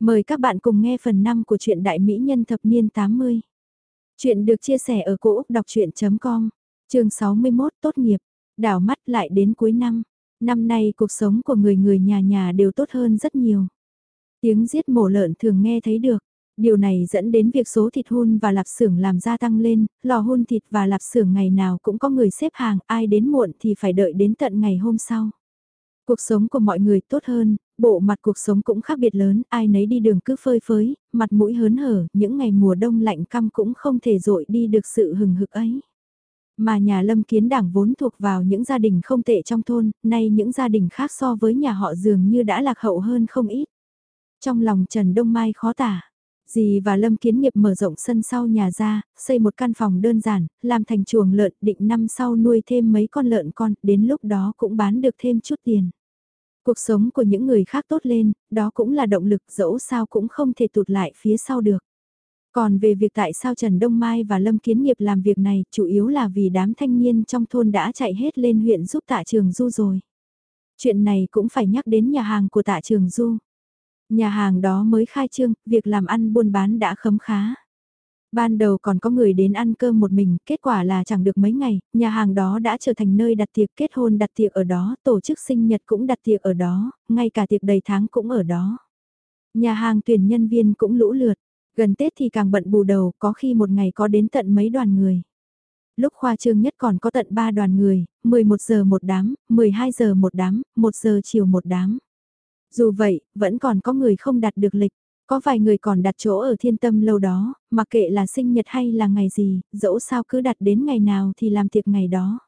Mời các bạn cùng nghe phần 5 của truyện Đại Mỹ Nhân Thập Niên 80. Chuyện được chia sẻ ở cỗ đọc chuyện.com, trường 61 tốt nghiệp, đảo mắt lại đến cuối năm. Năm nay cuộc sống của người người nhà nhà đều tốt hơn rất nhiều. Tiếng giết mổ lợn thường nghe thấy được. Điều này dẫn đến việc số thịt hun và lạp xưởng làm gia tăng lên, lò hun thịt và lạp xưởng ngày nào cũng có người xếp hàng, ai đến muộn thì phải đợi đến tận ngày hôm sau. Cuộc sống của mọi người tốt hơn, bộ mặt cuộc sống cũng khác biệt lớn, ai nấy đi đường cứ phơi phới, mặt mũi hớn hở, những ngày mùa đông lạnh căm cũng không thể dội đi được sự hừng hực ấy. Mà nhà lâm kiến đảng vốn thuộc vào những gia đình không tệ trong thôn, nay những gia đình khác so với nhà họ dường như đã lạc hậu hơn không ít. Trong lòng Trần Đông Mai khó tả. Dì và Lâm Kiến Nghiệp mở rộng sân sau nhà ra, xây một căn phòng đơn giản, làm thành chuồng lợn, định năm sau nuôi thêm mấy con lợn con, đến lúc đó cũng bán được thêm chút tiền. Cuộc sống của những người khác tốt lên, đó cũng là động lực dẫu sao cũng không thể tụt lại phía sau được. Còn về việc tại sao Trần Đông Mai và Lâm Kiến Nghiệp làm việc này, chủ yếu là vì đám thanh niên trong thôn đã chạy hết lên huyện giúp tạ trường Du rồi. Chuyện này cũng phải nhắc đến nhà hàng của tạ trường Du. Nhà hàng đó mới khai trương, việc làm ăn buôn bán đã khấm khá. Ban đầu còn có người đến ăn cơm một mình, kết quả là chẳng được mấy ngày, nhà hàng đó đã trở thành nơi đặt tiệc kết hôn đặt tiệc ở đó, tổ chức sinh nhật cũng đặt tiệc ở đó, ngay cả tiệc đầy tháng cũng ở đó. Nhà hàng tuyển nhân viên cũng lũ lượt, gần Tết thì càng bận bù đầu, có khi một ngày có đến tận mấy đoàn người. Lúc khoa trương nhất còn có tận 3 đoàn người, 11 giờ một đám, 12 giờ một đám, 1 giờ chiều một đám. Dù vậy, vẫn còn có người không đặt được lịch. Có vài người còn đặt chỗ ở thiên tâm lâu đó, mặc kệ là sinh nhật hay là ngày gì, dẫu sao cứ đặt đến ngày nào thì làm tiệc ngày đó.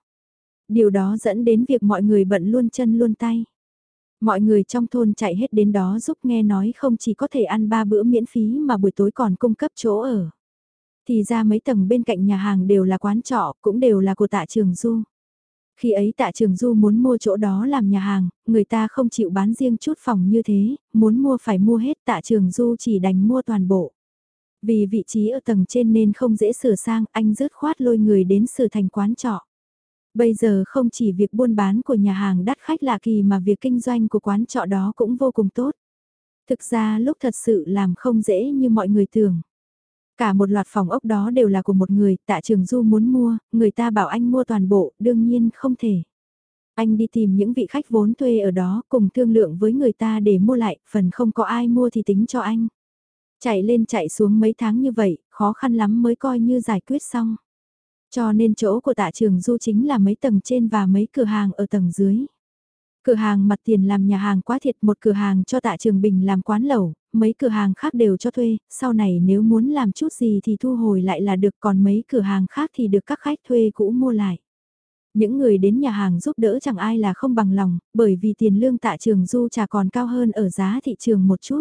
Điều đó dẫn đến việc mọi người bận luôn chân luôn tay. Mọi người trong thôn chạy hết đến đó giúp nghe nói không chỉ có thể ăn ba bữa miễn phí mà buổi tối còn cung cấp chỗ ở. Thì ra mấy tầng bên cạnh nhà hàng đều là quán trọ, cũng đều là của tạ trường du. Khi ấy tạ trường du muốn mua chỗ đó làm nhà hàng, người ta không chịu bán riêng chút phòng như thế, muốn mua phải mua hết tạ trường du chỉ đành mua toàn bộ. Vì vị trí ở tầng trên nên không dễ sửa sang, anh rớt khoát lôi người đến sửa thành quán trọ. Bây giờ không chỉ việc buôn bán của nhà hàng đắt khách lạ kỳ mà việc kinh doanh của quán trọ đó cũng vô cùng tốt. Thực ra lúc thật sự làm không dễ như mọi người tưởng. Cả một loạt phòng ốc đó đều là của một người, tạ trường du muốn mua, người ta bảo anh mua toàn bộ, đương nhiên không thể. Anh đi tìm những vị khách vốn thuê ở đó, cùng thương lượng với người ta để mua lại, phần không có ai mua thì tính cho anh. Chạy lên chạy xuống mấy tháng như vậy, khó khăn lắm mới coi như giải quyết xong. Cho nên chỗ của tạ trường du chính là mấy tầng trên và mấy cửa hàng ở tầng dưới. Cửa hàng mặt tiền làm nhà hàng quá thiệt một cửa hàng cho tạ trường bình làm quán lẩu, mấy cửa hàng khác đều cho thuê, sau này nếu muốn làm chút gì thì thu hồi lại là được còn mấy cửa hàng khác thì được các khách thuê cũ mua lại. Những người đến nhà hàng giúp đỡ chẳng ai là không bằng lòng, bởi vì tiền lương tạ trường du trà còn cao hơn ở giá thị trường một chút.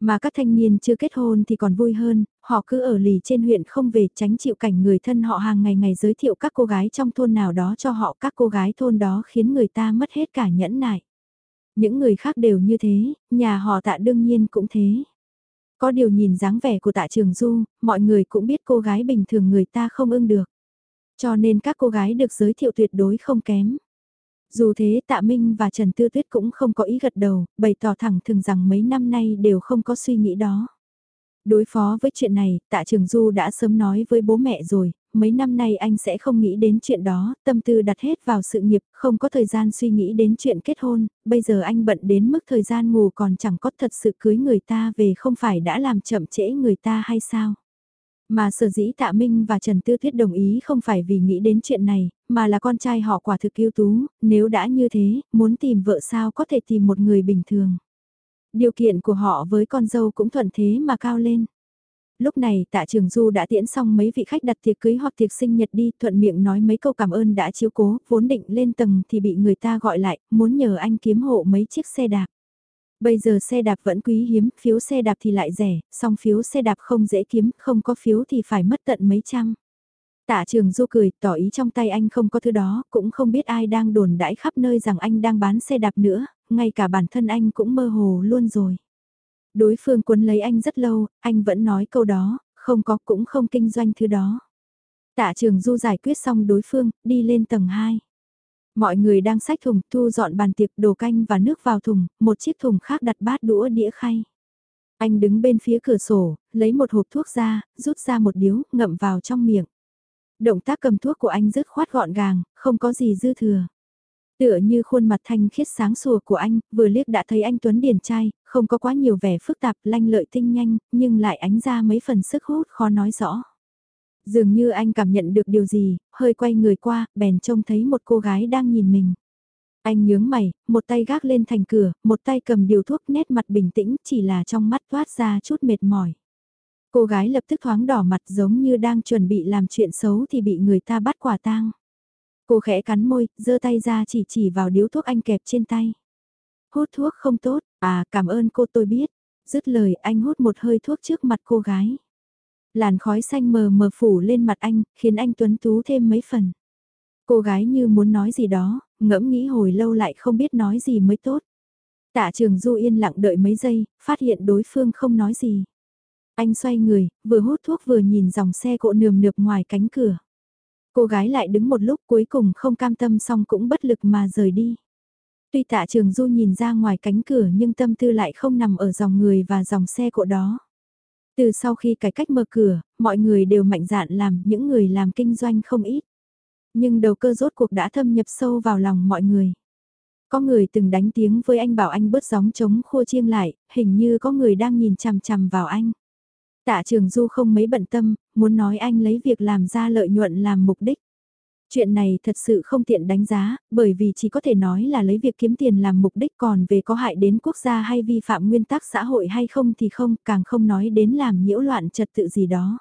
Mà các thanh niên chưa kết hôn thì còn vui hơn, họ cứ ở lì trên huyện không về tránh chịu cảnh người thân họ hàng ngày ngày giới thiệu các cô gái trong thôn nào đó cho họ các cô gái thôn đó khiến người ta mất hết cả nhẫn nại. Những người khác đều như thế, nhà họ tạ đương nhiên cũng thế. Có điều nhìn dáng vẻ của tạ trường du, mọi người cũng biết cô gái bình thường người ta không ưng được. Cho nên các cô gái được giới thiệu tuyệt đối không kém. Dù thế Tạ Minh và Trần Tư Tuyết cũng không có ý gật đầu, bày tỏ thẳng thường rằng mấy năm nay đều không có suy nghĩ đó. Đối phó với chuyện này, Tạ Trường Du đã sớm nói với bố mẹ rồi, mấy năm nay anh sẽ không nghĩ đến chuyện đó, tâm tư đặt hết vào sự nghiệp, không có thời gian suy nghĩ đến chuyện kết hôn, bây giờ anh bận đến mức thời gian ngủ còn chẳng có thật sự cưới người ta về không phải đã làm chậm trễ người ta hay sao. Mà sở dĩ Tạ Minh và Trần Tư thuyết đồng ý không phải vì nghĩ đến chuyện này, mà là con trai họ quả thực yêu tú, nếu đã như thế, muốn tìm vợ sao có thể tìm một người bình thường. Điều kiện của họ với con dâu cũng thuận thế mà cao lên. Lúc này tạ trường du đã tiễn xong mấy vị khách đặt tiệc cưới hoặc tiệc sinh nhật đi, thuận miệng nói mấy câu cảm ơn đã chiếu cố, vốn định lên tầng thì bị người ta gọi lại, muốn nhờ anh kiếm hộ mấy chiếc xe đạp. Bây giờ xe đạp vẫn quý hiếm, phiếu xe đạp thì lại rẻ, song phiếu xe đạp không dễ kiếm, không có phiếu thì phải mất tận mấy trăm. Tạ trường du cười, tỏ ý trong tay anh không có thứ đó, cũng không biết ai đang đồn đãi khắp nơi rằng anh đang bán xe đạp nữa, ngay cả bản thân anh cũng mơ hồ luôn rồi. Đối phương cuốn lấy anh rất lâu, anh vẫn nói câu đó, không có cũng không kinh doanh thứ đó. Tạ trường du giải quyết xong đối phương, đi lên tầng 2. Mọi người đang xách thùng thu dọn bàn tiệc đồ canh và nước vào thùng, một chiếc thùng khác đặt bát đũa đĩa khay. Anh đứng bên phía cửa sổ, lấy một hộp thuốc ra, rút ra một điếu, ngậm vào trong miệng. Động tác cầm thuốc của anh rất khoát gọn gàng, không có gì dư thừa. Tựa như khuôn mặt thanh khiết sáng sủa của anh, vừa liếc đã thấy anh Tuấn điển trai, không có quá nhiều vẻ phức tạp lanh lợi tinh nhanh, nhưng lại ánh ra mấy phần sức hút khó nói rõ. Dường như anh cảm nhận được điều gì, hơi quay người qua, bèn trông thấy một cô gái đang nhìn mình. Anh nhướng mày, một tay gác lên thành cửa, một tay cầm điều thuốc nét mặt bình tĩnh, chỉ là trong mắt toát ra chút mệt mỏi. Cô gái lập tức thoáng đỏ mặt giống như đang chuẩn bị làm chuyện xấu thì bị người ta bắt quả tang. Cô khẽ cắn môi, giơ tay ra chỉ chỉ vào điếu thuốc anh kẹp trên tay. Hút thuốc không tốt, à cảm ơn cô tôi biết. Dứt lời anh hút một hơi thuốc trước mặt cô gái. Làn khói xanh mờ mờ phủ lên mặt anh, khiến anh tuấn tú thêm mấy phần. Cô gái như muốn nói gì đó, ngẫm nghĩ hồi lâu lại không biết nói gì mới tốt. Tạ trường Du yên lặng đợi mấy giây, phát hiện đối phương không nói gì. Anh xoay người, vừa hút thuốc vừa nhìn dòng xe cộ nườm nượp ngoài cánh cửa. Cô gái lại đứng một lúc cuối cùng không cam tâm xong cũng bất lực mà rời đi. Tuy tạ trường du nhìn ra ngoài cánh cửa nhưng tâm tư lại không nằm ở dòng người và dòng xe cộ đó. Từ sau khi cải cách mở cửa, mọi người đều mạnh dạn làm, những người làm kinh doanh không ít. Nhưng đầu cơ rốt cuộc đã thâm nhập sâu vào lòng mọi người. Có người từng đánh tiếng với anh bảo anh bớt gióng chống khua chiêng lại, hình như có người đang nhìn chằm chằm vào anh. Tạ trường du không mấy bận tâm, muốn nói anh lấy việc làm ra lợi nhuận làm mục đích. Chuyện này thật sự không tiện đánh giá, bởi vì chỉ có thể nói là lấy việc kiếm tiền làm mục đích còn về có hại đến quốc gia hay vi phạm nguyên tắc xã hội hay không thì không, càng không nói đến làm nhiễu loạn trật tự gì đó.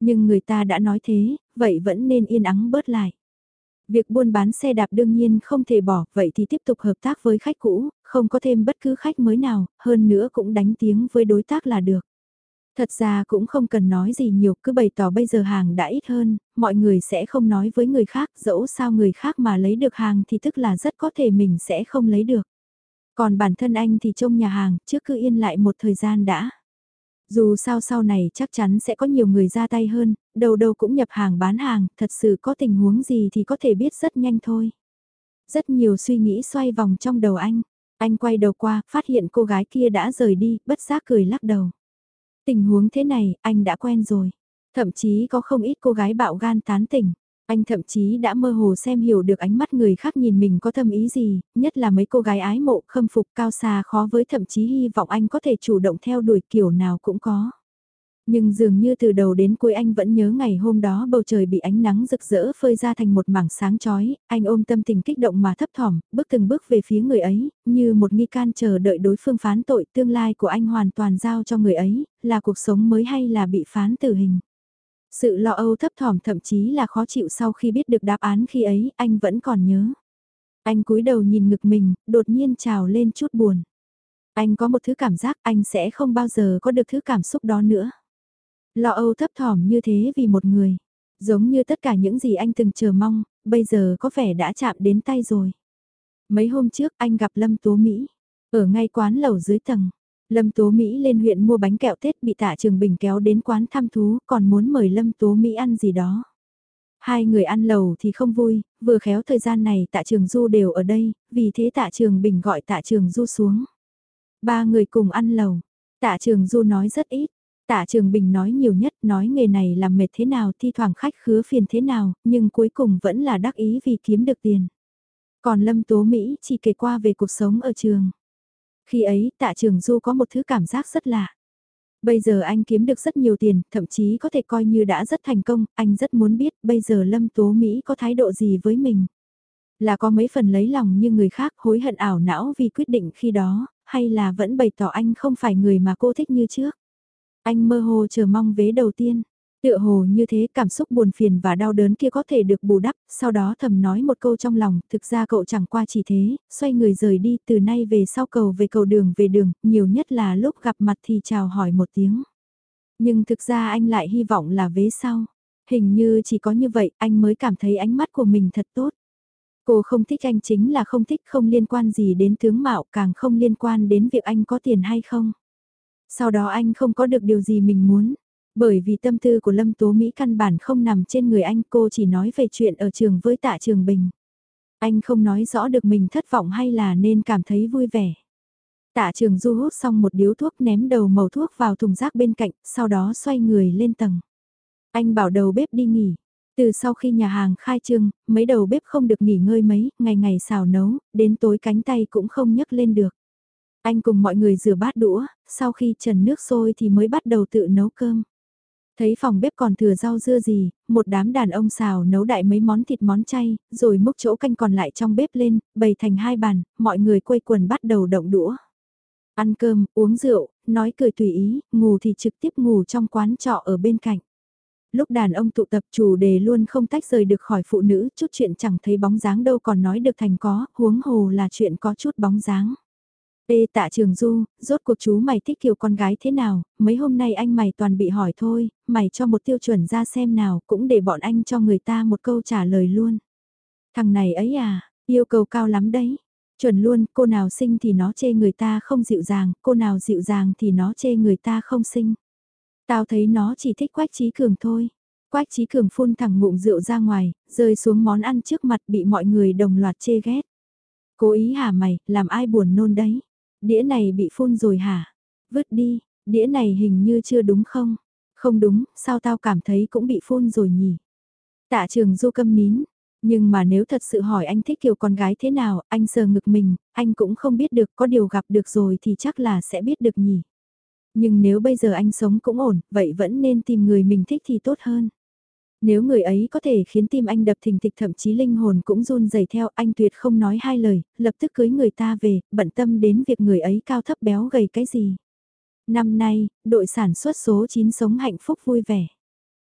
Nhưng người ta đã nói thế, vậy vẫn nên yên ắng bớt lại. Việc buôn bán xe đạp đương nhiên không thể bỏ, vậy thì tiếp tục hợp tác với khách cũ, không có thêm bất cứ khách mới nào, hơn nữa cũng đánh tiếng với đối tác là được. Thật ra cũng không cần nói gì nhiều, cứ bày tỏ bây giờ hàng đã ít hơn, mọi người sẽ không nói với người khác, dẫu sao người khác mà lấy được hàng thì tức là rất có thể mình sẽ không lấy được. Còn bản thân anh thì trông nhà hàng, trước cứ yên lại một thời gian đã. Dù sao sau này chắc chắn sẽ có nhiều người ra tay hơn, đầu đầu cũng nhập hàng bán hàng, thật sự có tình huống gì thì có thể biết rất nhanh thôi. Rất nhiều suy nghĩ xoay vòng trong đầu anh. Anh quay đầu qua, phát hiện cô gái kia đã rời đi, bất giác cười lắc đầu. Tình huống thế này, anh đã quen rồi. Thậm chí có không ít cô gái bạo gan tán tỉnh. Anh thậm chí đã mơ hồ xem hiểu được ánh mắt người khác nhìn mình có thâm ý gì, nhất là mấy cô gái ái mộ khâm phục cao xa khó với thậm chí hy vọng anh có thể chủ động theo đuổi kiểu nào cũng có. Nhưng dường như từ đầu đến cuối anh vẫn nhớ ngày hôm đó bầu trời bị ánh nắng rực rỡ phơi ra thành một mảng sáng chói, anh ôm tâm tình kích động mà thấp thỏm, bước từng bước về phía người ấy, như một nghi can chờ đợi đối phương phán tội tương lai của anh hoàn toàn giao cho người ấy, là cuộc sống mới hay là bị phán tử hình. Sự lo âu thấp thỏm thậm chí là khó chịu sau khi biết được đáp án khi ấy, anh vẫn còn nhớ. Anh cúi đầu nhìn ngực mình, đột nhiên trào lên chút buồn. Anh có một thứ cảm giác anh sẽ không bao giờ có được thứ cảm xúc đó nữa. Lo âu thấp thỏm như thế vì một người. Giống như tất cả những gì anh từng chờ mong, bây giờ có vẻ đã chạm đến tay rồi. Mấy hôm trước anh gặp Lâm Tố Mỹ, ở ngay quán lầu dưới tầng. Lâm Tố Mỹ lên huyện mua bánh kẹo Tết bị tạ trường bình kéo đến quán thăm thú còn muốn mời Lâm Tố Mỹ ăn gì đó. Hai người ăn lầu thì không vui, vừa khéo thời gian này tạ trường du đều ở đây, vì thế tạ trường bình gọi tạ trường du xuống. Ba người cùng ăn lầu, tạ trường du nói rất ít, Tạ Trường Bình nói nhiều nhất, nói nghề này làm mệt thế nào, thi thoảng khách khứa phiền thế nào, nhưng cuối cùng vẫn là đắc ý vì kiếm được tiền. Còn Lâm Tố Mỹ chỉ kể qua về cuộc sống ở trường. Khi ấy, Tạ Trường Du có một thứ cảm giác rất lạ. Bây giờ anh kiếm được rất nhiều tiền, thậm chí có thể coi như đã rất thành công, anh rất muốn biết bây giờ Lâm Tố Mỹ có thái độ gì với mình. Là có mấy phần lấy lòng như người khác hối hận ảo não vì quyết định khi đó, hay là vẫn bày tỏ anh không phải người mà cô thích như trước. Anh mơ hồ chờ mong vế đầu tiên. Tựa hồ như thế cảm xúc buồn phiền và đau đớn kia có thể được bù đắp, sau đó thầm nói một câu trong lòng, thực ra cậu chẳng qua chỉ thế, xoay người rời đi, từ nay về sau cầu về cầu đường về đường, nhiều nhất là lúc gặp mặt thì chào hỏi một tiếng. Nhưng thực ra anh lại hy vọng là vế sau. Hình như chỉ có như vậy anh mới cảm thấy ánh mắt của mình thật tốt. Cô không thích anh chính là không thích không liên quan gì đến tướng mạo càng không liên quan đến việc anh có tiền hay không. Sau đó anh không có được điều gì mình muốn. Bởi vì tâm tư của Lâm Tố Mỹ căn bản không nằm trên người anh cô chỉ nói về chuyện ở trường với tạ trường bình. Anh không nói rõ được mình thất vọng hay là nên cảm thấy vui vẻ. Tạ trường du hút xong một điếu thuốc ném đầu màu thuốc vào thùng rác bên cạnh, sau đó xoay người lên tầng. Anh bảo đầu bếp đi nghỉ. Từ sau khi nhà hàng khai trương, mấy đầu bếp không được nghỉ ngơi mấy, ngày ngày xào nấu, đến tối cánh tay cũng không nhấc lên được. Anh cùng mọi người rửa bát đũa, sau khi trần nước sôi thì mới bắt đầu tự nấu cơm. Thấy phòng bếp còn thừa rau dưa gì, một đám đàn ông xào nấu đại mấy món thịt món chay, rồi múc chỗ canh còn lại trong bếp lên, bày thành hai bàn, mọi người quây quần bắt đầu động đũa. Ăn cơm, uống rượu, nói cười tùy ý, ngủ thì trực tiếp ngủ trong quán trọ ở bên cạnh. Lúc đàn ông tụ tập chủ đề luôn không tách rời được khỏi phụ nữ, chút chuyện chẳng thấy bóng dáng đâu còn nói được thành có, huống hồ là chuyện có chút bóng dáng. Ê tạ trường du, rốt cuộc chú mày thích kiểu con gái thế nào, mấy hôm nay anh mày toàn bị hỏi thôi, mày cho một tiêu chuẩn ra xem nào, cũng để bọn anh cho người ta một câu trả lời luôn. Thằng này ấy à, yêu cầu cao lắm đấy. Chuẩn luôn, cô nào sinh thì nó chê người ta không dịu dàng, cô nào dịu dàng thì nó chê người ta không sinh. Tao thấy nó chỉ thích Quách Trí Cường thôi. Quách Trí Cường phun thẳng ngụm rượu ra ngoài, rơi xuống món ăn trước mặt bị mọi người đồng loạt chê ghét. Cố ý hả mày, làm ai buồn nôn đấy. Đĩa này bị phun rồi hả? Vứt đi, đĩa này hình như chưa đúng không? Không đúng, sao tao cảm thấy cũng bị phun rồi nhỉ? Tạ trường du câm nín. Nhưng mà nếu thật sự hỏi anh thích kiểu con gái thế nào, anh sờ ngực mình, anh cũng không biết được có điều gặp được rồi thì chắc là sẽ biết được nhỉ. Nhưng nếu bây giờ anh sống cũng ổn, vậy vẫn nên tìm người mình thích thì tốt hơn. Nếu người ấy có thể khiến tim anh đập thình thịch thậm chí linh hồn cũng run rẩy theo anh tuyệt không nói hai lời, lập tức cưới người ta về, bận tâm đến việc người ấy cao thấp béo gầy cái gì. Năm nay, đội sản xuất số 9 sống hạnh phúc vui vẻ.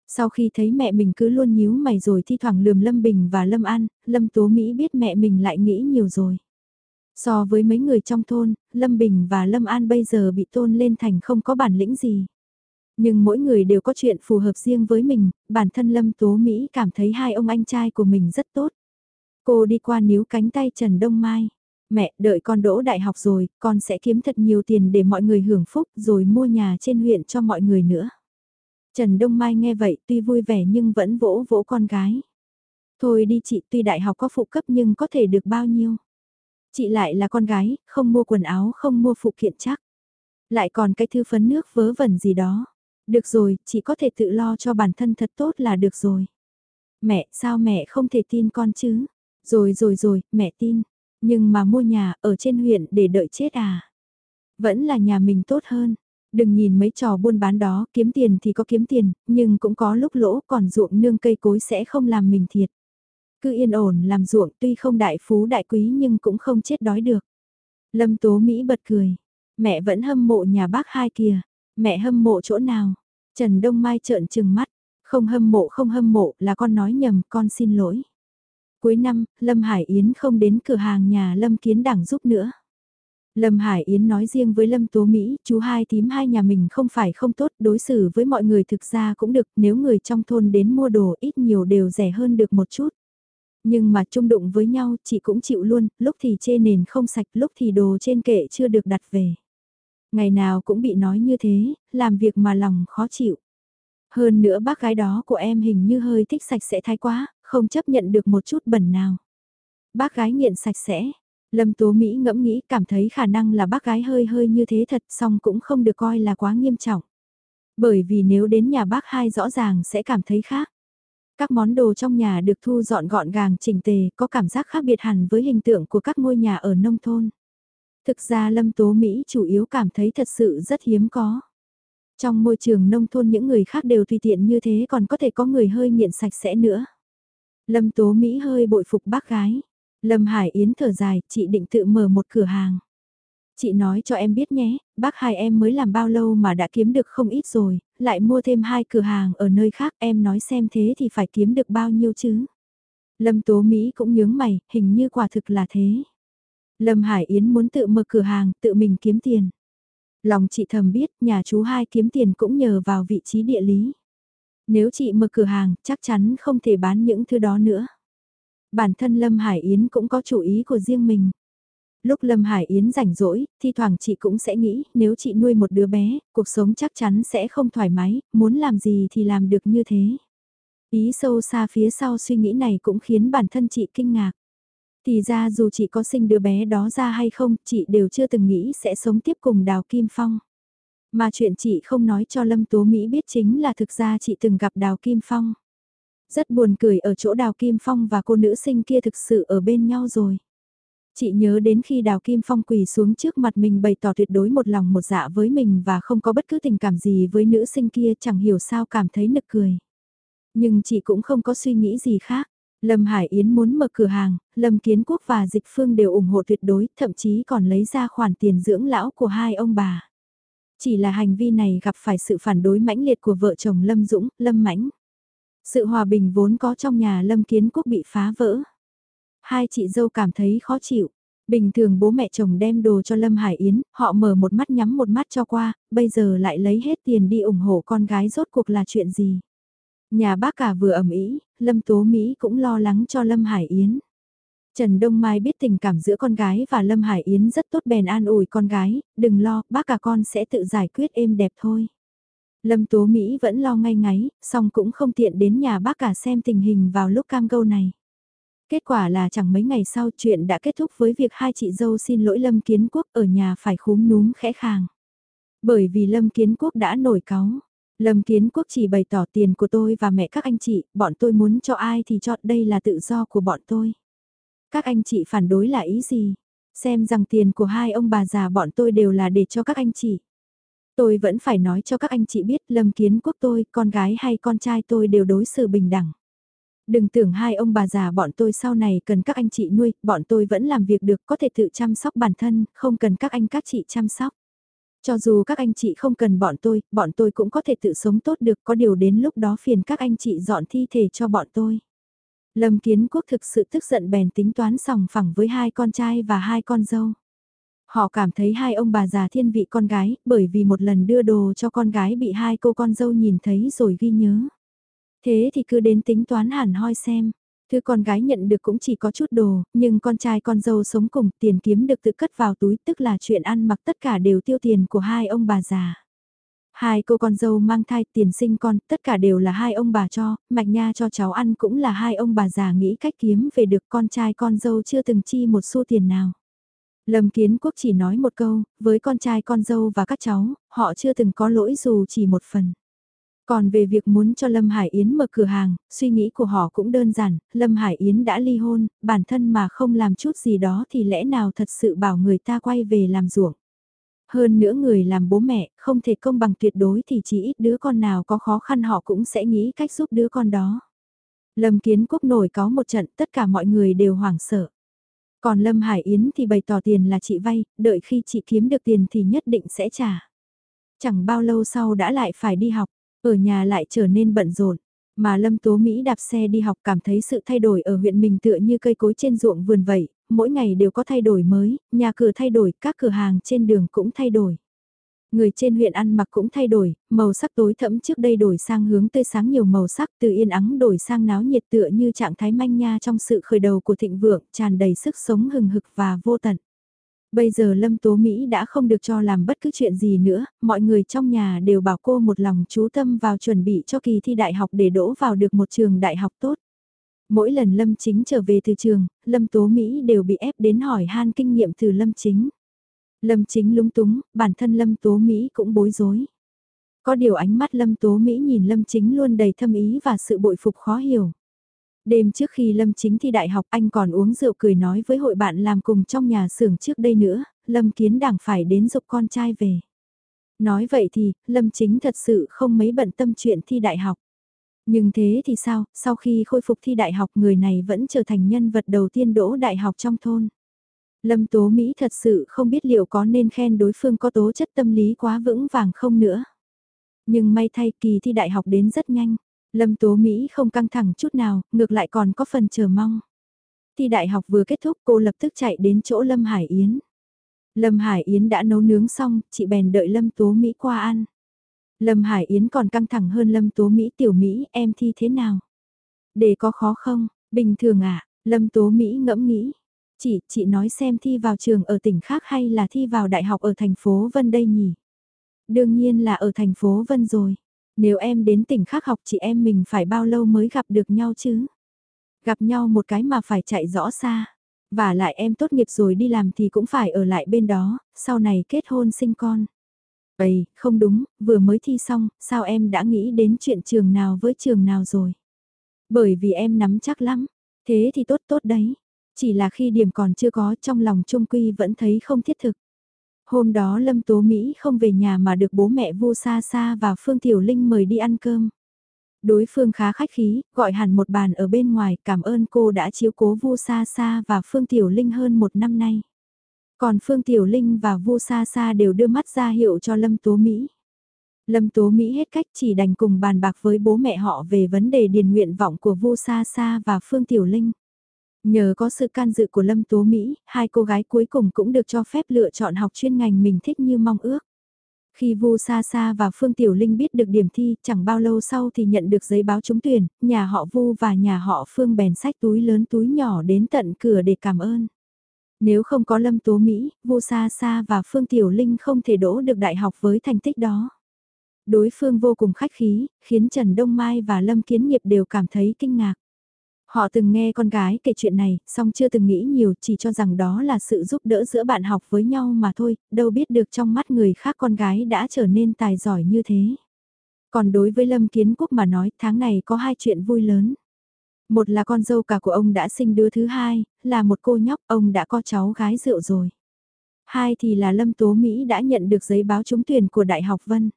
Sau khi thấy mẹ mình cứ luôn nhíu mày rồi thi thoảng lườm Lâm Bình và Lâm An, Lâm Tố Mỹ biết mẹ mình lại nghĩ nhiều rồi. So với mấy người trong thôn, Lâm Bình và Lâm An bây giờ bị tôn lên thành không có bản lĩnh gì. Nhưng mỗi người đều có chuyện phù hợp riêng với mình, bản thân Lâm Tố Mỹ cảm thấy hai ông anh trai của mình rất tốt. Cô đi qua níu cánh tay Trần Đông Mai. Mẹ, đợi con đỗ đại học rồi, con sẽ kiếm thật nhiều tiền để mọi người hưởng phúc rồi mua nhà trên huyện cho mọi người nữa. Trần Đông Mai nghe vậy tuy vui vẻ nhưng vẫn vỗ vỗ con gái. Thôi đi chị tuy đại học có phụ cấp nhưng có thể được bao nhiêu. Chị lại là con gái, không mua quần áo không mua phụ kiện chắc. Lại còn cái thư phấn nước vớ vẩn gì đó. Được rồi, chị có thể tự lo cho bản thân thật tốt là được rồi. Mẹ, sao mẹ không thể tin con chứ? Rồi rồi rồi, mẹ tin. Nhưng mà mua nhà ở trên huyện để đợi chết à? Vẫn là nhà mình tốt hơn. Đừng nhìn mấy trò buôn bán đó, kiếm tiền thì có kiếm tiền, nhưng cũng có lúc lỗ còn ruộng nương cây cối sẽ không làm mình thiệt. Cứ yên ổn làm ruộng tuy không đại phú đại quý nhưng cũng không chết đói được. Lâm Tố Mỹ bật cười. Mẹ vẫn hâm mộ nhà bác hai kìa. Mẹ hâm mộ chỗ nào? Trần Đông Mai trợn trừng mắt. Không hâm mộ không hâm mộ là con nói nhầm con xin lỗi. Cuối năm, Lâm Hải Yến không đến cửa hàng nhà Lâm Kiến Đảng giúp nữa. Lâm Hải Yến nói riêng với Lâm Tố Mỹ, chú hai tím hai nhà mình không phải không tốt, đối xử với mọi người thực ra cũng được, nếu người trong thôn đến mua đồ ít nhiều đều rẻ hơn được một chút. Nhưng mà chung đụng với nhau, chị cũng chịu luôn, lúc thì chê nền không sạch, lúc thì đồ trên kệ chưa được đặt về. Ngày nào cũng bị nói như thế, làm việc mà lòng khó chịu. Hơn nữa bác gái đó của em hình như hơi thích sạch sẽ thái quá, không chấp nhận được một chút bẩn nào. Bác gái nghiện sạch sẽ, Lâm Tố Mỹ ngẫm nghĩ cảm thấy khả năng là bác gái hơi hơi như thế thật song cũng không được coi là quá nghiêm trọng. Bởi vì nếu đến nhà bác hai rõ ràng sẽ cảm thấy khác. Các món đồ trong nhà được thu dọn gọn gàng chỉnh tề có cảm giác khác biệt hẳn với hình tượng của các ngôi nhà ở nông thôn. Thực ra Lâm Tố Mỹ chủ yếu cảm thấy thật sự rất hiếm có. Trong môi trường nông thôn những người khác đều tùy tiện như thế còn có thể có người hơi nghiện sạch sẽ nữa. Lâm Tố Mỹ hơi bội phục bác gái. Lâm Hải Yến thở dài, chị định tự mở một cửa hàng. Chị nói cho em biết nhé, bác hai em mới làm bao lâu mà đã kiếm được không ít rồi, lại mua thêm hai cửa hàng ở nơi khác em nói xem thế thì phải kiếm được bao nhiêu chứ. Lâm Tố Mỹ cũng nhướng mày, hình như quả thực là thế. Lâm Hải Yến muốn tự mở cửa hàng, tự mình kiếm tiền. Lòng chị thầm biết, nhà chú hai kiếm tiền cũng nhờ vào vị trí địa lý. Nếu chị mở cửa hàng, chắc chắn không thể bán những thứ đó nữa. Bản thân Lâm Hải Yến cũng có chủ ý của riêng mình. Lúc Lâm Hải Yến rảnh rỗi, thi thoảng chị cũng sẽ nghĩ, nếu chị nuôi một đứa bé, cuộc sống chắc chắn sẽ không thoải mái, muốn làm gì thì làm được như thế. Ý sâu xa phía sau suy nghĩ này cũng khiến bản thân chị kinh ngạc. Thì ra dù chị có sinh đứa bé đó ra hay không, chị đều chưa từng nghĩ sẽ sống tiếp cùng Đào Kim Phong. Mà chuyện chị không nói cho Lâm Tố Mỹ biết chính là thực ra chị từng gặp Đào Kim Phong. Rất buồn cười ở chỗ Đào Kim Phong và cô nữ sinh kia thực sự ở bên nhau rồi. Chị nhớ đến khi Đào Kim Phong quỳ xuống trước mặt mình bày tỏ tuyệt đối một lòng một dạ với mình và không có bất cứ tình cảm gì với nữ sinh kia chẳng hiểu sao cảm thấy nực cười. Nhưng chị cũng không có suy nghĩ gì khác. Lâm Hải Yến muốn mở cửa hàng, Lâm Kiến Quốc và Dịch Phương đều ủng hộ tuyệt đối, thậm chí còn lấy ra khoản tiền dưỡng lão của hai ông bà. Chỉ là hành vi này gặp phải sự phản đối mãnh liệt của vợ chồng Lâm Dũng, Lâm Mãnh. Sự hòa bình vốn có trong nhà Lâm Kiến Quốc bị phá vỡ. Hai chị dâu cảm thấy khó chịu. Bình thường bố mẹ chồng đem đồ cho Lâm Hải Yến, họ mở một mắt nhắm một mắt cho qua, bây giờ lại lấy hết tiền đi ủng hộ con gái rốt cuộc là chuyện gì. Nhà bác cả vừa ẩm ý, Lâm Tố Mỹ cũng lo lắng cho Lâm Hải Yến. Trần Đông Mai biết tình cảm giữa con gái và Lâm Hải Yến rất tốt bèn an ủi con gái, đừng lo, bác cả con sẽ tự giải quyết êm đẹp thôi. Lâm Tố Mỹ vẫn lo ngay ngáy, song cũng không tiện đến nhà bác cả xem tình hình vào lúc cam câu này. Kết quả là chẳng mấy ngày sau chuyện đã kết thúc với việc hai chị dâu xin lỗi Lâm Kiến Quốc ở nhà phải khúm núm khẽ khàng. Bởi vì Lâm Kiến Quốc đã nổi cáu. Lâm Kiến Quốc chỉ bày tỏ tiền của tôi và mẹ các anh chị, bọn tôi muốn cho ai thì chọn đây là tự do của bọn tôi. Các anh chị phản đối là ý gì? Xem rằng tiền của hai ông bà già bọn tôi đều là để cho các anh chị. Tôi vẫn phải nói cho các anh chị biết Lâm Kiến Quốc tôi, con gái hay con trai tôi đều đối xử bình đẳng. Đừng tưởng hai ông bà già bọn tôi sau này cần các anh chị nuôi, bọn tôi vẫn làm việc được có thể tự chăm sóc bản thân, không cần các anh các chị chăm sóc. Cho dù các anh chị không cần bọn tôi, bọn tôi cũng có thể tự sống tốt được có điều đến lúc đó phiền các anh chị dọn thi thể cho bọn tôi. Lâm Kiến Quốc thực sự tức giận bèn tính toán sòng phẳng với hai con trai và hai con dâu. Họ cảm thấy hai ông bà già thiên vị con gái bởi vì một lần đưa đồ cho con gái bị hai cô con dâu nhìn thấy rồi ghi nhớ. Thế thì cứ đến tính toán hẳn hoi xem. Thứ con gái nhận được cũng chỉ có chút đồ, nhưng con trai con dâu sống cùng tiền kiếm được tự cất vào túi tức là chuyện ăn mặc tất cả đều tiêu tiền của hai ông bà già. Hai cô con dâu mang thai tiền sinh con, tất cả đều là hai ông bà cho, mạch nha cho cháu ăn cũng là hai ông bà già nghĩ cách kiếm về được con trai con dâu chưa từng chi một xu tiền nào. Lâm Kiến Quốc chỉ nói một câu, với con trai con dâu và các cháu, họ chưa từng có lỗi dù chỉ một phần. Còn về việc muốn cho Lâm Hải Yến mở cửa hàng, suy nghĩ của họ cũng đơn giản, Lâm Hải Yến đã ly hôn, bản thân mà không làm chút gì đó thì lẽ nào thật sự bảo người ta quay về làm ruộng. Hơn nữa người làm bố mẹ, không thể công bằng tuyệt đối thì chỉ ít đứa con nào có khó khăn họ cũng sẽ nghĩ cách giúp đứa con đó. Lâm Kiến Quốc nổi có một trận tất cả mọi người đều hoảng sợ. Còn Lâm Hải Yến thì bày tỏ tiền là chị vay, đợi khi chị kiếm được tiền thì nhất định sẽ trả. Chẳng bao lâu sau đã lại phải đi học, ở nhà lại trở nên bận rộn. Mà Lâm Tố Mỹ đạp xe đi học cảm thấy sự thay đổi ở huyện mình tựa như cây cối trên ruộng vườn vậy, mỗi ngày đều có thay đổi mới, nhà cửa thay đổi, các cửa hàng trên đường cũng thay đổi. Người trên huyện ăn mặc cũng thay đổi, màu sắc tối thẫm trước đây đổi sang hướng tươi sáng nhiều màu sắc từ yên ắng đổi sang náo nhiệt tựa như trạng thái manh nha trong sự khởi đầu của thịnh vượng, tràn đầy sức sống hừng hực và vô tận. Bây giờ Lâm Tố Mỹ đã không được cho làm bất cứ chuyện gì nữa, mọi người trong nhà đều bảo cô một lòng chú tâm vào chuẩn bị cho kỳ thi đại học để đỗ vào được một trường đại học tốt. Mỗi lần Lâm Chính trở về từ trường, Lâm Tố Mỹ đều bị ép đến hỏi han kinh nghiệm từ Lâm Chính. Lâm Chính lúng túng, bản thân Lâm Tố Mỹ cũng bối rối. Có điều ánh mắt Lâm Tố Mỹ nhìn Lâm Chính luôn đầy thâm ý và sự bội phục khó hiểu. Đêm trước khi Lâm Chính thi đại học anh còn uống rượu cười nói với hội bạn làm cùng trong nhà xưởng trước đây nữa, Lâm Kiến đảng phải đến dục con trai về. Nói vậy thì, Lâm Chính thật sự không mấy bận tâm chuyện thi đại học. Nhưng thế thì sao, sau khi khôi phục thi đại học người này vẫn trở thành nhân vật đầu tiên đỗ đại học trong thôn. Lâm Tố Mỹ thật sự không biết liệu có nên khen đối phương có tố chất tâm lý quá vững vàng không nữa. Nhưng may thay kỳ thi đại học đến rất nhanh. Lâm Tố Mỹ không căng thẳng chút nào, ngược lại còn có phần chờ mong. Thi đại học vừa kết thúc cô lập tức chạy đến chỗ Lâm Hải Yến. Lâm Hải Yến đã nấu nướng xong, chị bèn đợi Lâm Tố Mỹ qua ăn. Lâm Hải Yến còn căng thẳng hơn Lâm Tố Mỹ tiểu Mỹ em thi thế nào? Để có khó không? Bình thường à? Lâm Tố Mỹ ngẫm nghĩ. Chị, chị nói xem thi vào trường ở tỉnh khác hay là thi vào đại học ở thành phố Vân đây nhỉ? Đương nhiên là ở thành phố Vân rồi. Nếu em đến tỉnh khác học chị em mình phải bao lâu mới gặp được nhau chứ? Gặp nhau một cái mà phải chạy rõ xa. Và lại em tốt nghiệp rồi đi làm thì cũng phải ở lại bên đó, sau này kết hôn sinh con. Ấy, không đúng, vừa mới thi xong, sao em đã nghĩ đến chuyện trường nào với trường nào rồi? Bởi vì em nắm chắc lắm, thế thì tốt tốt đấy. Chỉ là khi điểm còn chưa có trong lòng Trung Quy vẫn thấy không thiết thực. Hôm đó Lâm Tố Mỹ không về nhà mà được bố mẹ Vu Sa Sa và Phương Tiểu Linh mời đi ăn cơm. Đối phương khá khách khí, gọi hẳn một bàn ở bên ngoài, cảm ơn cô đã chiếu cố Vu Sa Sa và Phương Tiểu Linh hơn một năm nay. Còn Phương Tiểu Linh và Vu Sa Sa đều đưa mắt ra hiệu cho Lâm Tố Mỹ. Lâm Tố Mỹ hết cách chỉ đành cùng bàn bạc với bố mẹ họ về vấn đề điền nguyện vọng của Vu Sa Sa và Phương Tiểu Linh. Nhờ có sự can dự của Lâm Tố Mỹ, hai cô gái cuối cùng cũng được cho phép lựa chọn học chuyên ngành mình thích như mong ước. Khi Vu Sa Sa và Phương Tiểu Linh biết được điểm thi, chẳng bao lâu sau thì nhận được giấy báo trúng tuyển, nhà họ Vu và nhà họ Phương bèn sách túi lớn túi nhỏ đến tận cửa để cảm ơn. Nếu không có Lâm Tố Mỹ, Vu Sa Sa và Phương Tiểu Linh không thể đỗ được đại học với thành tích đó. Đối phương vô cùng khách khí, khiến Trần Đông Mai và Lâm Kiến Nghiệp đều cảm thấy kinh ngạc. Họ từng nghe con gái kể chuyện này, song chưa từng nghĩ nhiều chỉ cho rằng đó là sự giúp đỡ giữa bạn học với nhau mà thôi, đâu biết được trong mắt người khác con gái đã trở nên tài giỏi như thế. Còn đối với Lâm Kiến Quốc mà nói tháng này có hai chuyện vui lớn. Một là con dâu cả của ông đã sinh đứa thứ hai, là một cô nhóc ông đã có cháu gái rượu rồi. Hai thì là Lâm Tố Mỹ đã nhận được giấy báo trúng tuyển của Đại học Vân.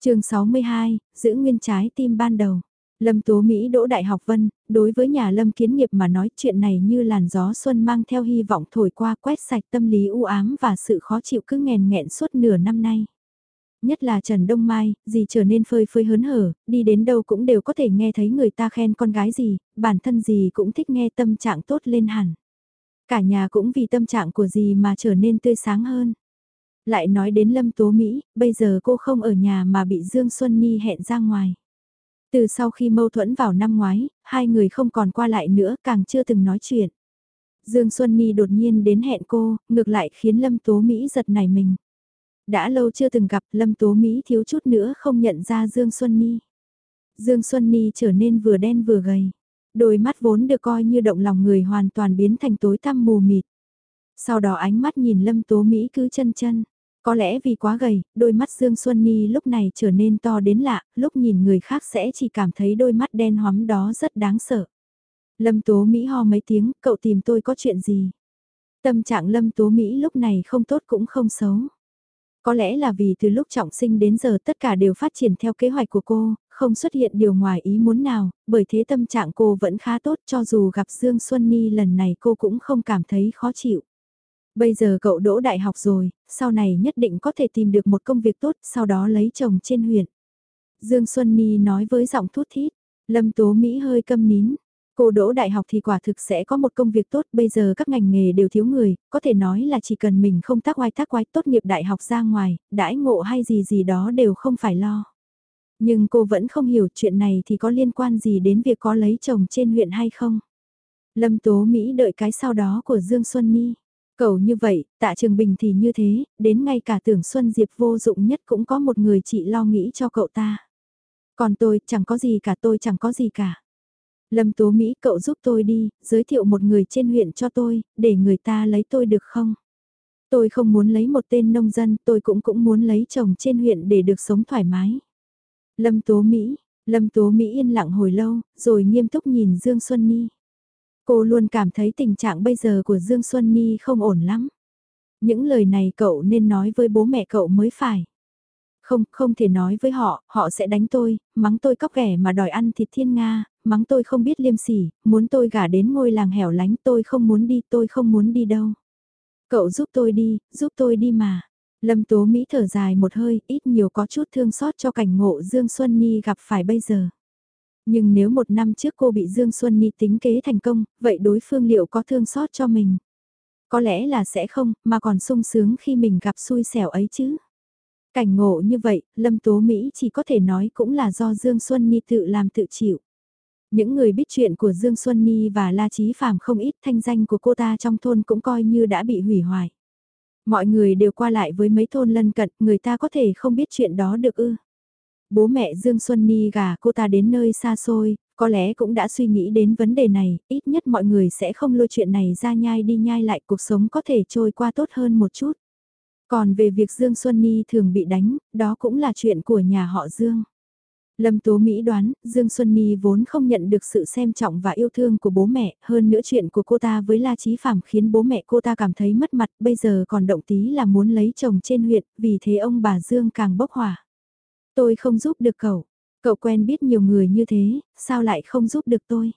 chương 62, giữ nguyên trái tim ban đầu. Lâm Tố Mỹ đỗ Đại học Vân, đối với nhà Lâm Kiến Nghiệp mà nói chuyện này như làn gió xuân mang theo hy vọng thổi qua quét sạch tâm lý u ám và sự khó chịu cứ nghèn nghẹn suốt nửa năm nay. Nhất là Trần Đông Mai, gì trở nên phơi phơi hớn hở, đi đến đâu cũng đều có thể nghe thấy người ta khen con gái gì, bản thân gì cũng thích nghe tâm trạng tốt lên hẳn. Cả nhà cũng vì tâm trạng của gì mà trở nên tươi sáng hơn. Lại nói đến Lâm Tố Mỹ, bây giờ cô không ở nhà mà bị Dương Xuân Nhi hẹn ra ngoài. Từ sau khi mâu thuẫn vào năm ngoái, hai người không còn qua lại nữa càng chưa từng nói chuyện. Dương Xuân Nhi đột nhiên đến hẹn cô, ngược lại khiến Lâm Tố Mỹ giật nảy mình. Đã lâu chưa từng gặp Lâm Tố Mỹ thiếu chút nữa không nhận ra Dương Xuân Nhi. Dương Xuân Nhi trở nên vừa đen vừa gầy. Đôi mắt vốn được coi như động lòng người hoàn toàn biến thành tối tăm mù mịt. Sau đó ánh mắt nhìn Lâm Tố Mỹ cứ chân chân. Có lẽ vì quá gầy, đôi mắt Dương Xuân Ni lúc này trở nên to đến lạ, lúc nhìn người khác sẽ chỉ cảm thấy đôi mắt đen hoắm đó rất đáng sợ. Lâm Tố Mỹ ho mấy tiếng, cậu tìm tôi có chuyện gì? Tâm trạng Lâm Tố Mỹ lúc này không tốt cũng không xấu. Có lẽ là vì từ lúc trọng sinh đến giờ tất cả đều phát triển theo kế hoạch của cô, không xuất hiện điều ngoài ý muốn nào, bởi thế tâm trạng cô vẫn khá tốt cho dù gặp Dương Xuân Ni lần này cô cũng không cảm thấy khó chịu. Bây giờ cậu đỗ đại học rồi, sau này nhất định có thể tìm được một công việc tốt, sau đó lấy chồng trên huyện. Dương Xuân Ni nói với giọng thút thít, Lâm Tố Mỹ hơi câm nín. Cô đỗ đại học thì quả thực sẽ có một công việc tốt, bây giờ các ngành nghề đều thiếu người, có thể nói là chỉ cần mình không tác oai tác quái tốt nghiệp đại học ra ngoài, đãi ngộ hay gì gì đó đều không phải lo. Nhưng cô vẫn không hiểu chuyện này thì có liên quan gì đến việc có lấy chồng trên huyện hay không. Lâm Tố Mỹ đợi cái sau đó của Dương Xuân Nhi. Cậu như vậy, tạ trường bình thì như thế, đến ngay cả tưởng Xuân Diệp vô dụng nhất cũng có một người chị lo nghĩ cho cậu ta. Còn tôi, chẳng có gì cả tôi chẳng có gì cả. Lâm Tố Mỹ cậu giúp tôi đi, giới thiệu một người trên huyện cho tôi, để người ta lấy tôi được không? Tôi không muốn lấy một tên nông dân, tôi cũng cũng muốn lấy chồng trên huyện để được sống thoải mái. Lâm Tố Mỹ, Lâm Tố Mỹ yên lặng hồi lâu, rồi nghiêm túc nhìn Dương Xuân Ni. Cô luôn cảm thấy tình trạng bây giờ của Dương Xuân Nhi không ổn lắm. Những lời này cậu nên nói với bố mẹ cậu mới phải. Không, không thể nói với họ, họ sẽ đánh tôi, mắng tôi cóc ghẻ mà đòi ăn thịt thiên Nga, mắng tôi không biết liêm sỉ, muốn tôi gả đến ngôi làng hẻo lánh tôi không muốn đi, tôi không muốn đi đâu. Cậu giúp tôi đi, giúp tôi đi mà. Lâm Tố Mỹ thở dài một hơi, ít nhiều có chút thương xót cho cảnh ngộ Dương Xuân Nhi gặp phải bây giờ. Nhưng nếu một năm trước cô bị Dương Xuân Ni tính kế thành công, vậy đối phương liệu có thương xót cho mình? Có lẽ là sẽ không, mà còn sung sướng khi mình gặp xui xẻo ấy chứ. Cảnh ngộ như vậy, Lâm Tố Mỹ chỉ có thể nói cũng là do Dương Xuân Ni tự làm tự chịu. Những người biết chuyện của Dương Xuân Ni và La Chí Phạm không ít thanh danh của cô ta trong thôn cũng coi như đã bị hủy hoại. Mọi người đều qua lại với mấy thôn lân cận, người ta có thể không biết chuyện đó được ư. Bố mẹ Dương Xuân Ni gả cô ta đến nơi xa xôi, Có lẽ cũng đã suy nghĩ đến vấn đề này, ít nhất mọi người sẽ không lôi chuyện này ra nhai đi nhai lại cuộc sống có thể trôi qua tốt hơn một chút. Còn về việc Dương Xuân Ni thường bị đánh, đó cũng là chuyện của nhà họ Dương. Lâm Tố Mỹ đoán, Dương Xuân Ni vốn không nhận được sự xem trọng và yêu thương của bố mẹ, hơn nữa chuyện của cô ta với La Chí Phạm khiến bố mẹ cô ta cảm thấy mất mặt, bây giờ còn động tí là muốn lấy chồng trên huyện, vì thế ông bà Dương càng bốc hỏa. Tôi không giúp được cậu, cậu quen biết nhiều người như thế, sao lại không giúp được tôi?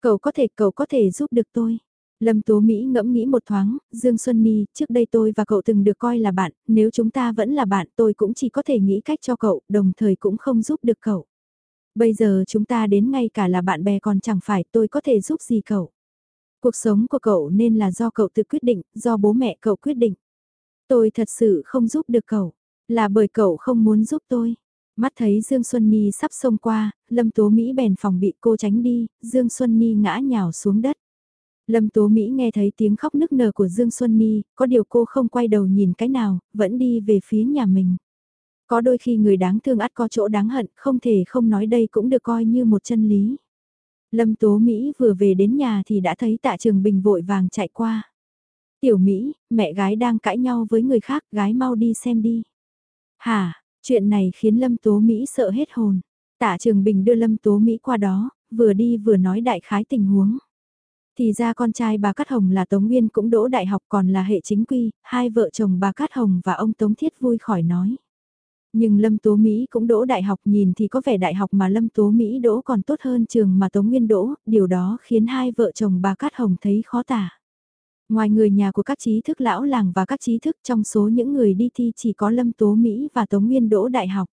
Cậu có thể, cậu có thể giúp được tôi. Lâm Tố Mỹ ngẫm nghĩ một thoáng, Dương Xuân Ni, trước đây tôi và cậu từng được coi là bạn, nếu chúng ta vẫn là bạn tôi cũng chỉ có thể nghĩ cách cho cậu, đồng thời cũng không giúp được cậu. Bây giờ chúng ta đến ngay cả là bạn bè còn chẳng phải tôi có thể giúp gì cậu. Cuộc sống của cậu nên là do cậu tự quyết định, do bố mẹ cậu quyết định. Tôi thật sự không giúp được cậu, là bởi cậu không muốn giúp tôi. Mắt thấy Dương Xuân Ni sắp xông qua, Lâm Tố Mỹ bèn phòng bị cô tránh đi, Dương Xuân Ni ngã nhào xuống đất. Lâm Tố Mỹ nghe thấy tiếng khóc nức nở của Dương Xuân Ni, có điều cô không quay đầu nhìn cái nào, vẫn đi về phía nhà mình. Có đôi khi người đáng thương ắt có chỗ đáng hận, không thể không nói đây cũng được coi như một chân lý. Lâm Tố Mỹ vừa về đến nhà thì đã thấy tạ trường bình vội vàng chạy qua. Tiểu Mỹ, mẹ gái đang cãi nhau với người khác, gái mau đi xem đi. Hả, chuyện này khiến Lâm Tố Mỹ sợ hết hồn. Tạ Trường Bình đưa Lâm Tố Mỹ qua đó, vừa đi vừa nói đại khái tình huống. Thì ra con trai bà Cát Hồng là Tống Nguyên cũng đỗ đại học còn là hệ chính quy, hai vợ chồng bà Cát Hồng và ông Tống Thiết vui khỏi nói. Nhưng Lâm Tố Mỹ cũng đỗ đại học nhìn thì có vẻ đại học mà Lâm Tố Mỹ đỗ còn tốt hơn trường mà Tống Nguyên đỗ, điều đó khiến hai vợ chồng bà Cát Hồng thấy khó tả. Ngoài người nhà của các trí thức lão làng và các trí thức trong số những người đi thi chỉ có Lâm Tố Mỹ và Tống Nguyên đỗ đại học.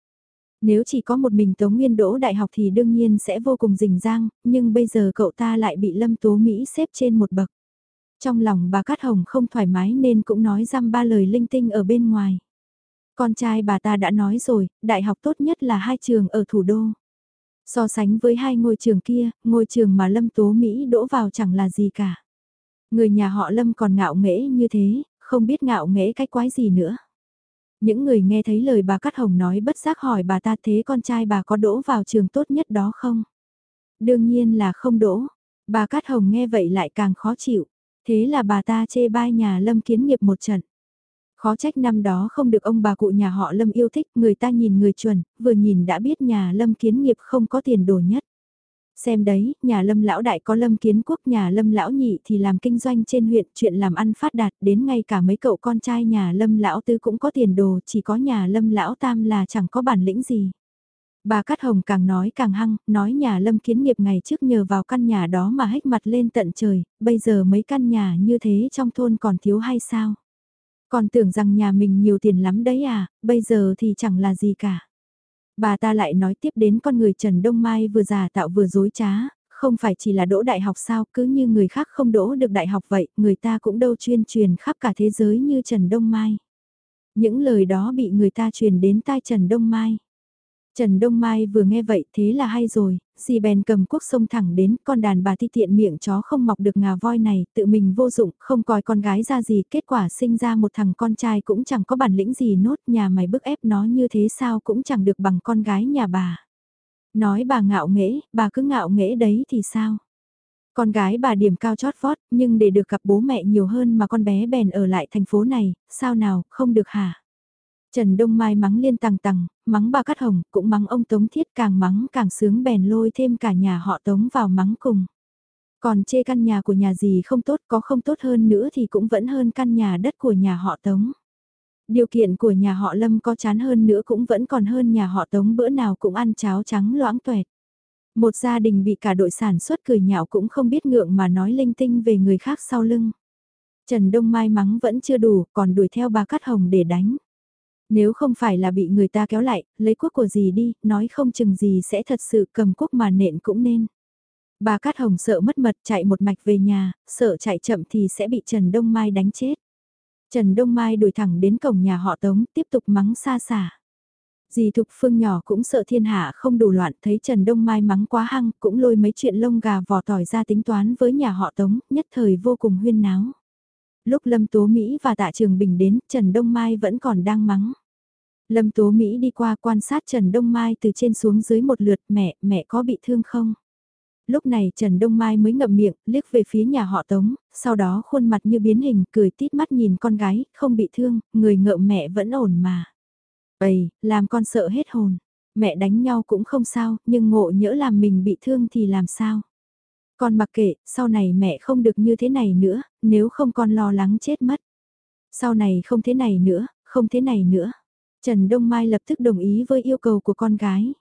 Nếu chỉ có một mình Tống Nguyên đỗ đại học thì đương nhiên sẽ vô cùng rình rang, nhưng bây giờ cậu ta lại bị Lâm Tố Mỹ xếp trên một bậc. Trong lòng bà Cát Hồng không thoải mái nên cũng nói răm ba lời linh tinh ở bên ngoài. Con trai bà ta đã nói rồi, đại học tốt nhất là hai trường ở thủ đô. So sánh với hai ngôi trường kia, ngôi trường mà Lâm Tố Mỹ đỗ vào chẳng là gì cả. Người nhà họ Lâm còn ngạo nghễ như thế, không biết ngạo nghễ cách quái gì nữa. Những người nghe thấy lời bà Cát Hồng nói bất giác hỏi bà ta thế con trai bà có đỗ vào trường tốt nhất đó không? Đương nhiên là không đỗ. Bà Cát Hồng nghe vậy lại càng khó chịu. Thế là bà ta chê bai nhà Lâm kiến nghiệp một trận. Khó trách năm đó không được ông bà cụ nhà họ Lâm yêu thích, người ta nhìn người chuẩn, vừa nhìn đã biết nhà Lâm kiến nghiệp không có tiền đồ nhất. Xem đấy, nhà lâm lão đại có lâm kiến quốc nhà lâm lão nhị thì làm kinh doanh trên huyện chuyện làm ăn phát đạt đến ngay cả mấy cậu con trai nhà lâm lão tứ cũng có tiền đồ chỉ có nhà lâm lão tam là chẳng có bản lĩnh gì. Bà Cát Hồng càng nói càng hăng, nói nhà lâm kiến nghiệp ngày trước nhờ vào căn nhà đó mà hách mặt lên tận trời, bây giờ mấy căn nhà như thế trong thôn còn thiếu hay sao? Còn tưởng rằng nhà mình nhiều tiền lắm đấy à, bây giờ thì chẳng là gì cả. Bà ta lại nói tiếp đến con người Trần Đông Mai vừa già tạo vừa dối trá, không phải chỉ là đỗ đại học sao cứ như người khác không đỗ được đại học vậy, người ta cũng đâu chuyên truyền khắp cả thế giới như Trần Đông Mai. Những lời đó bị người ta truyền đến tai Trần Đông Mai. Trần Đông Mai vừa nghe vậy thế là hay rồi, dì bèn cầm quốc sông thẳng đến con đàn bà ti tiện miệng chó không mọc được ngà voi này, tự mình vô dụng, không coi con gái ra gì, kết quả sinh ra một thằng con trai cũng chẳng có bản lĩnh gì nốt, nhà mày bức ép nó như thế sao cũng chẳng được bằng con gái nhà bà. Nói bà ngạo nghễ, bà cứ ngạo nghễ đấy thì sao? Con gái bà điểm cao chót vót, nhưng để được gặp bố mẹ nhiều hơn mà con bé bèn ở lại thành phố này, sao nào, không được hả? Trần Đông Mai mắng liên tằng tằng, mắng bà Cát Hồng, cũng mắng ông Tống Thiết càng mắng càng sướng bèn lôi thêm cả nhà họ Tống vào mắng cùng. Còn chê căn nhà của nhà gì không tốt có không tốt hơn nữa thì cũng vẫn hơn căn nhà đất của nhà họ Tống. Điều kiện của nhà họ Lâm có chán hơn nữa cũng vẫn còn hơn nhà họ Tống bữa nào cũng ăn cháo trắng loãng tuẹt. Một gia đình bị cả đội sản xuất cười nhạo cũng không biết ngượng mà nói linh tinh về người khác sau lưng. Trần Đông Mai mắng vẫn chưa đủ còn đuổi theo bà Cát Hồng để đánh. Nếu không phải là bị người ta kéo lại, lấy quốc của gì đi, nói không chừng gì sẽ thật sự cầm quốc mà nện cũng nên. Bà Cát Hồng sợ mất mật chạy một mạch về nhà, sợ chạy chậm thì sẽ bị Trần Đông Mai đánh chết. Trần Đông Mai đuổi thẳng đến cổng nhà họ Tống, tiếp tục mắng xa xả. Dì Thục Phương nhỏ cũng sợ thiên hạ không đủ loạn, thấy Trần Đông Mai mắng quá hăng, cũng lôi mấy chuyện lông gà vò tỏi ra tính toán với nhà họ Tống, nhất thời vô cùng huyên náo lúc Lâm Tố Mỹ và Tạ Trường Bình đến, Trần Đông Mai vẫn còn đang mắng. Lâm Tố Mỹ đi qua quan sát Trần Đông Mai từ trên xuống dưới một lượt mẹ, mẹ có bị thương không? Lúc này Trần Đông Mai mới ngậm miệng, liếc về phía nhà họ Tống, sau đó khuôn mặt như biến hình, cười tít mắt nhìn con gái, không bị thương, người ngợm mẹ vẫn ổn mà. Ây, làm con sợ hết hồn. Mẹ đánh nhau cũng không sao, nhưng ngộ nhỡ làm mình bị thương thì làm sao? Con mặc kệ, sau này mẹ không được như thế này nữa, nếu không con lo lắng chết mất. Sau này không thế này nữa, không thế này nữa. Trần Đông Mai lập tức đồng ý với yêu cầu của con gái.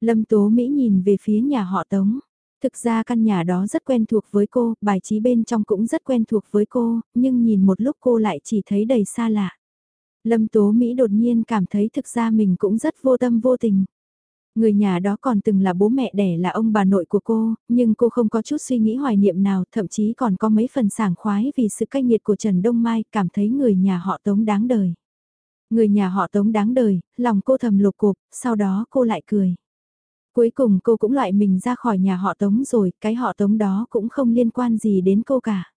Lâm Tố Mỹ nhìn về phía nhà họ Tống. Thực ra căn nhà đó rất quen thuộc với cô, bài trí bên trong cũng rất quen thuộc với cô, nhưng nhìn một lúc cô lại chỉ thấy đầy xa lạ. Lâm Tố Mỹ đột nhiên cảm thấy thực ra mình cũng rất vô tâm vô tình. Người nhà đó còn từng là bố mẹ đẻ là ông bà nội của cô, nhưng cô không có chút suy nghĩ hoài niệm nào, thậm chí còn có mấy phần sảng khoái vì sự cay nghiệt của Trần Đông Mai, cảm thấy người nhà họ Tống đáng đời. Người nhà họ Tống đáng đời, lòng cô thầm lục cục, sau đó cô lại cười. Cuối cùng cô cũng loại mình ra khỏi nhà họ Tống rồi, cái họ Tống đó cũng không liên quan gì đến cô cả.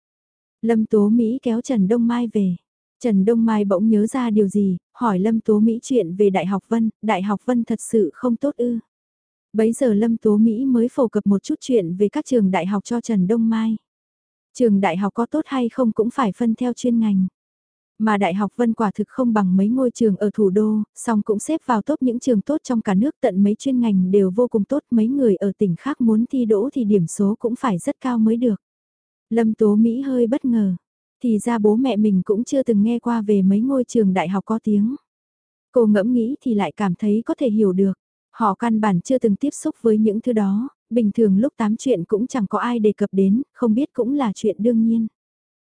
Lâm Tố Mỹ kéo Trần Đông Mai về. Trần Đông Mai bỗng nhớ ra điều gì, hỏi Lâm Tố Mỹ chuyện về Đại học Vân, Đại học Vân thật sự không tốt ư. Bấy giờ Lâm Tố Mỹ mới phổ cập một chút chuyện về các trường đại học cho Trần Đông Mai. Trường đại học có tốt hay không cũng phải phân theo chuyên ngành. Mà Đại học Vân quả thực không bằng mấy ngôi trường ở thủ đô, song cũng xếp vào top những trường tốt trong cả nước tận mấy chuyên ngành đều vô cùng tốt. Mấy người ở tỉnh khác muốn thi đỗ thì điểm số cũng phải rất cao mới được. Lâm Tố Mỹ hơi bất ngờ. Thì ra bố mẹ mình cũng chưa từng nghe qua về mấy ngôi trường đại học có tiếng. Cô ngẫm nghĩ thì lại cảm thấy có thể hiểu được. Họ căn bản chưa từng tiếp xúc với những thứ đó, bình thường lúc tám chuyện cũng chẳng có ai đề cập đến, không biết cũng là chuyện đương nhiên.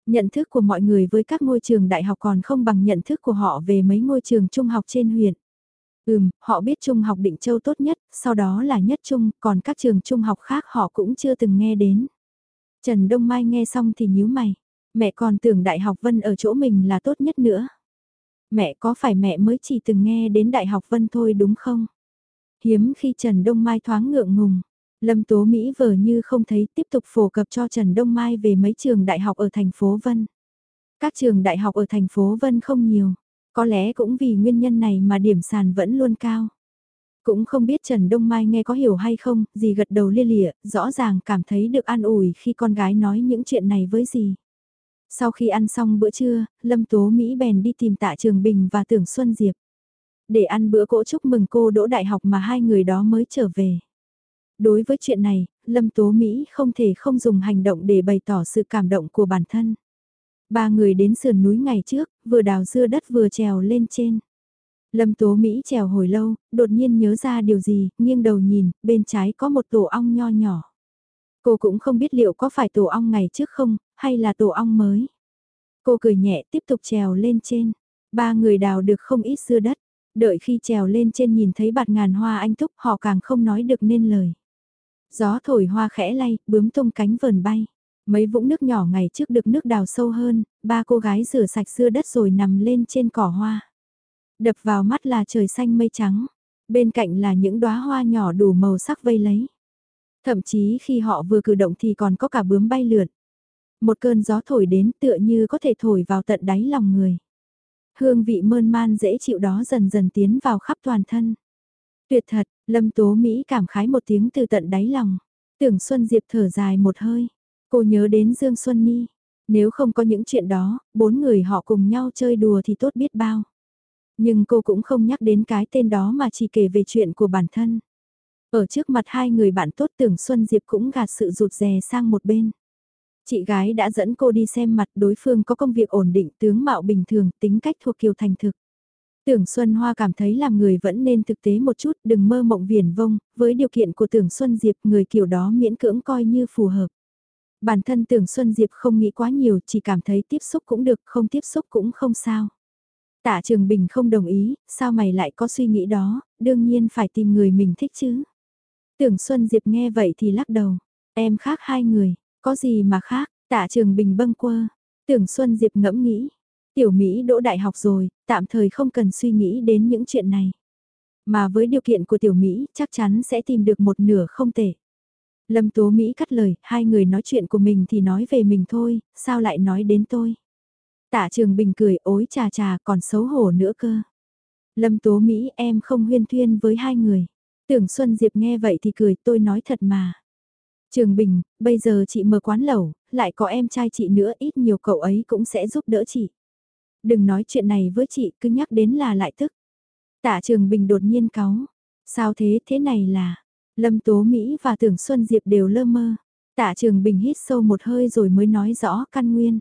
Nhận thức của mọi người với các ngôi trường đại học còn không bằng nhận thức của họ về mấy ngôi trường trung học trên huyện. Ừm, họ biết trung học định châu tốt nhất, sau đó là nhất trung, còn các trường trung học khác họ cũng chưa từng nghe đến. Trần Đông Mai nghe xong thì nhíu mày. Mẹ còn tưởng Đại học Vân ở chỗ mình là tốt nhất nữa. Mẹ có phải mẹ mới chỉ từng nghe đến Đại học Vân thôi đúng không? Hiếm khi Trần Đông Mai thoáng ngượng ngùng. Lâm Tố Mỹ vờ như không thấy tiếp tục phổ cập cho Trần Đông Mai về mấy trường đại học ở thành phố Vân. Các trường đại học ở thành phố Vân không nhiều, có lẽ cũng vì nguyên nhân này mà điểm sàn vẫn luôn cao. Cũng không biết Trần Đông Mai nghe có hiểu hay không, gì gật đầu lia lịa, rõ ràng cảm thấy được an ủi khi con gái nói những chuyện này với gì. Sau khi ăn xong bữa trưa, Lâm Tố Mỹ bèn đi tìm tạ Trường Bình và Tưởng Xuân Diệp. Để ăn bữa cỗ chúc mừng cô đỗ đại học mà hai người đó mới trở về. Đối với chuyện này, Lâm Tố Mỹ không thể không dùng hành động để bày tỏ sự cảm động của bản thân. Ba người đến sườn núi ngày trước, vừa đào dưa đất vừa trèo lên trên. Lâm Tố Mỹ trèo hồi lâu, đột nhiên nhớ ra điều gì, nghiêng đầu nhìn, bên trái có một tổ ong nho nhỏ. Cô cũng không biết liệu có phải tổ ong ngày trước không, hay là tổ ong mới. Cô cười nhẹ tiếp tục trèo lên trên. Ba người đào được không ít dưa đất. Đợi khi trèo lên trên nhìn thấy bạt ngàn hoa anh túc họ càng không nói được nên lời. Gió thổi hoa khẽ lay, bướm tung cánh vờn bay. Mấy vũng nước nhỏ ngày trước được nước đào sâu hơn, ba cô gái rửa sạch xưa đất rồi nằm lên trên cỏ hoa. Đập vào mắt là trời xanh mây trắng, bên cạnh là những đóa hoa nhỏ đủ màu sắc vây lấy. Thậm chí khi họ vừa cử động thì còn có cả bướm bay lượn. Một cơn gió thổi đến tựa như có thể thổi vào tận đáy lòng người. Hương vị mơn man dễ chịu đó dần dần tiến vào khắp toàn thân. Tuyệt thật, Lâm Tố Mỹ cảm khái một tiếng từ tận đáy lòng. Tưởng Xuân Diệp thở dài một hơi. Cô nhớ đến Dương Xuân Ni. Nếu không có những chuyện đó, bốn người họ cùng nhau chơi đùa thì tốt biết bao. Nhưng cô cũng không nhắc đến cái tên đó mà chỉ kể về chuyện của bản thân. Ở trước mặt hai người bạn tốt tưởng Xuân Diệp cũng gạt sự rụt rè sang một bên. Chị gái đã dẫn cô đi xem mặt đối phương có công việc ổn định tướng mạo bình thường tính cách thuộc kiều thành thực. Tưởng Xuân Hoa cảm thấy làm người vẫn nên thực tế một chút đừng mơ mộng viển vông, với điều kiện của tưởng Xuân Diệp người kiểu đó miễn cưỡng coi như phù hợp. Bản thân tưởng Xuân Diệp không nghĩ quá nhiều chỉ cảm thấy tiếp xúc cũng được không tiếp xúc cũng không sao. Tạ Trường Bình không đồng ý, sao mày lại có suy nghĩ đó, đương nhiên phải tìm người mình thích chứ. Tưởng Xuân Diệp nghe vậy thì lắc đầu, em khác hai người, có gì mà khác, tạ trường bình bâng quơ. Tưởng Xuân Diệp ngẫm nghĩ. Tiểu Mỹ đỗ đại học rồi, tạm thời không cần suy nghĩ đến những chuyện này. Mà với điều kiện của Tiểu Mỹ chắc chắn sẽ tìm được một nửa không tệ. Lâm Tố Mỹ cắt lời, hai người nói chuyện của mình thì nói về mình thôi, sao lại nói đến tôi. Tạ Trường Bình cười ối trà trà còn xấu hổ nữa cơ. Lâm Tố Mỹ em không huyên thuyên với hai người. Tưởng Xuân Diệp nghe vậy thì cười tôi nói thật mà. Trường Bình, bây giờ chị mở quán lẩu, lại có em trai chị nữa ít nhiều cậu ấy cũng sẽ giúp đỡ chị. Đừng nói chuyện này với chị, cứ nhắc đến là lại tức. Tạ Trường Bình đột nhiên cáu. Sao thế, thế này là... Lâm Tố Mỹ và Tưởng Xuân Diệp đều lơ mơ. Tạ Trường Bình hít sâu một hơi rồi mới nói rõ căn nguyên.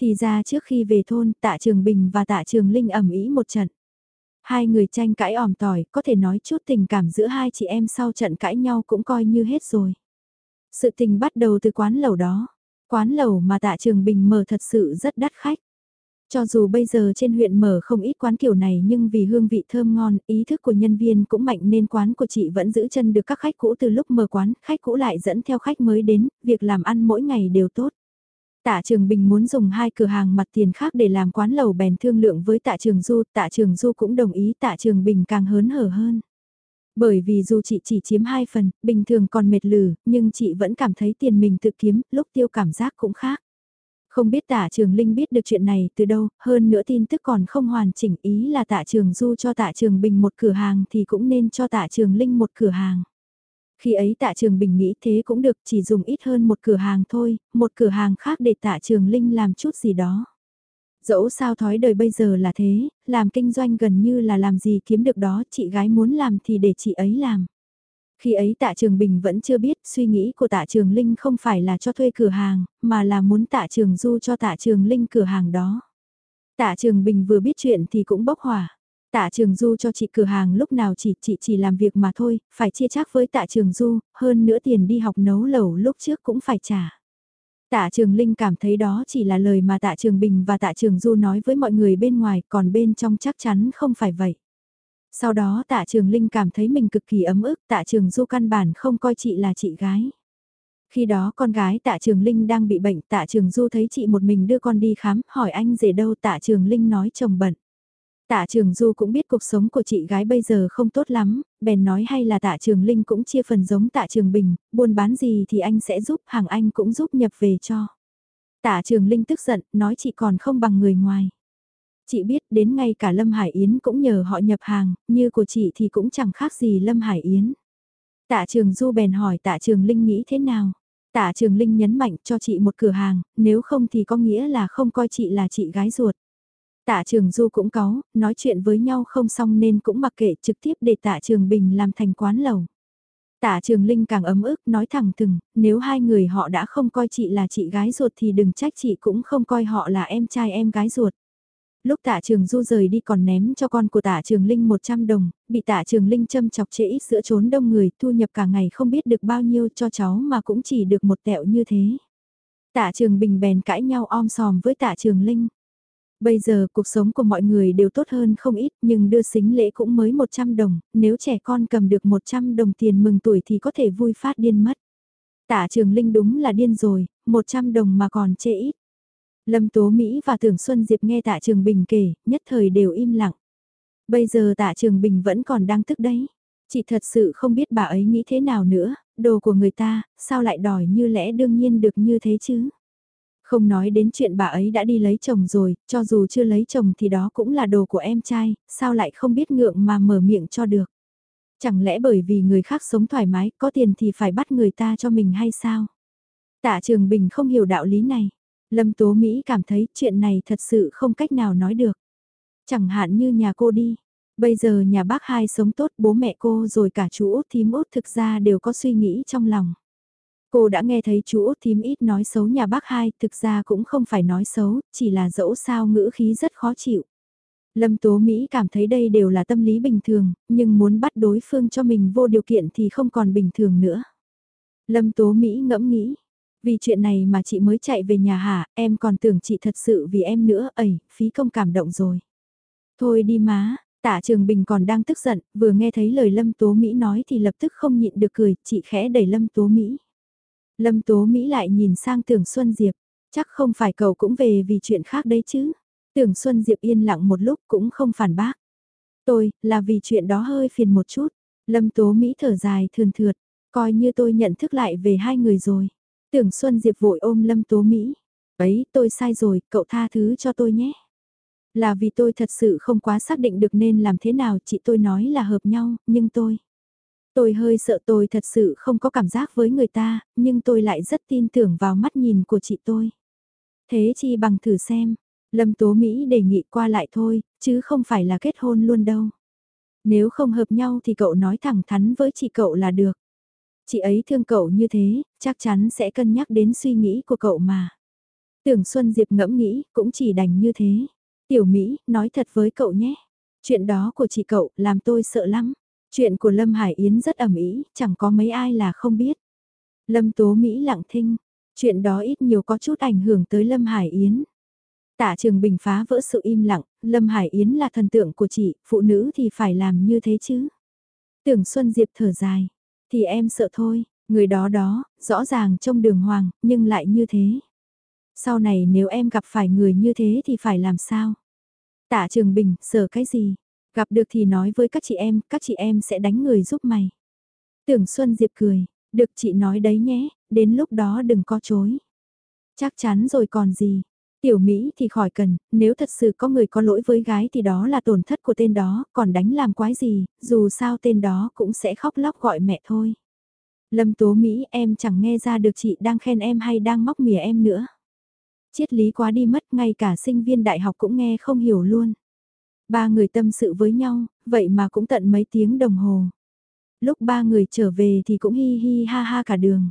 Thì ra trước khi về thôn, Tạ Trường Bình và Tạ Trường Linh ẩm ý một trận. Hai người tranh cãi ỏm tỏi, có thể nói chút tình cảm giữa hai chị em sau trận cãi nhau cũng coi như hết rồi. Sự tình bắt đầu từ quán lẩu đó. Quán lẩu mà Tạ Trường Bình mở thật sự rất đắt khách. Cho dù bây giờ trên huyện mở không ít quán kiểu này nhưng vì hương vị thơm ngon, ý thức của nhân viên cũng mạnh nên quán của chị vẫn giữ chân được các khách cũ từ lúc mở quán, khách cũ lại dẫn theo khách mới đến, việc làm ăn mỗi ngày đều tốt. Tạ Trường Bình muốn dùng hai cửa hàng mặt tiền khác để làm quán lầu bèn thương lượng với Tạ Trường Du, Tạ Trường Du cũng đồng ý Tạ Trường Bình càng hớn hở hơn. Bởi vì dù chị chỉ chiếm hai phần, bình thường còn mệt lử, nhưng chị vẫn cảm thấy tiền mình tự kiếm, lúc tiêu cảm giác cũng khác. Không biết tạ trường Linh biết được chuyện này từ đâu, hơn nữa tin tức còn không hoàn chỉnh ý là tạ trường Du cho tạ trường Bình một cửa hàng thì cũng nên cho tạ trường Linh một cửa hàng. Khi ấy tạ trường Bình nghĩ thế cũng được chỉ dùng ít hơn một cửa hàng thôi, một cửa hàng khác để tạ trường Linh làm chút gì đó. Dẫu sao thói đời bây giờ là thế, làm kinh doanh gần như là làm gì kiếm được đó, chị gái muốn làm thì để chị ấy làm. Khi ấy tạ trường Bình vẫn chưa biết suy nghĩ của tạ trường Linh không phải là cho thuê cửa hàng, mà là muốn tạ trường Du cho tạ trường Linh cửa hàng đó. Tạ trường Bình vừa biết chuyện thì cũng bốc hỏa. Tạ trường Du cho chị cửa hàng lúc nào chỉ chị chỉ làm việc mà thôi, phải chia chác với tạ trường Du, hơn nữa tiền đi học nấu lẩu lúc trước cũng phải trả. Tạ Trường Linh cảm thấy đó chỉ là lời mà Tạ Trường Bình và Tạ Trường Du nói với mọi người bên ngoài, còn bên trong chắc chắn không phải vậy. Sau đó Tạ Trường Linh cảm thấy mình cực kỳ ấm ức, Tạ Trường Du căn bản không coi chị là chị gái. Khi đó con gái Tạ Trường Linh đang bị bệnh, Tạ Trường Du thấy chị một mình đưa con đi khám, hỏi anh rể đâu Tạ Trường Linh nói chồng bận. Tạ Trường Du cũng biết cuộc sống của chị gái bây giờ không tốt lắm, bèn nói hay là Tạ Trường Linh cũng chia phần giống Tạ Trường Bình, buôn bán gì thì anh sẽ giúp, hàng anh cũng giúp nhập về cho. Tạ Trường Linh tức giận, nói chị còn không bằng người ngoài. Chị biết đến ngay cả Lâm Hải Yến cũng nhờ họ nhập hàng, như của chị thì cũng chẳng khác gì Lâm Hải Yến. Tạ Trường Du bèn hỏi Tạ Trường Linh nghĩ thế nào? Tạ Trường Linh nhấn mạnh cho chị một cửa hàng, nếu không thì có nghĩa là không coi chị là chị gái ruột. Tạ Trường Du cũng có, nói chuyện với nhau không xong nên cũng mặc kệ trực tiếp để Tạ Trường Bình làm thành quán lầu. Tạ Trường Linh càng ấm ức nói thẳng thừng, nếu hai người họ đã không coi chị là chị gái ruột thì đừng trách chị cũng không coi họ là em trai em gái ruột. Lúc tạ trường du rời đi còn ném cho con của tạ trường linh 100 đồng, bị tạ trường linh châm chọc trễ ít sữa trốn đông người, thu nhập cả ngày không biết được bao nhiêu cho cháu mà cũng chỉ được một tẹo như thế. Tạ trường bình bèn cãi nhau om sòm với tạ trường linh. Bây giờ cuộc sống của mọi người đều tốt hơn không ít nhưng đưa xính lễ cũng mới 100 đồng, nếu trẻ con cầm được 100 đồng tiền mừng tuổi thì có thể vui phát điên mất. Tạ trường linh đúng là điên rồi, 100 đồng mà còn chê ít. Lâm Tố Mỹ và Tưởng Xuân Diệp nghe Tạ Trường Bình kể, nhất thời đều im lặng. Bây giờ Tạ Trường Bình vẫn còn đang tức đấy. Chị thật sự không biết bà ấy nghĩ thế nào nữa, đồ của người ta, sao lại đòi như lẽ đương nhiên được như thế chứ? Không nói đến chuyện bà ấy đã đi lấy chồng rồi, cho dù chưa lấy chồng thì đó cũng là đồ của em trai, sao lại không biết ngượng mà mở miệng cho được? Chẳng lẽ bởi vì người khác sống thoải mái, có tiền thì phải bắt người ta cho mình hay sao? Tạ Trường Bình không hiểu đạo lý này. Lâm Tố Mỹ cảm thấy chuyện này thật sự không cách nào nói được. Chẳng hạn như nhà cô đi. Bây giờ nhà bác hai sống tốt bố mẹ cô rồi cả chú út thím út thực ra đều có suy nghĩ trong lòng. Cô đã nghe thấy chú út thím ít nói xấu nhà bác hai, thực ra cũng không phải nói xấu, chỉ là dẫu sao ngữ khí rất khó chịu. Lâm Tố Mỹ cảm thấy đây đều là tâm lý bình thường, nhưng muốn bắt đối phương cho mình vô điều kiện thì không còn bình thường nữa. Lâm Tố Mỹ ngẫm nghĩ, vì chuyện này mà chị mới chạy về nhà hả, em còn tưởng chị thật sự vì em nữa, ẩy, phí công cảm động rồi. Thôi đi má, tạ Trường Bình còn đang tức giận, vừa nghe thấy lời Lâm Tố Mỹ nói thì lập tức không nhịn được cười, chị khẽ đẩy Lâm Tố Mỹ. Lâm Tố Mỹ lại nhìn sang Tưởng Xuân Diệp, chắc không phải cậu cũng về vì chuyện khác đấy chứ. Tưởng Xuân Diệp yên lặng một lúc cũng không phản bác. Tôi, là vì chuyện đó hơi phiền một chút. Lâm Tố Mỹ thở dài thườn thượt, coi như tôi nhận thức lại về hai người rồi. Tưởng Xuân Diệp vội ôm Lâm Tố Mỹ. Ấy, tôi sai rồi, cậu tha thứ cho tôi nhé. Là vì tôi thật sự không quá xác định được nên làm thế nào chị tôi nói là hợp nhau, nhưng tôi... Tôi hơi sợ tôi thật sự không có cảm giác với người ta, nhưng tôi lại rất tin tưởng vào mắt nhìn của chị tôi. Thế chi bằng thử xem, Lâm Tố Mỹ đề nghị qua lại thôi, chứ không phải là kết hôn luôn đâu. Nếu không hợp nhau thì cậu nói thẳng thắn với chị cậu là được. Chị ấy thương cậu như thế, chắc chắn sẽ cân nhắc đến suy nghĩ của cậu mà. Tưởng Xuân Diệp ngẫm nghĩ, cũng chỉ đành như thế. Tiểu Mỹ, nói thật với cậu nhé. Chuyện đó của chị cậu, làm tôi sợ lắm. Chuyện của Lâm Hải Yến rất ẩm ý, chẳng có mấy ai là không biết. Lâm Tố Mỹ lặng thinh, chuyện đó ít nhiều có chút ảnh hưởng tới Lâm Hải Yến. Tạ Trường Bình phá vỡ sự im lặng, Lâm Hải Yến là thần tượng của chị, phụ nữ thì phải làm như thế chứ. Tưởng Xuân Diệp thở dài, thì em sợ thôi, người đó đó, rõ ràng trông đường hoàng, nhưng lại như thế. Sau này nếu em gặp phải người như thế thì phải làm sao? Tạ Trường Bình, sợ cái gì? Gặp được thì nói với các chị em, các chị em sẽ đánh người giúp mày. Tưởng Xuân Diệp cười, được chị nói đấy nhé, đến lúc đó đừng có chối. Chắc chắn rồi còn gì. Tiểu Mỹ thì khỏi cần, nếu thật sự có người có lỗi với gái thì đó là tổn thất của tên đó, còn đánh làm quái gì, dù sao tên đó cũng sẽ khóc lóc gọi mẹ thôi. Lâm Tố Mỹ em chẳng nghe ra được chị đang khen em hay đang móc mỉa em nữa. Triết lý quá đi mất ngay cả sinh viên đại học cũng nghe không hiểu luôn. Ba người tâm sự với nhau, vậy mà cũng tận mấy tiếng đồng hồ. Lúc ba người trở về thì cũng hi hi ha ha cả đường.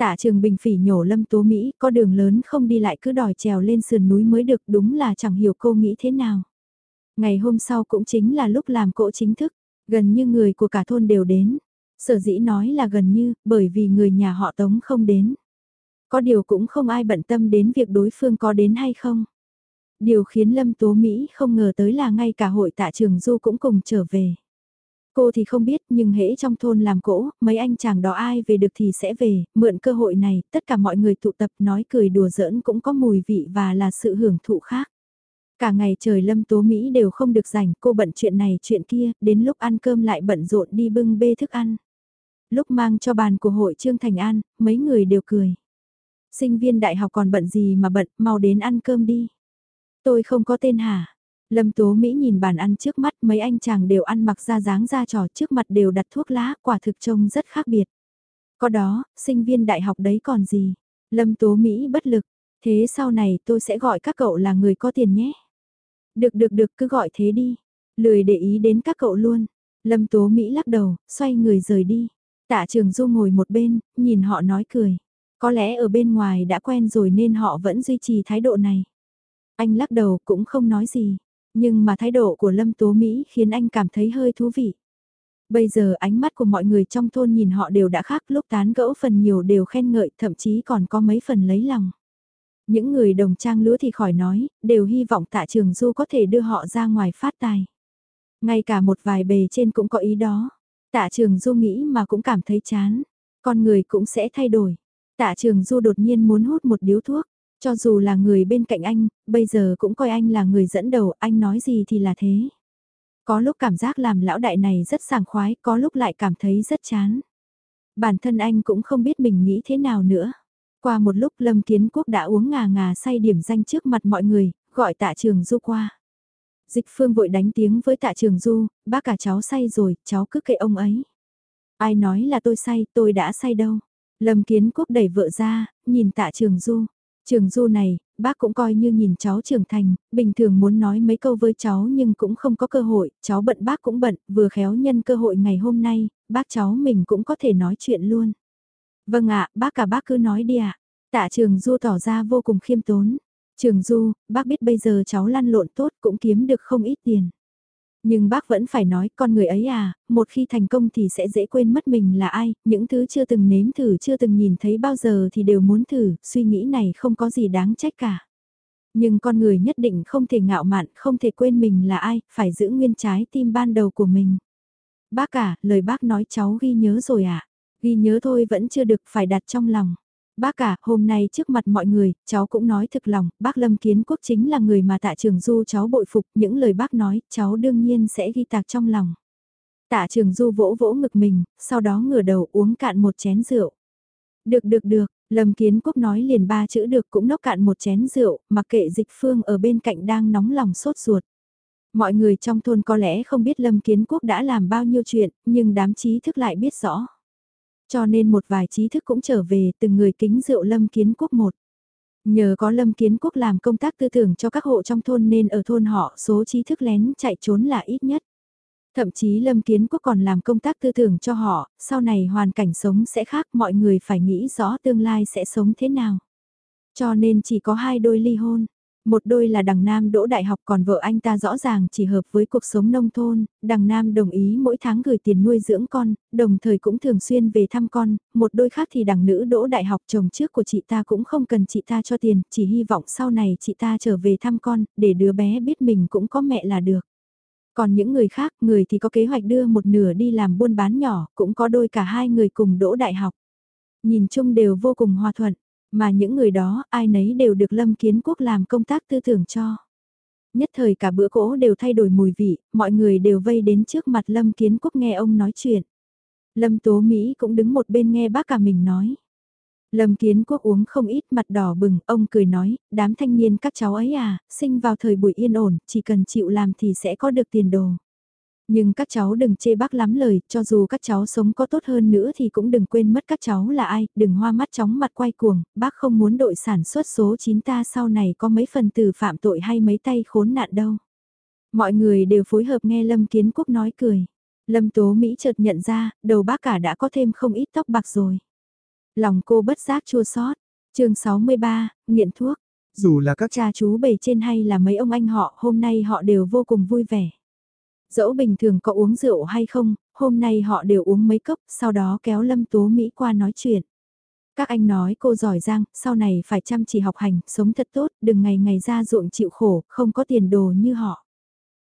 Tạ trường bình phỉ nhổ lâm tố Mỹ, có đường lớn không đi lại cứ đòi trèo lên sườn núi mới được đúng là chẳng hiểu cô nghĩ thế nào. Ngày hôm sau cũng chính là lúc làm cỗ chính thức, gần như người của cả thôn đều đến. Sở dĩ nói là gần như, bởi vì người nhà họ Tống không đến. Có điều cũng không ai bận tâm đến việc đối phương có đến hay không. Điều khiến Lâm Tố Mỹ không ngờ tới là ngay cả hội tạ trường Du cũng cùng trở về. Cô thì không biết nhưng hễ trong thôn làm cỗ, mấy anh chàng đó ai về được thì sẽ về, mượn cơ hội này, tất cả mọi người tụ tập nói cười đùa giỡn cũng có mùi vị và là sự hưởng thụ khác. Cả ngày trời Lâm Tố Mỹ đều không được rảnh, cô bận chuyện này chuyện kia, đến lúc ăn cơm lại bận rộn đi bưng bê thức ăn. Lúc mang cho bàn của hội Trương Thành An, mấy người đều cười. Sinh viên đại học còn bận gì mà bận, mau đến ăn cơm đi. Tôi không có tên hả? Lâm Tố Mỹ nhìn bàn ăn trước mắt mấy anh chàng đều ăn mặc ra dáng ra trò trước mặt đều đặt thuốc lá quả thực trông rất khác biệt. Có đó, sinh viên đại học đấy còn gì? Lâm Tố Mỹ bất lực, thế sau này tôi sẽ gọi các cậu là người có tiền nhé. Được được được cứ gọi thế đi, lười để ý đến các cậu luôn. Lâm Tố Mỹ lắc đầu, xoay người rời đi. Tạ Trường Du ngồi một bên, nhìn họ nói cười. Có lẽ ở bên ngoài đã quen rồi nên họ vẫn duy trì thái độ này. Anh lắc đầu cũng không nói gì, nhưng mà thái độ của Lâm Tố Mỹ khiến anh cảm thấy hơi thú vị. Bây giờ ánh mắt của mọi người trong thôn nhìn họ đều đã khác lúc tán gẫu phần nhiều đều khen ngợi thậm chí còn có mấy phần lấy lòng. Những người đồng trang lứa thì khỏi nói, đều hy vọng tạ trường du có thể đưa họ ra ngoài phát tài. Ngay cả một vài bề trên cũng có ý đó. Tạ trường du nghĩ mà cũng cảm thấy chán. Con người cũng sẽ thay đổi. Tạ trường du đột nhiên muốn hút một điếu thuốc. Cho dù là người bên cạnh anh, bây giờ cũng coi anh là người dẫn đầu, anh nói gì thì là thế. Có lúc cảm giác làm lão đại này rất sảng khoái, có lúc lại cảm thấy rất chán. Bản thân anh cũng không biết mình nghĩ thế nào nữa. Qua một lúc Lâm Kiến Quốc đã uống ngà ngà say điểm danh trước mặt mọi người, gọi tạ trường du qua. Dịch phương vội đánh tiếng với tạ trường du, bác cả cháu say rồi, cháu cứ kệ ông ấy. Ai nói là tôi say, tôi đã say đâu. Lâm Kiến Quốc đẩy vợ ra, nhìn tạ trường du. Trường Du này, bác cũng coi như nhìn cháu trưởng thành, bình thường muốn nói mấy câu với cháu nhưng cũng không có cơ hội, cháu bận bác cũng bận, vừa khéo nhân cơ hội ngày hôm nay, bác cháu mình cũng có thể nói chuyện luôn. Vâng ạ, bác cả bác cứ nói đi ạ. Tạ Trường Du tỏ ra vô cùng khiêm tốn. Trường Du, bác biết bây giờ cháu lăn lộn tốt cũng kiếm được không ít tiền. Nhưng bác vẫn phải nói con người ấy à, một khi thành công thì sẽ dễ quên mất mình là ai, những thứ chưa từng nếm thử chưa từng nhìn thấy bao giờ thì đều muốn thử, suy nghĩ này không có gì đáng trách cả. Nhưng con người nhất định không thể ngạo mạn, không thể quên mình là ai, phải giữ nguyên trái tim ban đầu của mình. Bác à, lời bác nói cháu ghi nhớ rồi à? Ghi nhớ thôi vẫn chưa được phải đặt trong lòng. Bác cả, hôm nay trước mặt mọi người, cháu cũng nói thực lòng, bác Lâm Kiến Quốc chính là người mà tạ trường du cháu bội phục, những lời bác nói, cháu đương nhiên sẽ ghi tạc trong lòng. Tạ trường du vỗ vỗ ngực mình, sau đó ngửa đầu uống cạn một chén rượu. Được được được, Lâm Kiến Quốc nói liền ba chữ được cũng nốc cạn một chén rượu, mặc kệ dịch phương ở bên cạnh đang nóng lòng sốt ruột. Mọi người trong thôn có lẽ không biết Lâm Kiến Quốc đã làm bao nhiêu chuyện, nhưng đám trí thức lại biết rõ. Cho nên một vài trí thức cũng trở về từng người kính rượu Lâm Kiến Quốc một. Nhờ có Lâm Kiến Quốc làm công tác tư tưởng cho các hộ trong thôn nên ở thôn họ số trí thức lén chạy trốn là ít nhất. Thậm chí Lâm Kiến Quốc còn làm công tác tư tưởng cho họ, sau này hoàn cảnh sống sẽ khác mọi người phải nghĩ rõ tương lai sẽ sống thế nào. Cho nên chỉ có hai đôi ly hôn. Một đôi là đằng Nam đỗ đại học còn vợ anh ta rõ ràng chỉ hợp với cuộc sống nông thôn, đằng Nam đồng ý mỗi tháng gửi tiền nuôi dưỡng con, đồng thời cũng thường xuyên về thăm con, một đôi khác thì đằng nữ đỗ đại học chồng trước của chị ta cũng không cần chị ta cho tiền, chỉ hy vọng sau này chị ta trở về thăm con, để đứa bé biết mình cũng có mẹ là được. Còn những người khác, người thì có kế hoạch đưa một nửa đi làm buôn bán nhỏ, cũng có đôi cả hai người cùng đỗ đại học. Nhìn chung đều vô cùng hòa thuận, mà những người đó, ai nấy đều được Lâm Kiến Quốc làm công tác tư tưởng cho. Nhất thời cả bữa cỗ đều thay đổi mùi vị, mọi người đều vây đến trước mặt Lâm Kiến Quốc nghe ông nói chuyện. Lâm Tố Mỹ cũng đứng một bên nghe bác cả mình nói. Lâm Kiến Quốc uống không ít mặt đỏ bừng, ông cười nói, đám thanh niên các cháu ấy à, sinh vào thời buổi yên ổn, chỉ cần chịu làm thì sẽ có được tiền đồ. Nhưng các cháu đừng chê bác lắm lời, cho dù các cháu sống có tốt hơn nữa thì cũng đừng quên mất các cháu là ai, đừng hoa mắt chóng mặt quay cuồng, bác không muốn đội sản xuất số 9 ta sau này có mấy phần từ phạm tội hay mấy tay khốn nạn đâu. Mọi người đều phối hợp nghe Lâm Kiến Quốc nói cười. Lâm Tố Mỹ chợt nhận ra, đầu bác cả đã có thêm không ít tóc bạc rồi. Lòng cô bất giác chua xót. chương 63, nghiện thuốc. Dù là các cha chú bầy trên hay là mấy ông anh họ, hôm nay họ đều vô cùng vui vẻ. Dẫu bình thường có uống rượu hay không, hôm nay họ đều uống mấy cốc, sau đó kéo Lâm Tố Mỹ qua nói chuyện. Các anh nói cô giỏi giang, sau này phải chăm chỉ học hành, sống thật tốt, đừng ngày ngày ra ruộng chịu khổ, không có tiền đồ như họ.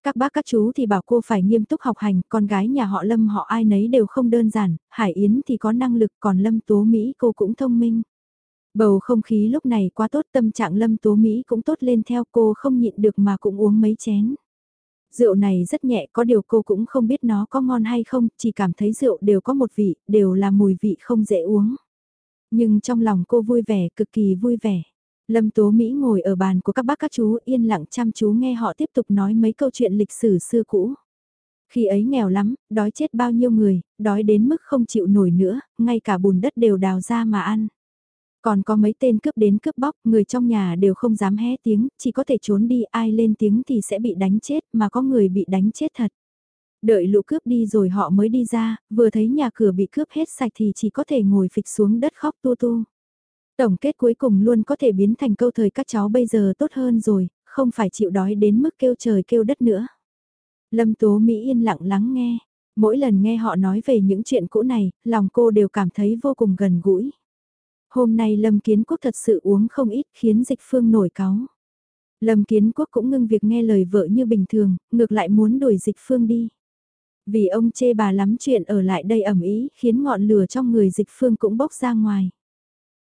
Các bác các chú thì bảo cô phải nghiêm túc học hành, con gái nhà họ Lâm họ ai nấy đều không đơn giản, Hải Yến thì có năng lực còn Lâm Tố Mỹ cô cũng thông minh. Bầu không khí lúc này quá tốt tâm trạng Lâm Tố Mỹ cũng tốt lên theo cô không nhịn được mà cũng uống mấy chén. Rượu này rất nhẹ có điều cô cũng không biết nó có ngon hay không, chỉ cảm thấy rượu đều có một vị, đều là mùi vị không dễ uống. Nhưng trong lòng cô vui vẻ, cực kỳ vui vẻ. Lâm Tố Mỹ ngồi ở bàn của các bác các chú yên lặng chăm chú nghe họ tiếp tục nói mấy câu chuyện lịch sử xưa cũ. Khi ấy nghèo lắm, đói chết bao nhiêu người, đói đến mức không chịu nổi nữa, ngay cả bùn đất đều đào ra mà ăn. Còn có mấy tên cướp đến cướp bóc, người trong nhà đều không dám hé tiếng, chỉ có thể trốn đi, ai lên tiếng thì sẽ bị đánh chết, mà có người bị đánh chết thật. Đợi lũ cướp đi rồi họ mới đi ra, vừa thấy nhà cửa bị cướp hết sạch thì chỉ có thể ngồi phịch xuống đất khóc tu tu. Tổng kết cuối cùng luôn có thể biến thành câu thời các cháu bây giờ tốt hơn rồi, không phải chịu đói đến mức kêu trời kêu đất nữa. Lâm Tố Mỹ yên lặng lắng nghe, mỗi lần nghe họ nói về những chuyện cũ này, lòng cô đều cảm thấy vô cùng gần gũi. Hôm nay Lâm Kiến Quốc thật sự uống không ít khiến dịch phương nổi cáu. Lâm Kiến Quốc cũng ngưng việc nghe lời vợ như bình thường, ngược lại muốn đuổi dịch phương đi. Vì ông chê bà lắm chuyện ở lại đây ẩm ý khiến ngọn lửa trong người dịch phương cũng bốc ra ngoài.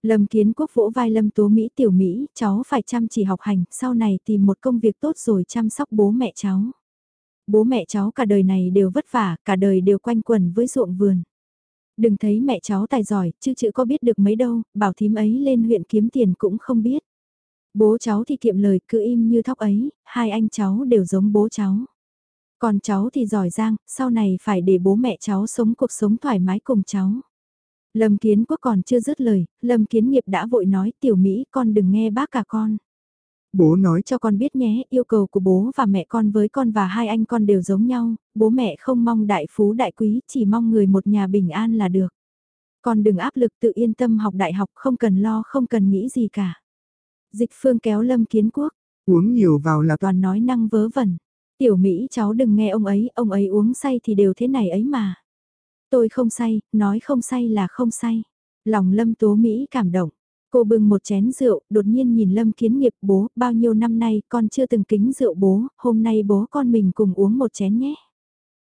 Lâm Kiến Quốc vỗ vai Lâm Tố Mỹ tiểu Mỹ, cháu phải chăm chỉ học hành, sau này tìm một công việc tốt rồi chăm sóc bố mẹ cháu. Bố mẹ cháu cả đời này đều vất vả, cả đời đều quanh quẩn với ruộng vườn. Đừng thấy mẹ cháu tài giỏi, chứ chữ có biết được mấy đâu, bảo thím ấy lên huyện kiếm tiền cũng không biết. Bố cháu thì kiệm lời cứ im như thóc ấy, hai anh cháu đều giống bố cháu. Còn cháu thì giỏi giang, sau này phải để bố mẹ cháu sống cuộc sống thoải mái cùng cháu. Lâm Kiến Quốc còn chưa dứt lời, Lâm Kiến Nghiệp đã vội nói tiểu Mỹ con đừng nghe bác cả con. Bố nói cho con biết nhé, yêu cầu của bố và mẹ con với con và hai anh con đều giống nhau, bố mẹ không mong đại phú đại quý, chỉ mong người một nhà bình an là được. Con đừng áp lực tự yên tâm học đại học không cần lo không cần nghĩ gì cả. Dịch phương kéo Lâm Kiến Quốc, uống nhiều vào là toàn nói năng vớ vẩn. Tiểu Mỹ cháu đừng nghe ông ấy, ông ấy uống say thì đều thế này ấy mà. Tôi không say, nói không say là không say. Lòng Lâm Tố Mỹ cảm động. Cô bưng một chén rượu, đột nhiên nhìn Lâm Kiến Nghiệp bố, bao nhiêu năm nay con chưa từng kính rượu bố, hôm nay bố con mình cùng uống một chén nhé.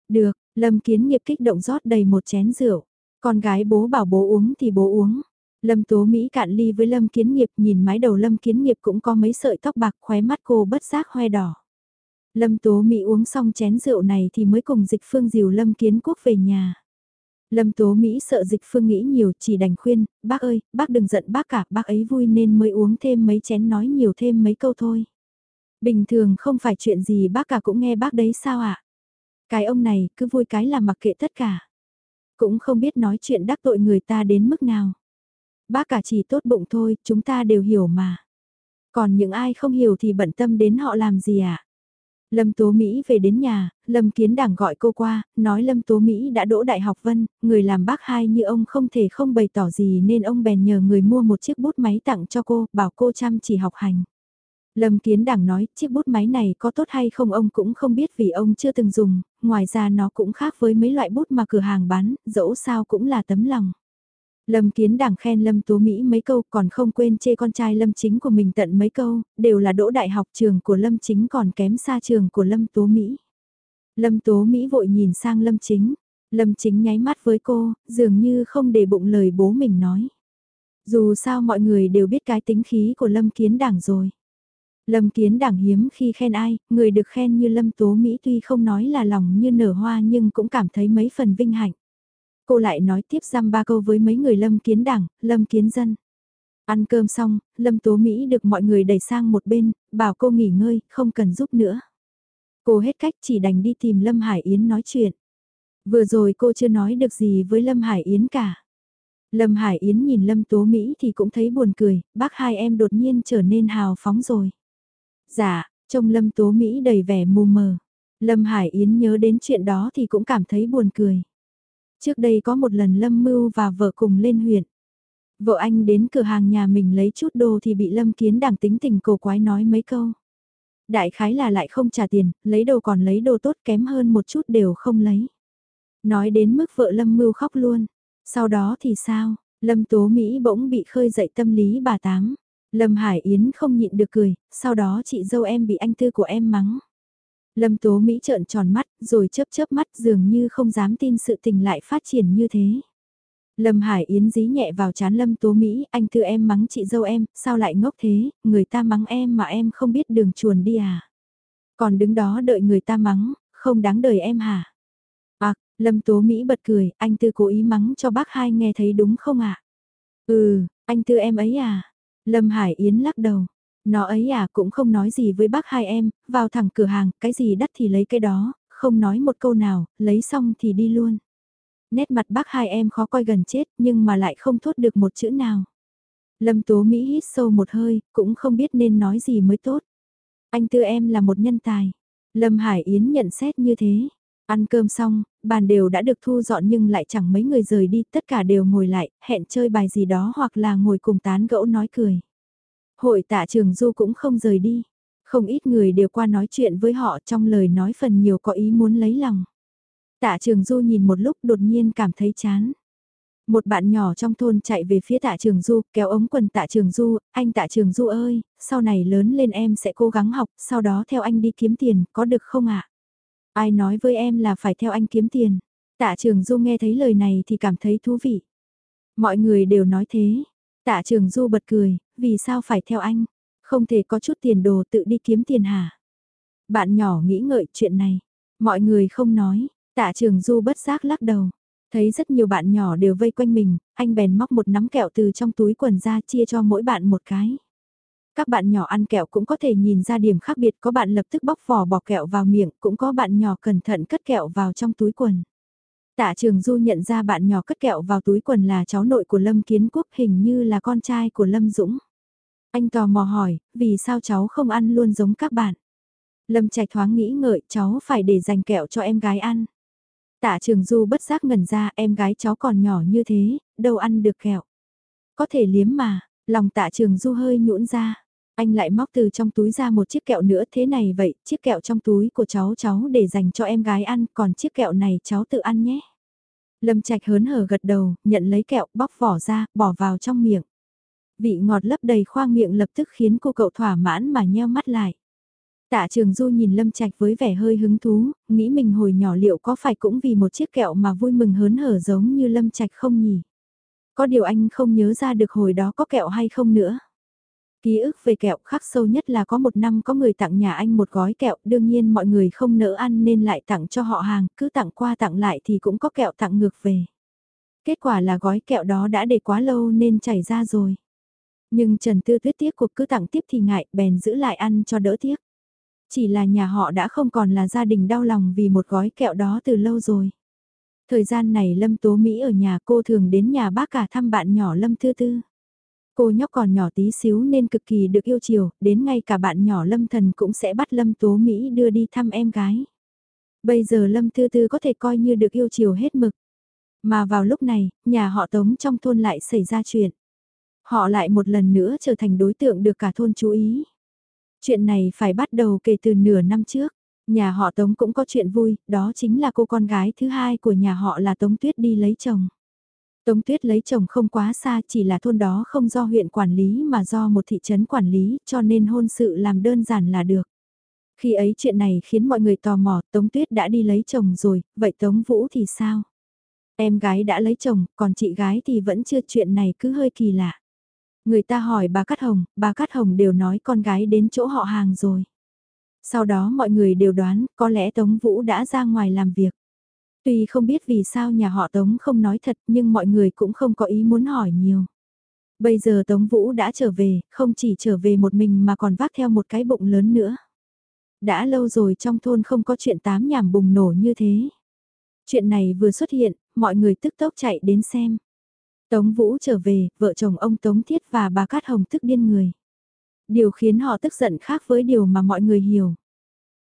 Được, Lâm Kiến Nghiệp kích động rót đầy một chén rượu. Con gái bố bảo bố uống thì bố uống. Lâm Tố Mỹ cạn ly với Lâm Kiến Nghiệp nhìn mái đầu Lâm Kiến Nghiệp cũng có mấy sợi tóc bạc khóe mắt cô bất giác hoe đỏ. Lâm Tố Mỹ uống xong chén rượu này thì mới cùng dịch phương dìu Lâm Kiến Quốc về nhà. Lâm Tố Mỹ sợ dịch phương nghĩ nhiều chỉ đành khuyên, bác ơi, bác đừng giận bác cả, bác ấy vui nên mới uống thêm mấy chén nói nhiều thêm mấy câu thôi. Bình thường không phải chuyện gì bác cả cũng nghe bác đấy sao ạ? Cái ông này cứ vui cái là mặc kệ tất cả. Cũng không biết nói chuyện đắc tội người ta đến mức nào. Bác cả chỉ tốt bụng thôi, chúng ta đều hiểu mà. Còn những ai không hiểu thì bận tâm đến họ làm gì ạ? À? Lâm Tố Mỹ về đến nhà, Lâm Kiến Đảng gọi cô qua, nói Lâm Tố Mỹ đã đỗ đại học vân, người làm bác hai như ông không thể không bày tỏ gì nên ông bèn nhờ người mua một chiếc bút máy tặng cho cô, bảo cô chăm chỉ học hành. Lâm Kiến Đảng nói, chiếc bút máy này có tốt hay không ông cũng không biết vì ông chưa từng dùng, ngoài ra nó cũng khác với mấy loại bút mà cửa hàng bán, dẫu sao cũng là tấm lòng. Lâm Kiến Đảng khen Lâm Tố Mỹ mấy câu còn không quên chê con trai Lâm Chính của mình tận mấy câu, đều là đỗ đại học trường của Lâm Chính còn kém xa trường của Lâm Tố Mỹ. Lâm Tố Mỹ vội nhìn sang Lâm Chính, Lâm Chính nháy mắt với cô, dường như không để bụng lời bố mình nói. Dù sao mọi người đều biết cái tính khí của Lâm Kiến Đảng rồi. Lâm Kiến Đảng hiếm khi khen ai, người được khen như Lâm Tố Mỹ tuy không nói là lòng như nở hoa nhưng cũng cảm thấy mấy phần vinh hạnh. Cô lại nói tiếp răm ba câu với mấy người Lâm Kiến Đảng, Lâm Kiến Dân. Ăn cơm xong, Lâm Tố Mỹ được mọi người đẩy sang một bên, bảo cô nghỉ ngơi, không cần giúp nữa. Cô hết cách chỉ đành đi tìm Lâm Hải Yến nói chuyện. Vừa rồi cô chưa nói được gì với Lâm Hải Yến cả. Lâm Hải Yến nhìn Lâm Tố Mỹ thì cũng thấy buồn cười, bác hai em đột nhiên trở nên hào phóng rồi. Dạ, trông Lâm Tố Mỹ đầy vẻ mù mờ. Lâm Hải Yến nhớ đến chuyện đó thì cũng cảm thấy buồn cười. Trước đây có một lần Lâm Mưu và vợ cùng lên huyện. Vợ anh đến cửa hàng nhà mình lấy chút đồ thì bị Lâm Kiến đảng tính tình cổ quái nói mấy câu. Đại khái là lại không trả tiền, lấy đồ còn lấy đồ tốt kém hơn một chút đều không lấy. Nói đến mức vợ Lâm Mưu khóc luôn. Sau đó thì sao, Lâm Tố Mỹ bỗng bị khơi dậy tâm lý bà Tám. Lâm Hải Yến không nhịn được cười, sau đó chị dâu em bị anh tư của em mắng. Lâm Tố Mỹ trợn tròn mắt, rồi chớp chớp mắt dường như không dám tin sự tình lại phát triển như thế. Lâm Hải Yến dí nhẹ vào chán Lâm Tố Mỹ, anh tư em mắng chị dâu em, sao lại ngốc thế, người ta mắng em mà em không biết đường chuồn đi à. Còn đứng đó đợi người ta mắng, không đáng đời em hả? À, Lâm Tố Mỹ bật cười, anh tư cố ý mắng cho bác hai nghe thấy đúng không ạ? À? Ừ, anh tư em ấy à? Lâm Hải Yến lắc đầu. Nó ấy à cũng không nói gì với bác hai em, vào thẳng cửa hàng, cái gì đắt thì lấy cái đó, không nói một câu nào, lấy xong thì đi luôn. Nét mặt bác hai em khó coi gần chết nhưng mà lại không thốt được một chữ nào. Lâm Tố Mỹ hít sâu một hơi, cũng không biết nên nói gì mới tốt. Anh tư em là một nhân tài. Lâm Hải Yến nhận xét như thế. Ăn cơm xong, bàn đều đã được thu dọn nhưng lại chẳng mấy người rời đi, tất cả đều ngồi lại, hẹn chơi bài gì đó hoặc là ngồi cùng tán gẫu nói cười. Hội tạ trường du cũng không rời đi. Không ít người đều qua nói chuyện với họ trong lời nói phần nhiều có ý muốn lấy lòng. Tạ trường du nhìn một lúc đột nhiên cảm thấy chán. Một bạn nhỏ trong thôn chạy về phía tạ trường du, kéo ống quần tạ trường du, anh tạ trường du ơi, sau này lớn lên em sẽ cố gắng học, sau đó theo anh đi kiếm tiền, có được không ạ? Ai nói với em là phải theo anh kiếm tiền? Tạ trường du nghe thấy lời này thì cảm thấy thú vị. Mọi người đều nói thế. Tạ trường du bật cười, vì sao phải theo anh? Không thể có chút tiền đồ tự đi kiếm tiền hả? Bạn nhỏ nghĩ ngợi chuyện này. Mọi người không nói, tạ trường du bất giác lắc đầu. Thấy rất nhiều bạn nhỏ đều vây quanh mình, anh bèn móc một nắm kẹo từ trong túi quần ra chia cho mỗi bạn một cái. Các bạn nhỏ ăn kẹo cũng có thể nhìn ra điểm khác biệt, có bạn lập tức bóc vỏ bỏ kẹo vào miệng, cũng có bạn nhỏ cẩn thận cất kẹo vào trong túi quần. Tạ Trường Du nhận ra bạn nhỏ cất kẹo vào túi quần là cháu nội của Lâm Kiến Quốc hình như là con trai của Lâm Dũng. Anh tò mò hỏi, vì sao cháu không ăn luôn giống các bạn? Lâm Trạch thoáng nghĩ ngợi cháu phải để dành kẹo cho em gái ăn. Tạ Trường Du bất giác ngẩn ra em gái cháu còn nhỏ như thế, đâu ăn được kẹo. Có thể liếm mà, lòng tạ Trường Du hơi nhũn ra. Anh lại móc từ trong túi ra một chiếc kẹo nữa thế này vậy, chiếc kẹo trong túi của cháu cháu để dành cho em gái ăn, còn chiếc kẹo này cháu tự ăn nhé. Lâm Trạch hớn hở gật đầu, nhận lấy kẹo, bóc vỏ ra, bỏ vào trong miệng. Vị ngọt lấp đầy khoang miệng lập tức khiến cô cậu thỏa mãn mà nheo mắt lại. Tạ Trường Du nhìn Lâm Trạch với vẻ hơi hứng thú, nghĩ mình hồi nhỏ liệu có phải cũng vì một chiếc kẹo mà vui mừng hớn hở giống như Lâm Trạch không nhỉ? Có điều anh không nhớ ra được hồi đó có kẹo hay không nữa. Ký ức về kẹo khắc sâu nhất là có một năm có người tặng nhà anh một gói kẹo, đương nhiên mọi người không nỡ ăn nên lại tặng cho họ hàng, cứ tặng qua tặng lại thì cũng có kẹo tặng ngược về. Kết quả là gói kẹo đó đã để quá lâu nên chảy ra rồi. Nhưng Trần Tư Tuyết tiếc cuộc cứ tặng tiếp thì ngại, bèn giữ lại ăn cho đỡ tiếc. Chỉ là nhà họ đã không còn là gia đình đau lòng vì một gói kẹo đó từ lâu rồi. Thời gian này Lâm Tố Mỹ ở nhà cô thường đến nhà bác cả thăm bạn nhỏ Lâm Thư Tư. Cô nhóc còn nhỏ tí xíu nên cực kỳ được yêu chiều, đến ngay cả bạn nhỏ Lâm Thần cũng sẽ bắt Lâm Tố Mỹ đưa đi thăm em gái. Bây giờ Lâm Thư Tư có thể coi như được yêu chiều hết mực. Mà vào lúc này, nhà họ Tống trong thôn lại xảy ra chuyện. Họ lại một lần nữa trở thành đối tượng được cả thôn chú ý. Chuyện này phải bắt đầu kể từ nửa năm trước. Nhà họ Tống cũng có chuyện vui, đó chính là cô con gái thứ hai của nhà họ là Tống Tuyết đi lấy chồng. Tống Tuyết lấy chồng không quá xa chỉ là thôn đó không do huyện quản lý mà do một thị trấn quản lý cho nên hôn sự làm đơn giản là được. Khi ấy chuyện này khiến mọi người tò mò Tống Tuyết đã đi lấy chồng rồi, vậy Tống Vũ thì sao? Em gái đã lấy chồng, còn chị gái thì vẫn chưa chuyện này cứ hơi kỳ lạ. Người ta hỏi bà Cát Hồng, bà Cát Hồng đều nói con gái đến chỗ họ hàng rồi. Sau đó mọi người đều đoán có lẽ Tống Vũ đã ra ngoài làm việc. Tuy không biết vì sao nhà họ Tống không nói thật nhưng mọi người cũng không có ý muốn hỏi nhiều. Bây giờ Tống Vũ đã trở về, không chỉ trở về một mình mà còn vác theo một cái bụng lớn nữa. Đã lâu rồi trong thôn không có chuyện tám nhảm bùng nổ như thế. Chuyện này vừa xuất hiện, mọi người tức tốc chạy đến xem. Tống Vũ trở về, vợ chồng ông Tống Thiết và bà Cát Hồng tức điên người. Điều khiến họ tức giận khác với điều mà mọi người hiểu.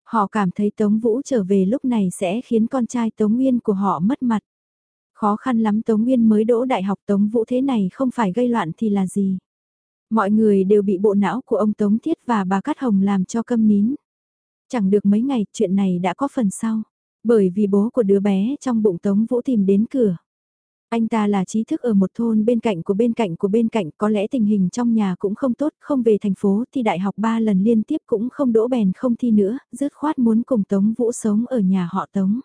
Họ cảm thấy Tống Vũ trở về lúc này sẽ khiến con trai Tống Nguyên của họ mất mặt. Khó khăn lắm Tống Nguyên mới đỗ đại học Tống Vũ thế này không phải gây loạn thì là gì. Mọi người đều bị bộ não của ông Tống Thiết và bà Cát Hồng làm cho câm nín. Chẳng được mấy ngày chuyện này đã có phần sau. Bởi vì bố của đứa bé trong bụng Tống Vũ tìm đến cửa. Anh ta là trí thức ở một thôn bên cạnh của bên cạnh của bên cạnh có lẽ tình hình trong nhà cũng không tốt, không về thành phố thì đại học 3 lần liên tiếp cũng không đỗ bèn không thi nữa, dứt khoát muốn cùng Tống Vũ sống ở nhà họ Tống.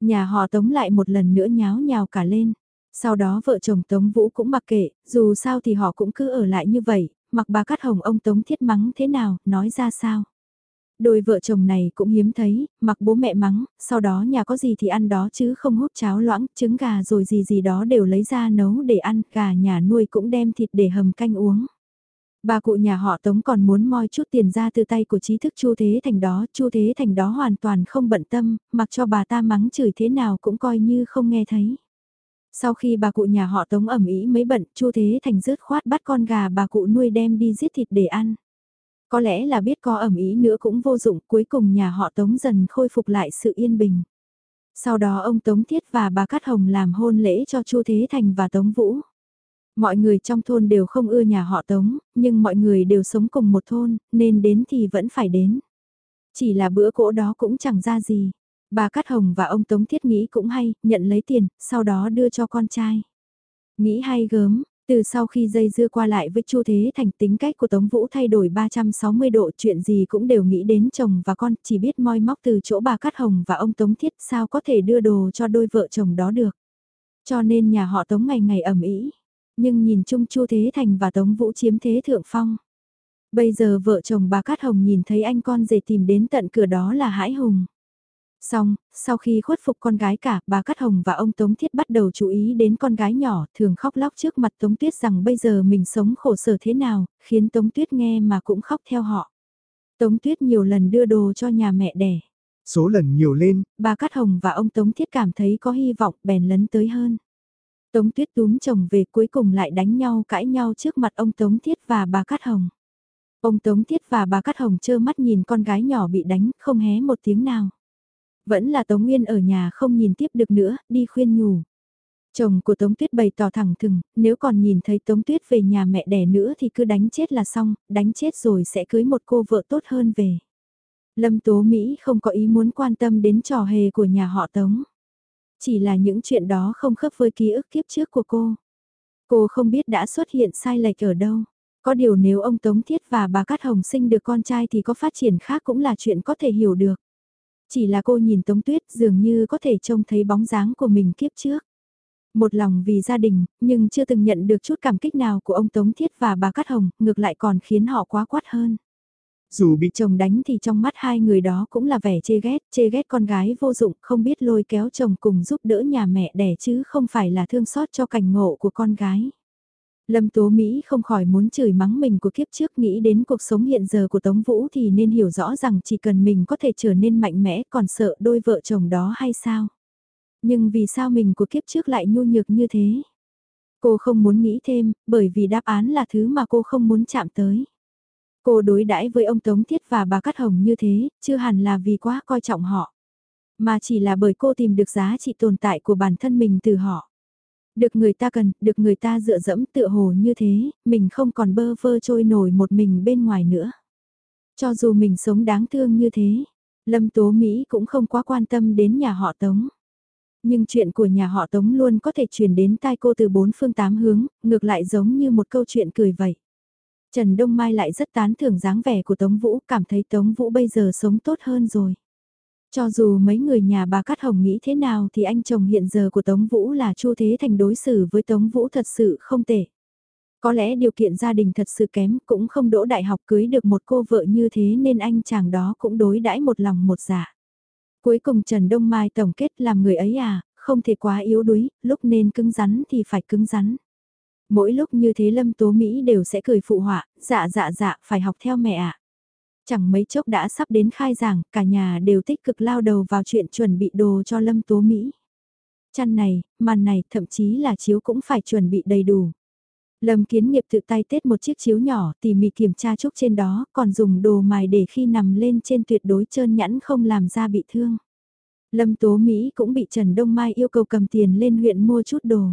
Nhà họ Tống lại một lần nữa nháo nhào cả lên. Sau đó vợ chồng Tống Vũ cũng mặc kệ, dù sao thì họ cũng cứ ở lại như vậy, mặc bà cắt hồng ông Tống thiết mắng thế nào, nói ra sao. Đôi vợ chồng này cũng hiếm thấy, mặc bố mẹ mắng, sau đó nhà có gì thì ăn đó chứ không hút cháo loãng, trứng gà rồi gì gì đó đều lấy ra nấu để ăn, gà nhà nuôi cũng đem thịt để hầm canh uống. Bà cụ nhà họ Tống còn muốn moi chút tiền ra từ tay của trí thức Chu Thế Thành đó, Chu Thế Thành đó hoàn toàn không bận tâm, mặc cho bà ta mắng chửi thế nào cũng coi như không nghe thấy. Sau khi bà cụ nhà họ Tống ẩm ý mấy bận, Chu Thế Thành rớt khoát bắt con gà bà cụ nuôi đem đi giết thịt để ăn. Có lẽ là biết có ẩm ý nữa cũng vô dụng, cuối cùng nhà họ Tống dần khôi phục lại sự yên bình. Sau đó ông Tống Thiết và bà Cát Hồng làm hôn lễ cho Chu Thế Thành và Tống Vũ. Mọi người trong thôn đều không ưa nhà họ Tống, nhưng mọi người đều sống cùng một thôn, nên đến thì vẫn phải đến. Chỉ là bữa cỗ đó cũng chẳng ra gì. Bà Cát Hồng và ông Tống Thiết nghĩ cũng hay, nhận lấy tiền, sau đó đưa cho con trai. Nghĩ hay gớm, từ sau khi dây dưa qua lại với Chu Thế Thành tính cách của Tống Vũ thay đổi 360 độ chuyện gì cũng đều nghĩ đến chồng và con, chỉ biết moi móc từ chỗ bà Cát Hồng và ông Tống Thiết sao có thể đưa đồ cho đôi vợ chồng đó được. Cho nên nhà họ Tống ngày ngày ẩm ý. Nhưng nhìn chung Chu Thế Thành và Tống Vũ chiếm thế thượng phong. Bây giờ vợ chồng bà Cát Hồng nhìn thấy anh con rể tìm đến tận cửa đó là hãi hùng. Xong, sau khi khuất phục con gái cả, bà Cát Hồng và ông Tống Thiết bắt đầu chú ý đến con gái nhỏ, thường khóc lóc trước mặt Tống Tuyết rằng bây giờ mình sống khổ sở thế nào, khiến Tống Tuyết nghe mà cũng khóc theo họ. Tống Tuyết nhiều lần đưa đồ cho nhà mẹ đẻ. Số lần nhiều lên, bà Cát Hồng và ông Tống Thiết cảm thấy có hy vọng bèn lấn tới hơn. Tống Tuyết túm chồng về cuối cùng lại đánh nhau cãi nhau trước mặt ông Tống Thiết và bà Cát Hồng. Ông Tống Thiết và bà Cát Hồng trơ mắt nhìn con gái nhỏ bị đánh, không hé một tiếng nào. Vẫn là Tống Nguyên ở nhà không nhìn tiếp được nữa, đi khuyên nhủ. Chồng của Tống Tuyết bày tỏ thẳng thừng, nếu còn nhìn thấy Tống Tuyết về nhà mẹ đẻ nữa thì cứ đánh chết là xong, đánh chết rồi sẽ cưới một cô vợ tốt hơn về. Lâm Tố Mỹ không có ý muốn quan tâm đến trò hề của nhà họ Tống. Chỉ là những chuyện đó không khớp với ký ức kiếp trước của cô. Cô không biết đã xuất hiện sai lệch ở đâu. Có điều nếu ông Tống Thiết và bà Cát Hồng sinh được con trai thì có phát triển khác cũng là chuyện có thể hiểu được. Chỉ là cô nhìn Tống Tuyết dường như có thể trông thấy bóng dáng của mình kiếp trước. Một lòng vì gia đình, nhưng chưa từng nhận được chút cảm kích nào của ông Tống Thiết và bà Cát Hồng, ngược lại còn khiến họ quá quát hơn. Dù bị chồng đánh thì trong mắt hai người đó cũng là vẻ chê ghét, chê ghét con gái vô dụng, không biết lôi kéo chồng cùng giúp đỡ nhà mẹ đẻ chứ không phải là thương xót cho cảnh ngộ của con gái. Lâm Tố Mỹ không khỏi muốn chửi mắng mình của kiếp trước nghĩ đến cuộc sống hiện giờ của Tống Vũ thì nên hiểu rõ rằng chỉ cần mình có thể trở nên mạnh mẽ còn sợ đôi vợ chồng đó hay sao. Nhưng vì sao mình của kiếp trước lại nhu nhược như thế? Cô không muốn nghĩ thêm, bởi vì đáp án là thứ mà cô không muốn chạm tới. Cô đối đãi với ông Tống Thiết và bà Cát Hồng như thế, chưa hẳn là vì quá coi trọng họ. Mà chỉ là bởi cô tìm được giá trị tồn tại của bản thân mình từ họ. Được người ta cần, được người ta dựa dẫm tựa hồ như thế, mình không còn bơ vơ trôi nổi một mình bên ngoài nữa. Cho dù mình sống đáng thương như thế, Lâm Tố Mỹ cũng không quá quan tâm đến nhà họ Tống. Nhưng chuyện của nhà họ Tống luôn có thể truyền đến tai cô từ bốn phương tám hướng, ngược lại giống như một câu chuyện cười vậy. Trần Đông Mai lại rất tán thưởng dáng vẻ của Tống Vũ, cảm thấy Tống Vũ bây giờ sống tốt hơn rồi. Cho dù mấy người nhà bà Cát Hồng nghĩ thế nào thì anh chồng hiện giờ của Tống Vũ là Chu Thế Thành đối xử với Tống Vũ thật sự không tệ. Có lẽ điều kiện gia đình thật sự kém cũng không đỗ đại học cưới được một cô vợ như thế nên anh chàng đó cũng đối đãi một lòng một dạ. Cuối cùng Trần Đông Mai tổng kết làm người ấy à, không thể quá yếu đuối, lúc nên cứng rắn thì phải cứng rắn. Mỗi lúc như thế Lâm Tố Mỹ đều sẽ cười phụ họa, dạ dạ dạ phải học theo mẹ ạ. Chẳng mấy chốc đã sắp đến khai giảng, cả nhà đều tích cực lao đầu vào chuyện chuẩn bị đồ cho Lâm Tố Mỹ. Chăn này, màn này, thậm chí là chiếu cũng phải chuẩn bị đầy đủ. Lâm kiến nghiệp tự tay tết một chiếc chiếu nhỏ tỉ mỉ kiểm tra chúc trên đó, còn dùng đồ mài để khi nằm lên trên tuyệt đối trơn nhẵn không làm ra bị thương. Lâm Tố Mỹ cũng bị Trần Đông Mai yêu cầu cầm tiền lên huyện mua chút đồ.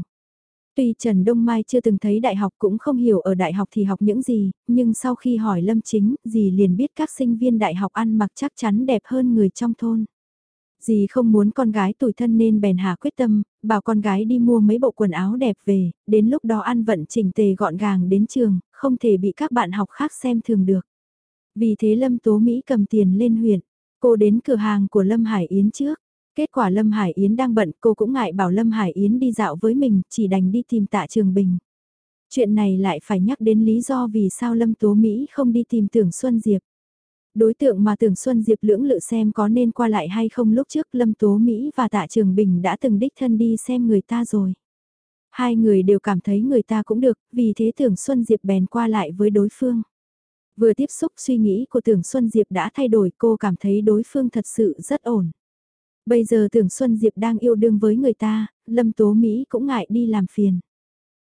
Tuy Trần Đông Mai chưa từng thấy đại học cũng không hiểu ở đại học thì học những gì, nhưng sau khi hỏi Lâm Chính, dì liền biết các sinh viên đại học ăn mặc chắc chắn đẹp hơn người trong thôn. Dì không muốn con gái tuổi thân nên bèn hạ quyết tâm, bảo con gái đi mua mấy bộ quần áo đẹp về, đến lúc đó ăn vận chỉnh tề gọn gàng đến trường, không thể bị các bạn học khác xem thường được. Vì thế Lâm Tố Mỹ cầm tiền lên huyện, cô đến cửa hàng của Lâm Hải Yến trước. Kết quả Lâm Hải Yến đang bận cô cũng ngại bảo Lâm Hải Yến đi dạo với mình, chỉ đành đi tìm tạ Trường Bình. Chuyện này lại phải nhắc đến lý do vì sao Lâm Tố Mỹ không đi tìm Tưởng Xuân Diệp. Đối tượng mà Tưởng Xuân Diệp lưỡng lự xem có nên qua lại hay không lúc trước Lâm Tố Mỹ và Tạ Trường Bình đã từng đích thân đi xem người ta rồi. Hai người đều cảm thấy người ta cũng được, vì thế Tưởng Xuân Diệp bèn qua lại với đối phương. Vừa tiếp xúc suy nghĩ của Tưởng Xuân Diệp đã thay đổi cô cảm thấy đối phương thật sự rất ổn. Bây giờ tưởng Xuân Diệp đang yêu đương với người ta, Lâm Tố Mỹ cũng ngại đi làm phiền.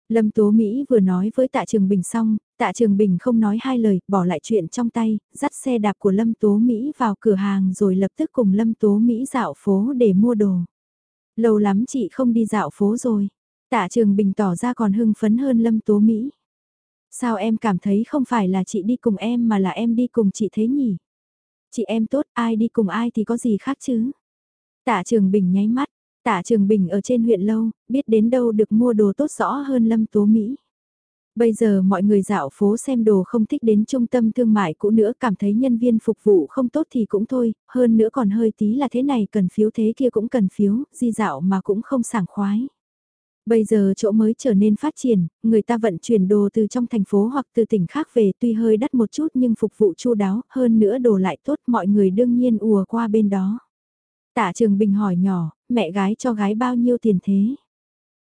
Lâm Tố Mỹ vừa nói với Tạ Trường Bình xong, Tạ Trường Bình không nói hai lời, bỏ lại chuyện trong tay, dắt xe đạp của Lâm Tố Mỹ vào cửa hàng rồi lập tức cùng Lâm Tố Mỹ dạo phố để mua đồ. Lâu lắm chị không đi dạo phố rồi. Tạ Trường Bình tỏ ra còn hưng phấn hơn Lâm Tố Mỹ. Sao em cảm thấy không phải là chị đi cùng em mà là em đi cùng chị thế nhỉ? Chị em tốt, ai đi cùng ai thì có gì khác chứ? Tạ Trường Bình nháy mắt, Tạ Trường Bình ở trên huyện lâu, biết đến đâu được mua đồ tốt rõ hơn Lâm Tố Mỹ. Bây giờ mọi người dạo phố xem đồ không thích đến trung tâm thương mại cũ nữa cảm thấy nhân viên phục vụ không tốt thì cũng thôi, hơn nữa còn hơi tí là thế này cần phiếu thế kia cũng cần phiếu, di dạo mà cũng không sảng khoái. Bây giờ chỗ mới trở nên phát triển, người ta vận chuyển đồ từ trong thành phố hoặc từ tỉnh khác về tuy hơi đắt một chút nhưng phục vụ chu đáo, hơn nữa đồ lại tốt mọi người đương nhiên ùa qua bên đó. Tạ Trường Bình hỏi nhỏ, mẹ gái cho gái bao nhiêu tiền thế?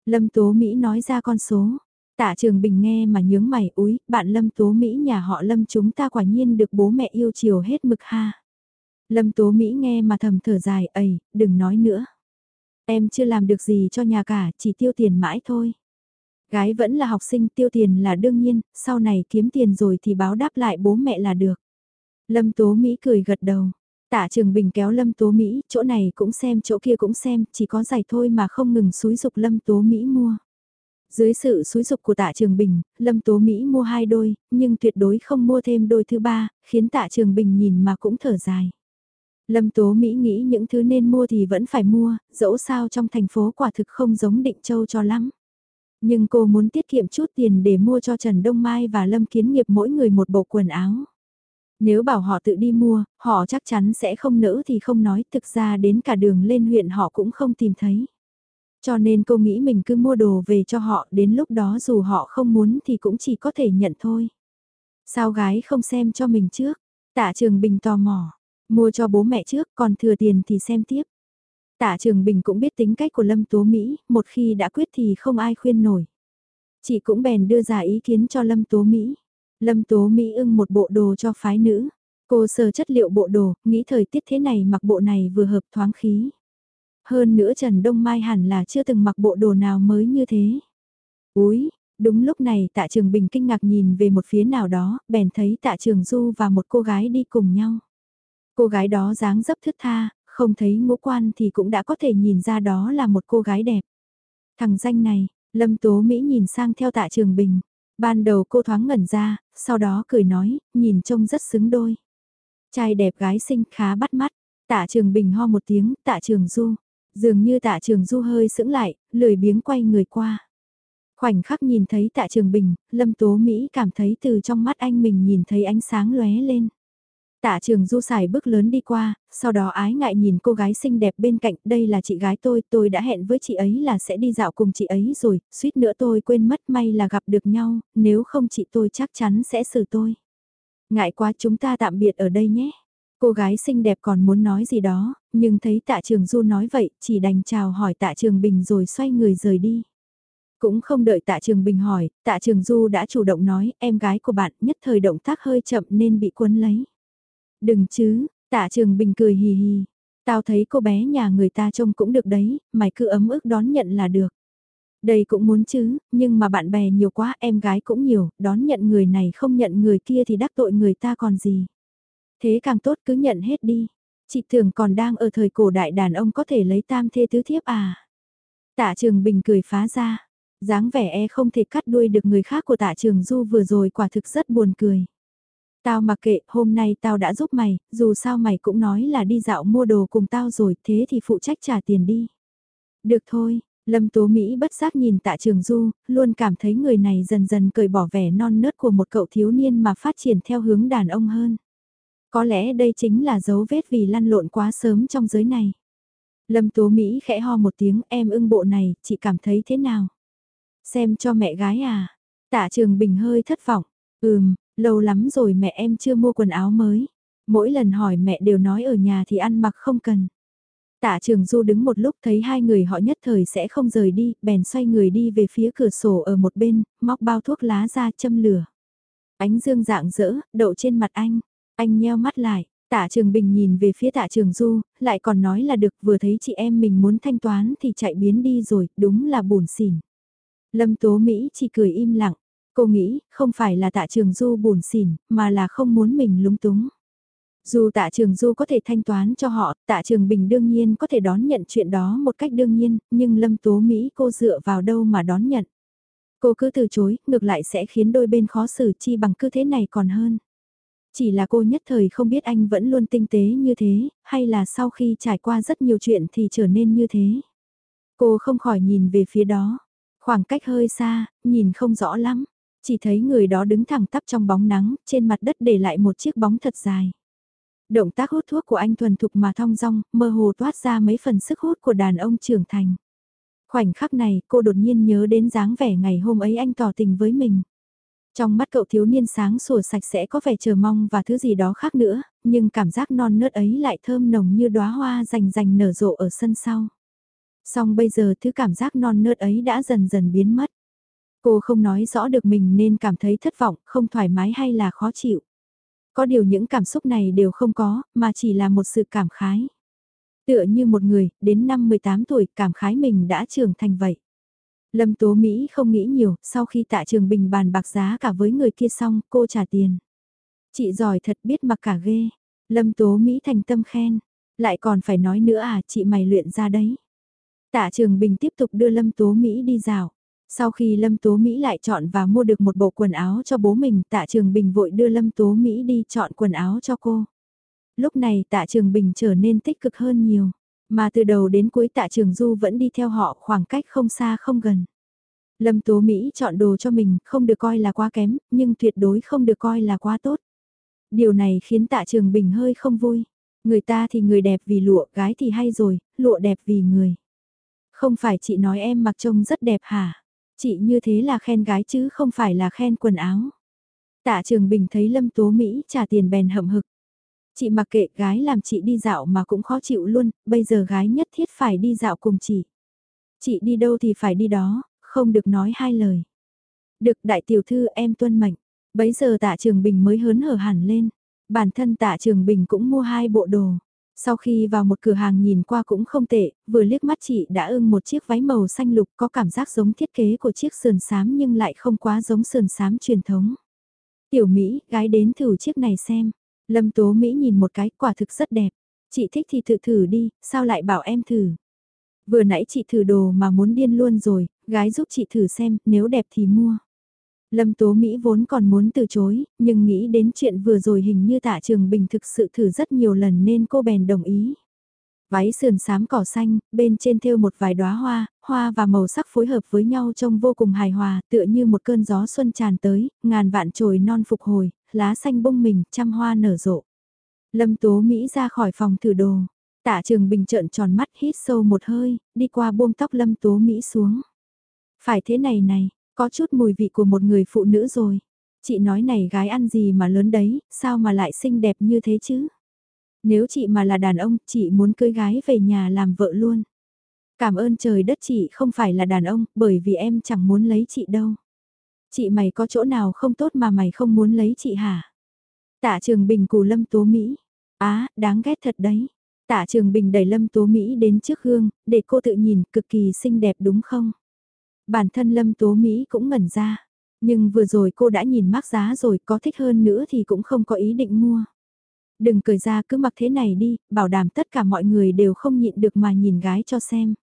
Lâm Tố Mỹ nói ra con số. Tạ Trường Bình nghe mà nhướng mày úi, bạn Lâm Tố Mỹ nhà họ Lâm chúng ta quả nhiên được bố mẹ yêu chiều hết mực ha. Lâm Tố Mỹ nghe mà thầm thở dài, ầy, đừng nói nữa. Em chưa làm được gì cho nhà cả, chỉ tiêu tiền mãi thôi. Gái vẫn là học sinh tiêu tiền là đương nhiên, sau này kiếm tiền rồi thì báo đáp lại bố mẹ là được. Lâm Tố Mỹ cười gật đầu. Tạ Trường Bình kéo Lâm Tố Mỹ, chỗ này cũng xem, chỗ kia cũng xem, chỉ có giày thôi mà không ngừng xúi dục Lâm Tố Mỹ mua. Dưới sự xúi dục của Tạ Trường Bình, Lâm Tố Mỹ mua hai đôi, nhưng tuyệt đối không mua thêm đôi thứ ba, khiến Tạ Trường Bình nhìn mà cũng thở dài. Lâm Tố Mỹ nghĩ những thứ nên mua thì vẫn phải mua, dẫu sao trong thành phố quả thực không giống Định Châu cho lắm. Nhưng cô muốn tiết kiệm chút tiền để mua cho Trần Đông Mai và Lâm Kiến Nghiệp mỗi người một bộ quần áo. Nếu bảo họ tự đi mua, họ chắc chắn sẽ không nỡ thì không nói, thực ra đến cả đường lên huyện họ cũng không tìm thấy. Cho nên cô nghĩ mình cứ mua đồ về cho họ, đến lúc đó dù họ không muốn thì cũng chỉ có thể nhận thôi. Sao gái không xem cho mình trước? Tạ Trường Bình tò mò, mua cho bố mẹ trước, còn thừa tiền thì xem tiếp. Tạ Trường Bình cũng biết tính cách của Lâm Tố Mỹ, một khi đã quyết thì không ai khuyên nổi. Chị cũng bèn đưa ra ý kiến cho Lâm Tố Mỹ. Lâm Tố Mỹ ưng một bộ đồ cho phái nữ. Cô sờ chất liệu bộ đồ, nghĩ thời tiết thế này mặc bộ này vừa hợp thoáng khí. Hơn nữa Trần Đông Mai hẳn là chưa từng mặc bộ đồ nào mới như thế. Úi, đúng lúc này tạ trường bình kinh ngạc nhìn về một phía nào đó, bèn thấy tạ trường du và một cô gái đi cùng nhau. Cô gái đó dáng dấp thướt tha, không thấy ngũ quan thì cũng đã có thể nhìn ra đó là một cô gái đẹp. Thằng danh này, Lâm Tố Mỹ nhìn sang theo tạ trường bình. Ban đầu cô thoáng ngẩn ra, sau đó cười nói, nhìn trông rất xứng đôi. Trai đẹp gái xinh khá bắt mắt, tạ trường bình ho một tiếng, tạ trường du. Dường như tạ trường du hơi sững lại, lười biếng quay người qua. Khoảnh khắc nhìn thấy tạ trường bình, lâm tố Mỹ cảm thấy từ trong mắt anh mình nhìn thấy ánh sáng lóe lên. Tạ trường du xài bước lớn đi qua, sau đó ái ngại nhìn cô gái xinh đẹp bên cạnh, đây là chị gái tôi, tôi đã hẹn với chị ấy là sẽ đi dạo cùng chị ấy rồi, suýt nữa tôi quên mất may là gặp được nhau, nếu không chị tôi chắc chắn sẽ xử tôi. Ngại quá chúng ta tạm biệt ở đây nhé. Cô gái xinh đẹp còn muốn nói gì đó, nhưng thấy tạ trường du nói vậy, chỉ đành chào hỏi tạ trường bình rồi xoay người rời đi. Cũng không đợi tạ trường bình hỏi, tạ trường du đã chủ động nói, em gái của bạn nhất thời động tác hơi chậm nên bị cuốn lấy. Đừng chứ, tạ trường bình cười hì hì. Tao thấy cô bé nhà người ta trông cũng được đấy, mày cứ ấm ức đón nhận là được. Đây cũng muốn chứ, nhưng mà bạn bè nhiều quá em gái cũng nhiều, đón nhận người này không nhận người kia thì đắc tội người ta còn gì. Thế càng tốt cứ nhận hết đi. Chị thường còn đang ở thời cổ đại đàn ông có thể lấy tam thê tứ thiếp à. Tạ trường bình cười phá ra. dáng vẻ e không thể cắt đuôi được người khác của tạ trường du vừa rồi quả thực rất buồn cười. Tao mặc kệ, hôm nay tao đã giúp mày, dù sao mày cũng nói là đi dạo mua đồ cùng tao rồi, thế thì phụ trách trả tiền đi. Được thôi, Lâm Tố Mỹ bất giác nhìn tạ trường du, luôn cảm thấy người này dần dần cởi bỏ vẻ non nớt của một cậu thiếu niên mà phát triển theo hướng đàn ông hơn. Có lẽ đây chính là dấu vết vì lăn lộn quá sớm trong giới này. Lâm Tố Mỹ khẽ ho một tiếng em ưng bộ này, chị cảm thấy thế nào? Xem cho mẹ gái à? Tạ Trường Bình hơi thất vọng. Ừm, lâu lắm rồi mẹ em chưa mua quần áo mới. Mỗi lần hỏi mẹ đều nói ở nhà thì ăn mặc không cần. Tạ Trường Du đứng một lúc thấy hai người họ nhất thời sẽ không rời đi, bèn xoay người đi về phía cửa sổ ở một bên, móc bao thuốc lá ra châm lửa. Ánh dương dạng dỡ, đậu trên mặt anh. Anh nheo mắt lại, tạ trường bình nhìn về phía tạ trường du, lại còn nói là được vừa thấy chị em mình muốn thanh toán thì chạy biến đi rồi, đúng là buồn xỉn. Lâm Tố Mỹ chỉ cười im lặng, cô nghĩ không phải là tạ trường du buồn xỉn, mà là không muốn mình lúng túng. Dù tạ trường du có thể thanh toán cho họ, tạ trường bình đương nhiên có thể đón nhận chuyện đó một cách đương nhiên, nhưng lâm tố Mỹ cô dựa vào đâu mà đón nhận. Cô cứ từ chối, ngược lại sẽ khiến đôi bên khó xử chi bằng cứ thế này còn hơn. Chỉ là cô nhất thời không biết anh vẫn luôn tinh tế như thế, hay là sau khi trải qua rất nhiều chuyện thì trở nên như thế. Cô không khỏi nhìn về phía đó. Khoảng cách hơi xa, nhìn không rõ lắm. Chỉ thấy người đó đứng thẳng tắp trong bóng nắng, trên mặt đất để lại một chiếc bóng thật dài. Động tác hút thuốc của anh thuần thục mà thong dong, mơ hồ toát ra mấy phần sức hút của đàn ông trưởng thành. Khoảnh khắc này, cô đột nhiên nhớ đến dáng vẻ ngày hôm ấy anh tỏ tình với mình. Trong mắt cậu thiếu niên sáng sủa sạch sẽ có vẻ chờ mong và thứ gì đó khác nữa, nhưng cảm giác non nớt ấy lại thơm nồng như đóa hoa rành rành nở rộ ở sân sau. Song bây giờ thứ cảm giác non nớt ấy đã dần dần biến mất. Cô không nói rõ được mình nên cảm thấy thất vọng, không thoải mái hay là khó chịu. Có điều những cảm xúc này đều không có, mà chỉ là một sự cảm khái. Tựa như một người, đến năm 18 tuổi, cảm khái mình đã trưởng thành vậy. Lâm Tố Mỹ không nghĩ nhiều, sau khi tạ trường bình bàn bạc giá cả với người kia xong, cô trả tiền. Chị giỏi thật biết mặc cả ghê. Lâm Tố Mỹ thành tâm khen. Lại còn phải nói nữa à, chị mày luyện ra đấy. Tạ trường bình tiếp tục đưa Lâm Tố Mỹ đi rào. Sau khi Lâm Tố Mỹ lại chọn và mua được một bộ quần áo cho bố mình, tạ trường bình vội đưa Lâm Tố Mỹ đi chọn quần áo cho cô. Lúc này tạ trường bình trở nên tích cực hơn nhiều. Mà từ đầu đến cuối tạ trường du vẫn đi theo họ khoảng cách không xa không gần. Lâm Tố Mỹ chọn đồ cho mình không được coi là quá kém, nhưng tuyệt đối không được coi là quá tốt. Điều này khiến tạ trường bình hơi không vui. Người ta thì người đẹp vì lụa, gái thì hay rồi, lụa đẹp vì người. Không phải chị nói em mặc trông rất đẹp hả? Chị như thế là khen gái chứ không phải là khen quần áo. Tạ trường bình thấy Lâm Tố Mỹ trả tiền bèn hậm hực. Chị mặc kệ gái làm chị đi dạo mà cũng khó chịu luôn, bây giờ gái nhất thiết phải đi dạo cùng chị. Chị đi đâu thì phải đi đó, không được nói hai lời. Được đại tiểu thư em tuân mệnh. Bấy giờ tạ trường bình mới hớn hở hẳn lên. Bản thân tạ trường bình cũng mua hai bộ đồ. Sau khi vào một cửa hàng nhìn qua cũng không tệ, vừa liếc mắt chị đã ưng một chiếc váy màu xanh lục có cảm giác giống thiết kế của chiếc sườn xám nhưng lại không quá giống sườn xám truyền thống. Tiểu Mỹ, gái đến thử chiếc này xem. Lâm Tố Mỹ nhìn một cái quả thực rất đẹp. Chị thích thì tự thử đi, sao lại bảo em thử. Vừa nãy chị thử đồ mà muốn điên luôn rồi, gái giúp chị thử xem, nếu đẹp thì mua. Lâm Tố Mỹ vốn còn muốn từ chối, nhưng nghĩ đến chuyện vừa rồi hình như tạ trường bình thực sự thử rất nhiều lần nên cô bèn đồng ý. Váy sườn xám cỏ xanh, bên trên thêu một vài đóa hoa, hoa và màu sắc phối hợp với nhau trông vô cùng hài hòa, tựa như một cơn gió xuân tràn tới, ngàn vạn trồi non phục hồi, lá xanh bung mình, trăm hoa nở rộ. Lâm Tố Mỹ ra khỏi phòng thử đồ. Tạ Trường Bình trợn tròn mắt hít sâu một hơi, đi qua buông tóc Lâm Tố Mỹ xuống. Phải thế này này, có chút mùi vị của một người phụ nữ rồi. Chị nói này gái ăn gì mà lớn đấy, sao mà lại xinh đẹp như thế chứ? Nếu chị mà là đàn ông, chị muốn cưới gái về nhà làm vợ luôn. Cảm ơn trời đất chị không phải là đàn ông, bởi vì em chẳng muốn lấy chị đâu. Chị mày có chỗ nào không tốt mà mày không muốn lấy chị hả? Tạ Trường Bình cù Lâm Tố Mỹ. Á, đáng ghét thật đấy. Tạ Trường Bình đẩy Lâm Tố Mỹ đến trước gương, để cô tự nhìn cực kỳ xinh đẹp đúng không? Bản thân Lâm Tố Mỹ cũng ngẩn ra. Nhưng vừa rồi cô đã nhìn mắc giá rồi có thích hơn nữa thì cũng không có ý định mua. Đừng cười ra cứ mặc thế này đi, bảo đảm tất cả mọi người đều không nhịn được mà nhìn gái cho xem.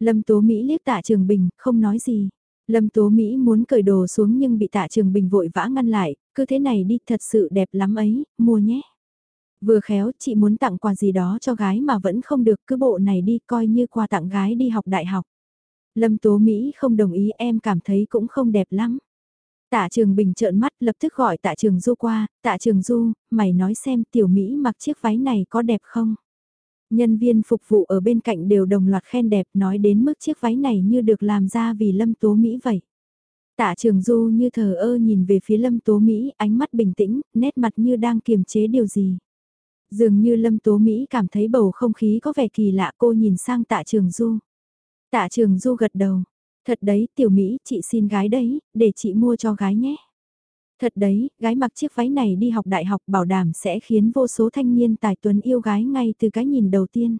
Lâm Tố Mỹ liếc tạ Trường Bình, không nói gì. Lâm Tố Mỹ muốn cởi đồ xuống nhưng bị tạ Trường Bình vội vã ngăn lại, cứ thế này đi thật sự đẹp lắm ấy, mua nhé. Vừa khéo chị muốn tặng quà gì đó cho gái mà vẫn không được cứ bộ này đi coi như quà tặng gái đi học đại học. Lâm Tố Mỹ không đồng ý em cảm thấy cũng không đẹp lắm. Tạ Trường Bình trợn mắt lập tức gọi Tạ Trường Du qua, Tạ Trường Du, mày nói xem tiểu Mỹ mặc chiếc váy này có đẹp không? Nhân viên phục vụ ở bên cạnh đều đồng loạt khen đẹp nói đến mức chiếc váy này như được làm ra vì Lâm Tố Mỹ vậy. Tạ Trường Du như thờ ơ nhìn về phía Lâm Tố Mỹ, ánh mắt bình tĩnh, nét mặt như đang kiềm chế điều gì. Dường như Lâm Tố Mỹ cảm thấy bầu không khí có vẻ kỳ lạ cô nhìn sang Tạ Trường Du. Tạ Trường Du gật đầu. Thật đấy, tiểu Mỹ, chị xin gái đấy, để chị mua cho gái nhé. Thật đấy, gái mặc chiếc váy này đi học đại học bảo đảm sẽ khiến vô số thanh niên tài tuấn yêu gái ngay từ cái nhìn đầu tiên.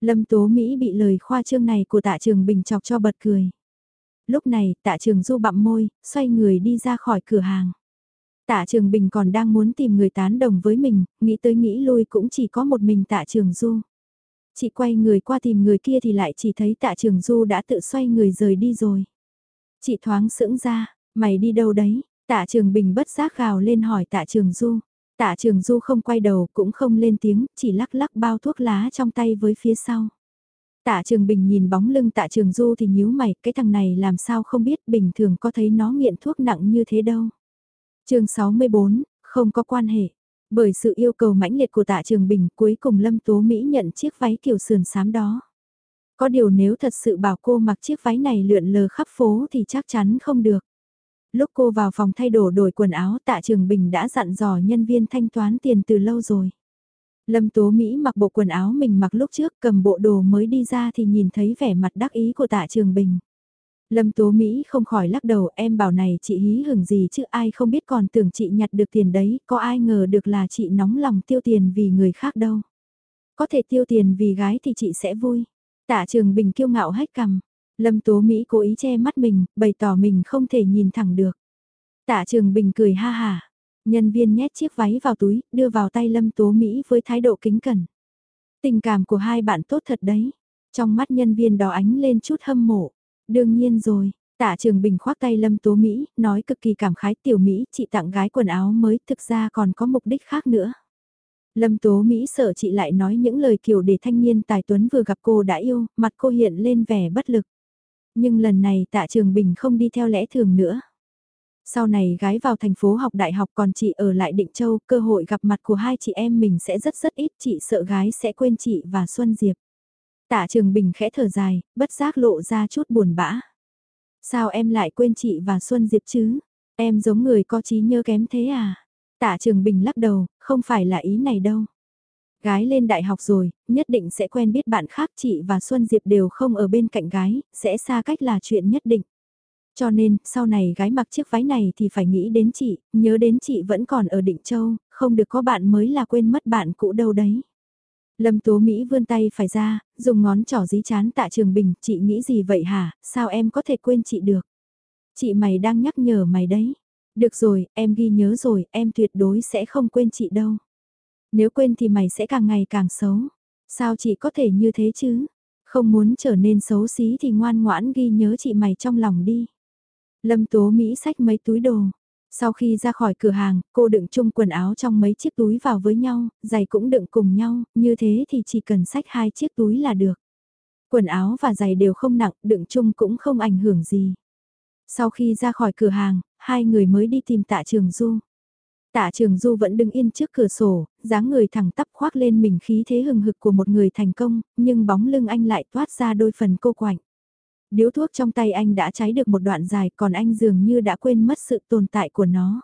Lâm Tố Mỹ bị lời khoa trương này của tạ trường bình chọc cho bật cười. Lúc này, tạ trường du bặm môi, xoay người đi ra khỏi cửa hàng. Tạ trường bình còn đang muốn tìm người tán đồng với mình, nghĩ tới nghĩ lui cũng chỉ có một mình tạ trường du. Chị quay người qua tìm người kia thì lại chỉ thấy tạ trường du đã tự xoay người rời đi rồi. Chị thoáng sững ra, mày đi đâu đấy? Tạ trường bình bất giác gào lên hỏi tạ trường du. Tạ trường du không quay đầu cũng không lên tiếng, chỉ lắc lắc bao thuốc lá trong tay với phía sau. Tạ trường bình nhìn bóng lưng tạ trường du thì nhíu mày, cái thằng này làm sao không biết bình thường có thấy nó nghiện thuốc nặng như thế đâu. chương 64, không có quan hệ. Bởi sự yêu cầu mãnh liệt của tạ trường bình, cuối cùng Lâm Tố Mỹ nhận chiếc váy kiểu sườn xám đó. Có điều nếu thật sự bảo cô mặc chiếc váy này lượn lờ khắp phố thì chắc chắn không được. Lúc cô vào phòng thay đồ đổi quần áo, tạ trường bình đã dặn dò nhân viên thanh toán tiền từ lâu rồi. Lâm Tố Mỹ mặc bộ quần áo mình mặc lúc trước, cầm bộ đồ mới đi ra thì nhìn thấy vẻ mặt đắc ý của tạ trường bình. Lâm Tố Mỹ không khỏi lắc đầu em bảo này chị hí hưởng gì chứ ai không biết còn tưởng chị nhặt được tiền đấy, có ai ngờ được là chị nóng lòng tiêu tiền vì người khác đâu. Có thể tiêu tiền vì gái thì chị sẽ vui. Tạ Trường Bình kiêu ngạo hết cằm. Lâm Tố Mỹ cố ý che mắt mình, bày tỏ mình không thể nhìn thẳng được. Tạ Trường Bình cười ha hà. Nhân viên nhét chiếc váy vào túi, đưa vào tay Lâm Tố Mỹ với thái độ kính cẩn. Tình cảm của hai bạn tốt thật đấy. Trong mắt nhân viên đó ánh lên chút hâm mộ. Đương nhiên rồi, tạ trường bình khoác tay Lâm Tố Mỹ, nói cực kỳ cảm khái tiểu Mỹ, chị tặng gái quần áo mới, thực ra còn có mục đích khác nữa. Lâm Tố Mỹ sợ chị lại nói những lời kiểu để thanh niên tài tuấn vừa gặp cô đã yêu, mặt cô hiện lên vẻ bất lực. Nhưng lần này tạ trường bình không đi theo lẽ thường nữa. Sau này gái vào thành phố học đại học còn chị ở lại Định Châu, cơ hội gặp mặt của hai chị em mình sẽ rất rất ít, chị sợ gái sẽ quên chị và Xuân Diệp. Tạ Trường Bình khẽ thở dài, bất giác lộ ra chút buồn bã. Sao em lại quên chị và Xuân Diệp chứ? Em giống người có trí nhớ kém thế à? Tạ Trường Bình lắc đầu, không phải là ý này đâu. Gái lên đại học rồi, nhất định sẽ quen biết bạn khác chị và Xuân Diệp đều không ở bên cạnh gái, sẽ xa cách là chuyện nhất định. Cho nên, sau này gái mặc chiếc váy này thì phải nghĩ đến chị, nhớ đến chị vẫn còn ở Định Châu, không được có bạn mới là quên mất bạn cũ đâu đấy. Lâm Tố Mỹ vươn tay phải ra, dùng ngón trỏ dí chán tạ trường bình, chị nghĩ gì vậy hả, sao em có thể quên chị được? Chị mày đang nhắc nhở mày đấy. Được rồi, em ghi nhớ rồi, em tuyệt đối sẽ không quên chị đâu. Nếu quên thì mày sẽ càng ngày càng xấu. Sao chị có thể như thế chứ? Không muốn trở nên xấu xí thì ngoan ngoãn ghi nhớ chị mày trong lòng đi. Lâm Tố Mỹ xách mấy túi đồ. Sau khi ra khỏi cửa hàng, cô đựng chung quần áo trong mấy chiếc túi vào với nhau, giày cũng đựng cùng nhau, như thế thì chỉ cần xách hai chiếc túi là được. Quần áo và giày đều không nặng, đựng chung cũng không ảnh hưởng gì. Sau khi ra khỏi cửa hàng, hai người mới đi tìm tạ trường du. Tạ trường du vẫn đứng yên trước cửa sổ, dáng người thẳng tắp khoác lên mình khí thế hừng hực của một người thành công, nhưng bóng lưng anh lại toát ra đôi phần cô quạnh. Điếu thuốc trong tay anh đã cháy được một đoạn dài còn anh dường như đã quên mất sự tồn tại của nó.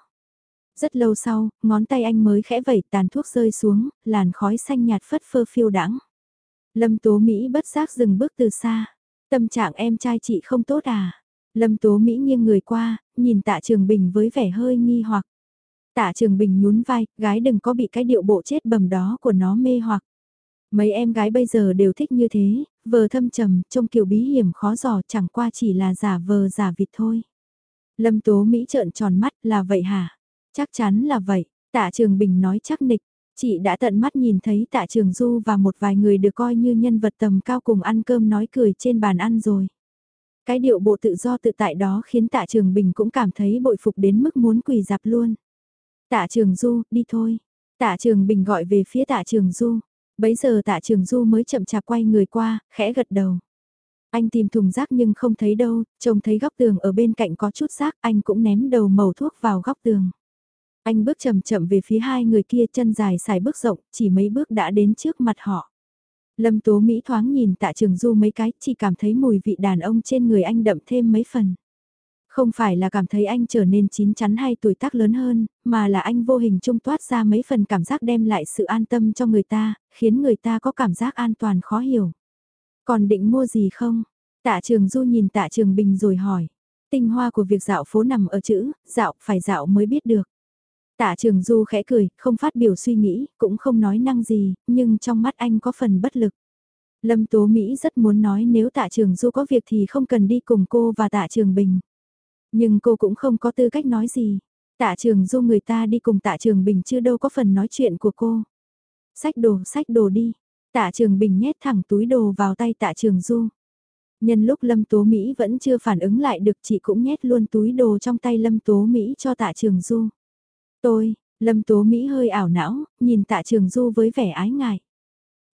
Rất lâu sau, ngón tay anh mới khẽ vẩy tàn thuốc rơi xuống, làn khói xanh nhạt phất phơ phiêu đãng. Lâm Tố Mỹ bất giác dừng bước từ xa. Tâm trạng em trai chị không tốt à? Lâm Tố Mỹ nghiêng người qua, nhìn tạ Trường Bình với vẻ hơi nghi hoặc. Tạ Trường Bình nhún vai, gái đừng có bị cái điệu bộ chết bầm đó của nó mê hoặc. Mấy em gái bây giờ đều thích như thế, vờ thâm trầm, trông kiểu bí hiểm khó dò chẳng qua chỉ là giả vờ giả vịt thôi. Lâm Tố Mỹ trợn tròn mắt là vậy hả? Chắc chắn là vậy, tạ Trường Bình nói chắc nịch. Chị đã tận mắt nhìn thấy tạ Trường Du và một vài người được coi như nhân vật tầm cao cùng ăn cơm nói cười trên bàn ăn rồi. Cái điệu bộ tự do tự tại đó khiến tạ Trường Bình cũng cảm thấy bội phục đến mức muốn quỳ dạp luôn. Tạ Trường Du, đi thôi. Tạ Trường Bình gọi về phía tạ Trường Du. Bấy giờ tạ trường du mới chậm chạp quay người qua, khẽ gật đầu. Anh tìm thùng rác nhưng không thấy đâu, trông thấy góc tường ở bên cạnh có chút rác, anh cũng ném đầu màu thuốc vào góc tường. Anh bước chậm chậm về phía hai người kia chân dài xài bước rộng, chỉ mấy bước đã đến trước mặt họ. Lâm Tố Mỹ thoáng nhìn tạ trường du mấy cái, chỉ cảm thấy mùi vị đàn ông trên người anh đậm thêm mấy phần. Không phải là cảm thấy anh trở nên chín chắn hay tuổi tác lớn hơn, mà là anh vô hình trung toát ra mấy phần cảm giác đem lại sự an tâm cho người ta, khiến người ta có cảm giác an toàn khó hiểu. Còn định mua gì không? Tạ trường Du nhìn tạ trường Bình rồi hỏi. Tinh hoa của việc dạo phố nằm ở chữ, dạo phải dạo mới biết được. Tạ trường Du khẽ cười, không phát biểu suy nghĩ, cũng không nói năng gì, nhưng trong mắt anh có phần bất lực. Lâm Tố Mỹ rất muốn nói nếu tạ trường Du có việc thì không cần đi cùng cô và tạ trường Bình. Nhưng cô cũng không có tư cách nói gì. Tạ trường du người ta đi cùng tạ trường bình chưa đâu có phần nói chuyện của cô. Sách đồ, sách đồ đi. Tạ trường bình nhét thẳng túi đồ vào tay tạ trường du. Nhân lúc Lâm Tố Mỹ vẫn chưa phản ứng lại được chị cũng nhét luôn túi đồ trong tay Lâm Tố Mỹ cho tạ trường du. Tôi, Lâm Tố Mỹ hơi ảo não, nhìn tạ trường du với vẻ ái ngại.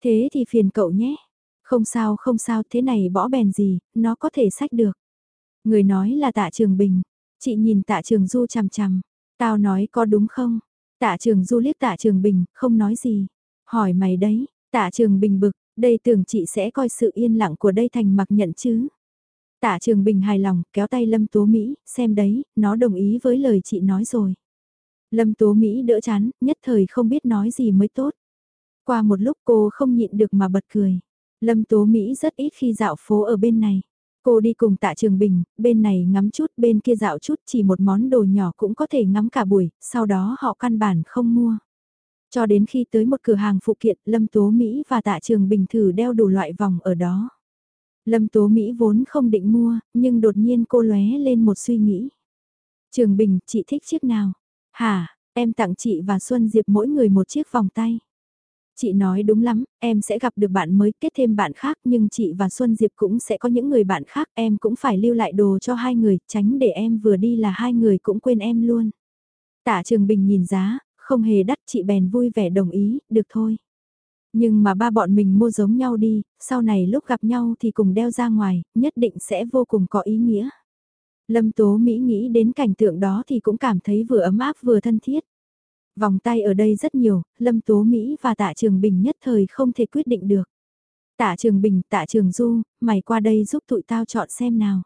Thế thì phiền cậu nhé. Không sao không sao thế này bỏ bèn gì, nó có thể sách được. Người nói là tạ trường bình. Chị nhìn tạ trường du chằm chằm. Tao nói có đúng không? Tạ trường du liếc tạ trường bình, không nói gì. Hỏi mày đấy, tạ trường bình bực, đây tưởng chị sẽ coi sự yên lặng của đây thành mặc nhận chứ. Tạ trường bình hài lòng, kéo tay Lâm Tố Mỹ, xem đấy, nó đồng ý với lời chị nói rồi. Lâm Tố Mỹ đỡ chán, nhất thời không biết nói gì mới tốt. Qua một lúc cô không nhịn được mà bật cười. Lâm Tố Mỹ rất ít khi dạo phố ở bên này. Cô đi cùng tạ trường bình, bên này ngắm chút, bên kia dạo chút, chỉ một món đồ nhỏ cũng có thể ngắm cả buổi, sau đó họ căn bản không mua. Cho đến khi tới một cửa hàng phụ kiện, Lâm Tố Mỹ và tạ trường bình thử đeo đủ loại vòng ở đó. Lâm Tố Mỹ vốn không định mua, nhưng đột nhiên cô lóe lên một suy nghĩ. Trường Bình, chị thích chiếc nào? Hả, em tặng chị và Xuân Diệp mỗi người một chiếc vòng tay. Chị nói đúng lắm, em sẽ gặp được bạn mới kết thêm bạn khác nhưng chị và Xuân Diệp cũng sẽ có những người bạn khác em cũng phải lưu lại đồ cho hai người tránh để em vừa đi là hai người cũng quên em luôn. Tả Trường Bình nhìn giá, không hề đắt chị bèn vui vẻ đồng ý, được thôi. Nhưng mà ba bọn mình mua giống nhau đi, sau này lúc gặp nhau thì cùng đeo ra ngoài, nhất định sẽ vô cùng có ý nghĩa. Lâm Tố Mỹ nghĩ đến cảnh tượng đó thì cũng cảm thấy vừa ấm áp vừa thân thiết. Vòng tay ở đây rất nhiều, Lâm Tố Mỹ và Tạ Trường Bình nhất thời không thể quyết định được. Tạ Trường Bình, Tạ Trường Du, mày qua đây giúp tụi tao chọn xem nào.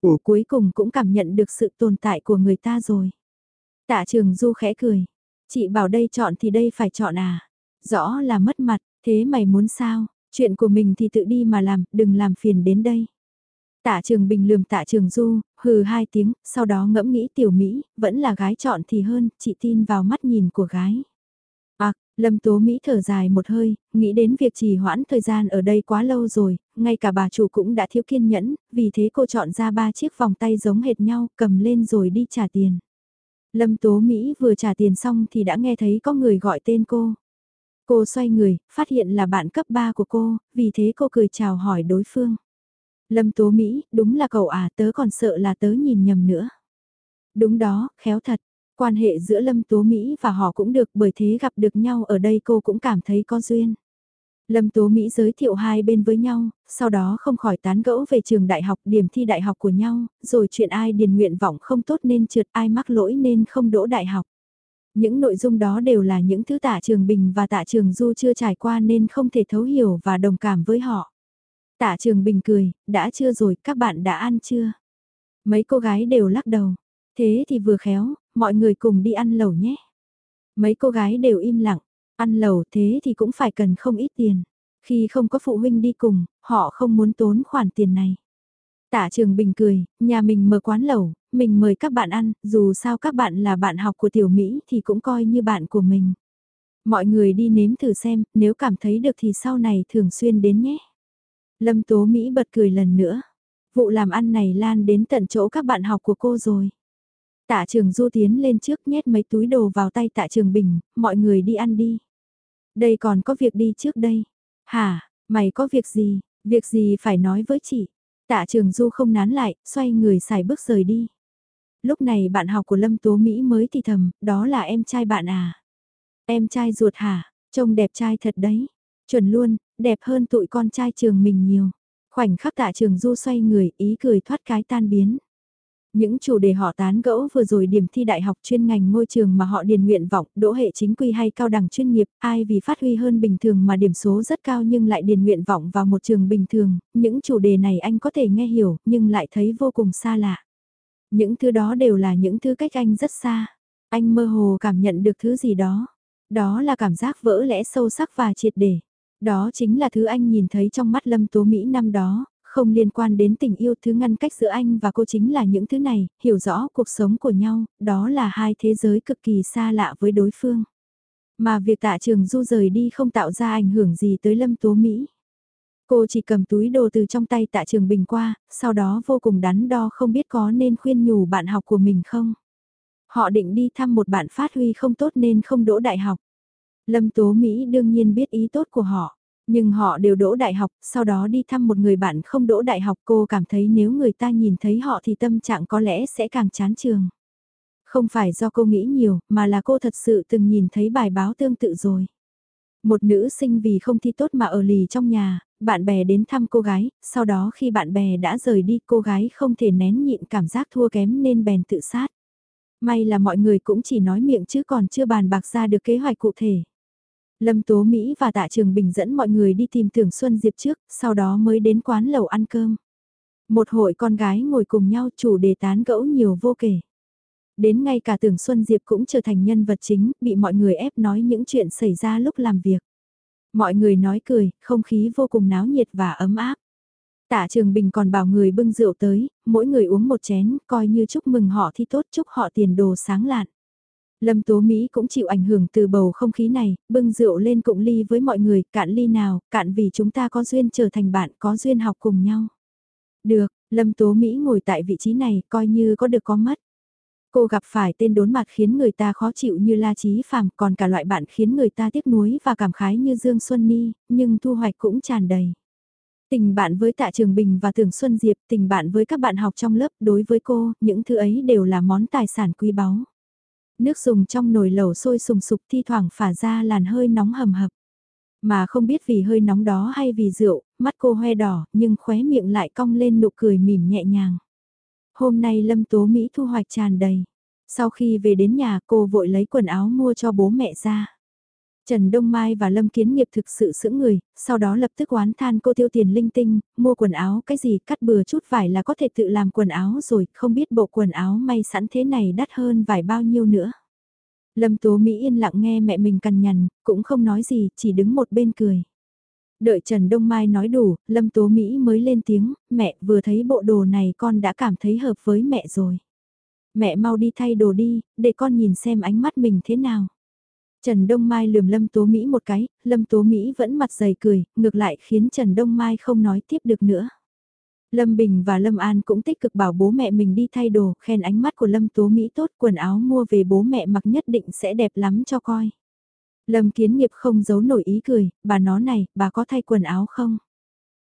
Ủa cuối cùng cũng cảm nhận được sự tồn tại của người ta rồi. Tạ Trường Du khẽ cười. Chị bảo đây chọn thì đây phải chọn à. Rõ là mất mặt, thế mày muốn sao? Chuyện của mình thì tự đi mà làm, đừng làm phiền đến đây. Tạ trường bình lườm tạ trường du, hừ hai tiếng, sau đó ngẫm nghĩ tiểu Mỹ, vẫn là gái chọn thì hơn, chị tin vào mắt nhìn của gái. À, Lâm Tố Mỹ thở dài một hơi, nghĩ đến việc trì hoãn thời gian ở đây quá lâu rồi, ngay cả bà chủ cũng đã thiếu kiên nhẫn, vì thế cô chọn ra ba chiếc vòng tay giống hệt nhau, cầm lên rồi đi trả tiền. Lâm Tố Mỹ vừa trả tiền xong thì đã nghe thấy có người gọi tên cô. Cô xoay người, phát hiện là bạn cấp 3 của cô, vì thế cô cười chào hỏi đối phương. Lâm Tố Mỹ, đúng là cậu à, tớ còn sợ là tớ nhìn nhầm nữa. Đúng đó, khéo thật. Quan hệ giữa Lâm Tố Mỹ và họ cũng được bởi thế gặp được nhau ở đây cô cũng cảm thấy có duyên. Lâm Tố Mỹ giới thiệu hai bên với nhau, sau đó không khỏi tán gẫu về trường đại học, điểm thi đại học của nhau, rồi chuyện ai điền nguyện vọng không tốt nên trượt ai mắc lỗi nên không đỗ đại học. Những nội dung đó đều là những thứ tạ trường Bình và tạ trường Du chưa trải qua nên không thể thấu hiểu và đồng cảm với họ. Tạ trường Bình cười, đã chưa rồi, các bạn đã ăn chưa? Mấy cô gái đều lắc đầu. Thế thì vừa khéo, mọi người cùng đi ăn lẩu nhé. Mấy cô gái đều im lặng, ăn lẩu thế thì cũng phải cần không ít tiền. Khi không có phụ huynh đi cùng, họ không muốn tốn khoản tiền này. Tạ Trường Bình cười, nhà mình mở quán lẩu, mình mời các bạn ăn, dù sao các bạn là bạn học của Tiểu Mỹ thì cũng coi như bạn của mình. Mọi người đi nếm thử xem, nếu cảm thấy được thì sau này thường xuyên đến nhé. Lâm Tố Mỹ bật cười lần nữa. Vụ làm ăn này lan đến tận chỗ các bạn học của cô rồi. Tạ trường du tiến lên trước nhét mấy túi đồ vào tay tạ trường bình, mọi người đi ăn đi. Đây còn có việc đi trước đây. Hả, mày có việc gì, việc gì phải nói với chị. Tạ trường du không nán lại, xoay người xài bước rời đi. Lúc này bạn học của Lâm Tố Mỹ mới thì thầm, đó là em trai bạn à. Em trai ruột hả, trông đẹp trai thật đấy. Chuẩn luôn, đẹp hơn tụi con trai trường mình nhiều. Khoảnh khắc tạ trường du xoay người, ý cười thoát cái tan biến. Những chủ đề họ tán gẫu vừa rồi điểm thi đại học chuyên ngành môi trường mà họ điền nguyện vọng, đỗ hệ chính quy hay cao đẳng chuyên nghiệp, ai vì phát huy hơn bình thường mà điểm số rất cao nhưng lại điền nguyện vọng vào một trường bình thường, những chủ đề này anh có thể nghe hiểu nhưng lại thấy vô cùng xa lạ. Những thứ đó đều là những thứ cách anh rất xa. Anh mơ hồ cảm nhận được thứ gì đó. Đó là cảm giác vỡ lẽ sâu sắc và triệt để. Đó chính là thứ anh nhìn thấy trong mắt Lâm Tố Mỹ năm đó, không liên quan đến tình yêu thứ ngăn cách giữa anh và cô chính là những thứ này, hiểu rõ cuộc sống của nhau, đó là hai thế giới cực kỳ xa lạ với đối phương. Mà việc tạ trường du rời đi không tạo ra ảnh hưởng gì tới Lâm Tố Mỹ. Cô chỉ cầm túi đồ từ trong tay tạ trường bình qua, sau đó vô cùng đắn đo không biết có nên khuyên nhủ bạn học của mình không. Họ định đi thăm một bạn phát huy không tốt nên không đỗ đại học. Lâm Tố Mỹ đương nhiên biết ý tốt của họ. Nhưng họ đều đỗ đại học, sau đó đi thăm một người bạn không đỗ đại học cô cảm thấy nếu người ta nhìn thấy họ thì tâm trạng có lẽ sẽ càng chán trường. Không phải do cô nghĩ nhiều, mà là cô thật sự từng nhìn thấy bài báo tương tự rồi. Một nữ sinh vì không thi tốt mà ở lì trong nhà, bạn bè đến thăm cô gái, sau đó khi bạn bè đã rời đi cô gái không thể nén nhịn cảm giác thua kém nên bèn tự sát. May là mọi người cũng chỉ nói miệng chứ còn chưa bàn bạc ra được kế hoạch cụ thể. Lâm Tố Mỹ và Tạ Trường Bình dẫn mọi người đi tìm Tưởng Xuân Diệp trước, sau đó mới đến quán lầu ăn cơm. Một hội con gái ngồi cùng nhau chủ đề tán gẫu nhiều vô kể. Đến ngay cả Tưởng Xuân Diệp cũng trở thành nhân vật chính, bị mọi người ép nói những chuyện xảy ra lúc làm việc. Mọi người nói cười, không khí vô cùng náo nhiệt và ấm áp. Tạ Trường Bình còn bảo người bưng rượu tới, mỗi người uống một chén, coi như chúc mừng họ thi tốt chúc họ tiền đồ sáng lạn. Lâm Tố Mỹ cũng chịu ảnh hưởng từ bầu không khí này, bưng rượu lên cụng ly với mọi người, cạn ly nào, cạn vì chúng ta có duyên trở thành bạn, có duyên học cùng nhau. Được, Lâm Tố Mỹ ngồi tại vị trí này, coi như có được có mất. Cô gặp phải tên đốn mặt khiến người ta khó chịu như La Chí Phàm, còn cả loại bạn khiến người ta tiếc nuối và cảm khái như Dương Xuân Ni, nhưng thu hoạch cũng tràn đầy. Tình bạn với Tạ Trường Bình và Tưởng Xuân Diệp, tình bạn với các bạn học trong lớp, đối với cô, những thứ ấy đều là món tài sản quý báu. Nước dùng trong nồi lẩu sôi sùng sục thi thoảng phả ra làn hơi nóng hầm hập. Mà không biết vì hơi nóng đó hay vì rượu, mắt cô hoe đỏ nhưng khóe miệng lại cong lên nụ cười mỉm nhẹ nhàng. Hôm nay Lâm Tố Mỹ thu hoạch tràn đầy. Sau khi về đến nhà cô vội lấy quần áo mua cho bố mẹ ra. Trần Đông Mai và Lâm Kiến Nghiệp thực sự sững người, sau đó lập tức oán than cô tiêu tiền linh tinh, mua quần áo cái gì cắt bừa chút vải là có thể tự làm quần áo rồi, không biết bộ quần áo may sẵn thế này đắt hơn vải bao nhiêu nữa. Lâm Tố Mỹ yên lặng nghe mẹ mình cằn nhằn, cũng không nói gì, chỉ đứng một bên cười. Đợi Trần Đông Mai nói đủ, Lâm Tố Mỹ mới lên tiếng, mẹ vừa thấy bộ đồ này con đã cảm thấy hợp với mẹ rồi. Mẹ mau đi thay đồ đi, để con nhìn xem ánh mắt mình thế nào. Trần Đông Mai lườm Lâm Tố Mỹ một cái, Lâm Tố Mỹ vẫn mặt dày cười, ngược lại khiến Trần Đông Mai không nói tiếp được nữa. Lâm Bình và Lâm An cũng tích cực bảo bố mẹ mình đi thay đồ, khen ánh mắt của Lâm Tố Mỹ tốt, quần áo mua về bố mẹ mặc nhất định sẽ đẹp lắm cho coi. Lâm Kiến Nghiệp không giấu nổi ý cười, bà nó này, bà có thay quần áo không?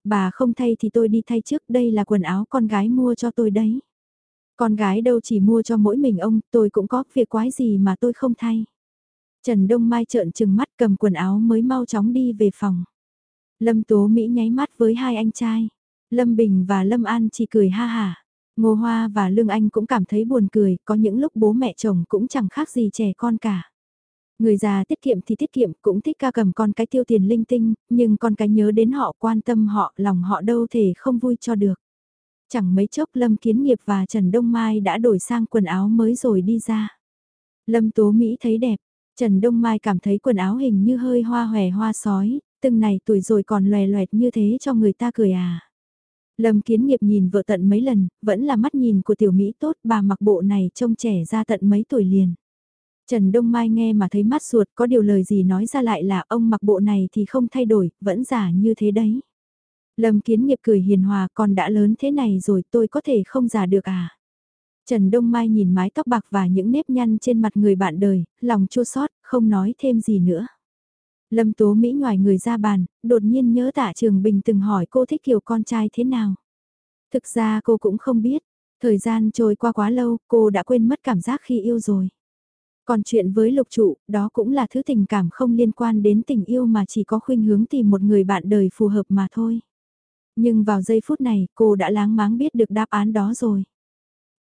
Bà không thay thì tôi đi thay trước, đây là quần áo con gái mua cho tôi đấy. Con gái đâu chỉ mua cho mỗi mình ông, tôi cũng có việc quái gì mà tôi không thay. Trần Đông Mai trợn trừng mắt cầm quần áo mới mau chóng đi về phòng. Lâm Tố Mỹ nháy mắt với hai anh trai. Lâm Bình và Lâm An chỉ cười ha hà. Ngô Hoa và Lương Anh cũng cảm thấy buồn cười, có những lúc bố mẹ chồng cũng chẳng khác gì trẻ con cả. Người già tiết kiệm thì tiết kiệm cũng thích ca cầm con cái tiêu tiền linh tinh, nhưng con cái nhớ đến họ quan tâm họ, lòng họ đâu thể không vui cho được. Chẳng mấy chốc Lâm Kiến Nghiệp và Trần Đông Mai đã đổi sang quần áo mới rồi đi ra. Lâm Tố Mỹ thấy đẹp, Trần Đông Mai cảm thấy quần áo hình như hơi hoa hòe hoa sói, từng này tuổi rồi còn lòe loẹt như thế cho người ta cười à. Lâm Kiến Nghiệp nhìn vợ tận mấy lần, vẫn là mắt nhìn của tiểu Mỹ tốt, bà mặc bộ này trông trẻ ra tận mấy tuổi liền. Trần Đông Mai nghe mà thấy mắt ruột có điều lời gì nói ra lại là ông mặc bộ này thì không thay đổi, vẫn giả như thế đấy. Lâm Kiến Nghiệp cười hiền hòa còn đã lớn thế này rồi tôi có thể không giả được à. Trần Đông Mai nhìn mái tóc bạc và những nếp nhăn trên mặt người bạn đời, lòng chua xót không nói thêm gì nữa. Lâm Tố Mỹ ngoài người ra bàn, đột nhiên nhớ tạ Trường Bình từng hỏi cô thích kiểu con trai thế nào. Thực ra cô cũng không biết, thời gian trôi qua quá lâu, cô đã quên mất cảm giác khi yêu rồi. Còn chuyện với lục trụ, đó cũng là thứ tình cảm không liên quan đến tình yêu mà chỉ có khuynh hướng tìm một người bạn đời phù hợp mà thôi. Nhưng vào giây phút này, cô đã láng máng biết được đáp án đó rồi.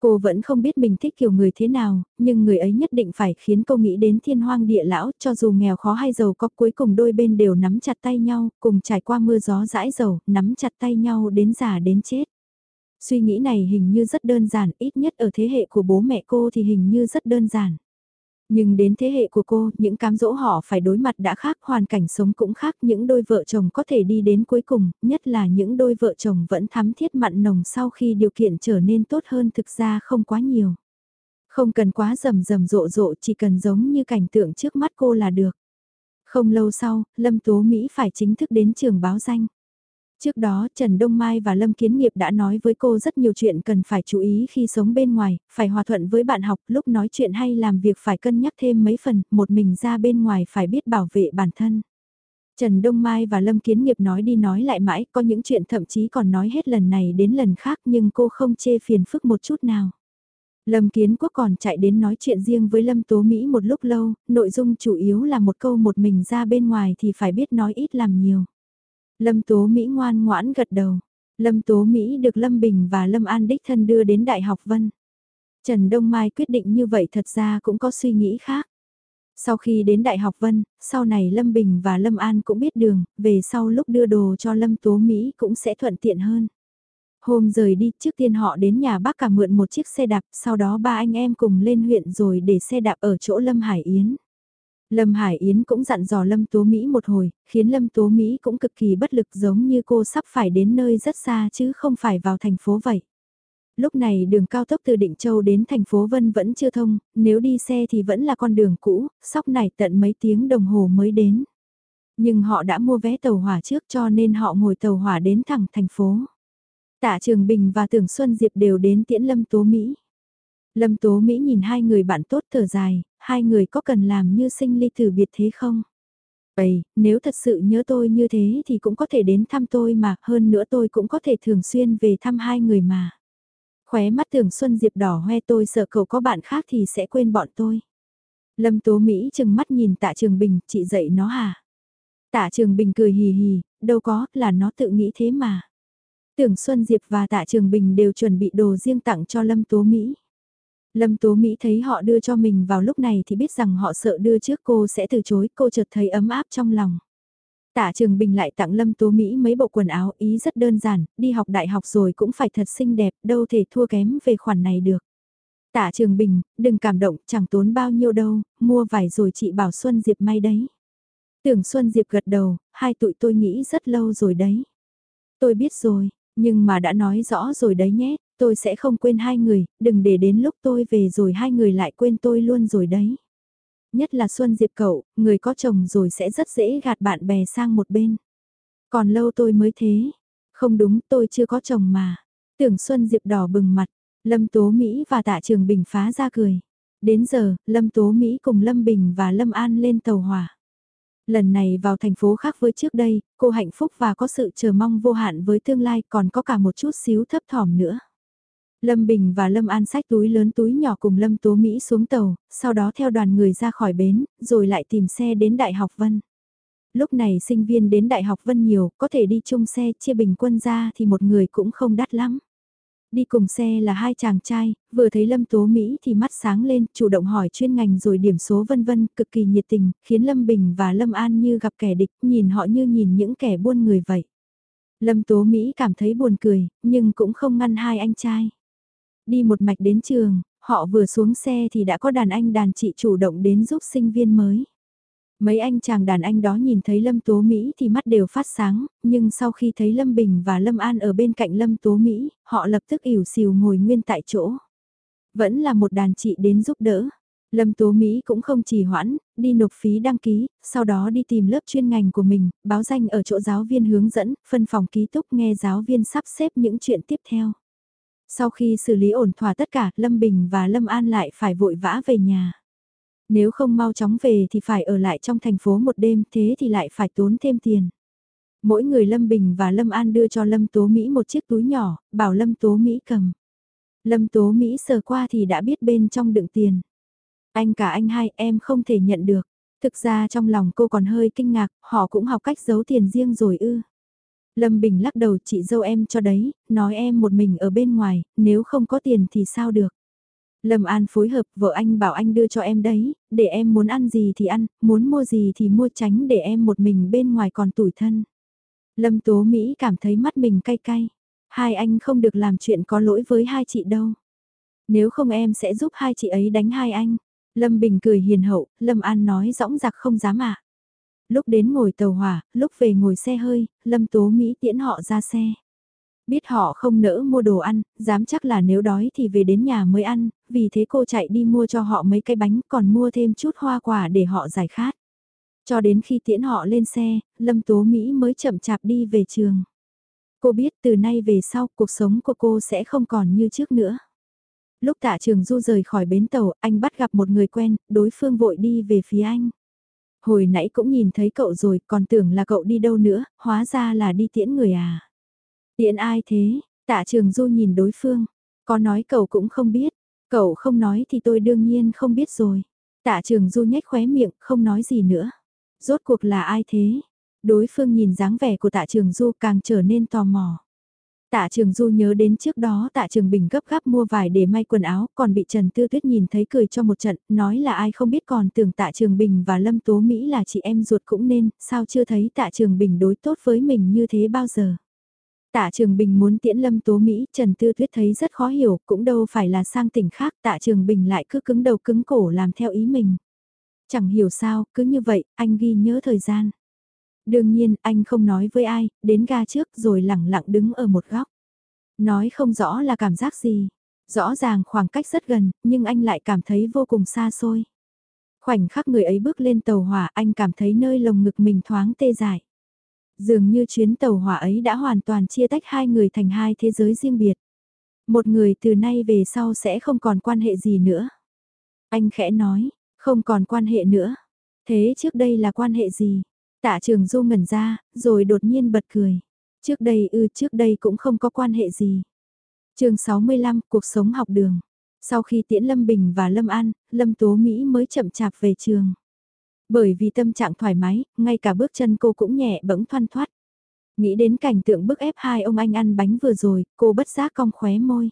Cô vẫn không biết mình thích kiểu người thế nào, nhưng người ấy nhất định phải khiến cô nghĩ đến thiên hoang địa lão, cho dù nghèo khó hay giàu có cuối cùng đôi bên đều nắm chặt tay nhau, cùng trải qua mưa gió dãi dầu, nắm chặt tay nhau đến già đến chết. Suy nghĩ này hình như rất đơn giản, ít nhất ở thế hệ của bố mẹ cô thì hình như rất đơn giản. Nhưng đến thế hệ của cô, những cám dỗ họ phải đối mặt đã khác, hoàn cảnh sống cũng khác, những đôi vợ chồng có thể đi đến cuối cùng, nhất là những đôi vợ chồng vẫn thắm thiết mặn nồng sau khi điều kiện trở nên tốt hơn thực ra không quá nhiều. Không cần quá rầm rầm rộ rộ, chỉ cần giống như cảnh tượng trước mắt cô là được. Không lâu sau, Lâm Tố Mỹ phải chính thức đến trường báo danh. Trước đó Trần Đông Mai và Lâm Kiến Nghiệp đã nói với cô rất nhiều chuyện cần phải chú ý khi sống bên ngoài, phải hòa thuận với bạn học, lúc nói chuyện hay làm việc phải cân nhắc thêm mấy phần, một mình ra bên ngoài phải biết bảo vệ bản thân. Trần Đông Mai và Lâm Kiến Nghiệp nói đi nói lại mãi, có những chuyện thậm chí còn nói hết lần này đến lần khác nhưng cô không chê phiền phức một chút nào. Lâm Kiến Quốc còn chạy đến nói chuyện riêng với Lâm Tố Mỹ một lúc lâu, nội dung chủ yếu là một câu một mình ra bên ngoài thì phải biết nói ít làm nhiều. Lâm Tố Mỹ ngoan ngoãn gật đầu. Lâm Tố Mỹ được Lâm Bình và Lâm An đích thân đưa đến Đại học Vân. Trần Đông Mai quyết định như vậy thật ra cũng có suy nghĩ khác. Sau khi đến Đại học Vân, sau này Lâm Bình và Lâm An cũng biết đường, về sau lúc đưa đồ cho Lâm Tố Mỹ cũng sẽ thuận tiện hơn. Hôm rời đi, trước tiên họ đến nhà bác cả mượn một chiếc xe đạp, sau đó ba anh em cùng lên huyện rồi để xe đạp ở chỗ Lâm Hải Yến. Lâm Hải Yến cũng dặn dò Lâm Tố Mỹ một hồi, khiến Lâm Tố Mỹ cũng cực kỳ bất lực giống như cô sắp phải đến nơi rất xa chứ không phải vào thành phố vậy. Lúc này đường cao tốc từ Định Châu đến thành phố Vân vẫn chưa thông, nếu đi xe thì vẫn là con đường cũ, sóc này tận mấy tiếng đồng hồ mới đến. Nhưng họ đã mua vé tàu hỏa trước cho nên họ ngồi tàu hỏa đến thẳng thành phố. Tạ Trường Bình và Tưởng Xuân Diệp đều đến tiễn Lâm Tố Mỹ. Lâm Tố Mỹ nhìn hai người bạn tốt thở dài, hai người có cần làm như sinh ly tử biệt thế không? Vậy, nếu thật sự nhớ tôi như thế thì cũng có thể đến thăm tôi mà, hơn nữa tôi cũng có thể thường xuyên về thăm hai người mà. Khóe mắt tưởng Xuân Diệp đỏ hoe tôi sợ cậu có bạn khác thì sẽ quên bọn tôi. Lâm Tố Mỹ chừng mắt nhìn tạ Trường Bình, chị dạy nó hả? Tạ Trường Bình cười hì hì, đâu có, là nó tự nghĩ thế mà. Tưởng Xuân Diệp và Tạ Trường Bình đều chuẩn bị đồ riêng tặng cho Lâm Tố Mỹ. Lâm Tố Mỹ thấy họ đưa cho mình vào lúc này thì biết rằng họ sợ đưa trước cô sẽ từ chối, cô chợt thấy ấm áp trong lòng. Tạ Trường Bình lại tặng Lâm Tố Mỹ mấy bộ quần áo ý rất đơn giản, đi học đại học rồi cũng phải thật xinh đẹp, đâu thể thua kém về khoản này được. Tạ Trường Bình, đừng cảm động, chẳng tốn bao nhiêu đâu, mua vải rồi chị bảo Xuân Diệp may đấy. Tưởng Xuân Diệp gật đầu, hai tụi tôi nghĩ rất lâu rồi đấy. Tôi biết rồi, nhưng mà đã nói rõ rồi đấy nhé, tôi sẽ không quên hai người, đừng để đến lúc tôi về rồi hai người lại quên tôi luôn rồi đấy. Nhất là Xuân Diệp cậu, người có chồng rồi sẽ rất dễ gạt bạn bè sang một bên. Còn lâu tôi mới thế. Không đúng tôi chưa có chồng mà. Tưởng Xuân Diệp đỏ bừng mặt, Lâm Tố Mỹ và Tạ Trường Bình phá ra cười. Đến giờ, Lâm Tố Mỹ cùng Lâm Bình và Lâm An lên tàu hỏa. Lần này vào thành phố khác với trước đây, cô hạnh phúc và có sự chờ mong vô hạn với tương lai còn có cả một chút xíu thấp thỏm nữa. Lâm Bình và Lâm An sách túi lớn túi nhỏ cùng Lâm Tố Mỹ xuống tàu, sau đó theo đoàn người ra khỏi bến, rồi lại tìm xe đến Đại học Vân. Lúc này sinh viên đến Đại học Vân nhiều, có thể đi chung xe chia bình quân ra thì một người cũng không đắt lắm. Đi cùng xe là hai chàng trai, vừa thấy Lâm Tố Mỹ thì mắt sáng lên, chủ động hỏi chuyên ngành rồi điểm số vân vân, cực kỳ nhiệt tình, khiến Lâm Bình và Lâm An như gặp kẻ địch, nhìn họ như nhìn những kẻ buôn người vậy. Lâm Tố Mỹ cảm thấy buồn cười, nhưng cũng không ngăn hai anh trai. Đi một mạch đến trường, họ vừa xuống xe thì đã có đàn anh đàn chị chủ động đến giúp sinh viên mới. Mấy anh chàng đàn anh đó nhìn thấy Lâm Tố Mỹ thì mắt đều phát sáng, nhưng sau khi thấy Lâm Bình và Lâm An ở bên cạnh Lâm Tố Mỹ, họ lập tức ỉu xìu ngồi nguyên tại chỗ. Vẫn là một đàn chị đến giúp đỡ. Lâm Tố Mỹ cũng không trì hoãn, đi nộp phí đăng ký, sau đó đi tìm lớp chuyên ngành của mình, báo danh ở chỗ giáo viên hướng dẫn, phân phòng ký túc nghe giáo viên sắp xếp những chuyện tiếp theo. Sau khi xử lý ổn thỏa tất cả, Lâm Bình và Lâm An lại phải vội vã về nhà. Nếu không mau chóng về thì phải ở lại trong thành phố một đêm, thế thì lại phải tốn thêm tiền. Mỗi người Lâm Bình và Lâm An đưa cho Lâm Tố Mỹ một chiếc túi nhỏ, bảo Lâm Tố Mỹ cầm. Lâm Tố Mỹ sờ qua thì đã biết bên trong đựng tiền. Anh cả anh hai em không thể nhận được. Thực ra trong lòng cô còn hơi kinh ngạc, họ cũng học cách giấu tiền riêng rồi ư. Lâm Bình lắc đầu chị dâu em cho đấy, nói em một mình ở bên ngoài, nếu không có tiền thì sao được. Lâm An phối hợp vợ anh bảo anh đưa cho em đấy, để em muốn ăn gì thì ăn, muốn mua gì thì mua tránh để em một mình bên ngoài còn tủi thân. Lâm Tố Mỹ cảm thấy mắt mình cay cay. Hai anh không được làm chuyện có lỗi với hai chị đâu. Nếu không em sẽ giúp hai chị ấy đánh hai anh. Lâm Bình cười hiền hậu, Lâm An nói rõng giặc không dám ạ. À. Lúc đến ngồi tàu hỏa, lúc về ngồi xe hơi, Lâm Tố Mỹ tiễn họ ra xe. Biết họ không nỡ mua đồ ăn, dám chắc là nếu đói thì về đến nhà mới ăn, vì thế cô chạy đi mua cho họ mấy cái bánh còn mua thêm chút hoa quả để họ giải khát. Cho đến khi tiễn họ lên xe, Lâm Tố Mỹ mới chậm chạp đi về trường. Cô biết từ nay về sau cuộc sống của cô sẽ không còn như trước nữa. Lúc tạ trường du rời khỏi bến tàu, anh bắt gặp một người quen, đối phương vội đi về phía anh. Hồi nãy cũng nhìn thấy cậu rồi, còn tưởng là cậu đi đâu nữa, hóa ra là đi tiễn người à. Tiễn ai thế? Tạ trường du nhìn đối phương. Có nói cậu cũng không biết. Cậu không nói thì tôi đương nhiên không biết rồi. Tạ trường du nhếch khóe miệng, không nói gì nữa. Rốt cuộc là ai thế? Đối phương nhìn dáng vẻ của tạ trường du càng trở nên tò mò. Tạ Trường Du nhớ đến trước đó Tạ Trường Bình gấp gáp mua vải để may quần áo, còn bị Trần Tư Tuyết nhìn thấy cười cho một trận, nói là ai không biết còn tưởng Tạ Trường Bình và Lâm Tố Mỹ là chị em ruột cũng nên, sao chưa thấy Tạ Trường Bình đối tốt với mình như thế bao giờ. Tạ Trường Bình muốn tiễn Lâm Tố Mỹ, Trần Tư Tuyết thấy rất khó hiểu, cũng đâu phải là sang tỉnh khác, Tạ Trường Bình lại cứ cứng đầu cứng cổ làm theo ý mình. Chẳng hiểu sao, cứ như vậy, anh ghi nhớ thời gian. Đương nhiên, anh không nói với ai, đến ga trước rồi lẳng lặng đứng ở một góc. Nói không rõ là cảm giác gì. Rõ ràng khoảng cách rất gần, nhưng anh lại cảm thấy vô cùng xa xôi. Khoảnh khắc người ấy bước lên tàu hỏa anh cảm thấy nơi lồng ngực mình thoáng tê dại. Dường như chuyến tàu hỏa ấy đã hoàn toàn chia tách hai người thành hai thế giới riêng biệt. Một người từ nay về sau sẽ không còn quan hệ gì nữa. Anh khẽ nói, không còn quan hệ nữa. Thế trước đây là quan hệ gì? Tạ trường du ngẩn ra, rồi đột nhiên bật cười. Trước đây ư trước đây cũng không có quan hệ gì. chương 65, cuộc sống học đường. Sau khi tiễn Lâm Bình và Lâm An, Lâm Tố Mỹ mới chậm chạp về trường. Bởi vì tâm trạng thoải mái, ngay cả bước chân cô cũng nhẹ bẫng thoăn thoát. Nghĩ đến cảnh tượng bức ép hai ông anh ăn bánh vừa rồi, cô bất giác cong khóe môi.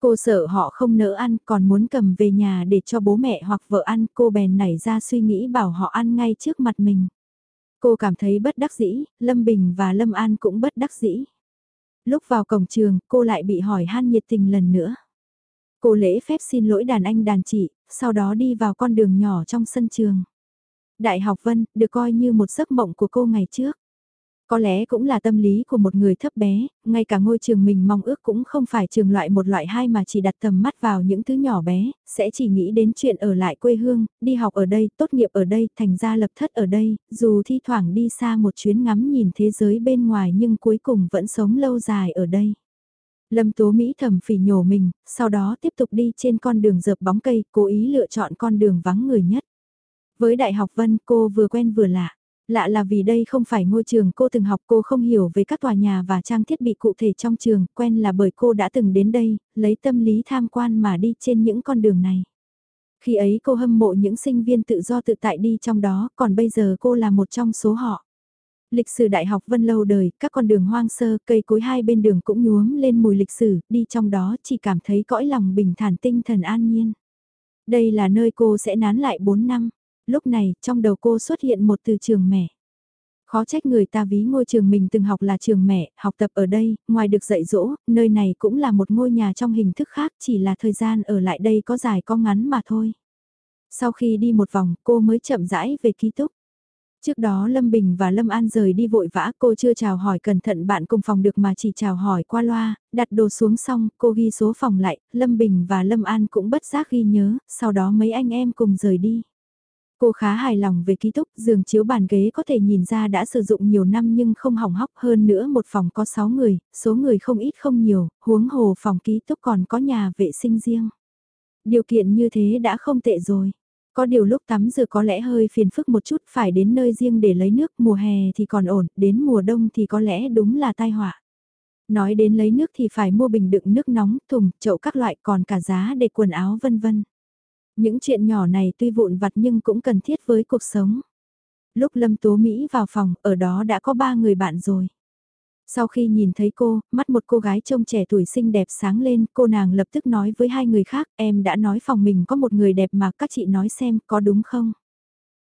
Cô sợ họ không nỡ ăn còn muốn cầm về nhà để cho bố mẹ hoặc vợ ăn cô bèn nảy ra suy nghĩ bảo họ ăn ngay trước mặt mình. Cô cảm thấy bất đắc dĩ, Lâm Bình và Lâm An cũng bất đắc dĩ. Lúc vào cổng trường, cô lại bị hỏi han nhiệt tình lần nữa. Cô lễ phép xin lỗi đàn anh đàn chị, sau đó đi vào con đường nhỏ trong sân trường. Đại học Vân, được coi như một giấc mộng của cô ngày trước. Có lẽ cũng là tâm lý của một người thấp bé, ngay cả ngôi trường mình mong ước cũng không phải trường loại một loại hai mà chỉ đặt tầm mắt vào những thứ nhỏ bé, sẽ chỉ nghĩ đến chuyện ở lại quê hương, đi học ở đây, tốt nghiệp ở đây, thành ra lập thất ở đây, dù thi thoảng đi xa một chuyến ngắm nhìn thế giới bên ngoài nhưng cuối cùng vẫn sống lâu dài ở đây. Lâm Tố Mỹ thầm phỉ nhổ mình, sau đó tiếp tục đi trên con đường dợp bóng cây, cố ý lựa chọn con đường vắng người nhất. Với Đại học Vân cô vừa quen vừa lạ. Lạ là vì đây không phải ngôi trường cô từng học cô không hiểu về các tòa nhà và trang thiết bị cụ thể trong trường, quen là bởi cô đã từng đến đây, lấy tâm lý tham quan mà đi trên những con đường này. Khi ấy cô hâm mộ những sinh viên tự do tự tại đi trong đó, còn bây giờ cô là một trong số họ. Lịch sử đại học vân lâu đời, các con đường hoang sơ, cây cối hai bên đường cũng nhuốm lên mùi lịch sử, đi trong đó chỉ cảm thấy cõi lòng bình thản tinh thần an nhiên. Đây là nơi cô sẽ nán lại 4 năm lúc này trong đầu cô xuất hiện một từ trường mẹ. Khó trách người ta ví ngôi trường mình từng học là trường mẹ, học tập ở đây, ngoài được dạy dỗ, nơi này cũng là một ngôi nhà trong hình thức khác chỉ là thời gian ở lại đây có dài có ngắn mà thôi. Sau khi đi một vòng cô mới chậm rãi về ký túc. Trước đó Lâm Bình và Lâm An rời đi vội vã cô chưa chào hỏi cẩn thận bạn cùng phòng được mà chỉ chào hỏi qua loa, đặt đồ xuống xong cô ghi số phòng lại, Lâm Bình và Lâm An cũng bất giác ghi nhớ, sau đó mấy anh em cùng rời đi. Cô khá hài lòng về ký túc, giường chiếu bàn ghế có thể nhìn ra đã sử dụng nhiều năm nhưng không hỏng hóc hơn nữa một phòng có 6 người, số người không ít không nhiều, huống hồ phòng ký túc còn có nhà vệ sinh riêng. Điều kiện như thế đã không tệ rồi. Có điều lúc tắm rửa có lẽ hơi phiền phức một chút phải đến nơi riêng để lấy nước mùa hè thì còn ổn, đến mùa đông thì có lẽ đúng là tai họa. Nói đến lấy nước thì phải mua bình đựng nước nóng, thùng, chậu các loại còn cả giá để quần áo vân vân. Những chuyện nhỏ này tuy vụn vặt nhưng cũng cần thiết với cuộc sống. Lúc Lâm Tố Mỹ vào phòng, ở đó đã có ba người bạn rồi. Sau khi nhìn thấy cô, mắt một cô gái trông trẻ tuổi xinh đẹp sáng lên, cô nàng lập tức nói với hai người khác, em đã nói phòng mình có một người đẹp mà các chị nói xem có đúng không?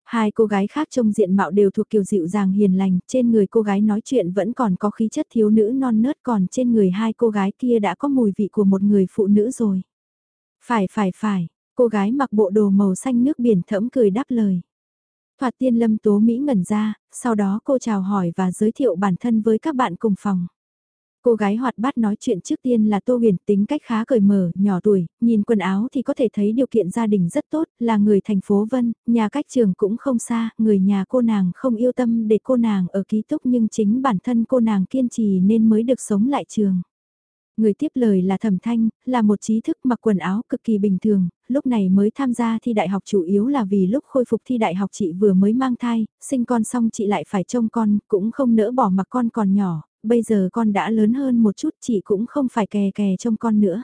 Hai cô gái khác trông diện mạo đều thuộc kiểu dịu dàng hiền lành, trên người cô gái nói chuyện vẫn còn có khí chất thiếu nữ non nớt còn trên người hai cô gái kia đã có mùi vị của một người phụ nữ rồi. Phải phải phải, Cô gái mặc bộ đồ màu xanh nước biển thẫm cười đáp lời. Thoạt tiên lâm tố Mỹ ngẩn ra, sau đó cô chào hỏi và giới thiệu bản thân với các bạn cùng phòng. Cô gái hoạt bát nói chuyện trước tiên là Tô Huyền tính cách khá cởi mở, nhỏ tuổi, nhìn quần áo thì có thể thấy điều kiện gia đình rất tốt, là người thành phố Vân, nhà cách trường cũng không xa, người nhà cô nàng không yêu tâm để cô nàng ở ký túc nhưng chính bản thân cô nàng kiên trì nên mới được sống lại trường. Người tiếp lời là Thẩm Thanh, là một trí thức mặc quần áo cực kỳ bình thường, lúc này mới tham gia thi đại học chủ yếu là vì lúc khôi phục thi đại học chị vừa mới mang thai, sinh con xong chị lại phải trông con, cũng không nỡ bỏ mặc con còn nhỏ, bây giờ con đã lớn hơn một chút chị cũng không phải kè kè trông con nữa.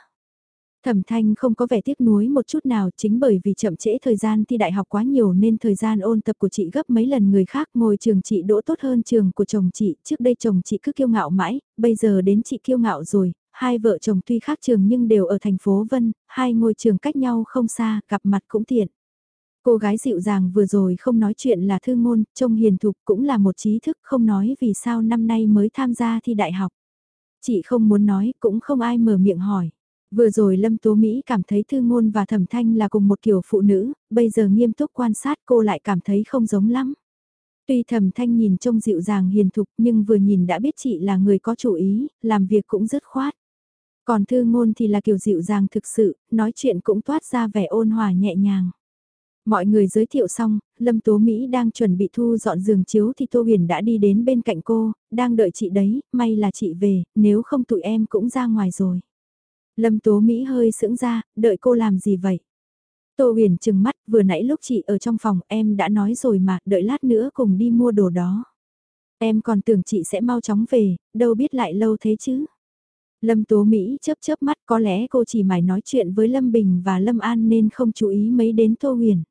Thẩm Thanh không có vẻ tiếc nuối một chút nào chính bởi vì chậm trễ thời gian thi đại học quá nhiều nên thời gian ôn tập của chị gấp mấy lần người khác ngồi trường chị đỗ tốt hơn trường của chồng chị, trước đây chồng chị cứ kiêu ngạo mãi, bây giờ đến chị kiêu ngạo rồi, hai vợ chồng tuy khác trường nhưng đều ở thành phố Vân, hai ngôi trường cách nhau không xa, gặp mặt cũng tiện. Cô gái dịu dàng vừa rồi không nói chuyện là thư ngôn, trông hiền thục cũng là một trí thức không nói vì sao năm nay mới tham gia thi đại học. Chị không muốn nói, cũng không ai mở miệng hỏi. Vừa rồi Lâm Tố Mỹ cảm thấy Thư Ngôn và Thẩm Thanh là cùng một kiểu phụ nữ, bây giờ nghiêm túc quan sát cô lại cảm thấy không giống lắm. Tuy thẩm thanh nhìn trông dịu dàng hiền thục nhưng vừa nhìn đã biết chị là người có chủ ý, làm việc cũng dứt khoát. Còn thư ngôn thì là kiểu dịu dàng thực sự, nói chuyện cũng toát ra vẻ ôn hòa nhẹ nhàng. Mọi người giới thiệu xong, Lâm Tố Mỹ đang chuẩn bị thu dọn giường chiếu thì Tô Huyền đã đi đến bên cạnh cô, đang đợi chị đấy, may là chị về, nếu không tụi em cũng ra ngoài rồi. Lâm Tố Mỹ hơi sững ra, đợi cô làm gì vậy? Tô huyền chừng mắt, vừa nãy lúc chị ở trong phòng em đã nói rồi mà, đợi lát nữa cùng đi mua đồ đó. Em còn tưởng chị sẽ mau chóng về, đâu biết lại lâu thế chứ. Lâm Tố Mỹ chớp chớp mắt có lẽ cô chỉ mải nói chuyện với Lâm Bình và Lâm An nên không chú ý mấy đến Tô huyền.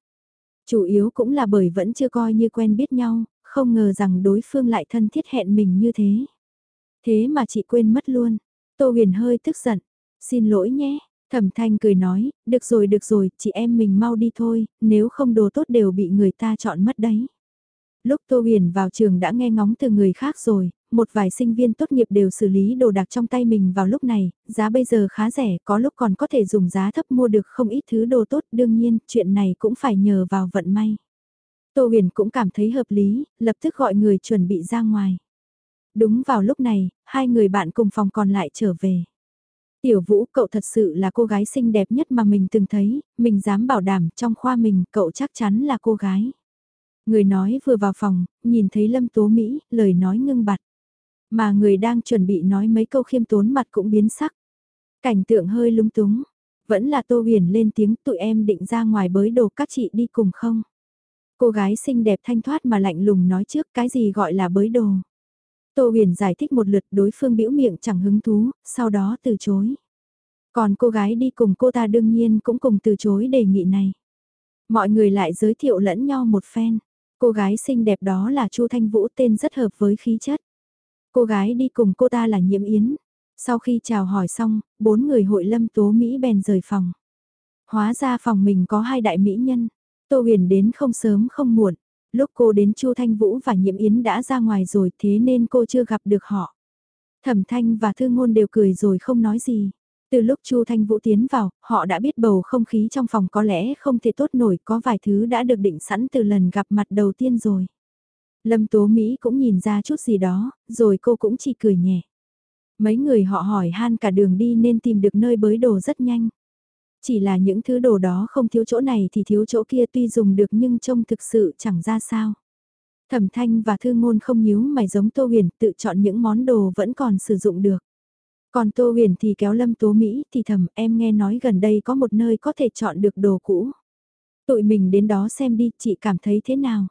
Chủ yếu cũng là bởi vẫn chưa coi như quen biết nhau, không ngờ rằng đối phương lại thân thiết hẹn mình như thế. Thế mà chị quên mất luôn. Tô huyền hơi tức giận. Xin lỗi nhé, Thẩm thanh cười nói, được rồi được rồi, chị em mình mau đi thôi, nếu không đồ tốt đều bị người ta chọn mất đấy. Lúc Tô Huyền vào trường đã nghe ngóng từ người khác rồi, một vài sinh viên tốt nghiệp đều xử lý đồ đạc trong tay mình vào lúc này, giá bây giờ khá rẻ, có lúc còn có thể dùng giá thấp mua được không ít thứ đồ tốt, đương nhiên, chuyện này cũng phải nhờ vào vận may. Tô huyền cũng cảm thấy hợp lý, lập tức gọi người chuẩn bị ra ngoài. Đúng vào lúc này, hai người bạn cùng phòng còn lại trở về. Tiểu Vũ, cậu thật sự là cô gái xinh đẹp nhất mà mình từng thấy, mình dám bảo đảm trong khoa mình cậu chắc chắn là cô gái. Người nói vừa vào phòng, nhìn thấy Lâm Tố Mỹ, lời nói ngưng bặt. Mà người đang chuẩn bị nói mấy câu khiêm tốn mặt cũng biến sắc. Cảnh tượng hơi lúng túng, vẫn là Tô Huyền lên tiếng tụi em định ra ngoài bới đồ các chị đi cùng không? Cô gái xinh đẹp thanh thoát mà lạnh lùng nói trước cái gì gọi là bới đồ. Tô huyền giải thích một lượt đối phương bĩu miệng chẳng hứng thú, sau đó từ chối. Còn cô gái đi cùng cô ta đương nhiên cũng cùng từ chối đề nghị này. Mọi người lại giới thiệu lẫn nhau một phen. Cô gái xinh đẹp đó là Chu Thanh Vũ tên rất hợp với khí chất. Cô gái đi cùng cô ta là Nhiễm Yến. Sau khi chào hỏi xong, bốn người hội lâm tố Mỹ bèn rời phòng. Hóa ra phòng mình có hai đại mỹ nhân. Tô huyền đến không sớm không muộn. Lúc cô đến Chu Thanh Vũ và Nhiễm Yến đã ra ngoài rồi thế nên cô chưa gặp được họ. Thẩm Thanh và Thư Ngôn đều cười rồi không nói gì. Từ lúc Chu Thanh Vũ tiến vào, họ đã biết bầu không khí trong phòng có lẽ không thể tốt nổi, có vài thứ đã được định sẵn từ lần gặp mặt đầu tiên rồi. Lâm Tố Mỹ cũng nhìn ra chút gì đó, rồi cô cũng chỉ cười nhẹ. Mấy người họ hỏi han cả đường đi nên tìm được nơi bới đồ rất nhanh. Chỉ là những thứ đồ đó không thiếu chỗ này thì thiếu chỗ kia tuy dùng được nhưng trông thực sự chẳng ra sao. Thẩm thanh và thư ngôn không nhíu mày giống Tô Huyền tự chọn những món đồ vẫn còn sử dụng được. Còn Tô Huyền thì kéo Lâm Tố Mỹ thì thầm em nghe nói gần đây có một nơi có thể chọn được đồ cũ. Tụi mình đến đó xem đi, chị cảm thấy thế nào?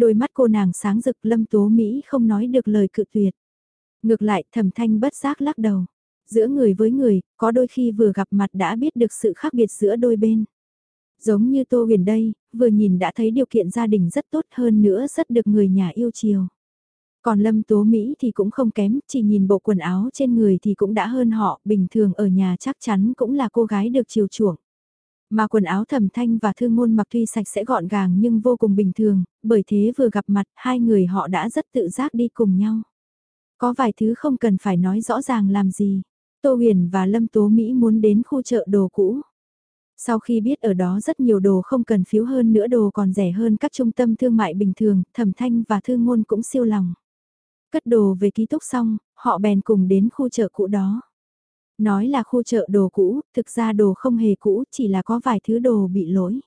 Đôi mắt cô nàng sáng rực Lâm Tố Mỹ không nói được lời cự tuyệt. Ngược lại thẩm thanh bất giác lắc đầu. Giữa người với người, có đôi khi vừa gặp mặt đã biết được sự khác biệt giữa đôi bên. Giống như Tô Huyền đây, vừa nhìn đã thấy điều kiện gia đình rất tốt hơn nữa rất được người nhà yêu chiều. Còn Lâm Tố Mỹ thì cũng không kém, chỉ nhìn bộ quần áo trên người thì cũng đã hơn họ, bình thường ở nhà chắc chắn cũng là cô gái được chiều chuộng. Mà quần áo thẩm thanh và thương ngôn mặc tuy sạch sẽ gọn gàng nhưng vô cùng bình thường, bởi thế vừa gặp mặt hai người họ đã rất tự giác đi cùng nhau. Có vài thứ không cần phải nói rõ ràng làm gì. Tô Huyền và Lâm Tố Mỹ muốn đến khu chợ đồ cũ. Sau khi biết ở đó rất nhiều đồ không cần phiếu hơn nữa đồ còn rẻ hơn các trung tâm thương mại bình thường, thẩm thanh và thương ngôn cũng siêu lòng. Cất đồ về ký túc xong, họ bèn cùng đến khu chợ cũ đó. Nói là khu chợ đồ cũ, thực ra đồ không hề cũ, chỉ là có vài thứ đồ bị lỗi.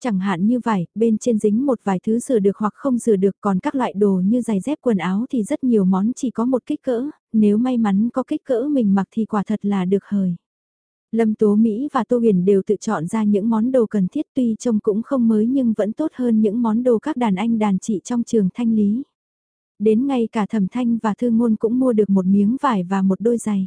Chẳng hạn như vải, bên trên dính một vài thứ rửa được hoặc không rửa được còn các loại đồ như giày dép quần áo thì rất nhiều món chỉ có một kích cỡ, nếu may mắn có kích cỡ mình mặc thì quả thật là được hời. Lâm Tố Mỹ và Tô Huyền đều tự chọn ra những món đồ cần thiết tuy trông cũng không mới nhưng vẫn tốt hơn những món đồ các đàn anh đàn chị trong trường thanh lý. Đến ngay cả thẩm thanh và thư ngôn cũng mua được một miếng vải và một đôi giày.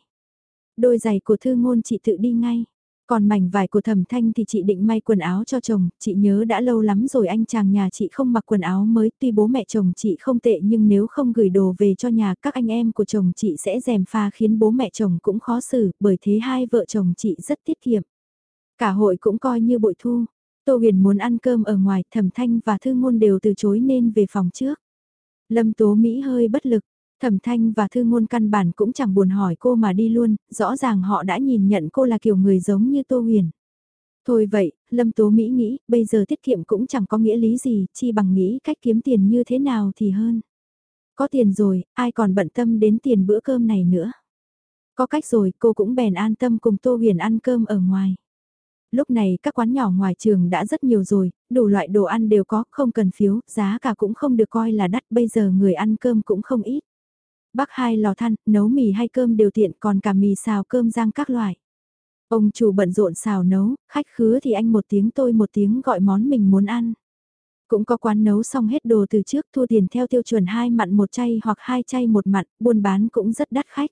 Đôi giày của thư ngôn chị tự đi ngay. Còn mảnh vải của thẩm thanh thì chị định may quần áo cho chồng, chị nhớ đã lâu lắm rồi anh chàng nhà chị không mặc quần áo mới, tuy bố mẹ chồng chị không tệ nhưng nếu không gửi đồ về cho nhà các anh em của chồng chị sẽ dèm pha khiến bố mẹ chồng cũng khó xử, bởi thế hai vợ chồng chị rất tiết kiệm. Cả hội cũng coi như bội thu, Tô Huyền muốn ăn cơm ở ngoài, thẩm thanh và thư ngôn đều từ chối nên về phòng trước. Lâm Tố Mỹ hơi bất lực, Thẩm Thanh và Thư Ngôn căn bản cũng chẳng buồn hỏi cô mà đi luôn, rõ ràng họ đã nhìn nhận cô là kiểu người giống như Tô Huyền. Thôi vậy, Lâm Tố Mỹ nghĩ, bây giờ tiết kiệm cũng chẳng có nghĩa lý gì, chi bằng nghĩ cách kiếm tiền như thế nào thì hơn. Có tiền rồi, ai còn bận tâm đến tiền bữa cơm này nữa. Có cách rồi, cô cũng bèn an tâm cùng Tô Huyền ăn cơm ở ngoài. Lúc này các quán nhỏ ngoài trường đã rất nhiều rồi, đủ loại đồ ăn đều có, không cần phiếu, giá cả cũng không được coi là đắt, bây giờ người ăn cơm cũng không ít. Bắc hai lò than, nấu mì hay cơm đều tiện còn cả mì xào cơm rang các loại. Ông chủ bận rộn xào nấu, khách khứa thì anh một tiếng tôi một tiếng gọi món mình muốn ăn. Cũng có quán nấu xong hết đồ từ trước thua tiền theo tiêu chuẩn hai mặn một chay hoặc hai chay một mặn, buôn bán cũng rất đắt khách.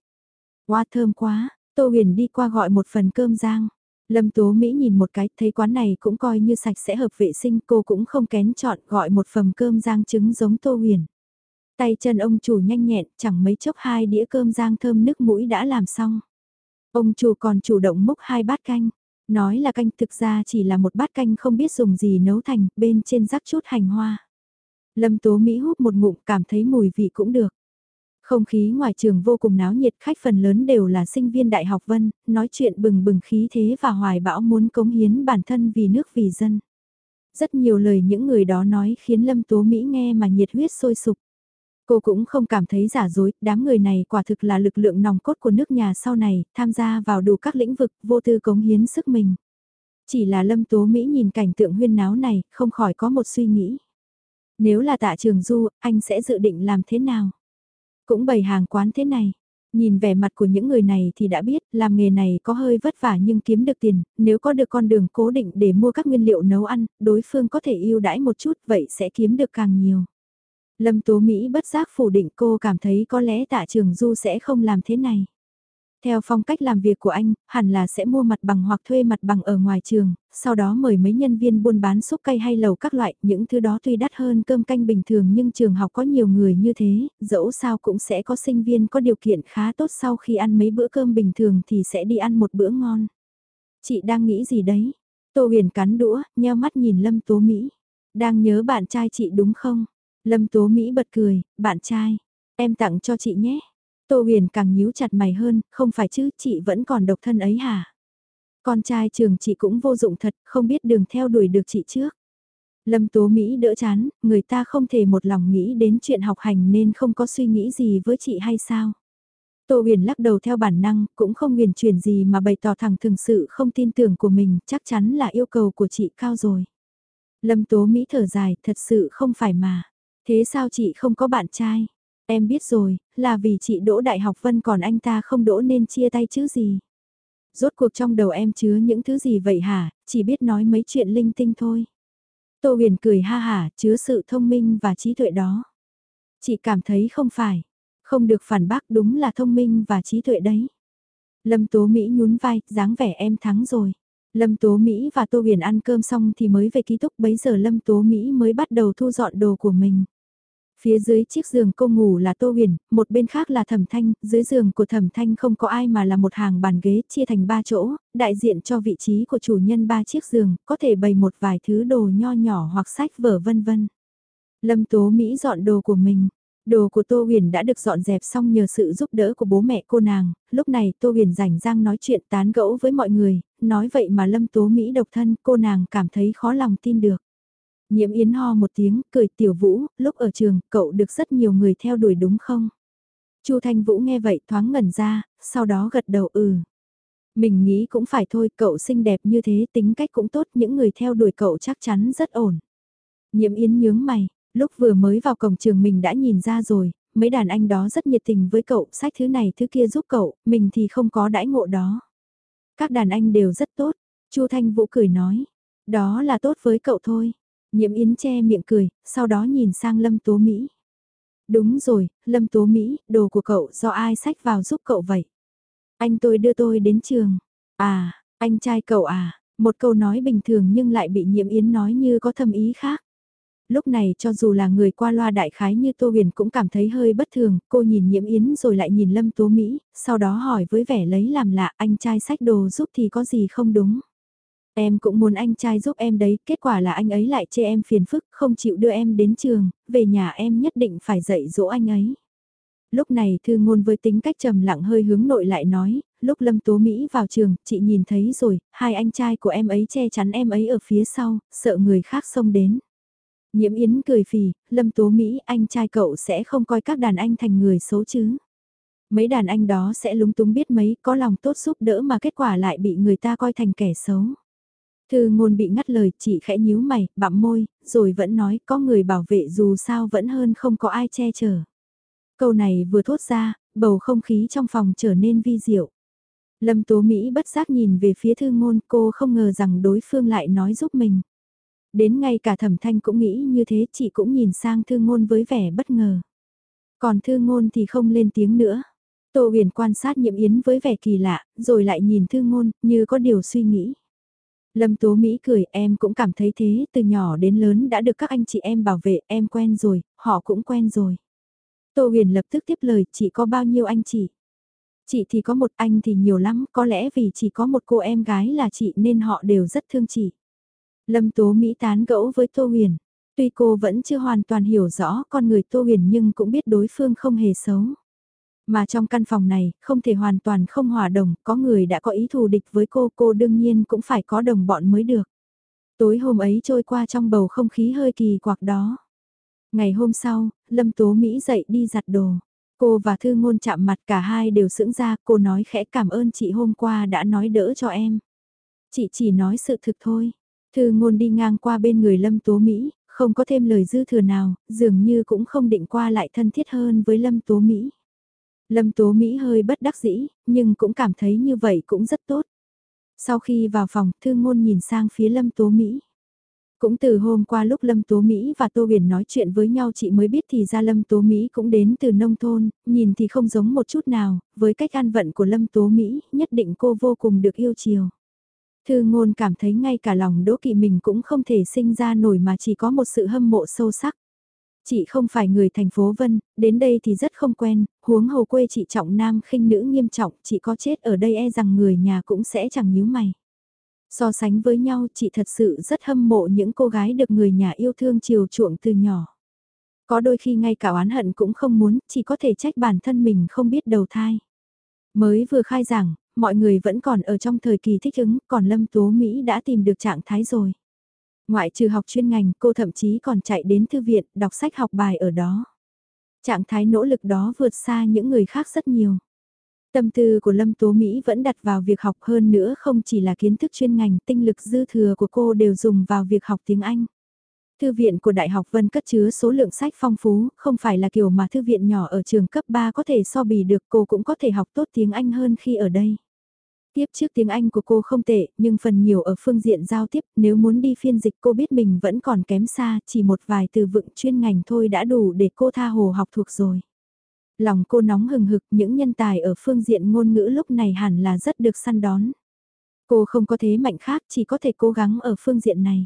Hoa thơm quá, Tô Huyền đi qua gọi một phần cơm rang. Lâm Tố Mỹ nhìn một cái, thấy quán này cũng coi như sạch sẽ hợp vệ sinh, cô cũng không kén chọn gọi một phần cơm rang trứng giống Tô Huyền. Tay chân ông chủ nhanh nhẹn, chẳng mấy chốc hai đĩa cơm rang thơm nước mũi đã làm xong. Ông chủ còn chủ động múc hai bát canh. Nói là canh thực ra chỉ là một bát canh không biết dùng gì nấu thành, bên trên rắc chút hành hoa. Lâm Tố Mỹ hút một ngụm cảm thấy mùi vị cũng được. Không khí ngoài trường vô cùng náo nhiệt khách phần lớn đều là sinh viên Đại học Vân, nói chuyện bừng bừng khí thế và hoài bão muốn cống hiến bản thân vì nước vì dân. Rất nhiều lời những người đó nói khiến Lâm Tố Mỹ nghe mà nhiệt huyết sôi sục. Cô cũng không cảm thấy giả dối, đám người này quả thực là lực lượng nòng cốt của nước nhà sau này, tham gia vào đủ các lĩnh vực, vô tư cống hiến sức mình. Chỉ là Lâm Tố Mỹ nhìn cảnh tượng huyên náo này, không khỏi có một suy nghĩ. Nếu là tạ trường du, anh sẽ dự định làm thế nào? Cũng bày hàng quán thế này. Nhìn vẻ mặt của những người này thì đã biết làm nghề này có hơi vất vả nhưng kiếm được tiền, nếu có được con đường cố định để mua các nguyên liệu nấu ăn, đối phương có thể ưu đãi một chút vậy sẽ kiếm được càng nhiều. Lâm Tố Mỹ bất giác phủ định cô cảm thấy có lẽ tạ trường du sẽ không làm thế này. Theo phong cách làm việc của anh, hẳn là sẽ mua mặt bằng hoặc thuê mặt bằng ở ngoài trường, sau đó mời mấy nhân viên buôn bán xúc cây hay lầu các loại, những thứ đó tuy đắt hơn cơm canh bình thường nhưng trường học có nhiều người như thế, dẫu sao cũng sẽ có sinh viên có điều kiện khá tốt sau khi ăn mấy bữa cơm bình thường thì sẽ đi ăn một bữa ngon. Chị đang nghĩ gì đấy? Tô huyền cắn đũa, nheo mắt nhìn Lâm Tố Mỹ. Đang nhớ bạn trai chị đúng không? Lâm Tố Mỹ bật cười, bạn trai, em tặng cho chị nhé. Tô huyền càng nhíu chặt mày hơn, không phải chứ, chị vẫn còn độc thân ấy hả? Con trai trường chị cũng vô dụng thật, không biết đường theo đuổi được chị trước. Lâm Tố Mỹ đỡ chán, người ta không thể một lòng nghĩ đến chuyện học hành nên không có suy nghĩ gì với chị hay sao? Tô huyền lắc đầu theo bản năng, cũng không huyền chuyển gì mà bày tỏ thẳng thường sự không tin tưởng của mình, chắc chắn là yêu cầu của chị cao rồi. Lâm Tố Mỹ thở dài, thật sự không phải mà. Thế sao chị không có bạn trai? Em biết rồi, là vì chị đỗ đại học vân còn anh ta không đỗ nên chia tay chứ gì. Rốt cuộc trong đầu em chứa những thứ gì vậy hả, chỉ biết nói mấy chuyện linh tinh thôi. Tô huyền cười ha hả, chứa sự thông minh và trí tuệ đó. Chị cảm thấy không phải, không được phản bác đúng là thông minh và trí tuệ đấy. Lâm Tố Mỹ nhún vai, dáng vẻ em thắng rồi. Lâm Tố Mỹ và Tô Huyền ăn cơm xong thì mới về ký túc bấy giờ Lâm Tố Mỹ mới bắt đầu thu dọn đồ của mình. Phía dưới chiếc giường cô ngủ là Tô Huyền, một bên khác là Thẩm Thanh, dưới giường của Thẩm Thanh không có ai mà là một hàng bàn ghế chia thành ba chỗ, đại diện cho vị trí của chủ nhân ba chiếc giường, có thể bày một vài thứ đồ nho nhỏ hoặc sách vở vân vân. Lâm Tố Mỹ dọn đồ của mình. Đồ của Tô Huyền đã được dọn dẹp xong nhờ sự giúp đỡ của bố mẹ cô nàng, lúc này Tô Huyền rảnh rang nói chuyện tán gẫu với mọi người, nói vậy mà Lâm Tố Mỹ độc thân cô nàng cảm thấy khó lòng tin được. Nhiễm Yến ho một tiếng, cười tiểu vũ, lúc ở trường, cậu được rất nhiều người theo đuổi đúng không? Chu Thanh Vũ nghe vậy thoáng ngẩn ra, sau đó gật đầu ừ. Mình nghĩ cũng phải thôi, cậu xinh đẹp như thế, tính cách cũng tốt, những người theo đuổi cậu chắc chắn rất ổn. Nhiễm Yến nhướng mày, lúc vừa mới vào cổng trường mình đã nhìn ra rồi, mấy đàn anh đó rất nhiệt tình với cậu, sách thứ này thứ kia giúp cậu, mình thì không có đãi ngộ đó. Các đàn anh đều rất tốt, Chu Thanh Vũ cười nói, đó là tốt với cậu thôi. Nhiễm Yến che miệng cười, sau đó nhìn sang Lâm Tố Mỹ. Đúng rồi, Lâm Tố Mỹ, đồ của cậu do ai sách vào giúp cậu vậy? Anh tôi đưa tôi đến trường. À, anh trai cậu à, một câu nói bình thường nhưng lại bị Nhiễm Yến nói như có thâm ý khác. Lúc này cho dù là người qua loa đại khái như Tô Huyền cũng cảm thấy hơi bất thường, cô nhìn Nhiễm Yến rồi lại nhìn Lâm Tố Mỹ, sau đó hỏi với vẻ lấy làm lạ anh trai sách đồ giúp thì có gì không đúng. Em cũng muốn anh trai giúp em đấy, kết quả là anh ấy lại chê em phiền phức, không chịu đưa em đến trường, về nhà em nhất định phải dạy dỗ anh ấy. Lúc này thư ngôn với tính cách trầm lặng hơi hướng nội lại nói, lúc Lâm Tố Mỹ vào trường, chị nhìn thấy rồi, hai anh trai của em ấy che chắn em ấy ở phía sau, sợ người khác xông đến. Nhiễm Yến cười phì, Lâm Tố Mỹ anh trai cậu sẽ không coi các đàn anh thành người xấu chứ. Mấy đàn anh đó sẽ lúng túng biết mấy có lòng tốt giúp đỡ mà kết quả lại bị người ta coi thành kẻ xấu. Thư ngôn bị ngắt lời chỉ khẽ nhíu mày, bặm môi, rồi vẫn nói có người bảo vệ dù sao vẫn hơn không có ai che chở. Câu này vừa thốt ra, bầu không khí trong phòng trở nên vi diệu. Lâm Tố Mỹ bất giác nhìn về phía thư ngôn cô không ngờ rằng đối phương lại nói giúp mình. Đến ngay cả thẩm thanh cũng nghĩ như thế chị cũng nhìn sang thư ngôn với vẻ bất ngờ. Còn thư ngôn thì không lên tiếng nữa. Tô huyền quan sát nhiệm yến với vẻ kỳ lạ, rồi lại nhìn thư ngôn như có điều suy nghĩ. Lâm Tố Mỹ cười em cũng cảm thấy thế, từ nhỏ đến lớn đã được các anh chị em bảo vệ, em quen rồi, họ cũng quen rồi. Tô huyền lập tức tiếp lời, chị có bao nhiêu anh chị? Chị thì có một anh thì nhiều lắm, có lẽ vì chỉ có một cô em gái là chị nên họ đều rất thương chị. Lâm Tố Mỹ tán gẫu với Tô huyền. Tuy cô vẫn chưa hoàn toàn hiểu rõ con người Tô huyền nhưng cũng biết đối phương không hề xấu. Mà trong căn phòng này, không thể hoàn toàn không hòa đồng, có người đã có ý thù địch với cô, cô đương nhiên cũng phải có đồng bọn mới được. Tối hôm ấy trôi qua trong bầu không khí hơi kỳ quặc đó. Ngày hôm sau, Lâm Tố Mỹ dậy đi giặt đồ. Cô và Thư Ngôn chạm mặt cả hai đều sững ra, cô nói khẽ cảm ơn chị hôm qua đã nói đỡ cho em. Chị chỉ nói sự thực thôi. Thư Ngôn đi ngang qua bên người Lâm Tố Mỹ, không có thêm lời dư thừa nào, dường như cũng không định qua lại thân thiết hơn với Lâm Tố Mỹ. Lâm Tố Mỹ hơi bất đắc dĩ, nhưng cũng cảm thấy như vậy cũng rất tốt. Sau khi vào phòng, Thư Ngôn nhìn sang phía Lâm Tố Mỹ. Cũng từ hôm qua lúc Lâm Tố Mỹ và Tô Huyền nói chuyện với nhau chị mới biết thì ra Lâm Tố Mỹ cũng đến từ nông thôn, nhìn thì không giống một chút nào, với cách an vận của Lâm Tố Mỹ, nhất định cô vô cùng được yêu chiều. Thư ngôn cảm thấy ngay cả lòng đỗ kỵ mình cũng không thể sinh ra nổi mà chỉ có một sự hâm mộ sâu sắc. Chị không phải người thành phố Vân, đến đây thì rất không quen, huống hồ quê chị trọng nam khinh nữ nghiêm trọng, chị có chết ở đây e rằng người nhà cũng sẽ chẳng nhíu mày. So sánh với nhau chị thật sự rất hâm mộ những cô gái được người nhà yêu thương chiều chuộng từ nhỏ. Có đôi khi ngay cả oán hận cũng không muốn, chỉ có thể trách bản thân mình không biết đầu thai. Mới vừa khai giảng, mọi người vẫn còn ở trong thời kỳ thích ứng, còn Lâm Tố Mỹ đã tìm được trạng thái rồi. Ngoại trừ học chuyên ngành, cô thậm chí còn chạy đến thư viện, đọc sách học bài ở đó. Trạng thái nỗ lực đó vượt xa những người khác rất nhiều. Tâm tư của Lâm Tố Mỹ vẫn đặt vào việc học hơn nữa không chỉ là kiến thức chuyên ngành, tinh lực dư thừa của cô đều dùng vào việc học tiếng Anh. Thư viện của Đại học Vân cất chứa số lượng sách phong phú, không phải là kiểu mà thư viện nhỏ ở trường cấp 3 có thể so bì được cô cũng có thể học tốt tiếng Anh hơn khi ở đây. Tiếp trước tiếng Anh của cô không tệ, nhưng phần nhiều ở phương diện giao tiếp, nếu muốn đi phiên dịch cô biết mình vẫn còn kém xa, chỉ một vài từ vựng chuyên ngành thôi đã đủ để cô tha hồ học thuộc rồi. Lòng cô nóng hừng hực, những nhân tài ở phương diện ngôn ngữ lúc này hẳn là rất được săn đón. Cô không có thế mạnh khác, chỉ có thể cố gắng ở phương diện này.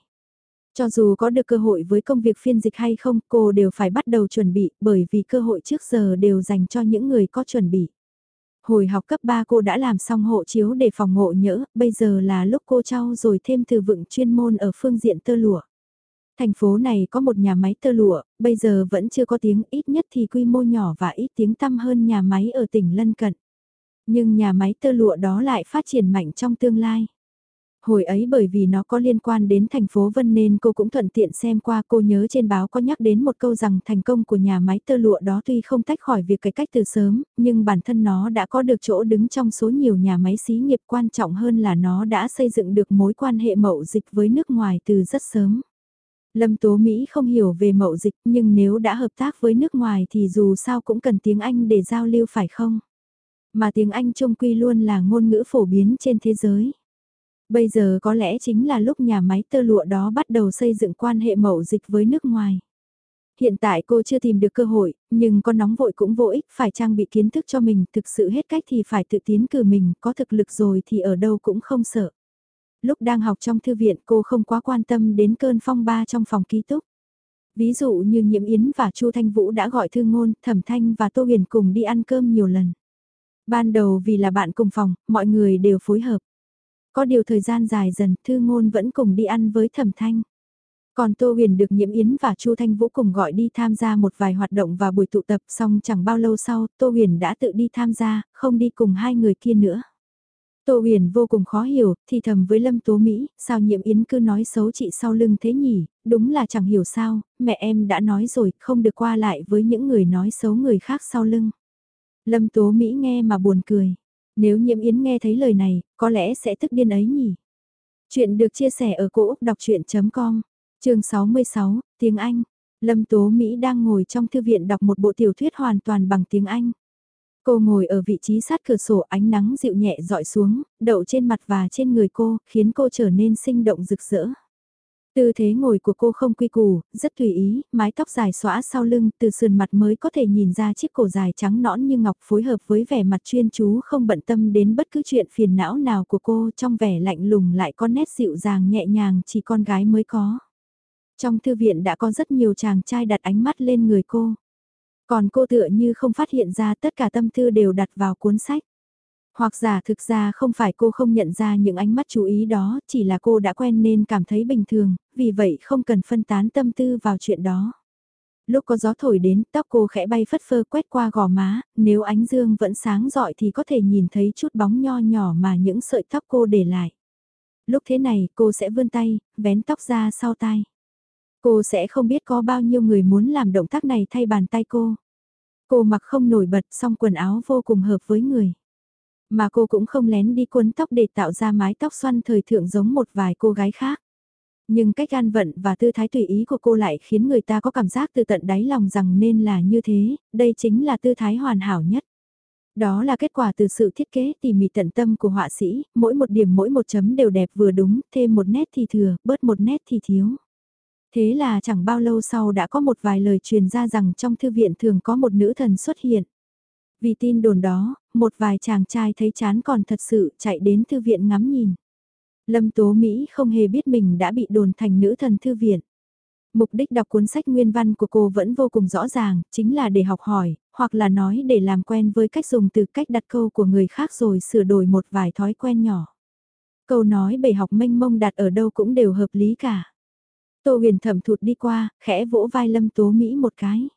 Cho dù có được cơ hội với công việc phiên dịch hay không, cô đều phải bắt đầu chuẩn bị, bởi vì cơ hội trước giờ đều dành cho những người có chuẩn bị. Hồi học cấp 3 cô đã làm xong hộ chiếu để phòng ngộ nhỡ, bây giờ là lúc cô trau rồi thêm từ vựng chuyên môn ở phương diện tơ lụa. Thành phố này có một nhà máy tơ lụa, bây giờ vẫn chưa có tiếng ít nhất thì quy mô nhỏ và ít tiếng tăm hơn nhà máy ở tỉnh lân cận. Nhưng nhà máy tơ lụa đó lại phát triển mạnh trong tương lai. Hồi ấy bởi vì nó có liên quan đến thành phố Vân nên cô cũng thuận tiện xem qua cô nhớ trên báo có nhắc đến một câu rằng thành công của nhà máy tơ lụa đó tuy không tách khỏi việc cải cách từ sớm, nhưng bản thân nó đã có được chỗ đứng trong số nhiều nhà máy xí nghiệp quan trọng hơn là nó đã xây dựng được mối quan hệ mậu dịch với nước ngoài từ rất sớm. Lâm Tố Mỹ không hiểu về mậu dịch nhưng nếu đã hợp tác với nước ngoài thì dù sao cũng cần tiếng Anh để giao lưu phải không? Mà tiếng Anh trông quy luôn là ngôn ngữ phổ biến trên thế giới. Bây giờ có lẽ chính là lúc nhà máy tơ lụa đó bắt đầu xây dựng quan hệ mậu dịch với nước ngoài. Hiện tại cô chưa tìm được cơ hội, nhưng có nóng vội cũng vô ích, phải trang bị kiến thức cho mình, thực sự hết cách thì phải tự tiến cử mình, có thực lực rồi thì ở đâu cũng không sợ. Lúc đang học trong thư viện cô không quá quan tâm đến cơn phong ba trong phòng ký túc. Ví dụ như Nhiễm Yến và Chu Thanh Vũ đã gọi Thư Ngôn, Thẩm Thanh và Tô Huyền cùng đi ăn cơm nhiều lần. Ban đầu vì là bạn cùng phòng, mọi người đều phối hợp. Có điều thời gian dài dần, Thư Ngôn vẫn cùng đi ăn với Thẩm Thanh. Còn Tô Huyền được Nhiễm Yến và Chu Thanh Vũ cùng gọi đi tham gia một vài hoạt động và buổi tụ tập xong chẳng bao lâu sau, Tô Huyền đã tự đi tham gia, không đi cùng hai người kia nữa. Tô Huyền vô cùng khó hiểu, thì thầm với Lâm Tố Mỹ, sao Nhiễm Yến cứ nói xấu chị sau lưng thế nhỉ, đúng là chẳng hiểu sao, mẹ em đã nói rồi, không được qua lại với những người nói xấu người khác sau lưng. Lâm Tố Mỹ nghe mà buồn cười. Nếu nhiễm yến nghe thấy lời này, có lẽ sẽ tức điên ấy nhỉ. Chuyện được chia sẻ ở cỗ đọc chuyện.com, trường 66, tiếng Anh. Lâm Tố Mỹ đang ngồi trong thư viện đọc một bộ tiểu thuyết hoàn toàn bằng tiếng Anh. Cô ngồi ở vị trí sát cửa sổ ánh nắng dịu nhẹ dọi xuống, đậu trên mặt và trên người cô, khiến cô trở nên sinh động rực rỡ. Tư thế ngồi của cô không quy củ, rất tùy ý, mái tóc dài xõa sau lưng, từ sườn mặt mới có thể nhìn ra chiếc cổ dài trắng nõn như ngọc phối hợp với vẻ mặt chuyên chú không bận tâm đến bất cứ chuyện phiền não nào của cô trong vẻ lạnh lùng lại có nét dịu dàng nhẹ nhàng chỉ con gái mới có. Trong thư viện đã có rất nhiều chàng trai đặt ánh mắt lên người cô. Còn cô tựa như không phát hiện ra tất cả tâm tư đều đặt vào cuốn sách. Hoặc giả thực ra không phải cô không nhận ra những ánh mắt chú ý đó, chỉ là cô đã quen nên cảm thấy bình thường, vì vậy không cần phân tán tâm tư vào chuyện đó. Lúc có gió thổi đến, tóc cô khẽ bay phất phơ quét qua gò má, nếu ánh dương vẫn sáng rọi thì có thể nhìn thấy chút bóng nho nhỏ mà những sợi tóc cô để lại. Lúc thế này cô sẽ vươn tay, vén tóc ra sau tai. Cô sẽ không biết có bao nhiêu người muốn làm động tác này thay bàn tay cô. Cô mặc không nổi bật song quần áo vô cùng hợp với người. Mà cô cũng không lén đi cuốn tóc để tạo ra mái tóc xoăn thời thượng giống một vài cô gái khác. Nhưng cách an vận và tư thái tùy ý của cô lại khiến người ta có cảm giác từ tận đáy lòng rằng nên là như thế, đây chính là tư thái hoàn hảo nhất. Đó là kết quả từ sự thiết kế tỉ mỉ tận tâm của họa sĩ, mỗi một điểm mỗi một chấm đều đẹp vừa đúng, thêm một nét thì thừa, bớt một nét thì thiếu. Thế là chẳng bao lâu sau đã có một vài lời truyền ra rằng trong thư viện thường có một nữ thần xuất hiện. Vì tin đồn đó, một vài chàng trai thấy chán còn thật sự chạy đến thư viện ngắm nhìn. Lâm Tố Mỹ không hề biết mình đã bị đồn thành nữ thần thư viện. Mục đích đọc cuốn sách nguyên văn của cô vẫn vô cùng rõ ràng, chính là để học hỏi, hoặc là nói để làm quen với cách dùng từ cách đặt câu của người khác rồi sửa đổi một vài thói quen nhỏ. Câu nói bề học mênh mông đặt ở đâu cũng đều hợp lý cả. Tô huyền thẩm thụt đi qua, khẽ vỗ vai Lâm Tố Mỹ một cái.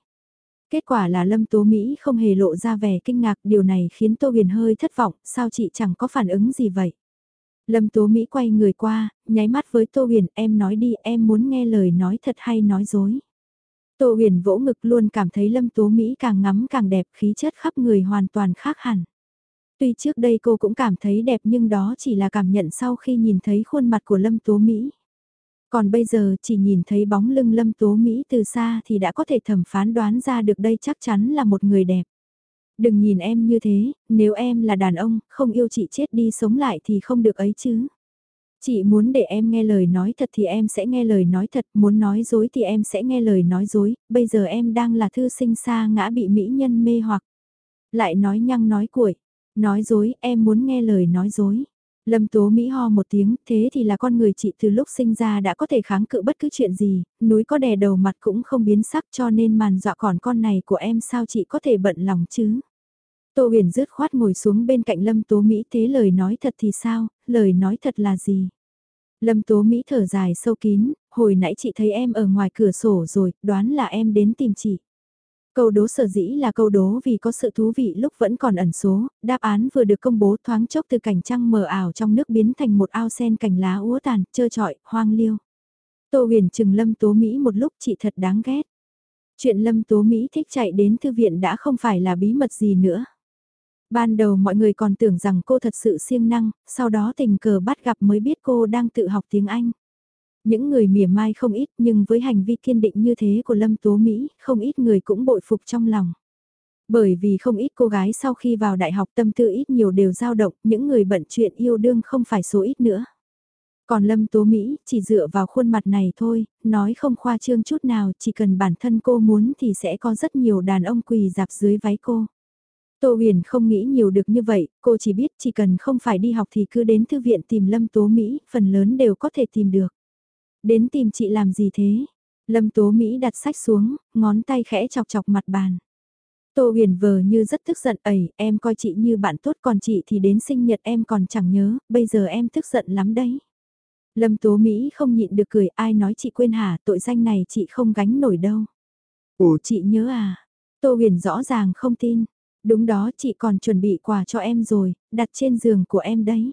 Kết quả là Lâm Tố Mỹ không hề lộ ra vẻ kinh ngạc, điều này khiến Tô huyền hơi thất vọng, sao chị chẳng có phản ứng gì vậy? Lâm Tố Mỹ quay người qua, nháy mắt với Tô huyền, em nói đi, em muốn nghe lời nói thật hay nói dối. Tô huyền vỗ ngực luôn cảm thấy Lâm Tố Mỹ càng ngắm càng đẹp, khí chất khắp người hoàn toàn khác hẳn. Tuy trước đây cô cũng cảm thấy đẹp nhưng đó chỉ là cảm nhận sau khi nhìn thấy khuôn mặt của Lâm Tố Mỹ. Còn bây giờ chỉ nhìn thấy bóng lưng lâm tố Mỹ từ xa thì đã có thể thẩm phán đoán ra được đây chắc chắn là một người đẹp. Đừng nhìn em như thế, nếu em là đàn ông, không yêu chị chết đi sống lại thì không được ấy chứ. Chị muốn để em nghe lời nói thật thì em sẽ nghe lời nói thật, muốn nói dối thì em sẽ nghe lời nói dối, bây giờ em đang là thư sinh xa ngã bị mỹ nhân mê hoặc. Lại nói nhăng nói cuội, nói dối, em muốn nghe lời nói dối. Lâm Tố Mỹ ho một tiếng, thế thì là con người chị từ lúc sinh ra đã có thể kháng cự bất cứ chuyện gì, núi có đè đầu mặt cũng không biến sắc cho nên màn dọa còn con này của em sao chị có thể bận lòng chứ. Tô huyền rứt khoát ngồi xuống bên cạnh Lâm Tố Mỹ thế lời nói thật thì sao, lời nói thật là gì. Lâm Tố Mỹ thở dài sâu kín, hồi nãy chị thấy em ở ngoài cửa sổ rồi, đoán là em đến tìm chị. Câu đố sở dĩ là câu đố vì có sự thú vị lúc vẫn còn ẩn số, đáp án vừa được công bố thoáng chốc từ cảnh trăng mờ ảo trong nước biến thành một ao sen cành lá úa tàn, trơ trọi, hoang liêu. Tô huyền trừng Lâm Tố Mỹ một lúc chị thật đáng ghét. Chuyện Lâm Tố Mỹ thích chạy đến thư viện đã không phải là bí mật gì nữa. Ban đầu mọi người còn tưởng rằng cô thật sự siêng năng, sau đó tình cờ bắt gặp mới biết cô đang tự học tiếng Anh. Những người mỉa mai không ít nhưng với hành vi kiên định như thế của Lâm Tố Mỹ, không ít người cũng bội phục trong lòng. Bởi vì không ít cô gái sau khi vào đại học tâm tư ít nhiều đều dao động, những người bận chuyện yêu đương không phải số ít nữa. Còn Lâm Tố Mỹ chỉ dựa vào khuôn mặt này thôi, nói không khoa trương chút nào, chỉ cần bản thân cô muốn thì sẽ có rất nhiều đàn ông quỳ dạp dưới váy cô. Tô huyền không nghĩ nhiều được như vậy, cô chỉ biết chỉ cần không phải đi học thì cứ đến thư viện tìm Lâm Tố Mỹ, phần lớn đều có thể tìm được. Đến tìm chị làm gì thế? Lâm Tố Mỹ đặt sách xuống, ngón tay khẽ chọc chọc mặt bàn. Tô huyền vờ như rất tức giận ẩy, em coi chị như bạn tốt còn chị thì đến sinh nhật em còn chẳng nhớ, bây giờ em tức giận lắm đấy. Lâm Tố Mỹ không nhịn được cười, ai nói chị quên hả, tội danh này chị không gánh nổi đâu. Ủa chị nhớ à? Tô huyền rõ ràng không tin. Đúng đó chị còn chuẩn bị quà cho em rồi, đặt trên giường của em đấy.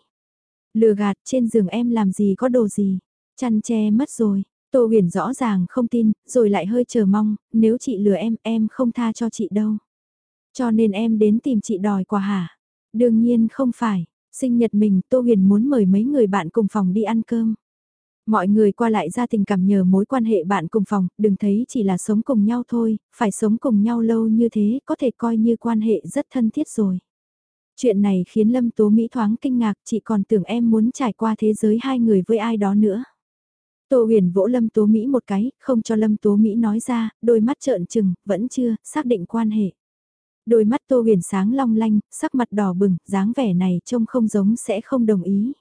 Lừa gạt trên giường em làm gì có đồ gì. Chăn che mất rồi, Tô huyền rõ ràng không tin, rồi lại hơi chờ mong, nếu chị lừa em, em không tha cho chị đâu. Cho nên em đến tìm chị đòi quà hả? Đương nhiên không phải, sinh nhật mình Tô huyền muốn mời mấy người bạn cùng phòng đi ăn cơm. Mọi người qua lại ra tình cảm nhờ mối quan hệ bạn cùng phòng, đừng thấy chỉ là sống cùng nhau thôi, phải sống cùng nhau lâu như thế, có thể coi như quan hệ rất thân thiết rồi. Chuyện này khiến Lâm Tố Mỹ thoáng kinh ngạc, chị còn tưởng em muốn trải qua thế giới hai người với ai đó nữa. Tô huyền vỗ Lâm Tố Mỹ một cái, không cho Lâm Tố Mỹ nói ra, đôi mắt trợn trừng, vẫn chưa, xác định quan hệ. Đôi mắt Tô huyền sáng long lanh, sắc mặt đỏ bừng, dáng vẻ này trông không giống sẽ không đồng ý.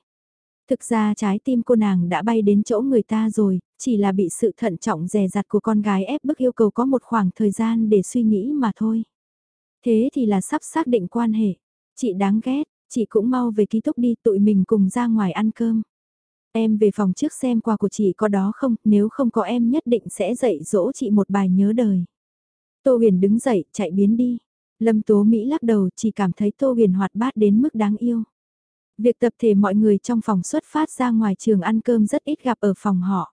Thực ra trái tim cô nàng đã bay đến chỗ người ta rồi, chỉ là bị sự thận trọng dè dặt của con gái ép bức yêu cầu có một khoảng thời gian để suy nghĩ mà thôi. Thế thì là sắp xác định quan hệ. Chị đáng ghét, chị cũng mau về ký túc đi tụi mình cùng ra ngoài ăn cơm. Em về phòng trước xem quà của chị có đó không, nếu không có em nhất định sẽ dạy dỗ chị một bài nhớ đời. Tô huyền đứng dậy, chạy biến đi. Lâm Tố Mỹ lắc đầu chỉ cảm thấy Tô huyền hoạt bát đến mức đáng yêu. Việc tập thể mọi người trong phòng xuất phát ra ngoài trường ăn cơm rất ít gặp ở phòng họ.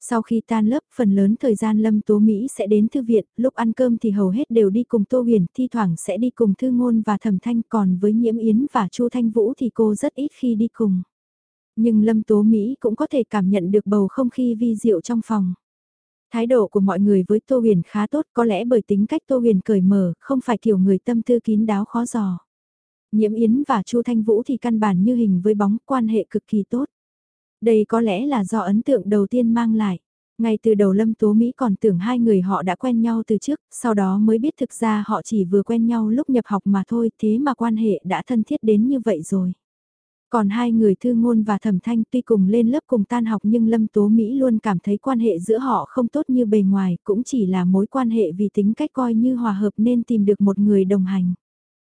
Sau khi tan lớp, phần lớn thời gian Lâm Tố Mỹ sẽ đến thư viện, lúc ăn cơm thì hầu hết đều đi cùng Tô Huyền, thi thoảng sẽ đi cùng Thư Ngôn và Thẩm Thanh, còn với Nhiễm Yến và Chu Thanh Vũ thì cô rất ít khi đi cùng. Nhưng Lâm Tố Mỹ cũng có thể cảm nhận được bầu không khí vi diệu trong phòng. Thái độ của mọi người với Tô Huyền khá tốt có lẽ bởi tính cách Tô Huyền cởi mở, không phải kiểu người tâm tư kín đáo khó dò. Nhiễm Yến và Chu Thanh Vũ thì căn bản như hình với bóng quan hệ cực kỳ tốt. Đây có lẽ là do ấn tượng đầu tiên mang lại. Ngay từ đầu Lâm Tố Mỹ còn tưởng hai người họ đã quen nhau từ trước, sau đó mới biết thực ra họ chỉ vừa quen nhau lúc nhập học mà thôi, thế mà quan hệ đã thân thiết đến như vậy rồi. Còn hai người thư ngôn và thẩm thanh tuy cùng lên lớp cùng tan học nhưng Lâm Tố Mỹ luôn cảm thấy quan hệ giữa họ không tốt như bề ngoài, cũng chỉ là mối quan hệ vì tính cách coi như hòa hợp nên tìm được một người đồng hành.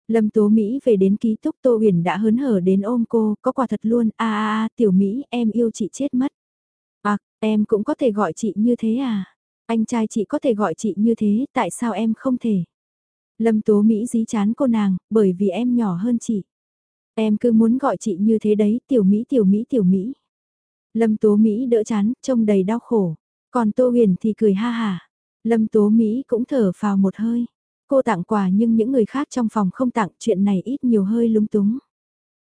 Lâm Tố Mỹ về đến ký túc Tô Huyền đã hớn hở đến ôm cô, có quả thật luôn, a a a, tiểu Mỹ, em yêu chị chết mất. À, em cũng có thể gọi chị như thế à? Anh trai chị có thể gọi chị như thế, tại sao em không thể? Lâm Tố Mỹ dí chán cô nàng, bởi vì em nhỏ hơn chị. Em cứ muốn gọi chị như thế đấy, tiểu Mỹ tiểu Mỹ tiểu Mỹ. Lâm Tố Mỹ đỡ chán, trông đầy đau khổ. Còn Tô Huyền thì cười ha hà. Lâm Tố Mỹ cũng thở vào một hơi. Cô tặng quà nhưng những người khác trong phòng không tặng chuyện này ít nhiều hơi lúng túng.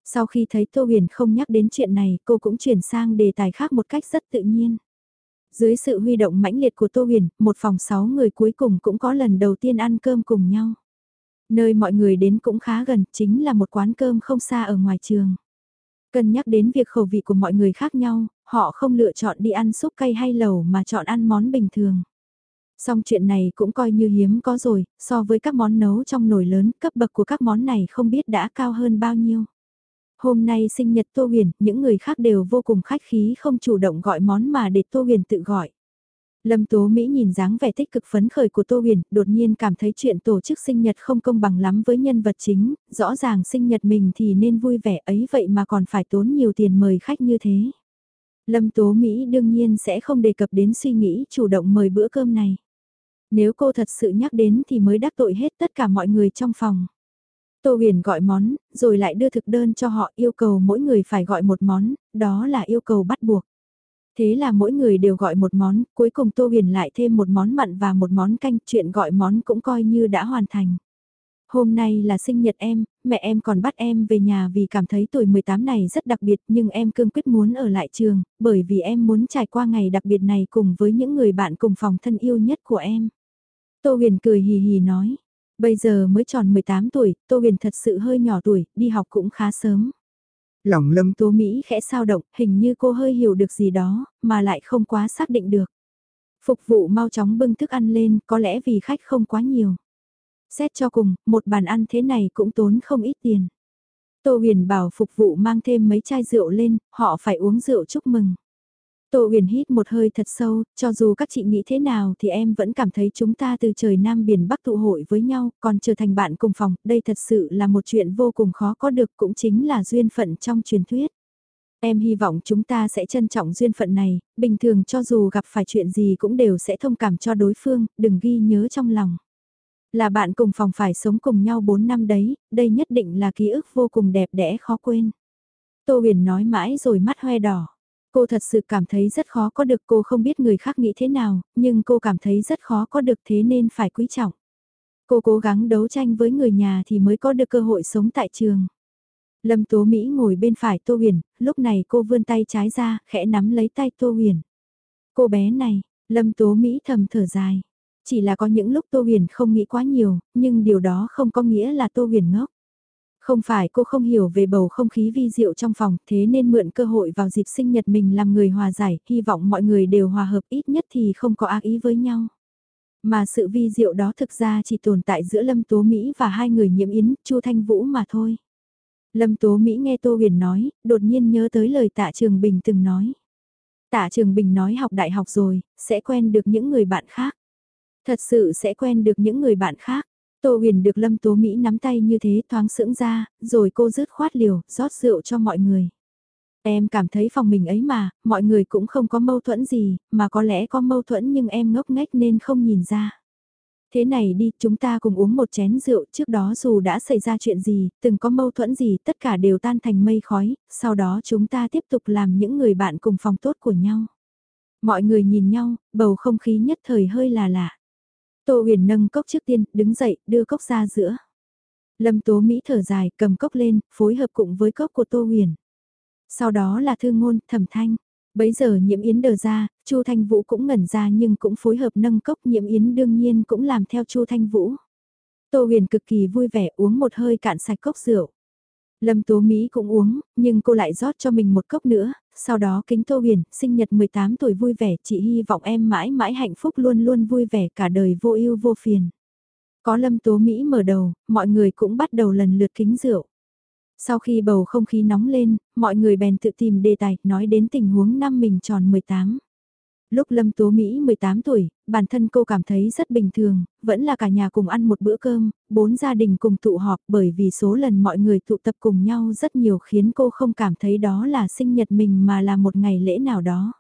Sau khi thấy Tô Huyền không nhắc đến chuyện này cô cũng chuyển sang đề tài khác một cách rất tự nhiên. Dưới sự huy động mãnh liệt của Tô Huyền, một phòng sáu người cuối cùng cũng có lần đầu tiên ăn cơm cùng nhau. Nơi mọi người đến cũng khá gần, chính là một quán cơm không xa ở ngoài trường. Cân nhắc đến việc khẩu vị của mọi người khác nhau, họ không lựa chọn đi ăn súp cay hay lẩu mà chọn ăn món bình thường. Song chuyện này cũng coi như hiếm có rồi, so với các món nấu trong nồi lớn, cấp bậc của các món này không biết đã cao hơn bao nhiêu. Hôm nay sinh nhật Tô Huyền, những người khác đều vô cùng khách khí không chủ động gọi món mà để Tô Huyền tự gọi. Lâm Tố Mỹ nhìn dáng vẻ tích cực phấn khởi của Tô Huyền, đột nhiên cảm thấy chuyện tổ chức sinh nhật không công bằng lắm với nhân vật chính, rõ ràng sinh nhật mình thì nên vui vẻ ấy vậy mà còn phải tốn nhiều tiền mời khách như thế. Lâm Tố Mỹ đương nhiên sẽ không đề cập đến suy nghĩ chủ động mời bữa cơm này. Nếu cô thật sự nhắc đến thì mới đắc tội hết tất cả mọi người trong phòng. Tô huyền gọi món, rồi lại đưa thực đơn cho họ yêu cầu mỗi người phải gọi một món, đó là yêu cầu bắt buộc. Thế là mỗi người đều gọi một món, cuối cùng Tô huyền lại thêm một món mặn và một món canh, chuyện gọi món cũng coi như đã hoàn thành. Hôm nay là sinh nhật em, mẹ em còn bắt em về nhà vì cảm thấy tuổi 18 này rất đặc biệt nhưng em cương quyết muốn ở lại trường, bởi vì em muốn trải qua ngày đặc biệt này cùng với những người bạn cùng phòng thân yêu nhất của em. Tô huyền cười hì hì nói, bây giờ mới tròn 18 tuổi, Tô huyền thật sự hơi nhỏ tuổi, đi học cũng khá sớm. Lòng lâm tố Mỹ khẽ sao động, hình như cô hơi hiểu được gì đó, mà lại không quá xác định được. Phục vụ mau chóng bưng thức ăn lên, có lẽ vì khách không quá nhiều. Xét cho cùng, một bàn ăn thế này cũng tốn không ít tiền. Tô huyền bảo phục vụ mang thêm mấy chai rượu lên, họ phải uống rượu chúc mừng. Tô huyền hít một hơi thật sâu, cho dù các chị nghĩ thế nào thì em vẫn cảm thấy chúng ta từ trời Nam Biển Bắc tụ hội với nhau, còn trở thành bạn cùng phòng, đây thật sự là một chuyện vô cùng khó có được cũng chính là duyên phận trong truyền thuyết. Em hy vọng chúng ta sẽ trân trọng duyên phận này, bình thường cho dù gặp phải chuyện gì cũng đều sẽ thông cảm cho đối phương, đừng ghi nhớ trong lòng. Là bạn cùng phòng phải sống cùng nhau 4 năm đấy, đây nhất định là ký ức vô cùng đẹp đẽ khó quên. Tô huyền nói mãi rồi mắt hoe đỏ. Cô thật sự cảm thấy rất khó có được cô không biết người khác nghĩ thế nào, nhưng cô cảm thấy rất khó có được thế nên phải quý trọng. Cô cố gắng đấu tranh với người nhà thì mới có được cơ hội sống tại trường. Lâm Tố Mỹ ngồi bên phải Tô Huyền, lúc này cô vươn tay trái ra, khẽ nắm lấy tay Tô Huyền. Cô bé này, Lâm Tố Mỹ thầm thở dài. Chỉ là có những lúc Tô Huyền không nghĩ quá nhiều, nhưng điều đó không có nghĩa là Tô Huyền ngốc. Không phải cô không hiểu về bầu không khí vi diệu trong phòng, thế nên mượn cơ hội vào dịp sinh nhật mình làm người hòa giải, hy vọng mọi người đều hòa hợp ít nhất thì không có ác ý với nhau. Mà sự vi diệu đó thực ra chỉ tồn tại giữa Lâm Tố Mỹ và hai người nhiễm yến, Chu Thanh Vũ mà thôi. Lâm Tố Mỹ nghe Tô Huyền nói, đột nhiên nhớ tới lời tạ Trường Bình từng nói. Tạ Trường Bình nói học đại học rồi, sẽ quen được những người bạn khác. Thật sự sẽ quen được những người bạn khác. Tô huyền được Lâm Tố Mỹ nắm tay như thế thoáng sững ra, rồi cô rứt khoát liều, rót rượu cho mọi người. Em cảm thấy phòng mình ấy mà, mọi người cũng không có mâu thuẫn gì, mà có lẽ có mâu thuẫn nhưng em ngốc nghếch nên không nhìn ra. Thế này đi, chúng ta cùng uống một chén rượu, trước đó dù đã xảy ra chuyện gì, từng có mâu thuẫn gì, tất cả đều tan thành mây khói, sau đó chúng ta tiếp tục làm những người bạn cùng phòng tốt của nhau. Mọi người nhìn nhau, bầu không khí nhất thời hơi là lạ. Tô huyền nâng cốc trước tiên, đứng dậy, đưa cốc ra giữa. Lâm Tố Mỹ thở dài, cầm cốc lên, phối hợp cùng với cốc của Tô huyền. Sau đó là thư ngôn, thẩm thanh. Bấy giờ nhiễm yến đờ ra, Chu Thanh Vũ cũng ngẩn ra nhưng cũng phối hợp nâng cốc nhiễm yến đương nhiên cũng làm theo Chu Thanh Vũ. Tô huyền cực kỳ vui vẻ uống một hơi cạn sạch cốc rượu. Lâm Tố Mỹ cũng uống, nhưng cô lại rót cho mình một cốc nữa, sau đó kính Tô Huyền, sinh nhật 18 tuổi vui vẻ, chị hy vọng em mãi mãi hạnh phúc luôn luôn vui vẻ cả đời vô ưu vô phiền. Có Lâm Tố Mỹ mở đầu, mọi người cũng bắt đầu lần lượt kính rượu. Sau khi bầu không khí nóng lên, mọi người bèn tự tìm đề tài, nói đến tình huống năm mình tròn 18. Lúc Lâm Tố Mỹ 18 tuổi, bản thân cô cảm thấy rất bình thường, vẫn là cả nhà cùng ăn một bữa cơm, bốn gia đình cùng tụ họp bởi vì số lần mọi người tụ tập cùng nhau rất nhiều khiến cô không cảm thấy đó là sinh nhật mình mà là một ngày lễ nào đó.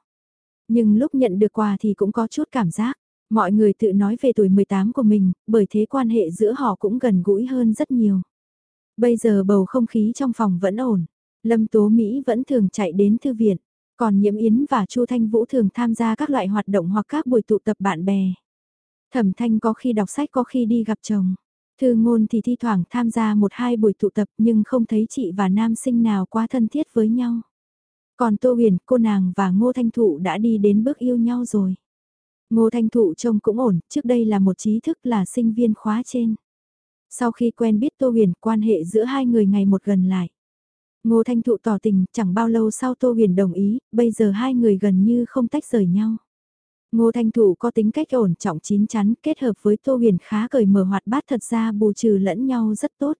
Nhưng lúc nhận được quà thì cũng có chút cảm giác, mọi người tự nói về tuổi 18 của mình, bởi thế quan hệ giữa họ cũng gần gũi hơn rất nhiều. Bây giờ bầu không khí trong phòng vẫn ổn, Lâm Tố Mỹ vẫn thường chạy đến thư viện. Còn Nhiễm Yến và Chu Thanh Vũ thường tham gia các loại hoạt động hoặc các buổi tụ tập bạn bè. Thẩm Thanh có khi đọc sách có khi đi gặp chồng. Thư ngôn thì thi thoảng tham gia một hai buổi tụ tập nhưng không thấy chị và nam sinh nào quá thân thiết với nhau. Còn Tô Huyền, cô nàng và Ngô Thanh Thụ đã đi đến bước yêu nhau rồi. Ngô Thanh Thụ trông cũng ổn, trước đây là một trí thức là sinh viên khóa trên. Sau khi quen biết Tô Huyền, quan hệ giữa hai người ngày một gần lại. Ngô Thanh Thụ tỏ tình, chẳng bao lâu sau Tô Huyền đồng ý, bây giờ hai người gần như không tách rời nhau. Ngô Thanh Thụ có tính cách ổn trọng chín chắn, kết hợp với Tô Huyền khá cởi mở hoạt bát thật ra bù trừ lẫn nhau rất tốt.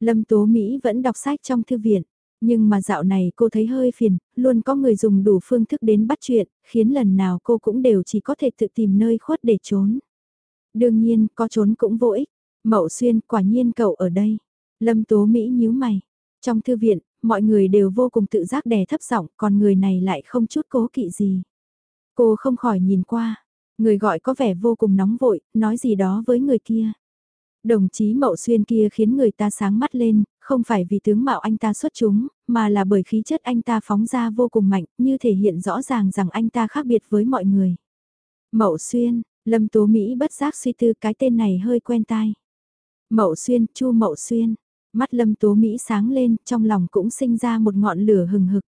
Lâm Tố Mỹ vẫn đọc sách trong thư viện, nhưng mà dạo này cô thấy hơi phiền, luôn có người dùng đủ phương thức đến bắt chuyện, khiến lần nào cô cũng đều chỉ có thể tự tìm nơi khuất để trốn. Đương nhiên, có trốn cũng vô ích. Mậu Xuyên, quả nhiên cậu ở đây. Lâm Tố Mỹ nhíu mày. Trong thư viện, mọi người đều vô cùng tự giác đè thấp giọng, còn người này lại không chút cố kỵ gì. Cô không khỏi nhìn qua, người gọi có vẻ vô cùng nóng vội, nói gì đó với người kia. Đồng chí Mậu Xuyên kia khiến người ta sáng mắt lên, không phải vì tướng mạo anh ta xuất chúng, mà là bởi khí chất anh ta phóng ra vô cùng mạnh, như thể hiện rõ ràng rằng anh ta khác biệt với mọi người. Mậu Xuyên, Lâm Tố Mỹ bất giác suy tư cái tên này hơi quen tai. Mậu Xuyên, Chu Mậu Xuyên, Mắt lâm tố Mỹ sáng lên, trong lòng cũng sinh ra một ngọn lửa hừng hực.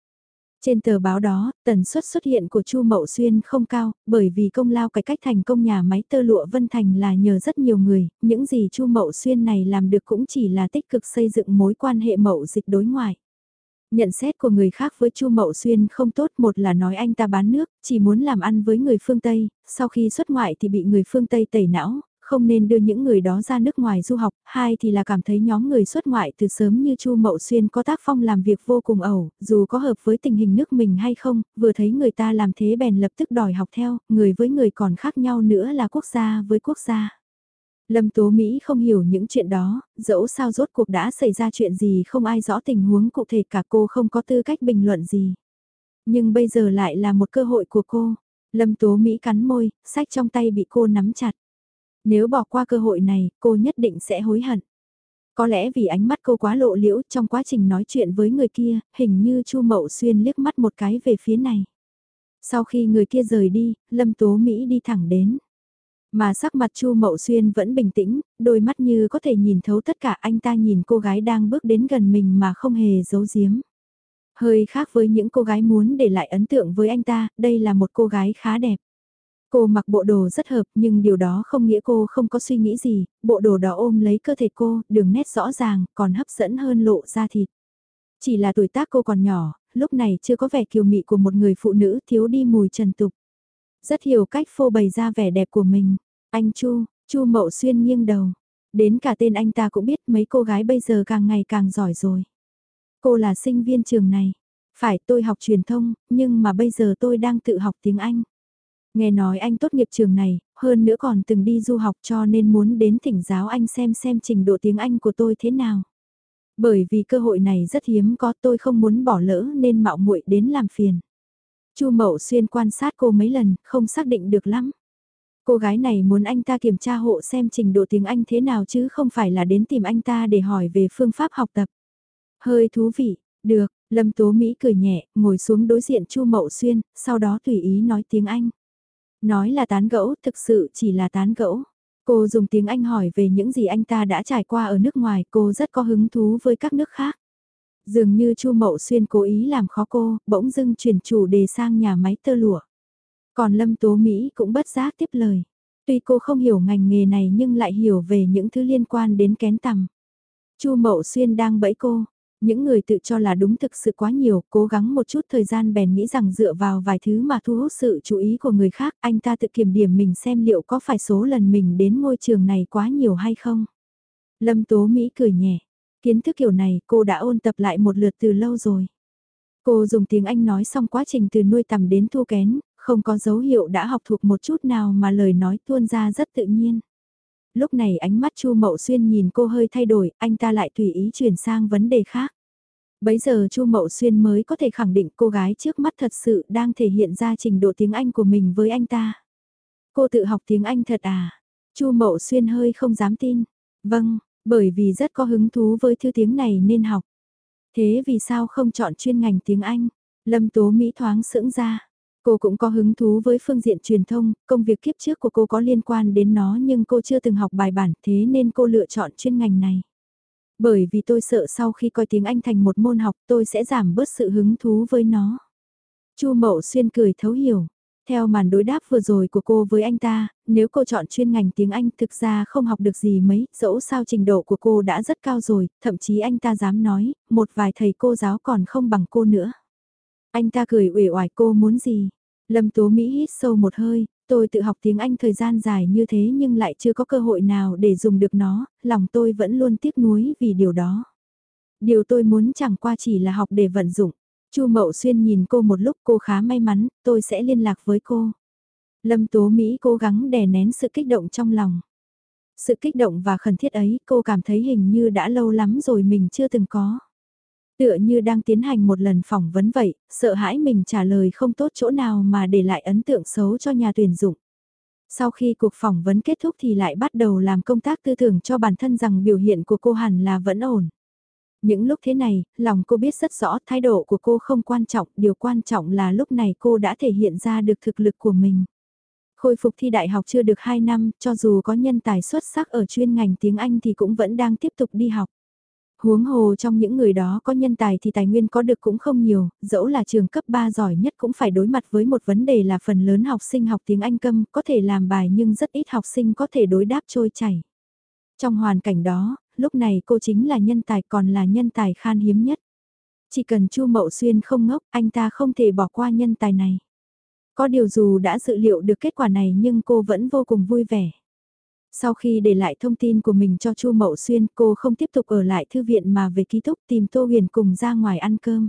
Trên tờ báo đó, tần suất xuất hiện của Chu Mậu Xuyên không cao, bởi vì công lao cải cách thành công nhà máy tơ lụa Vân Thành là nhờ rất nhiều người, những gì Chu Mậu Xuyên này làm được cũng chỉ là tích cực xây dựng mối quan hệ mậu dịch đối ngoại. Nhận xét của người khác với Chu Mậu Xuyên không tốt, một là nói anh ta bán nước, chỉ muốn làm ăn với người phương Tây, sau khi xuất ngoại thì bị người phương Tây tẩy não, không nên đưa những người đó ra nước ngoài du học, hai thì là cảm thấy nhóm người xuất ngoại từ sớm như Chu Mậu Xuyên có tác phong làm việc vô cùng ẩu, dù có hợp với tình hình nước mình hay không, vừa thấy người ta làm thế bèn lập tức đòi học theo, người với người còn khác nhau nữa là quốc gia với quốc gia. Lâm Tố Mỹ không hiểu những chuyện đó, dẫu sao rốt cuộc đã xảy ra chuyện gì không ai rõ tình huống cụ thể cả cô không có tư cách bình luận gì. Nhưng bây giờ lại là một cơ hội của cô. Lâm Tố Mỹ cắn môi, sách trong tay bị cô nắm chặt. Nếu bỏ qua cơ hội này, cô nhất định sẽ hối hận. Có lẽ vì ánh mắt cô quá lộ liễu trong quá trình nói chuyện với người kia, hình như Chu Mậu Xuyên liếc mắt một cái về phía này. Sau khi người kia rời đi, Lâm Tố Mỹ đi thẳng đến. Mà sắc mặt Chu Mậu Xuyên vẫn bình tĩnh, đôi mắt như có thể nhìn thấu tất cả anh ta nhìn cô gái đang bước đến gần mình mà không hề giấu giếm. Hơi khác với những cô gái muốn để lại ấn tượng với anh ta, đây là một cô gái khá đẹp. Cô mặc bộ đồ rất hợp nhưng điều đó không nghĩa cô không có suy nghĩ gì, bộ đồ đó ôm lấy cơ thể cô, đường nét rõ ràng, còn hấp dẫn hơn lộ ra thịt. Chỉ là tuổi tác cô còn nhỏ, lúc này chưa có vẻ kiều mị của một người phụ nữ thiếu đi mùi trần tục. Rất hiểu cách phô bày ra vẻ đẹp của mình. Anh Chu, Chu Mậu Xuyên nghiêng đầu. Đến cả tên anh ta cũng biết mấy cô gái bây giờ càng ngày càng giỏi rồi. Cô là sinh viên trường này. Phải tôi học truyền thông, nhưng mà bây giờ tôi đang tự học tiếng Anh. Nghe nói anh tốt nghiệp trường này, hơn nữa còn từng đi du học cho nên muốn đến thỉnh giáo anh xem xem trình độ tiếng Anh của tôi thế nào. Bởi vì cơ hội này rất hiếm có tôi không muốn bỏ lỡ nên mạo muội đến làm phiền. Chu Mậu Xuyên quan sát cô mấy lần, không xác định được lắm. Cô gái này muốn anh ta kiểm tra hộ xem trình độ tiếng Anh thế nào chứ không phải là đến tìm anh ta để hỏi về phương pháp học tập. Hơi thú vị, được, Lâm Tố Mỹ cười nhẹ, ngồi xuống đối diện Chu Mậu Xuyên, sau đó tùy ý nói tiếng Anh. Nói là tán gẫu, thực sự chỉ là tán gẫu. Cô dùng tiếng Anh hỏi về những gì anh ta đã trải qua ở nước ngoài, cô rất có hứng thú với các nước khác. Dường như Chu Mậu Xuyên cố ý làm khó cô, bỗng dưng chuyển chủ đề sang nhà máy tơ lụa. Còn Lâm Tố Mỹ cũng bất giác tiếp lời. Tuy cô không hiểu ngành nghề này nhưng lại hiểu về những thứ liên quan đến kén tằm. Chu Mậu Xuyên đang bẫy cô. Những người tự cho là đúng thực sự quá nhiều, cố gắng một chút thời gian bèn nghĩ rằng dựa vào vài thứ mà thu hút sự chú ý của người khác, anh ta tự kiểm điểm mình xem liệu có phải số lần mình đến ngôi trường này quá nhiều hay không. Lâm Tố Mỹ cười nhẹ, kiến thức kiểu này cô đã ôn tập lại một lượt từ lâu rồi. Cô dùng tiếng Anh nói xong quá trình từ nuôi tầm đến thu kén, không có dấu hiệu đã học thuộc một chút nào mà lời nói tuôn ra rất tự nhiên. Lúc này ánh mắt Chu Mậu Xuyên nhìn cô hơi thay đổi, anh ta lại tùy ý chuyển sang vấn đề khác. Bấy giờ Chu Mậu Xuyên mới có thể khẳng định cô gái trước mắt thật sự đang thể hiện ra trình độ tiếng Anh của mình với anh ta. Cô tự học tiếng Anh thật à? Chu Mậu Xuyên hơi không dám tin. Vâng, bởi vì rất có hứng thú với thứ tiếng này nên học. Thế vì sao không chọn chuyên ngành tiếng Anh? Lâm Tố Mỹ thoáng sững ra. Cô cũng có hứng thú với phương diện truyền thông, công việc kiếp trước của cô có liên quan đến nó nhưng cô chưa từng học bài bản thế nên cô lựa chọn chuyên ngành này. Bởi vì tôi sợ sau khi coi tiếng Anh thành một môn học tôi sẽ giảm bớt sự hứng thú với nó. Chu Mậu Xuyên cười thấu hiểu. Theo màn đối đáp vừa rồi của cô với anh ta, nếu cô chọn chuyên ngành tiếng Anh thực ra không học được gì mấy, dẫu sao trình độ của cô đã rất cao rồi, thậm chí anh ta dám nói, một vài thầy cô giáo còn không bằng cô nữa. Anh ta cười uể oải cô muốn gì? Lâm Tố Mỹ hít sâu một hơi, tôi tự học tiếng Anh thời gian dài như thế nhưng lại chưa có cơ hội nào để dùng được nó, lòng tôi vẫn luôn tiếc nuối vì điều đó. Điều tôi muốn chẳng qua chỉ là học để vận dụng. Chu Mậu Xuyên nhìn cô một lúc cô khá may mắn, tôi sẽ liên lạc với cô. Lâm Tố Mỹ cố gắng đè nén sự kích động trong lòng. Sự kích động và khẩn thiết ấy cô cảm thấy hình như đã lâu lắm rồi mình chưa từng có. Tựa như đang tiến hành một lần phỏng vấn vậy, sợ hãi mình trả lời không tốt chỗ nào mà để lại ấn tượng xấu cho nhà tuyển dụng. Sau khi cuộc phỏng vấn kết thúc thì lại bắt đầu làm công tác tư tưởng cho bản thân rằng biểu hiện của cô hẳn là vẫn ổn. Những lúc thế này, lòng cô biết rất rõ thái độ của cô không quan trọng, điều quan trọng là lúc này cô đã thể hiện ra được thực lực của mình. Khôi phục thi đại học chưa được 2 năm, cho dù có nhân tài xuất sắc ở chuyên ngành tiếng Anh thì cũng vẫn đang tiếp tục đi học. Huống hồ trong những người đó có nhân tài thì tài nguyên có được cũng không nhiều, dẫu là trường cấp 3 giỏi nhất cũng phải đối mặt với một vấn đề là phần lớn học sinh học tiếng Anh câm có thể làm bài nhưng rất ít học sinh có thể đối đáp trôi chảy. Trong hoàn cảnh đó, lúc này cô chính là nhân tài còn là nhân tài khan hiếm nhất. Chỉ cần Chu Mậu Xuyên không ngốc, anh ta không thể bỏ qua nhân tài này. Có điều dù đã dự liệu được kết quả này nhưng cô vẫn vô cùng vui vẻ. Sau khi để lại thông tin của mình cho Chu Mậu Xuyên, cô không tiếp tục ở lại thư viện mà về ký túc tìm Tô Huyền cùng ra ngoài ăn cơm.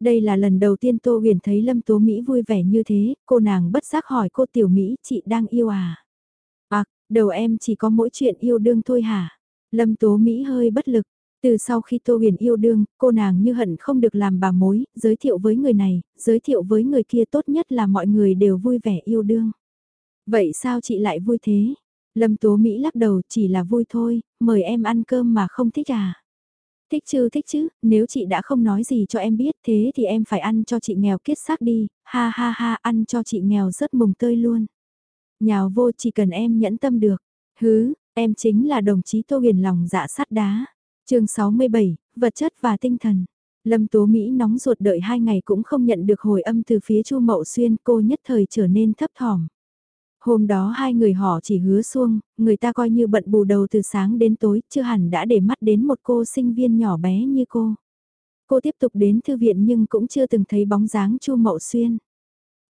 Đây là lần đầu tiên Tô Huyền thấy Lâm Tố Mỹ vui vẻ như thế, cô nàng bất giác hỏi cô Tiểu Mỹ chị đang yêu à? À, đầu em chỉ có mỗi chuyện yêu đương thôi hả? Lâm Tố Mỹ hơi bất lực. Từ sau khi Tô Huyền yêu đương, cô nàng như hận không được làm bà mối, giới thiệu với người này, giới thiệu với người kia tốt nhất là mọi người đều vui vẻ yêu đương. Vậy sao chị lại vui thế? Lâm Tố Mỹ lắc đầu chỉ là vui thôi, mời em ăn cơm mà không thích à. Thích chứ thích chứ, nếu chị đã không nói gì cho em biết thế thì em phải ăn cho chị nghèo kiết xác đi, ha ha ha ăn cho chị nghèo rất mùng tơi luôn. Nhào vô chỉ cần em nhẫn tâm được, hứ, em chính là đồng chí Tô Huyền lòng dạ sắt đá. chương 67, vật chất và tinh thần. Lâm Tố Mỹ nóng ruột đợi hai ngày cũng không nhận được hồi âm từ phía Chu Mậu Xuyên cô nhất thời trở nên thấp thỏm. Hôm đó hai người họ chỉ hứa xuông, người ta coi như bận bù đầu từ sáng đến tối, chưa hẳn đã để mắt đến một cô sinh viên nhỏ bé như cô. Cô tiếp tục đến thư viện nhưng cũng chưa từng thấy bóng dáng Chu Mậu Xuyên.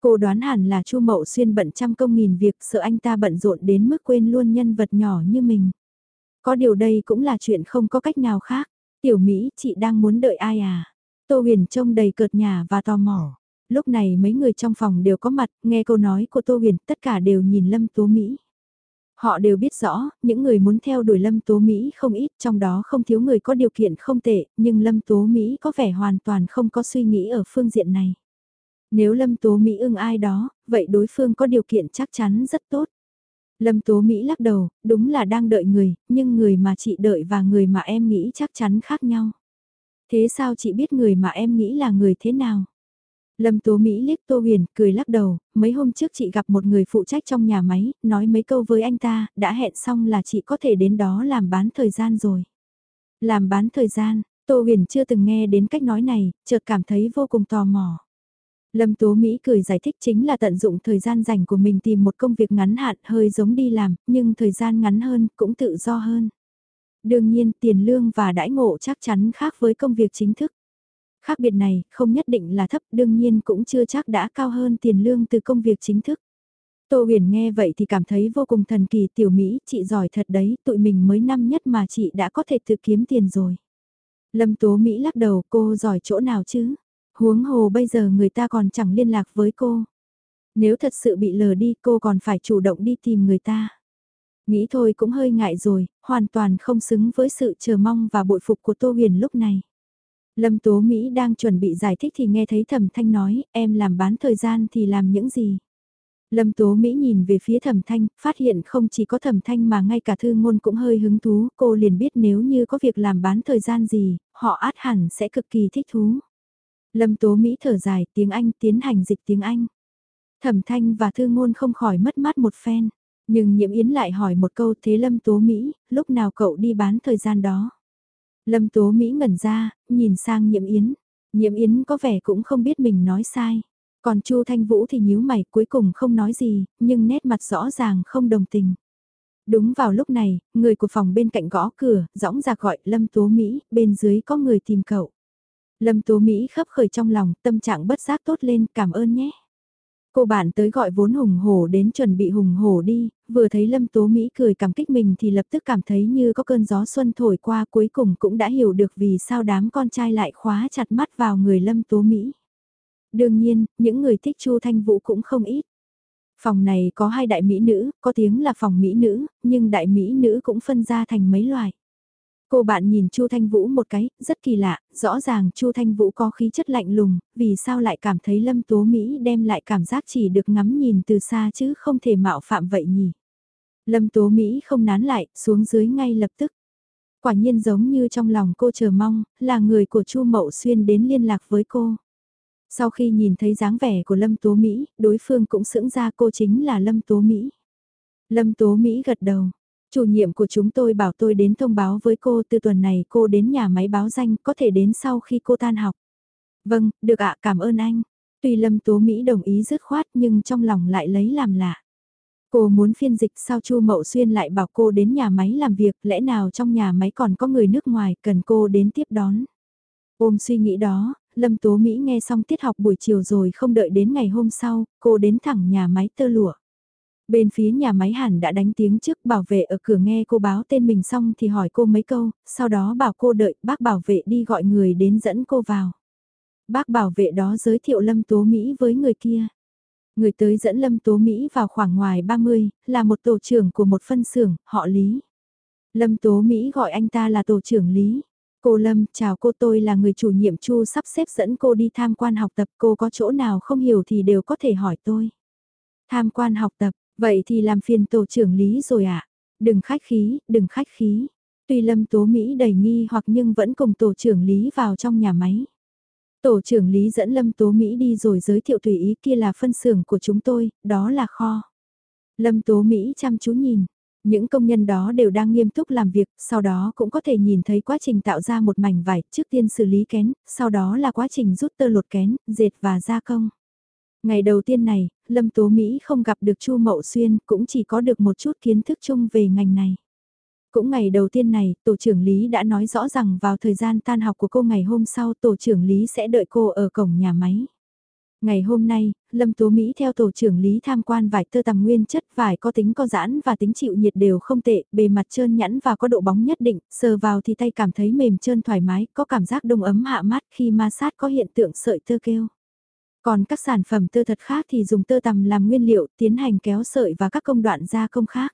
Cô đoán hẳn là Chu Mậu Xuyên bận trăm công nghìn việc sợ anh ta bận rộn đến mức quên luôn nhân vật nhỏ như mình. Có điều đây cũng là chuyện không có cách nào khác. Tiểu Mỹ, chị đang muốn đợi ai à? Tô huyền trông đầy cợt nhà và tò mò. Lúc này mấy người trong phòng đều có mặt, nghe câu nói của Tô Huyền, tất cả đều nhìn Lâm Tố Mỹ. Họ đều biết rõ, những người muốn theo đuổi Lâm Tố Mỹ không ít, trong đó không thiếu người có điều kiện không tệ, nhưng Lâm Tố Mỹ có vẻ hoàn toàn không có suy nghĩ ở phương diện này. Nếu Lâm Tố Mỹ ưng ai đó, vậy đối phương có điều kiện chắc chắn rất tốt. Lâm Tố Mỹ lắc đầu, đúng là đang đợi người, nhưng người mà chị đợi và người mà em nghĩ chắc chắn khác nhau. Thế sao chị biết người mà em nghĩ là người thế nào? Lâm Tố Mỹ liếc Tô Huyền, cười lắc đầu, mấy hôm trước chị gặp một người phụ trách trong nhà máy, nói mấy câu với anh ta, đã hẹn xong là chị có thể đến đó làm bán thời gian rồi. Làm bán thời gian, Tô Huyền chưa từng nghe đến cách nói này, chợt cảm thấy vô cùng tò mò. Lâm Tố Mỹ cười giải thích chính là tận dụng thời gian rảnh của mình tìm một công việc ngắn hạn hơi giống đi làm, nhưng thời gian ngắn hơn, cũng tự do hơn. Đương nhiên tiền lương và đãi ngộ chắc chắn khác với công việc chính thức. Khác biệt này không nhất định là thấp đương nhiên cũng chưa chắc đã cao hơn tiền lương từ công việc chính thức. Tô huyền nghe vậy thì cảm thấy vô cùng thần kỳ tiểu Mỹ, chị giỏi thật đấy, tụi mình mới năm nhất mà chị đã có thể tự kiếm tiền rồi. Lâm Tố Mỹ lắc đầu cô giỏi chỗ nào chứ? Huống hồ bây giờ người ta còn chẳng liên lạc với cô. Nếu thật sự bị lờ đi cô còn phải chủ động đi tìm người ta. Nghĩ thôi cũng hơi ngại rồi, hoàn toàn không xứng với sự chờ mong và bội phục của Tô Huyền lúc này. Lâm Tố Mỹ đang chuẩn bị giải thích thì nghe thấy Thẩm Thanh nói, em làm bán thời gian thì làm những gì? Lâm Tố Mỹ nhìn về phía Thẩm Thanh, phát hiện không chỉ có Thẩm Thanh mà ngay cả thư ngôn cũng hơi hứng thú, cô liền biết nếu như có việc làm bán thời gian gì, họ át hẳn sẽ cực kỳ thích thú. Lâm Tố Mỹ thở dài tiếng Anh tiến hành dịch tiếng Anh. Thẩm Thanh và Thư Ngôn không khỏi mất mát một phen. Nhưng Nhiễm Yến lại hỏi một câu thế Lâm Tố Mỹ, lúc nào cậu đi bán thời gian đó? Lâm Tố Mỹ ngẩn ra, nhìn sang Nhiệm Yến. Nhiệm Yến có vẻ cũng không biết mình nói sai. Còn Chu Thanh Vũ thì nhíu mày cuối cùng không nói gì, nhưng nét mặt rõ ràng không đồng tình. Đúng vào lúc này, người của phòng bên cạnh gõ cửa, dõng dạc gọi Lâm Tố Mỹ, bên dưới có người tìm cậu. Lâm Tố Mỹ khấp khởi trong lòng, tâm trạng bất giác tốt lên, cảm ơn nhé. Cô bạn tới gọi vốn hùng hổ đến chuẩn bị hùng hổ đi, vừa thấy Lâm Tố Mỹ cười cảm kích mình thì lập tức cảm thấy như có cơn gió xuân thổi qua cuối cùng cũng đã hiểu được vì sao đám con trai lại khóa chặt mắt vào người Lâm Tố Mỹ. Đương nhiên, những người thích Chu Thanh Vũ cũng không ít. Phòng này có hai đại mỹ nữ, có tiếng là phòng mỹ nữ, nhưng đại mỹ nữ cũng phân ra thành mấy loại. Cô bạn nhìn Chu Thanh Vũ một cái, rất kỳ lạ, rõ ràng Chu Thanh Vũ có khí chất lạnh lùng, vì sao lại cảm thấy Lâm Tố Mỹ đem lại cảm giác chỉ được ngắm nhìn từ xa chứ không thể mạo phạm vậy nhỉ. Lâm Tố Mỹ không nán lại, xuống dưới ngay lập tức. Quả nhiên giống như trong lòng cô chờ mong, là người của Chu Mậu Xuyên đến liên lạc với cô. Sau khi nhìn thấy dáng vẻ của Lâm Tố Mỹ, đối phương cũng sững ra cô chính là Lâm Tố Mỹ. Lâm Tố Mỹ gật đầu, Chủ nhiệm của chúng tôi bảo tôi đến thông báo với cô từ tuần này cô đến nhà máy báo danh có thể đến sau khi cô tan học. Vâng, được ạ cảm ơn anh. Tuy Lâm Tố Mỹ đồng ý dứt khoát nhưng trong lòng lại lấy làm lạ. Cô muốn phiên dịch sao Chu Mậu Xuyên lại bảo cô đến nhà máy làm việc, lẽ nào trong nhà máy còn có người nước ngoài cần cô đến tiếp đón. Ôm suy nghĩ đó, Lâm Tố Mỹ nghe xong tiết học buổi chiều rồi không đợi đến ngày hôm sau, cô đến thẳng nhà máy tơ lụa. Bên phía nhà máy hẳn đã đánh tiếng trước bảo vệ ở cửa nghe cô báo tên mình xong thì hỏi cô mấy câu, sau đó bảo cô đợi bác bảo vệ đi gọi người đến dẫn cô vào. Bác bảo vệ đó giới thiệu Lâm Tố Mỹ với người kia. Người tới dẫn Lâm Tố Mỹ vào khoảng ngoài 30, là một tổ trưởng của một phân xưởng, họ Lý. Lâm Tố Mỹ gọi anh ta là tổ trưởng Lý. Cô Lâm, chào cô tôi là người chủ nhiệm Chu sắp xếp dẫn cô đi tham quan học tập cô có chỗ nào không hiểu thì đều có thể hỏi tôi. Tham quan học tập, Vậy thì làm phiền tổ trưởng Lý rồi ạ. À? Đừng khách khí, đừng khách khí. Tuy Lâm Tố Mỹ đầy nghi hoặc nhưng vẫn cùng tổ trưởng Lý vào trong nhà máy. Tổ trưởng Lý dẫn Lâm Tố Mỹ đi rồi giới thiệu tùy ý kia là phân xưởng của chúng tôi, đó là kho. Lâm Tố Mỹ chăm chú nhìn, những công nhân đó đều đang nghiêm túc làm việc, sau đó cũng có thể nhìn thấy quá trình tạo ra một mảnh vải, trước tiên xử lý kén, sau đó là quá trình rút tơ lột kén, dệt và gia công. Ngày đầu tiên này, Lâm Tố Mỹ không gặp được Chu Mậu Xuyên, cũng chỉ có được một chút kiến thức chung về ngành này. Cũng ngày đầu tiên này, tổ trưởng Lý đã nói rõ rằng vào thời gian tan học của cô ngày hôm sau tổ trưởng Lý sẽ đợi cô ở cổng nhà máy. Ngày hôm nay, Lâm Tố Mỹ theo tổ trưởng Lý tham quan vải tơ tằm nguyên chất vải có tính co giãn và tính chịu nhiệt đều không tệ, bề mặt trơn nhẵn và có độ bóng nhất định, sờ vào thì tay cảm thấy mềm trơn thoải mái, có cảm giác đông ấm hạ mát khi ma sát có hiện tượng sợi tơ kêu. Còn các sản phẩm tơ thật khác thì dùng tơ tằm làm nguyên liệu, tiến hành kéo sợi và các công đoạn gia công khác.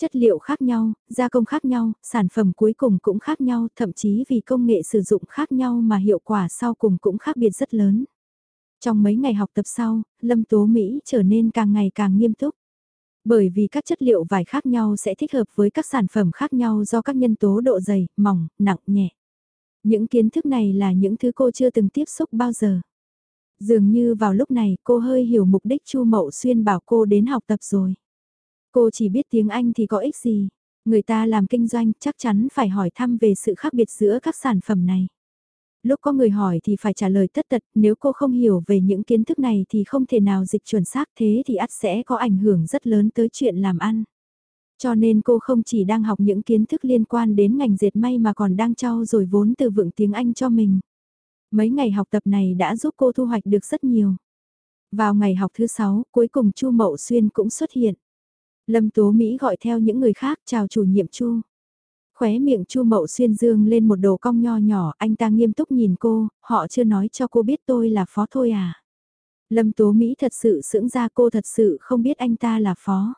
Chất liệu khác nhau, gia công khác nhau, sản phẩm cuối cùng cũng khác nhau, thậm chí vì công nghệ sử dụng khác nhau mà hiệu quả sau cùng cũng khác biệt rất lớn. Trong mấy ngày học tập sau, Lâm Tố Mỹ trở nên càng ngày càng nghiêm túc. Bởi vì các chất liệu vải khác nhau sẽ thích hợp với các sản phẩm khác nhau do các nhân tố độ dày, mỏng, nặng, nhẹ. Những kiến thức này là những thứ cô chưa từng tiếp xúc bao giờ. Dường như vào lúc này cô hơi hiểu mục đích Chu Mậu Xuyên bảo cô đến học tập rồi. Cô chỉ biết tiếng Anh thì có ích gì. Người ta làm kinh doanh chắc chắn phải hỏi thăm về sự khác biệt giữa các sản phẩm này. Lúc có người hỏi thì phải trả lời tất tật, nếu cô không hiểu về những kiến thức này thì không thể nào dịch chuẩn xác thế thì ắt sẽ có ảnh hưởng rất lớn tới chuyện làm ăn. Cho nên cô không chỉ đang học những kiến thức liên quan đến ngành dệt may mà còn đang trau rồi vốn từ vựng tiếng Anh cho mình. Mấy ngày học tập này đã giúp cô thu hoạch được rất nhiều. Vào ngày học thứ 6, cuối cùng Chu Mậu Xuyên cũng xuất hiện. Lâm Tố Mỹ gọi theo những người khác chào chủ nhiệm Chu. Khóe miệng Chu Mậu Xuyên dương lên một đồ cong nho nhỏ, anh ta nghiêm túc nhìn cô, họ chưa nói cho cô biết tôi là phó thôi à. Lâm Tố Mỹ thật sự sững ra cô thật sự không biết anh ta là phó.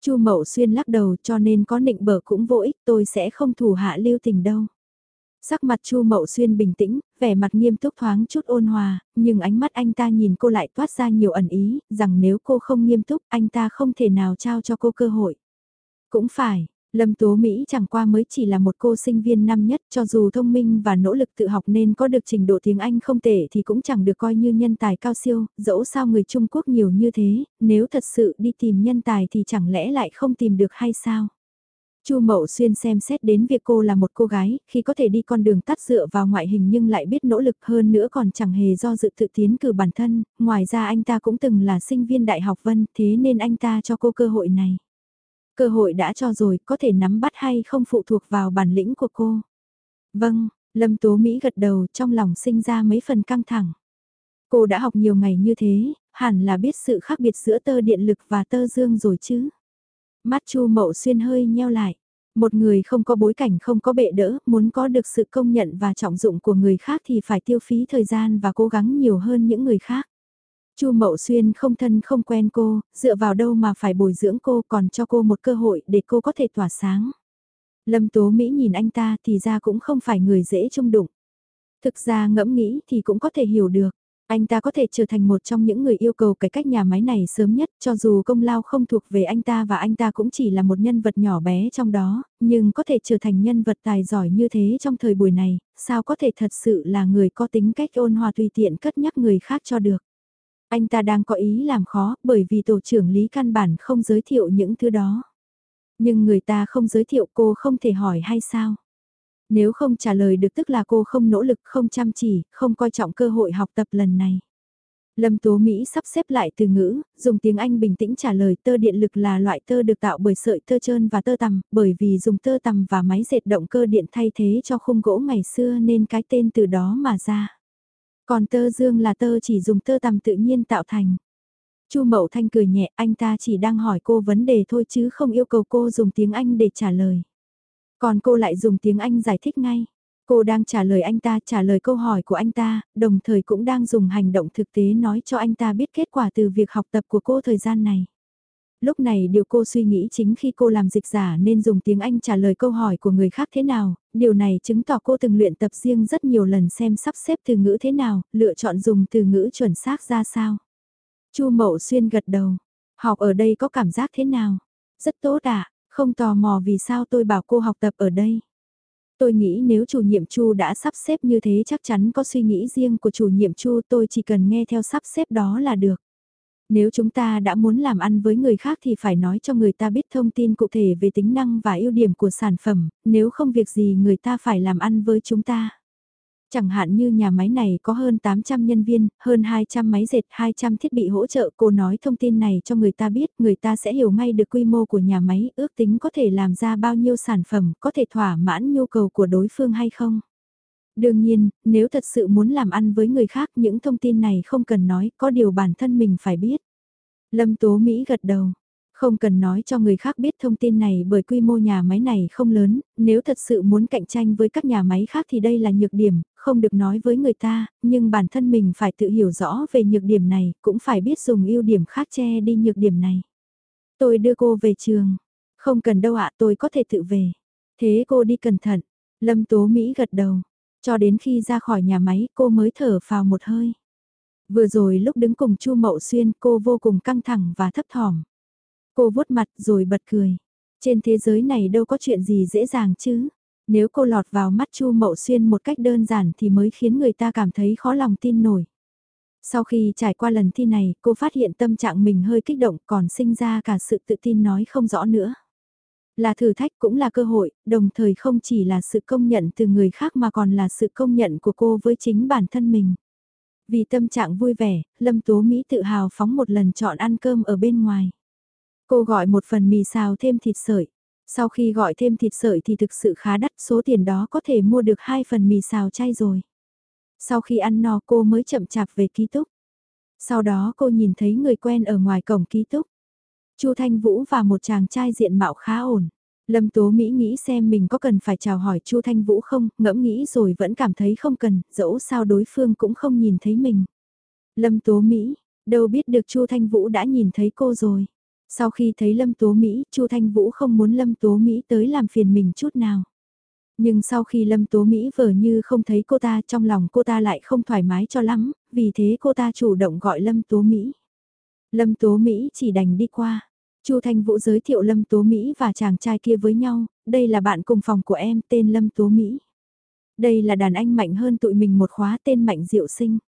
Chu Mậu Xuyên lắc đầu cho nên có nịnh bở cũng vô ích tôi sẽ không thủ hạ lưu tình đâu. Sắc mặt Chu Mậu Xuyên bình tĩnh, vẻ mặt nghiêm túc thoáng chút ôn hòa, nhưng ánh mắt anh ta nhìn cô lại toát ra nhiều ẩn ý, rằng nếu cô không nghiêm túc, anh ta không thể nào trao cho cô cơ hội. Cũng phải, Lâm Tố Mỹ chẳng qua mới chỉ là một cô sinh viên năm nhất cho dù thông minh và nỗ lực tự học nên có được trình độ tiếng Anh không tệ thì cũng chẳng được coi như nhân tài cao siêu, dẫu sao người Trung Quốc nhiều như thế, nếu thật sự đi tìm nhân tài thì chẳng lẽ lại không tìm được hay sao? Chu Mậu Xuyên xem xét đến việc cô là một cô gái, khi có thể đi con đường tắt dựa vào ngoại hình nhưng lại biết nỗ lực hơn nữa còn chẳng hề do dự tự tiến cử bản thân, ngoài ra anh ta cũng từng là sinh viên đại học Vân, thế nên anh ta cho cô cơ hội này. Cơ hội đã cho rồi, có thể nắm bắt hay không phụ thuộc vào bản lĩnh của cô. Vâng, Lâm Tố Mỹ gật đầu trong lòng sinh ra mấy phần căng thẳng. Cô đã học nhiều ngày như thế, hẳn là biết sự khác biệt giữa tơ điện lực và tơ dương rồi chứ. Mắt Chu Mậu Xuyên hơi nheo lại. Một người không có bối cảnh không có bệ đỡ, muốn có được sự công nhận và trọng dụng của người khác thì phải tiêu phí thời gian và cố gắng nhiều hơn những người khác. Chu Mậu Xuyên không thân không quen cô, dựa vào đâu mà phải bồi dưỡng cô còn cho cô một cơ hội để cô có thể tỏa sáng. Lâm Tố Mỹ nhìn anh ta thì ra cũng không phải người dễ trung đụng. Thực ra ngẫm nghĩ thì cũng có thể hiểu được. Anh ta có thể trở thành một trong những người yêu cầu cải cách nhà máy này sớm nhất cho dù công lao không thuộc về anh ta và anh ta cũng chỉ là một nhân vật nhỏ bé trong đó, nhưng có thể trở thành nhân vật tài giỏi như thế trong thời buổi này, sao có thể thật sự là người có tính cách ôn hòa tùy tiện cất nhắc người khác cho được. Anh ta đang có ý làm khó bởi vì tổ trưởng lý căn bản không giới thiệu những thứ đó. Nhưng người ta không giới thiệu cô không thể hỏi hay sao? Nếu không trả lời được tức là cô không nỗ lực, không chăm chỉ, không coi trọng cơ hội học tập lần này. Lâm Tố Mỹ sắp xếp lại từ ngữ, dùng tiếng Anh bình tĩnh trả lời tơ điện lực là loại tơ được tạo bởi sợi tơ trơn và tơ tằm, bởi vì dùng tơ tằm và máy dệt động cơ điện thay thế cho khung gỗ ngày xưa nên cái tên từ đó mà ra. Còn tơ dương là tơ chỉ dùng tơ tằm tự nhiên tạo thành. Chu Mậu Thanh cười nhẹ, anh ta chỉ đang hỏi cô vấn đề thôi chứ không yêu cầu cô dùng tiếng Anh để trả lời. Còn cô lại dùng tiếng Anh giải thích ngay. Cô đang trả lời anh ta, trả lời câu hỏi của anh ta, đồng thời cũng đang dùng hành động thực tế nói cho anh ta biết kết quả từ việc học tập của cô thời gian này. Lúc này điều cô suy nghĩ chính khi cô làm dịch giả nên dùng tiếng Anh trả lời câu hỏi của người khác thế nào, điều này chứng tỏ cô từng luyện tập riêng rất nhiều lần xem sắp xếp từ ngữ thế nào, lựa chọn dùng từ ngữ chuẩn xác ra sao. Chu Mậu Xuyên gật đầu, học ở đây có cảm giác thế nào? Rất tốt ạ, à? Không tò mò vì sao tôi bảo cô học tập ở đây. Tôi nghĩ nếu chủ nhiệm Chu đã sắp xếp như thế chắc chắn có suy nghĩ riêng của chủ nhiệm Chu tôi chỉ cần nghe theo sắp xếp đó là được. Nếu chúng ta đã muốn làm ăn với người khác thì phải nói cho người ta biết thông tin cụ thể về tính năng và ưu điểm của sản phẩm, nếu không việc gì người ta phải làm ăn với chúng ta. Chẳng hạn như nhà máy này có hơn 800 nhân viên, hơn 200 máy dệt, 200 thiết bị hỗ trợ, cô nói thông tin này cho người ta biết, người ta sẽ hiểu ngay được quy mô của nhà máy, ước tính có thể làm ra bao nhiêu sản phẩm, có thể thỏa mãn nhu cầu của đối phương hay không. Đương nhiên, nếu thật sự muốn làm ăn với người khác những thông tin này không cần nói, có điều bản thân mình phải biết. Lâm Tố Mỹ gật đầu. Không cần nói cho người khác biết thông tin này bởi quy mô nhà máy này không lớn, nếu thật sự muốn cạnh tranh với các nhà máy khác thì đây là nhược điểm, không được nói với người ta, nhưng bản thân mình phải tự hiểu rõ về nhược điểm này, cũng phải biết dùng ưu điểm khác che đi nhược điểm này. Tôi đưa cô về trường. Không cần đâu ạ tôi có thể tự về. Thế cô đi cẩn thận. Lâm Tố Mỹ gật đầu. Cho đến khi ra khỏi nhà máy cô mới thở vào một hơi. Vừa rồi lúc đứng cùng Chu Mậu Xuyên cô vô cùng căng thẳng và thấp thỏm. Cô vuốt mặt rồi bật cười. Trên thế giới này đâu có chuyện gì dễ dàng chứ. Nếu cô lọt vào mắt Chu Mậu Xuyên một cách đơn giản thì mới khiến người ta cảm thấy khó lòng tin nổi. Sau khi trải qua lần thi này, cô phát hiện tâm trạng mình hơi kích động còn sinh ra cả sự tự tin nói không rõ nữa. Là thử thách cũng là cơ hội, đồng thời không chỉ là sự công nhận từ người khác mà còn là sự công nhận của cô với chính bản thân mình. Vì tâm trạng vui vẻ, Lâm Tố Mỹ tự hào phóng một lần chọn ăn cơm ở bên ngoài. Cô gọi một phần mì xào thêm thịt sợi. Sau khi gọi thêm thịt sợi thì thực sự khá đắt, số tiền đó có thể mua được hai phần mì xào chay rồi. Sau khi ăn no cô mới chậm chạp về ký túc. Sau đó cô nhìn thấy người quen ở ngoài cổng ký túc. Chu Thanh Vũ và một chàng trai diện mạo khá ổn. Lâm Tố Mỹ nghĩ xem mình có cần phải chào hỏi Chu Thanh Vũ không, ngẫm nghĩ rồi vẫn cảm thấy không cần, dẫu sao đối phương cũng không nhìn thấy mình. Lâm Tố Mỹ, đâu biết được Chu Thanh Vũ đã nhìn thấy cô rồi. Sau khi thấy Lâm Tố Mỹ, Chu Thanh Vũ không muốn Lâm Tố Mỹ tới làm phiền mình chút nào. Nhưng sau khi Lâm Tố Mỹ vờ như không thấy cô ta trong lòng cô ta lại không thoải mái cho lắm, vì thế cô ta chủ động gọi Lâm Tố Mỹ. Lâm Tố Mỹ chỉ đành đi qua. Chu Thanh Vũ giới thiệu Lâm Tố Mỹ và chàng trai kia với nhau, đây là bạn cùng phòng của em tên Lâm Tố Mỹ. Đây là đàn anh mạnh hơn tụi mình một khóa tên Mạnh Diệu Sinh.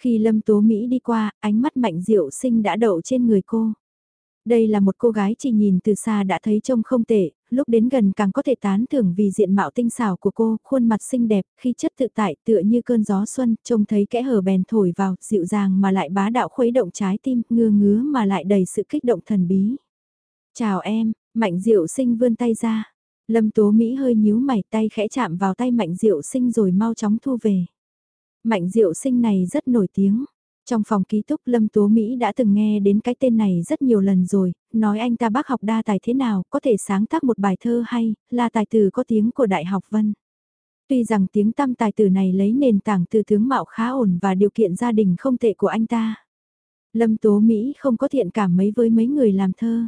Khi Lâm Tố Mỹ đi qua, ánh mắt Mạnh Diệu Sinh đã đậu trên người cô. Đây là một cô gái chỉ nhìn từ xa đã thấy trông không tệ, lúc đến gần càng có thể tán thưởng vì diện mạo tinh xảo của cô, khuôn mặt xinh đẹp, khi chất tự tại tựa như cơn gió xuân, trông thấy kẽ hở bèn thổi vào, dịu dàng mà lại bá đạo khuấy động trái tim, ngưa ngứa mà lại đầy sự kích động thần bí. Chào em, Mạnh Diệu Sinh vươn tay ra. Lâm Tố Mỹ hơi nhíu mày tay khẽ chạm vào tay Mạnh Diệu Sinh rồi mau chóng thu về. Mạnh Diệu Sinh này rất nổi tiếng. Trong phòng ký túc Lâm Tố Mỹ đã từng nghe đến cái tên này rất nhiều lần rồi, nói anh ta bác học đa tài thế nào, có thể sáng tác một bài thơ hay, là tài tử có tiếng của Đại học Vân. Tuy rằng tiếng tăm tài tử này lấy nền tảng từ tướng mạo khá ổn và điều kiện gia đình không tệ của anh ta. Lâm Tố Mỹ không có thiện cảm mấy với mấy người làm thơ.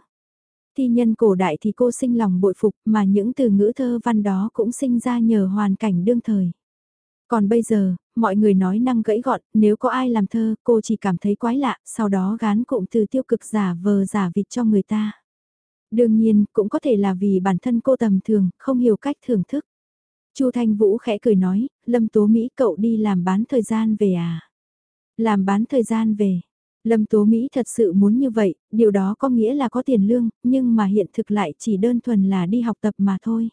Thi nhân cổ đại thì cô sinh lòng bội phục mà những từ ngữ thơ văn đó cũng sinh ra nhờ hoàn cảnh đương thời. Còn bây giờ, mọi người nói năng gãy gọn, nếu có ai làm thơ, cô chỉ cảm thấy quái lạ, sau đó gán cụm từ tiêu cực giả vờ giả vịt cho người ta. Đương nhiên, cũng có thể là vì bản thân cô tầm thường, không hiểu cách thưởng thức. Chu Thanh Vũ khẽ cười nói, Lâm Tố Mỹ cậu đi làm bán thời gian về à? Làm bán thời gian về. Lâm Tố Mỹ thật sự muốn như vậy, điều đó có nghĩa là có tiền lương, nhưng mà hiện thực lại chỉ đơn thuần là đi học tập mà thôi.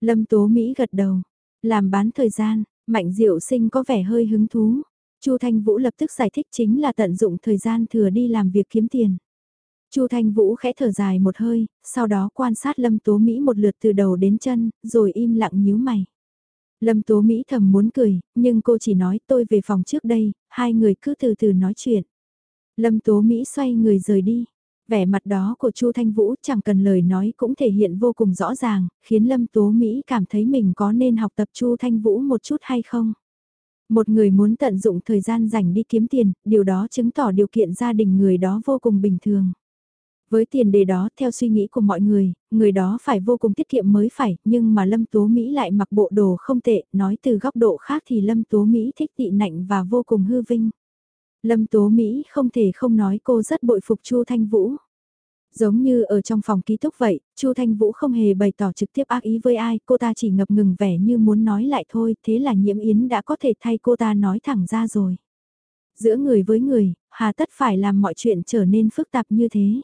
Lâm Tố Mỹ gật đầu, làm bán thời gian, Mạnh Diệu Sinh có vẻ hơi hứng thú. Chu Thanh Vũ lập tức giải thích chính là tận dụng thời gian thừa đi làm việc kiếm tiền. Chu Thanh Vũ khẽ thở dài một hơi, sau đó quan sát Lâm Tố Mỹ một lượt từ đầu đến chân, rồi im lặng nhíu mày. Lâm Tố Mỹ thầm muốn cười, nhưng cô chỉ nói tôi về phòng trước đây, hai người cứ từ từ nói chuyện. Lâm Tố Mỹ xoay người rời đi. Vẻ mặt đó của Chu Thanh Vũ chẳng cần lời nói cũng thể hiện vô cùng rõ ràng, khiến Lâm Tố Mỹ cảm thấy mình có nên học tập Chu Thanh Vũ một chút hay không. Một người muốn tận dụng thời gian dành đi kiếm tiền, điều đó chứng tỏ điều kiện gia đình người đó vô cùng bình thường. Với tiền đề đó, theo suy nghĩ của mọi người, người đó phải vô cùng tiết kiệm mới phải, nhưng mà Lâm Tố Mỹ lại mặc bộ đồ không tệ, nói từ góc độ khác thì Lâm Tố Mỹ thích tị nạnh và vô cùng hư vinh. Lâm Tố Mỹ không thể không nói cô rất bội phục Chu Thanh Vũ. Giống như ở trong phòng ký túc vậy, Chu Thanh Vũ không hề bày tỏ trực tiếp ác ý với ai, cô ta chỉ ngập ngừng vẻ như muốn nói lại thôi, thế là nhiễm yến đã có thể thay cô ta nói thẳng ra rồi. Giữa người với người, hà tất phải làm mọi chuyện trở nên phức tạp như thế.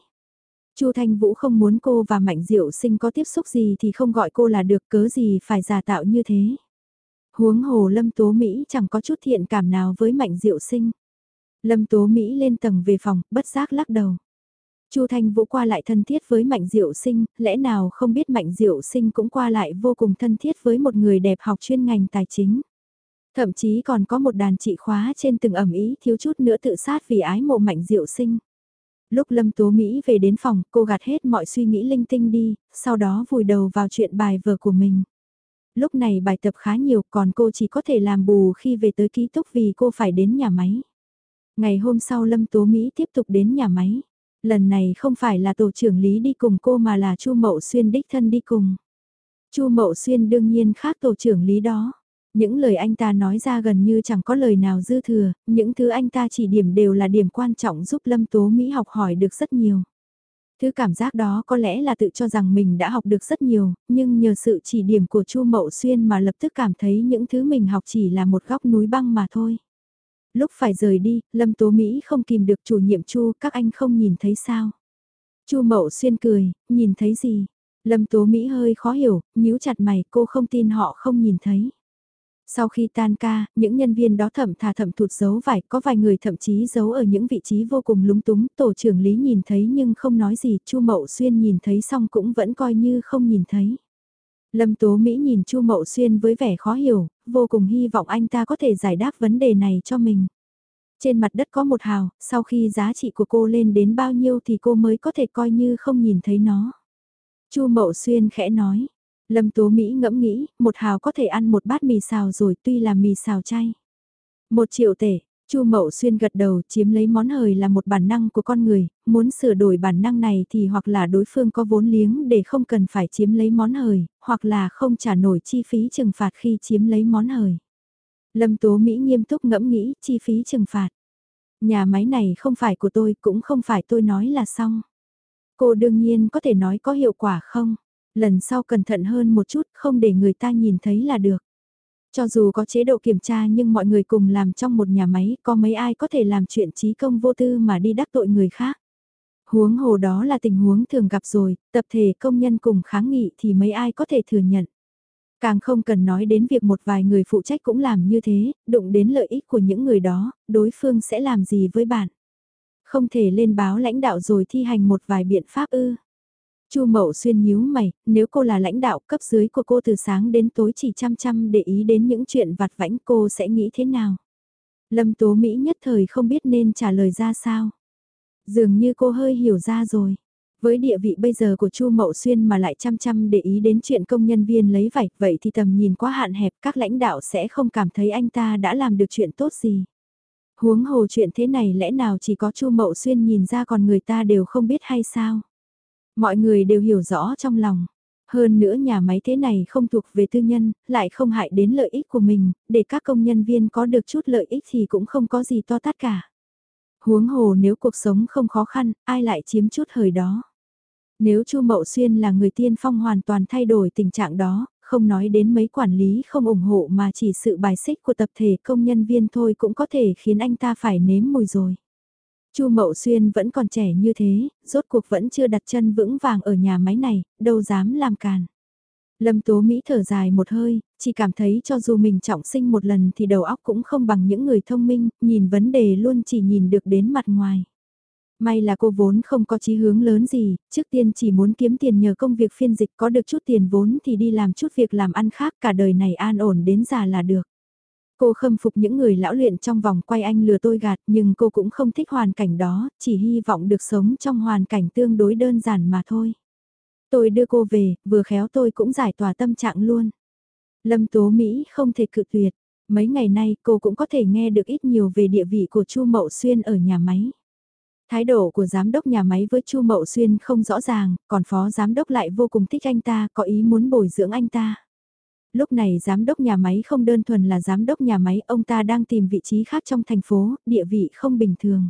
Chu Thanh Vũ không muốn cô và Mạnh Diệu Sinh có tiếp xúc gì thì không gọi cô là được cớ gì phải giả tạo như thế. Huống hồ Lâm Tố Mỹ chẳng có chút thiện cảm nào với Mạnh Diệu Sinh. Lâm Tố Mỹ lên tầng về phòng, bất giác lắc đầu. Chu Thanh Vũ qua lại thân thiết với Mạnh Diệu Sinh, lẽ nào không biết Mạnh Diệu Sinh cũng qua lại vô cùng thân thiết với một người đẹp học chuyên ngành tài chính. Thậm chí còn có một đàn trị khóa trên từng ẩm ý thiếu chút nữa tự sát vì ái mộ Mạnh Diệu Sinh. Lúc Lâm Tố Mỹ về đến phòng, cô gạt hết mọi suy nghĩ linh tinh đi, sau đó vùi đầu vào chuyện bài vở của mình. Lúc này bài tập khá nhiều còn cô chỉ có thể làm bù khi về tới ký túc vì cô phải đến nhà máy. Ngày hôm sau Lâm Tố Mỹ tiếp tục đến nhà máy. Lần này không phải là tổ trưởng lý đi cùng cô mà là Chu Mậu Xuyên đích thân đi cùng. Chu Mậu Xuyên đương nhiên khác tổ trưởng lý đó. Những lời anh ta nói ra gần như chẳng có lời nào dư thừa, những thứ anh ta chỉ điểm đều là điểm quan trọng giúp Lâm Tố Mỹ học hỏi được rất nhiều. Thứ cảm giác đó có lẽ là tự cho rằng mình đã học được rất nhiều, nhưng nhờ sự chỉ điểm của Chu Mậu Xuyên mà lập tức cảm thấy những thứ mình học chỉ là một góc núi băng mà thôi. Lúc phải rời đi, Lâm Tố Mỹ không kìm được chủ nhiệm Chu, các anh không nhìn thấy sao? Chu Mậu Xuyên cười, nhìn thấy gì? Lâm Tố Mỹ hơi khó hiểu, nhíu chặt mày, cô không tin họ không nhìn thấy. Sau khi tan ca, những nhân viên đó thầm thà thầm thụt giấu vải, có vài người thậm chí giấu ở những vị trí vô cùng lúng túng, tổ trưởng lý nhìn thấy nhưng không nói gì, Chu Mậu Xuyên nhìn thấy xong cũng vẫn coi như không nhìn thấy. Lâm Tố Mỹ nhìn Chu Mậu Xuyên với vẻ khó hiểu, vô cùng hy vọng anh ta có thể giải đáp vấn đề này cho mình. Trên mặt đất có một hào, sau khi giá trị của cô lên đến bao nhiêu thì cô mới có thể coi như không nhìn thấy nó. Chu Mậu Xuyên khẽ nói, Lâm Tố Mỹ ngẫm nghĩ, một hào có thể ăn một bát mì xào rồi tuy là mì xào chay. Một triệu tể, Chu Mậu Xuyên gật đầu chiếm lấy món hời là một bản năng của con người, muốn sửa đổi bản năng này thì hoặc là đối phương có vốn liếng để không cần phải chiếm lấy món hời, hoặc là không trả nổi chi phí trừng phạt khi chiếm lấy món hời. Lâm Tố Mỹ nghiêm túc ngẫm nghĩ chi phí trừng phạt. Nhà máy này không phải của tôi cũng không phải tôi nói là xong. Cô đương nhiên có thể nói có hiệu quả không? lần sau cẩn thận hơn một chút không để người ta nhìn thấy là được. Cho dù có chế độ kiểm tra nhưng mọi người cùng làm trong một nhà máy có mấy ai có thể làm chuyện trí công vô tư mà đi đắc tội người khác. Huống hồ đó là tình huống thường gặp rồi, tập thể công nhân cùng kháng nghị thì mấy ai có thể thừa nhận. Càng không cần nói đến việc một vài người phụ trách cũng làm như thế, đụng đến lợi ích của những người đó, đối phương sẽ làm gì với bạn. Không thể lên báo lãnh đạo rồi thi hành một vài biện pháp ư. Chu Mậu Xuyên nhíu mày, nếu cô là lãnh đạo cấp dưới của cô từ sáng đến tối chỉ chăm chăm để ý đến những chuyện vặt vãnh cô sẽ nghĩ thế nào? Lâm Tố Mỹ nhất thời không biết nên trả lời ra sao. Dường như cô hơi hiểu ra rồi. Với địa vị bây giờ của Chu Mậu Xuyên mà lại chăm chăm để ý đến chuyện công nhân viên lấy vải, vậy thì tầm nhìn quá hạn hẹp các lãnh đạo sẽ không cảm thấy anh ta đã làm được chuyện tốt gì. Huống hồ chuyện thế này lẽ nào chỉ có Chu Mậu Xuyên nhìn ra còn người ta đều không biết hay sao? Mọi người đều hiểu rõ trong lòng. Hơn nữa nhà máy thế này không thuộc về tư nhân, lại không hại đến lợi ích của mình, để các công nhân viên có được chút lợi ích thì cũng không có gì to tát cả. Huống hồ nếu cuộc sống không khó khăn, ai lại chiếm chút hời đó. Nếu Chu Mậu Xuyên là người tiên phong hoàn toàn thay đổi tình trạng đó, không nói đến mấy quản lý không ủng hộ mà chỉ sự bài xích của tập thể công nhân viên thôi cũng có thể khiến anh ta phải nếm mùi rồi. Chu Mậu Xuyên vẫn còn trẻ như thế, rốt cuộc vẫn chưa đặt chân vững vàng ở nhà máy này, đâu dám làm càn. Lâm Tố Mỹ thở dài một hơi, chỉ cảm thấy cho dù mình trọng sinh một lần thì đầu óc cũng không bằng những người thông minh, nhìn vấn đề luôn chỉ nhìn được đến mặt ngoài. May là cô vốn không có chí hướng lớn gì, trước tiên chỉ muốn kiếm tiền nhờ công việc phiên dịch có được chút tiền vốn thì đi làm chút việc làm ăn khác cả đời này an ổn đến già là được. Cô khâm phục những người lão luyện trong vòng quay anh lừa tôi gạt nhưng cô cũng không thích hoàn cảnh đó, chỉ hy vọng được sống trong hoàn cảnh tương đối đơn giản mà thôi. Tôi đưa cô về, vừa khéo tôi cũng giải tỏa tâm trạng luôn. Lâm Tố Mỹ không thể cự tuyệt, mấy ngày nay cô cũng có thể nghe được ít nhiều về địa vị của Chu Mậu Xuyên ở nhà máy. Thái độ của giám đốc nhà máy với Chu Mậu Xuyên không rõ ràng, còn phó giám đốc lại vô cùng thích anh ta, có ý muốn bồi dưỡng anh ta. Lúc này giám đốc nhà máy không đơn thuần là giám đốc nhà máy, ông ta đang tìm vị trí khác trong thành phố, địa vị không bình thường.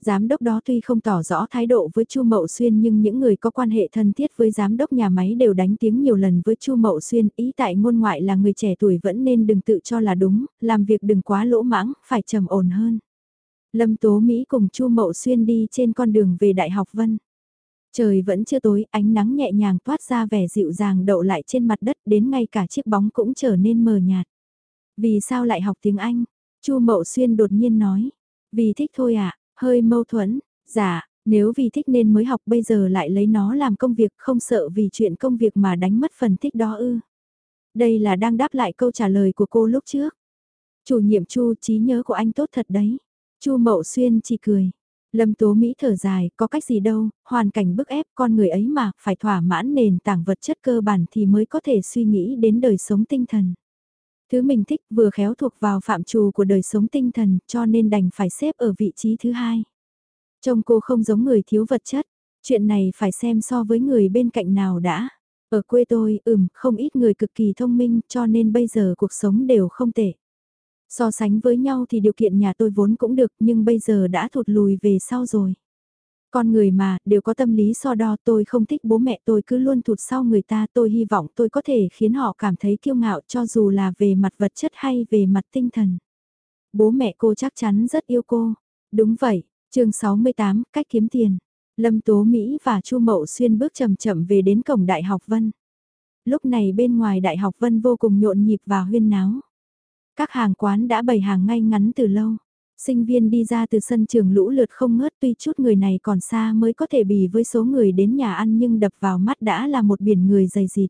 Giám đốc đó tuy không tỏ rõ thái độ với Chu Mậu Xuyên nhưng những người có quan hệ thân thiết với giám đốc nhà máy đều đánh tiếng nhiều lần với Chu Mậu Xuyên, ý tại ngôn ngoại là người trẻ tuổi vẫn nên đừng tự cho là đúng, làm việc đừng quá lỗ mãng, phải trầm ổn hơn. Lâm Tố Mỹ cùng Chu Mậu Xuyên đi trên con đường về Đại học Vân. Trời vẫn chưa tối, ánh nắng nhẹ nhàng toát ra vẻ dịu dàng đậu lại trên mặt đất đến ngay cả chiếc bóng cũng trở nên mờ nhạt. Vì sao lại học tiếng Anh? Chu Mậu Xuyên đột nhiên nói. Vì thích thôi ạ, à, hơi mâu thuẫn. Dạ, nếu vì thích nên mới học bây giờ lại lấy nó làm công việc không sợ vì chuyện công việc mà đánh mất phần thích đó ư. Đây là đang đáp lại câu trả lời của cô lúc trước. Chủ nhiệm Chu trí nhớ của anh tốt thật đấy. Chu Mậu Xuyên chỉ cười. Lâm Tố Mỹ thở dài, có cách gì đâu, hoàn cảnh bức ép con người ấy mà, phải thỏa mãn nền tảng vật chất cơ bản thì mới có thể suy nghĩ đến đời sống tinh thần. Thứ mình thích vừa khéo thuộc vào phạm trù của đời sống tinh thần cho nên đành phải xếp ở vị trí thứ hai. Trông cô không giống người thiếu vật chất, chuyện này phải xem so với người bên cạnh nào đã. Ở quê tôi, ừm, không ít người cực kỳ thông minh cho nên bây giờ cuộc sống đều không tệ. So sánh với nhau thì điều kiện nhà tôi vốn cũng được nhưng bây giờ đã thụt lùi về sau rồi. Con người mà, đều có tâm lý so đo tôi không thích bố mẹ tôi cứ luôn thụt sau người ta tôi hy vọng tôi có thể khiến họ cảm thấy kiêu ngạo cho dù là về mặt vật chất hay về mặt tinh thần. Bố mẹ cô chắc chắn rất yêu cô. Đúng vậy, chương 68, cách kiếm tiền. Lâm Tố Mỹ và Chu Mậu Xuyên bước chậm chậm về đến cổng Đại học Vân. Lúc này bên ngoài Đại học Vân vô cùng nhộn nhịp và huyên náo. Các hàng quán đã bày hàng ngay ngắn từ lâu. Sinh viên đi ra từ sân trường lũ lượt không ngớt tuy chút người này còn xa mới có thể bì với số người đến nhà ăn nhưng đập vào mắt đã là một biển người dày dịt.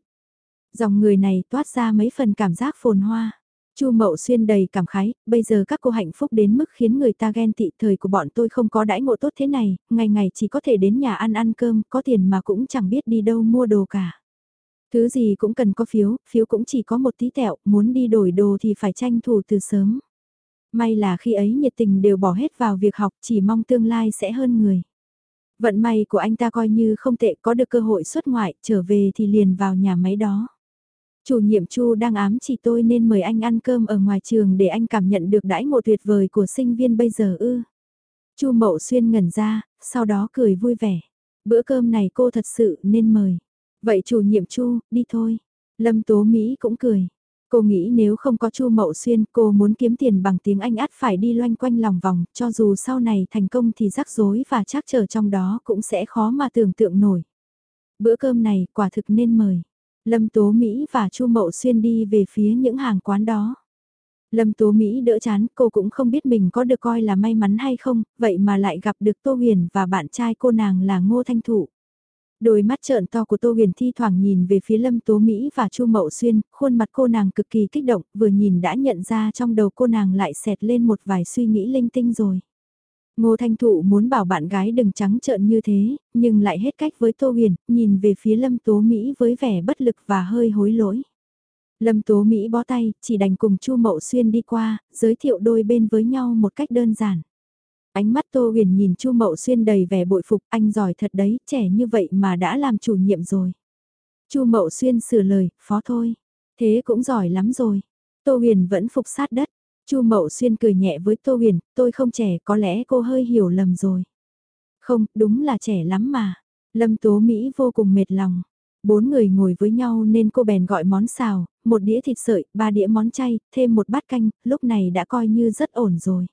Dòng người này toát ra mấy phần cảm giác phồn hoa. Chu Mậu Xuyên đầy cảm khái, bây giờ các cô hạnh phúc đến mức khiến người ta ghen tị thời của bọn tôi không có đãi ngộ tốt thế này, ngày ngày chỉ có thể đến nhà ăn ăn cơm, có tiền mà cũng chẳng biết đi đâu mua đồ cả. Thứ gì cũng cần có phiếu, phiếu cũng chỉ có một tí tẹo, muốn đi đổi đồ thì phải tranh thủ từ sớm. May là khi ấy nhiệt tình đều bỏ hết vào việc học chỉ mong tương lai sẽ hơn người. Vận may của anh ta coi như không tệ có được cơ hội xuất ngoại, trở về thì liền vào nhà máy đó. Chủ nhiệm Chu đang ám chỉ tôi nên mời anh ăn cơm ở ngoài trường để anh cảm nhận được đãi ngộ tuyệt vời của sinh viên bây giờ ư. Chu Mậu Xuyên ngẩn ra, sau đó cười vui vẻ. Bữa cơm này cô thật sự nên mời. Vậy chủ nhiệm Chu, đi thôi. Lâm Tố Mỹ cũng cười. Cô nghĩ nếu không có Chu Mậu Xuyên, cô muốn kiếm tiền bằng tiếng Anh ắt phải đi loanh quanh lòng vòng, cho dù sau này thành công thì rắc rối và chắc trở trong đó cũng sẽ khó mà tưởng tượng nổi. Bữa cơm này quả thực nên mời. Lâm Tố Mỹ và Chu Mậu Xuyên đi về phía những hàng quán đó. Lâm Tố Mỹ đỡ chán, cô cũng không biết mình có được coi là may mắn hay không, vậy mà lại gặp được Tô Huyền và bạn trai cô nàng là Ngô Thanh Thụ. Đôi mắt trợn to của Tô Huyền thi thoảng nhìn về phía Lâm Tố Mỹ và Chu Mậu Xuyên, khuôn mặt cô nàng cực kỳ kích động, vừa nhìn đã nhận ra trong đầu cô nàng lại xẹt lên một vài suy nghĩ linh tinh rồi. Ngô Thanh Thụ muốn bảo bạn gái đừng trắng trợn như thế, nhưng lại hết cách với Tô Huyền, nhìn về phía Lâm Tố Mỹ với vẻ bất lực và hơi hối lỗi. Lâm Tố Mỹ bó tay, chỉ đành cùng Chu Mậu Xuyên đi qua, giới thiệu đôi bên với nhau một cách đơn giản. Ánh mắt Tô Huyền nhìn Chu Mậu Xuyên đầy vẻ bội phục, anh giỏi thật đấy, trẻ như vậy mà đã làm chủ nhiệm rồi. Chu Mậu Xuyên sửa lời, phó thôi. Thế cũng giỏi lắm rồi. Tô Huyền vẫn phục sát đất. Chu Mậu Xuyên cười nhẹ với Tô Huyền, tôi không trẻ, có lẽ cô hơi hiểu lầm rồi. Không, đúng là trẻ lắm mà. Lâm Tố Mỹ vô cùng mệt lòng. Bốn người ngồi với nhau nên cô bèn gọi món xào, một đĩa thịt sợi, ba đĩa món chay, thêm một bát canh, lúc này đã coi như rất ổn rồi.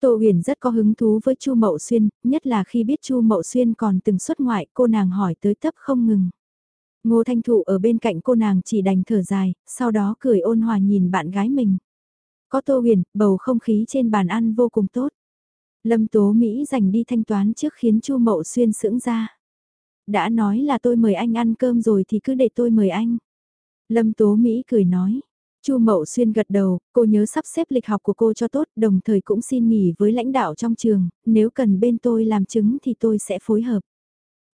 Tô Huyền rất có hứng thú với Chu Mậu Xuyên, nhất là khi biết Chu Mậu Xuyên còn từng xuất ngoại, cô nàng hỏi tới tấp không ngừng. Ngô Thanh Thụ ở bên cạnh cô nàng chỉ đành thở dài, sau đó cười ôn hòa nhìn bạn gái mình. Có Tô Huyền, bầu không khí trên bàn ăn vô cùng tốt. Lâm Tố Mỹ dành đi thanh toán trước khiến Chu Mậu Xuyên sững ra. Đã nói là tôi mời anh ăn cơm rồi thì cứ để tôi mời anh. Lâm Tố Mỹ cười nói. Chu Mậu Xuyên gật đầu, cô nhớ sắp xếp lịch học của cô cho tốt, đồng thời cũng xin nghỉ với lãnh đạo trong trường, nếu cần bên tôi làm chứng thì tôi sẽ phối hợp.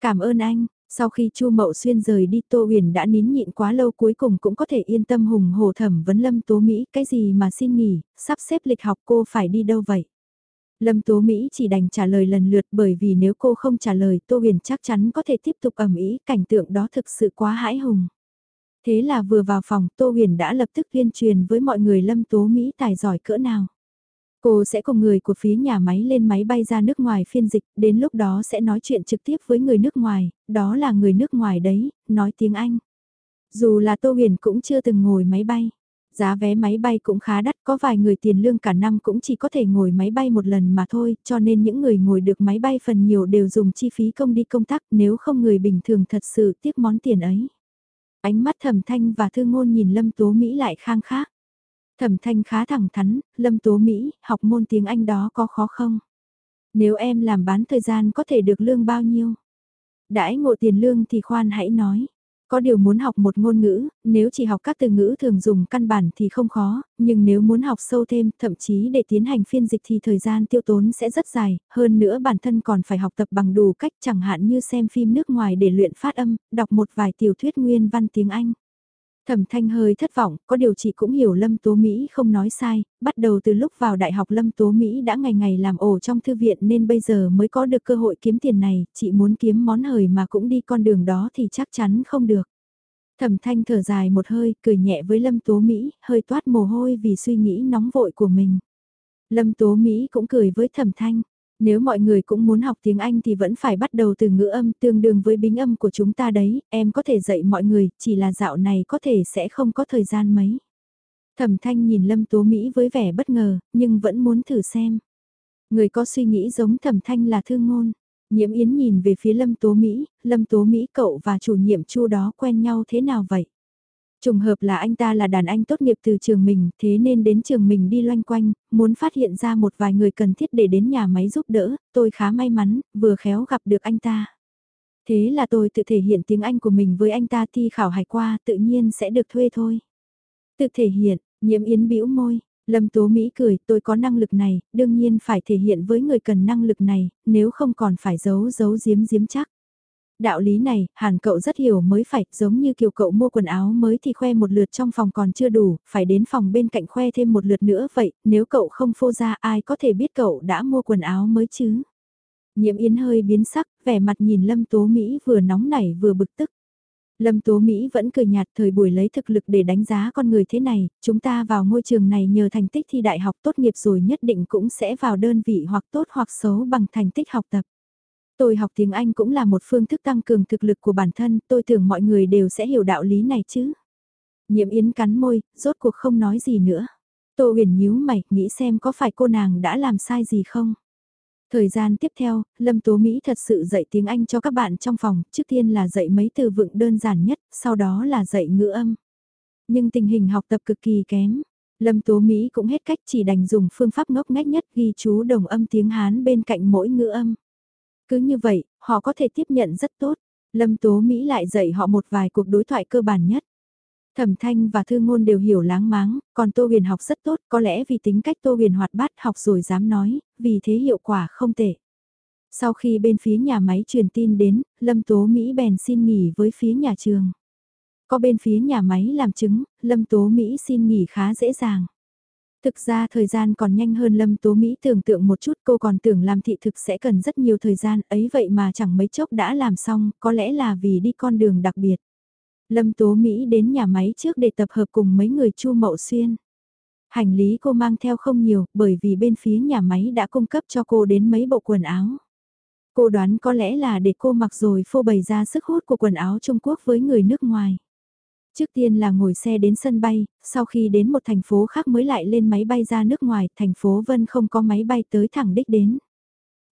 Cảm ơn anh, sau khi Chu Mậu Xuyên rời đi Tô Huyền đã nín nhịn quá lâu cuối cùng cũng có thể yên tâm hùng hồ thẩm vấn Lâm Tố Mỹ, cái gì mà xin nghỉ, sắp xếp lịch học cô phải đi đâu vậy? Lâm Tố Mỹ chỉ đành trả lời lần lượt bởi vì nếu cô không trả lời Tô Huyền chắc chắn có thể tiếp tục ẩm ý, cảnh tượng đó thực sự quá hãi hùng. Thế là vừa vào phòng Tô Huyền đã lập tức tuyên truyền với mọi người Lâm Tố Mỹ tài giỏi cỡ nào. Cô sẽ cùng người của phía nhà máy lên máy bay ra nước ngoài phiên dịch, đến lúc đó sẽ nói chuyện trực tiếp với người nước ngoài, đó là người nước ngoài đấy, nói tiếng Anh. Dù là Tô Huyền cũng chưa từng ngồi máy bay. Giá vé máy bay cũng khá đắt, có vài người tiền lương cả năm cũng chỉ có thể ngồi máy bay một lần mà thôi, cho nên những người ngồi được máy bay phần nhiều đều dùng chi phí công đi công tác, nếu không người bình thường thật sự tiếc món tiền ấy. Ánh mắt thẩm thanh và thư ngôn nhìn Lâm Tố Mỹ lại khang khác. Thẩm thanh khá thẳng thắn, Lâm Tố Mỹ, học môn tiếng Anh đó có khó không? Nếu em làm bán thời gian có thể được lương bao nhiêu? Đãi ngộ tiền lương thì khoan hãy nói. Có điều muốn học một ngôn ngữ, nếu chỉ học các từ ngữ thường dùng căn bản thì không khó, nhưng nếu muốn học sâu thêm, thậm chí để tiến hành phiên dịch thì thời gian tiêu tốn sẽ rất dài, hơn nữa bản thân còn phải học tập bằng đủ cách chẳng hạn như xem phim nước ngoài để luyện phát âm, đọc một vài tiểu thuyết nguyên văn tiếng Anh. Thẩm Thanh hơi thất vọng, có điều chị cũng hiểu Lâm Tố Mỹ không nói sai, bắt đầu từ lúc vào đại học Lâm Tố Mỹ đã ngày ngày làm ổ trong thư viện nên bây giờ mới có được cơ hội kiếm tiền này, chị muốn kiếm món hời mà cũng đi con đường đó thì chắc chắn không được. Thẩm Thanh thở dài một hơi, cười nhẹ với Lâm Tố Mỹ, hơi toát mồ hôi vì suy nghĩ nóng vội của mình. Lâm Tố Mỹ cũng cười với Thẩm Thanh, nếu mọi người cũng muốn học tiếng Anh thì vẫn phải bắt đầu từ ngữ âm tương đương với bính âm của chúng ta đấy, em có thể dạy mọi người, chỉ là dạo này có thể sẽ không có thời gian mấy. Thẩm thanh nhìn Lâm Tố Mỹ với vẻ bất ngờ, nhưng vẫn muốn thử xem. Người có suy nghĩ giống thẩm thanh là thương ngôn. Nhiễm Yến nhìn về phía Lâm Tố Mỹ, Lâm Tố Mỹ cậu và chủ nhiệm chu đó quen nhau thế nào vậy? Trùng hợp là anh ta là đàn anh tốt nghiệp từ trường mình, thế nên đến trường mình đi loanh quanh, muốn phát hiện ra một vài người cần thiết để đến nhà máy giúp đỡ, tôi khá may mắn, vừa khéo gặp được anh ta. Thế là tôi tự thể hiện tiếng Anh của mình với anh ta thi khảo hải qua, tự nhiên sẽ được thuê thôi. Tự thể hiện, nhiễm yến bĩu môi, Lâm Tố Mỹ cười, tôi có năng lực này, đương nhiên phải thể hiện với người cần năng lực này, nếu không còn phải giấu giấu giếm giếm chắc. Đạo lý này, hàn cậu rất hiểu mới phải, giống như kiểu cậu mua quần áo mới thì khoe một lượt trong phòng còn chưa đủ, phải đến phòng bên cạnh khoe thêm một lượt nữa vậy, nếu cậu không phô ra ai có thể biết cậu đã mua quần áo mới chứ. Nhiễm Yến hơi biến sắc, vẻ mặt nhìn Lâm Tố Mỹ vừa nóng nảy vừa bực tức. Lâm Tố Mỹ vẫn cười nhạt thời buổi lấy thực lực để đánh giá con người thế này, chúng ta vào ngôi trường này nhờ thành tích thi đại học tốt nghiệp rồi nhất định cũng sẽ vào đơn vị hoặc tốt hoặc xấu bằng thành tích học tập. Tôi học tiếng Anh cũng là một phương thức tăng cường thực lực của bản thân, tôi tưởng mọi người đều sẽ hiểu đạo lý này chứ. Nhiệm Yến cắn môi, rốt cuộc không nói gì nữa. Tô huyền nhíu mày, nghĩ xem có phải cô nàng đã làm sai gì không? Thời gian tiếp theo, Lâm Tố Mỹ thật sự dạy tiếng Anh cho các bạn trong phòng, trước tiên là dạy mấy từ vựng đơn giản nhất, sau đó là dạy ngữ âm. Nhưng tình hình học tập cực kỳ kém. Lâm Tố Mỹ cũng hết cách chỉ đành dùng phương pháp ngốc nghếch nhất ghi chú đồng âm tiếng Hán bên cạnh mỗi ngữ âm. Cứ như vậy, họ có thể tiếp nhận rất tốt. Lâm Tố Mỹ lại dạy họ một vài cuộc đối thoại cơ bản nhất. Thẩm Thanh và Thư Ngôn đều hiểu láng máng, còn Tô Huyền học rất tốt, có lẽ vì tính cách Tô Huyền hoạt bát học rồi dám nói, vì thế hiệu quả không tệ. Sau khi bên phía nhà máy truyền tin đến, Lâm Tố Mỹ bèn xin nghỉ với phía nhà trường. Có bên phía nhà máy làm chứng, Lâm Tố Mỹ xin nghỉ khá dễ dàng. Thực ra thời gian còn nhanh hơn Lâm Tố Mỹ tưởng tượng một chút cô còn tưởng làm thị thực sẽ cần rất nhiều thời gian ấy vậy mà chẳng mấy chốc đã làm xong, có lẽ là vì đi con đường đặc biệt. Lâm Tố Mỹ đến nhà máy trước để tập hợp cùng mấy người Chu Mậu Xuyên. Hành lý cô mang theo không nhiều bởi vì bên phía nhà máy đã cung cấp cho cô đến mấy bộ quần áo. Cô đoán có lẽ là để cô mặc rồi phô bày ra sức hút của quần áo Trung Quốc với người nước ngoài. Trước tiên là ngồi xe đến sân bay, sau khi đến một thành phố khác mới lại lên máy bay ra nước ngoài, thành phố Vân không có máy bay tới thẳng đích đến.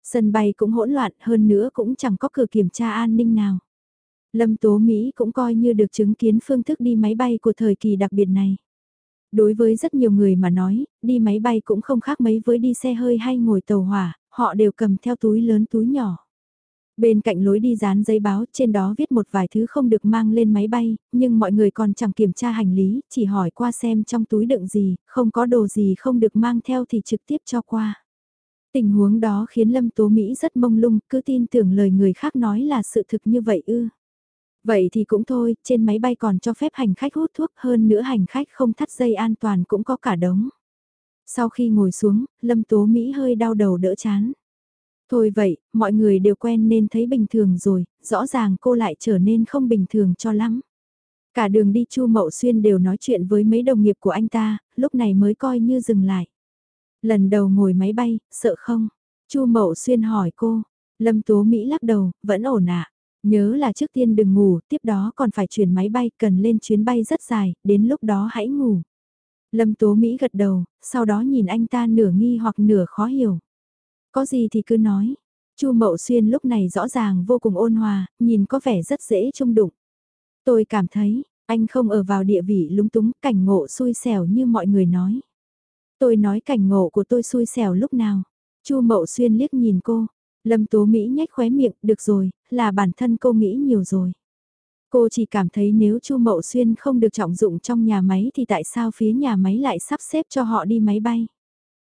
Sân bay cũng hỗn loạn hơn nữa cũng chẳng có cửa kiểm tra an ninh nào. Lâm Tố Mỹ cũng coi như được chứng kiến phương thức đi máy bay của thời kỳ đặc biệt này. Đối với rất nhiều người mà nói, đi máy bay cũng không khác mấy với đi xe hơi hay ngồi tàu hỏa, họ đều cầm theo túi lớn túi nhỏ. Bên cạnh lối đi dán giấy báo trên đó viết một vài thứ không được mang lên máy bay, nhưng mọi người còn chẳng kiểm tra hành lý, chỉ hỏi qua xem trong túi đựng gì, không có đồ gì không được mang theo thì trực tiếp cho qua. Tình huống đó khiến Lâm Tố Mỹ rất mông lung, cứ tin tưởng lời người khác nói là sự thực như vậy ư. Vậy thì cũng thôi, trên máy bay còn cho phép hành khách hút thuốc hơn nữa hành khách không thắt dây an toàn cũng có cả đống. Sau khi ngồi xuống, Lâm Tố Mỹ hơi đau đầu đỡ chán. Thôi vậy, mọi người đều quen nên thấy bình thường rồi, rõ ràng cô lại trở nên không bình thường cho lắm. Cả đường đi Chu Mậu Xuyên đều nói chuyện với mấy đồng nghiệp của anh ta, lúc này mới coi như dừng lại. Lần đầu ngồi máy bay, sợ không? Chu Mậu Xuyên hỏi cô. Lâm Tố Mỹ lắc đầu, vẫn ổn ạ. Nhớ là trước tiên đừng ngủ, tiếp đó còn phải chuyển máy bay, cần lên chuyến bay rất dài, đến lúc đó hãy ngủ. Lâm Tố Mỹ gật đầu, sau đó nhìn anh ta nửa nghi hoặc nửa khó hiểu. Có gì thì cứ nói. Chu Mậu Xuyên lúc này rõ ràng vô cùng ôn hòa, nhìn có vẻ rất dễ trung đụng. Tôi cảm thấy, anh không ở vào địa vị lúng túng, cảnh ngộ xui xẻo như mọi người nói. Tôi nói cảnh ngộ của tôi xui xẻo lúc nào. Chu Mậu Xuyên liếc nhìn cô. Lâm Tố Mỹ nhếch khóe miệng, được rồi, là bản thân cô nghĩ nhiều rồi. Cô chỉ cảm thấy nếu Chu Mậu Xuyên không được trọng dụng trong nhà máy thì tại sao phía nhà máy lại sắp xếp cho họ đi máy bay?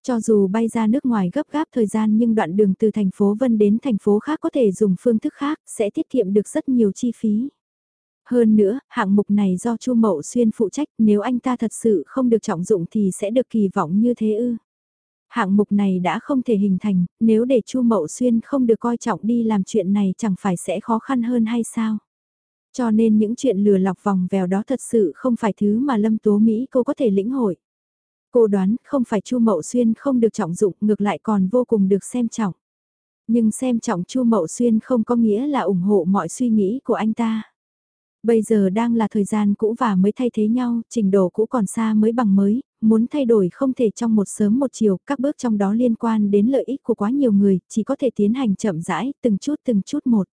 Cho dù bay ra nước ngoài gấp gáp thời gian nhưng đoạn đường từ thành phố Vân đến thành phố khác có thể dùng phương thức khác sẽ tiết kiệm được rất nhiều chi phí. Hơn nữa, hạng mục này do Chu Mậu Xuyên phụ trách, nếu anh ta thật sự không được trọng dụng thì sẽ được kỳ vọng như thế ư. Hạng mục này đã không thể hình thành, nếu để Chu Mậu Xuyên không được coi trọng đi làm chuyện này chẳng phải sẽ khó khăn hơn hay sao? Cho nên những chuyện lừa lọc vòng vèo đó thật sự không phải thứ mà Lâm Tố Mỹ cô có thể lĩnh hội. Cô đoán không phải Chu Mậu Xuyên không được trọng dụng ngược lại còn vô cùng được xem trọng. Nhưng xem trọng Chu Mậu Xuyên không có nghĩa là ủng hộ mọi suy nghĩ của anh ta. Bây giờ đang là thời gian cũ và mới thay thế nhau, trình độ cũ còn xa mới bằng mới, muốn thay đổi không thể trong một sớm một chiều, các bước trong đó liên quan đến lợi ích của quá nhiều người, chỉ có thể tiến hành chậm rãi, từng chút từng chút một.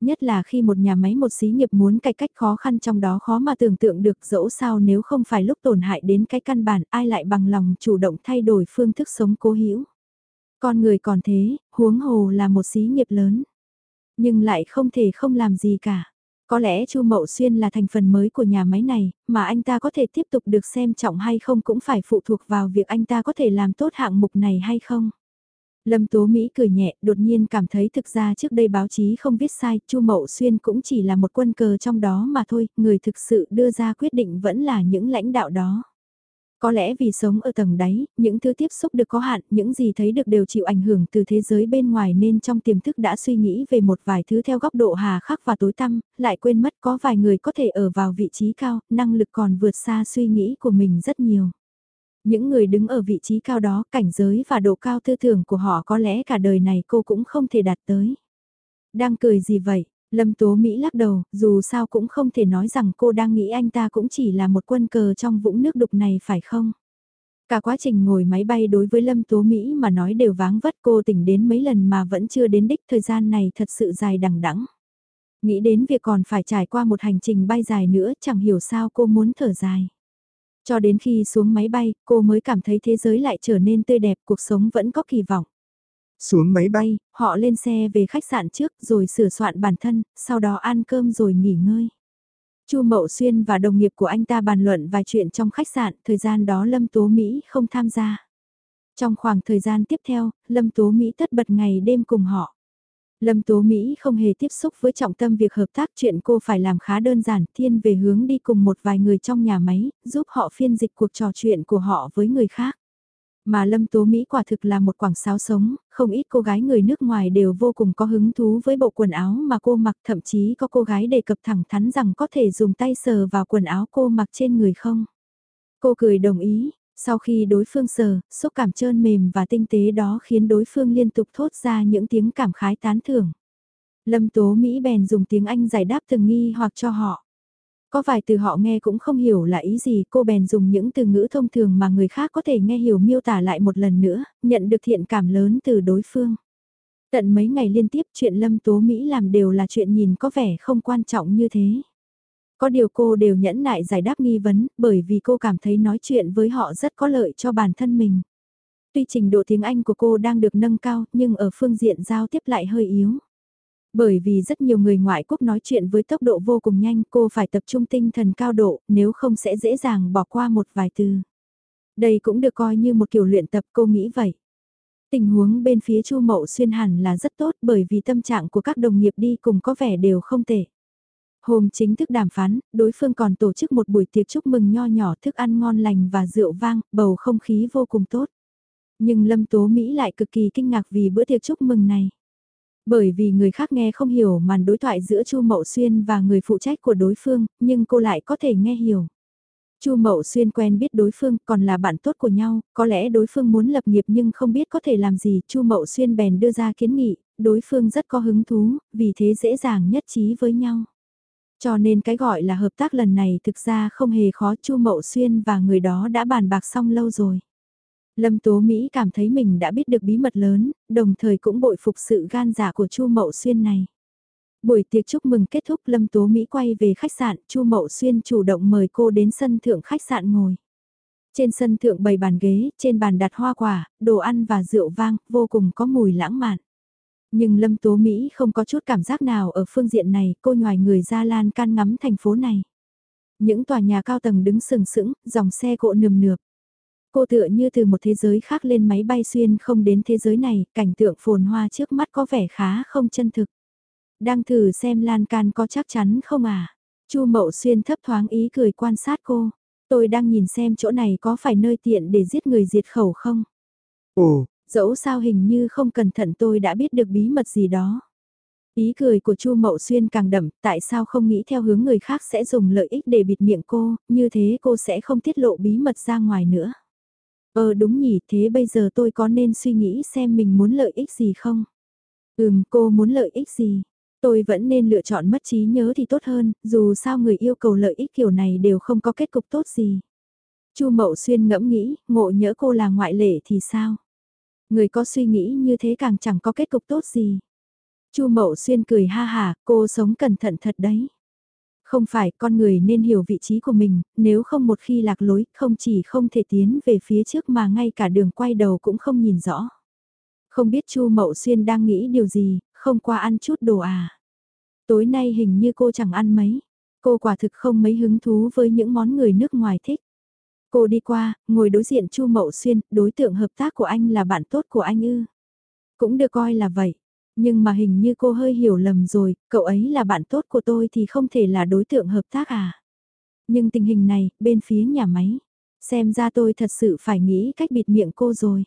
Nhất là khi một nhà máy một xí nghiệp muốn cải cách khó khăn trong đó khó mà tưởng tượng được dẫu sao nếu không phải lúc tổn hại đến cái căn bản ai lại bằng lòng chủ động thay đổi phương thức sống cố hữu. Con người còn thế, huống hồ là một xí nghiệp lớn. Nhưng lại không thể không làm gì cả. Có lẽ Chu Mậu Xuyên là thành phần mới của nhà máy này, mà anh ta có thể tiếp tục được xem trọng hay không cũng phải phụ thuộc vào việc anh ta có thể làm tốt hạng mục này hay không. Lâm Tố Mỹ cười nhẹ, đột nhiên cảm thấy thực ra trước đây báo chí không viết sai, Chu Mậu Xuyên cũng chỉ là một quân cờ trong đó mà thôi, người thực sự đưa ra quyết định vẫn là những lãnh đạo đó. Có lẽ vì sống ở tầng đáy, những thứ tiếp xúc được có hạn, những gì thấy được đều chịu ảnh hưởng từ thế giới bên ngoài nên trong tiềm thức đã suy nghĩ về một vài thứ theo góc độ hà khắc và tối tăm, lại quên mất có vài người có thể ở vào vị trí cao, năng lực còn vượt xa suy nghĩ của mình rất nhiều. Những người đứng ở vị trí cao đó, cảnh giới và độ cao tư tưởng của họ có lẽ cả đời này cô cũng không thể đạt tới. Đang cười gì vậy? Lâm Tố Mỹ lắc đầu, dù sao cũng không thể nói rằng cô đang nghĩ anh ta cũng chỉ là một quân cờ trong vũng nước đục này phải không? Cả quá trình ngồi máy bay đối với Lâm Tố Mỹ mà nói đều váng vất cô tỉnh đến mấy lần mà vẫn chưa đến đích thời gian này thật sự dài đằng đẵng. Nghĩ đến việc còn phải trải qua một hành trình bay dài nữa chẳng hiểu sao cô muốn thở dài. Cho đến khi xuống máy bay, cô mới cảm thấy thế giới lại trở nên tươi đẹp, cuộc sống vẫn có kỳ vọng. Xuống máy bay, họ lên xe về khách sạn trước rồi sửa soạn bản thân, sau đó ăn cơm rồi nghỉ ngơi. Chu Mậu Xuyên và đồng nghiệp của anh ta bàn luận vài chuyện trong khách sạn, thời gian đó Lâm Tố Mỹ không tham gia. Trong khoảng thời gian tiếp theo, Lâm Tố Mỹ tất bật ngày đêm cùng họ. Lâm Tố Mỹ không hề tiếp xúc với trọng tâm việc hợp tác chuyện cô phải làm khá đơn giản, thiên về hướng đi cùng một vài người trong nhà máy, giúp họ phiên dịch cuộc trò chuyện của họ với người khác. Mà Lâm Tố Mỹ quả thực là một quảng sáo sống, không ít cô gái người nước ngoài đều vô cùng có hứng thú với bộ quần áo mà cô mặc thậm chí có cô gái đề cập thẳng thắn rằng có thể dùng tay sờ vào quần áo cô mặc trên người không. Cô cười đồng ý, sau khi đối phương sờ, xúc cảm trơn mềm và tinh tế đó khiến đối phương liên tục thốt ra những tiếng cảm khái tán thưởng. Lâm Tố Mỹ bèn dùng tiếng Anh giải đáp từng nghi hoặc cho họ. Có vài từ họ nghe cũng không hiểu là ý gì, cô bèn dùng những từ ngữ thông thường mà người khác có thể nghe hiểu miêu tả lại một lần nữa, nhận được thiện cảm lớn từ đối phương. Tận mấy ngày liên tiếp chuyện Lâm Tố Mỹ làm đều là chuyện nhìn có vẻ không quan trọng như thế. Có điều cô đều nhẫn nại giải đáp nghi vấn, bởi vì cô cảm thấy nói chuyện với họ rất có lợi cho bản thân mình. Tuy trình độ tiếng Anh của cô đang được nâng cao, nhưng ở phương diện giao tiếp lại hơi yếu. Bởi vì rất nhiều người ngoại quốc nói chuyện với tốc độ vô cùng nhanh cô phải tập trung tinh thần cao độ nếu không sẽ dễ dàng bỏ qua một vài từ. Đây cũng được coi như một kiểu luyện tập cô nghĩ vậy. Tình huống bên phía Chu Mậu Xuyên hẳn là rất tốt bởi vì tâm trạng của các đồng nghiệp đi cùng có vẻ đều không tệ. Hôm chính thức đàm phán, đối phương còn tổ chức một buổi tiệc chúc mừng nho nhỏ thức ăn ngon lành và rượu vang, bầu không khí vô cùng tốt. Nhưng Lâm Tố Mỹ lại cực kỳ kinh ngạc vì bữa tiệc chúc mừng này. Bởi vì người khác nghe không hiểu màn đối thoại giữa Chu Mậu Xuyên và người phụ trách của đối phương, nhưng cô lại có thể nghe hiểu. Chu Mậu Xuyên quen biết đối phương, còn là bạn tốt của nhau, có lẽ đối phương muốn lập nghiệp nhưng không biết có thể làm gì, Chu Mậu Xuyên bèn đưa ra kiến nghị, đối phương rất có hứng thú, vì thế dễ dàng nhất trí với nhau. Cho nên cái gọi là hợp tác lần này thực ra không hề khó Chu Mậu Xuyên và người đó đã bàn bạc xong lâu rồi. Lâm Tố Mỹ cảm thấy mình đã biết được bí mật lớn, đồng thời cũng bội phục sự gan dạ của Chu Mậu Xuyên này. Buổi tiệc chúc mừng kết thúc Lâm Tố Mỹ quay về khách sạn, Chu Mậu Xuyên chủ động mời cô đến sân thượng khách sạn ngồi. Trên sân thượng bày bàn ghế, trên bàn đặt hoa quả, đồ ăn và rượu vang, vô cùng có mùi lãng mạn. Nhưng Lâm Tố Mỹ không có chút cảm giác nào ở phương diện này, cô nhòi người ra lan can ngắm thành phố này. Những tòa nhà cao tầng đứng sừng sững, dòng xe cộ nườm nượp. Cô tựa như từ một thế giới khác lên máy bay xuyên không đến thế giới này, cảnh tượng phồn hoa trước mắt có vẻ khá không chân thực. Đang thử xem lan can có chắc chắn không à? Chu Mậu Xuyên thấp thoáng ý cười quan sát cô. Tôi đang nhìn xem chỗ này có phải nơi tiện để giết người diệt khẩu không? Ồ, dẫu sao hình như không cẩn thận tôi đã biết được bí mật gì đó. Ý cười của Chu Mậu Xuyên càng đậm, tại sao không nghĩ theo hướng người khác sẽ dùng lợi ích để bịt miệng cô, như thế cô sẽ không tiết lộ bí mật ra ngoài nữa. Ờ đúng nhỉ, thế bây giờ tôi có nên suy nghĩ xem mình muốn lợi ích gì không? Ừm, cô muốn lợi ích gì? Tôi vẫn nên lựa chọn mất trí nhớ thì tốt hơn, dù sao người yêu cầu lợi ích kiểu này đều không có kết cục tốt gì. Chu Mậu Xuyên ngẫm nghĩ, ngộ nhỡ cô là ngoại lệ thì sao? Người có suy nghĩ như thế càng chẳng có kết cục tốt gì. Chu Mậu Xuyên cười ha hà, cô sống cẩn thận thật đấy. Không phải, con người nên hiểu vị trí của mình, nếu không một khi lạc lối, không chỉ không thể tiến về phía trước mà ngay cả đường quay đầu cũng không nhìn rõ. Không biết Chu Mậu Xuyên đang nghĩ điều gì, không qua ăn chút đồ à. Tối nay hình như cô chẳng ăn mấy. Cô quả thực không mấy hứng thú với những món người nước ngoài thích. Cô đi qua, ngồi đối diện Chu Mậu Xuyên, đối tượng hợp tác của anh là bạn tốt của anh ư. Cũng được coi là vậy. Nhưng mà hình như cô hơi hiểu lầm rồi, cậu ấy là bạn tốt của tôi thì không thể là đối tượng hợp tác à. Nhưng tình hình này, bên phía nhà máy, xem ra tôi thật sự phải nghĩ cách bịt miệng cô rồi.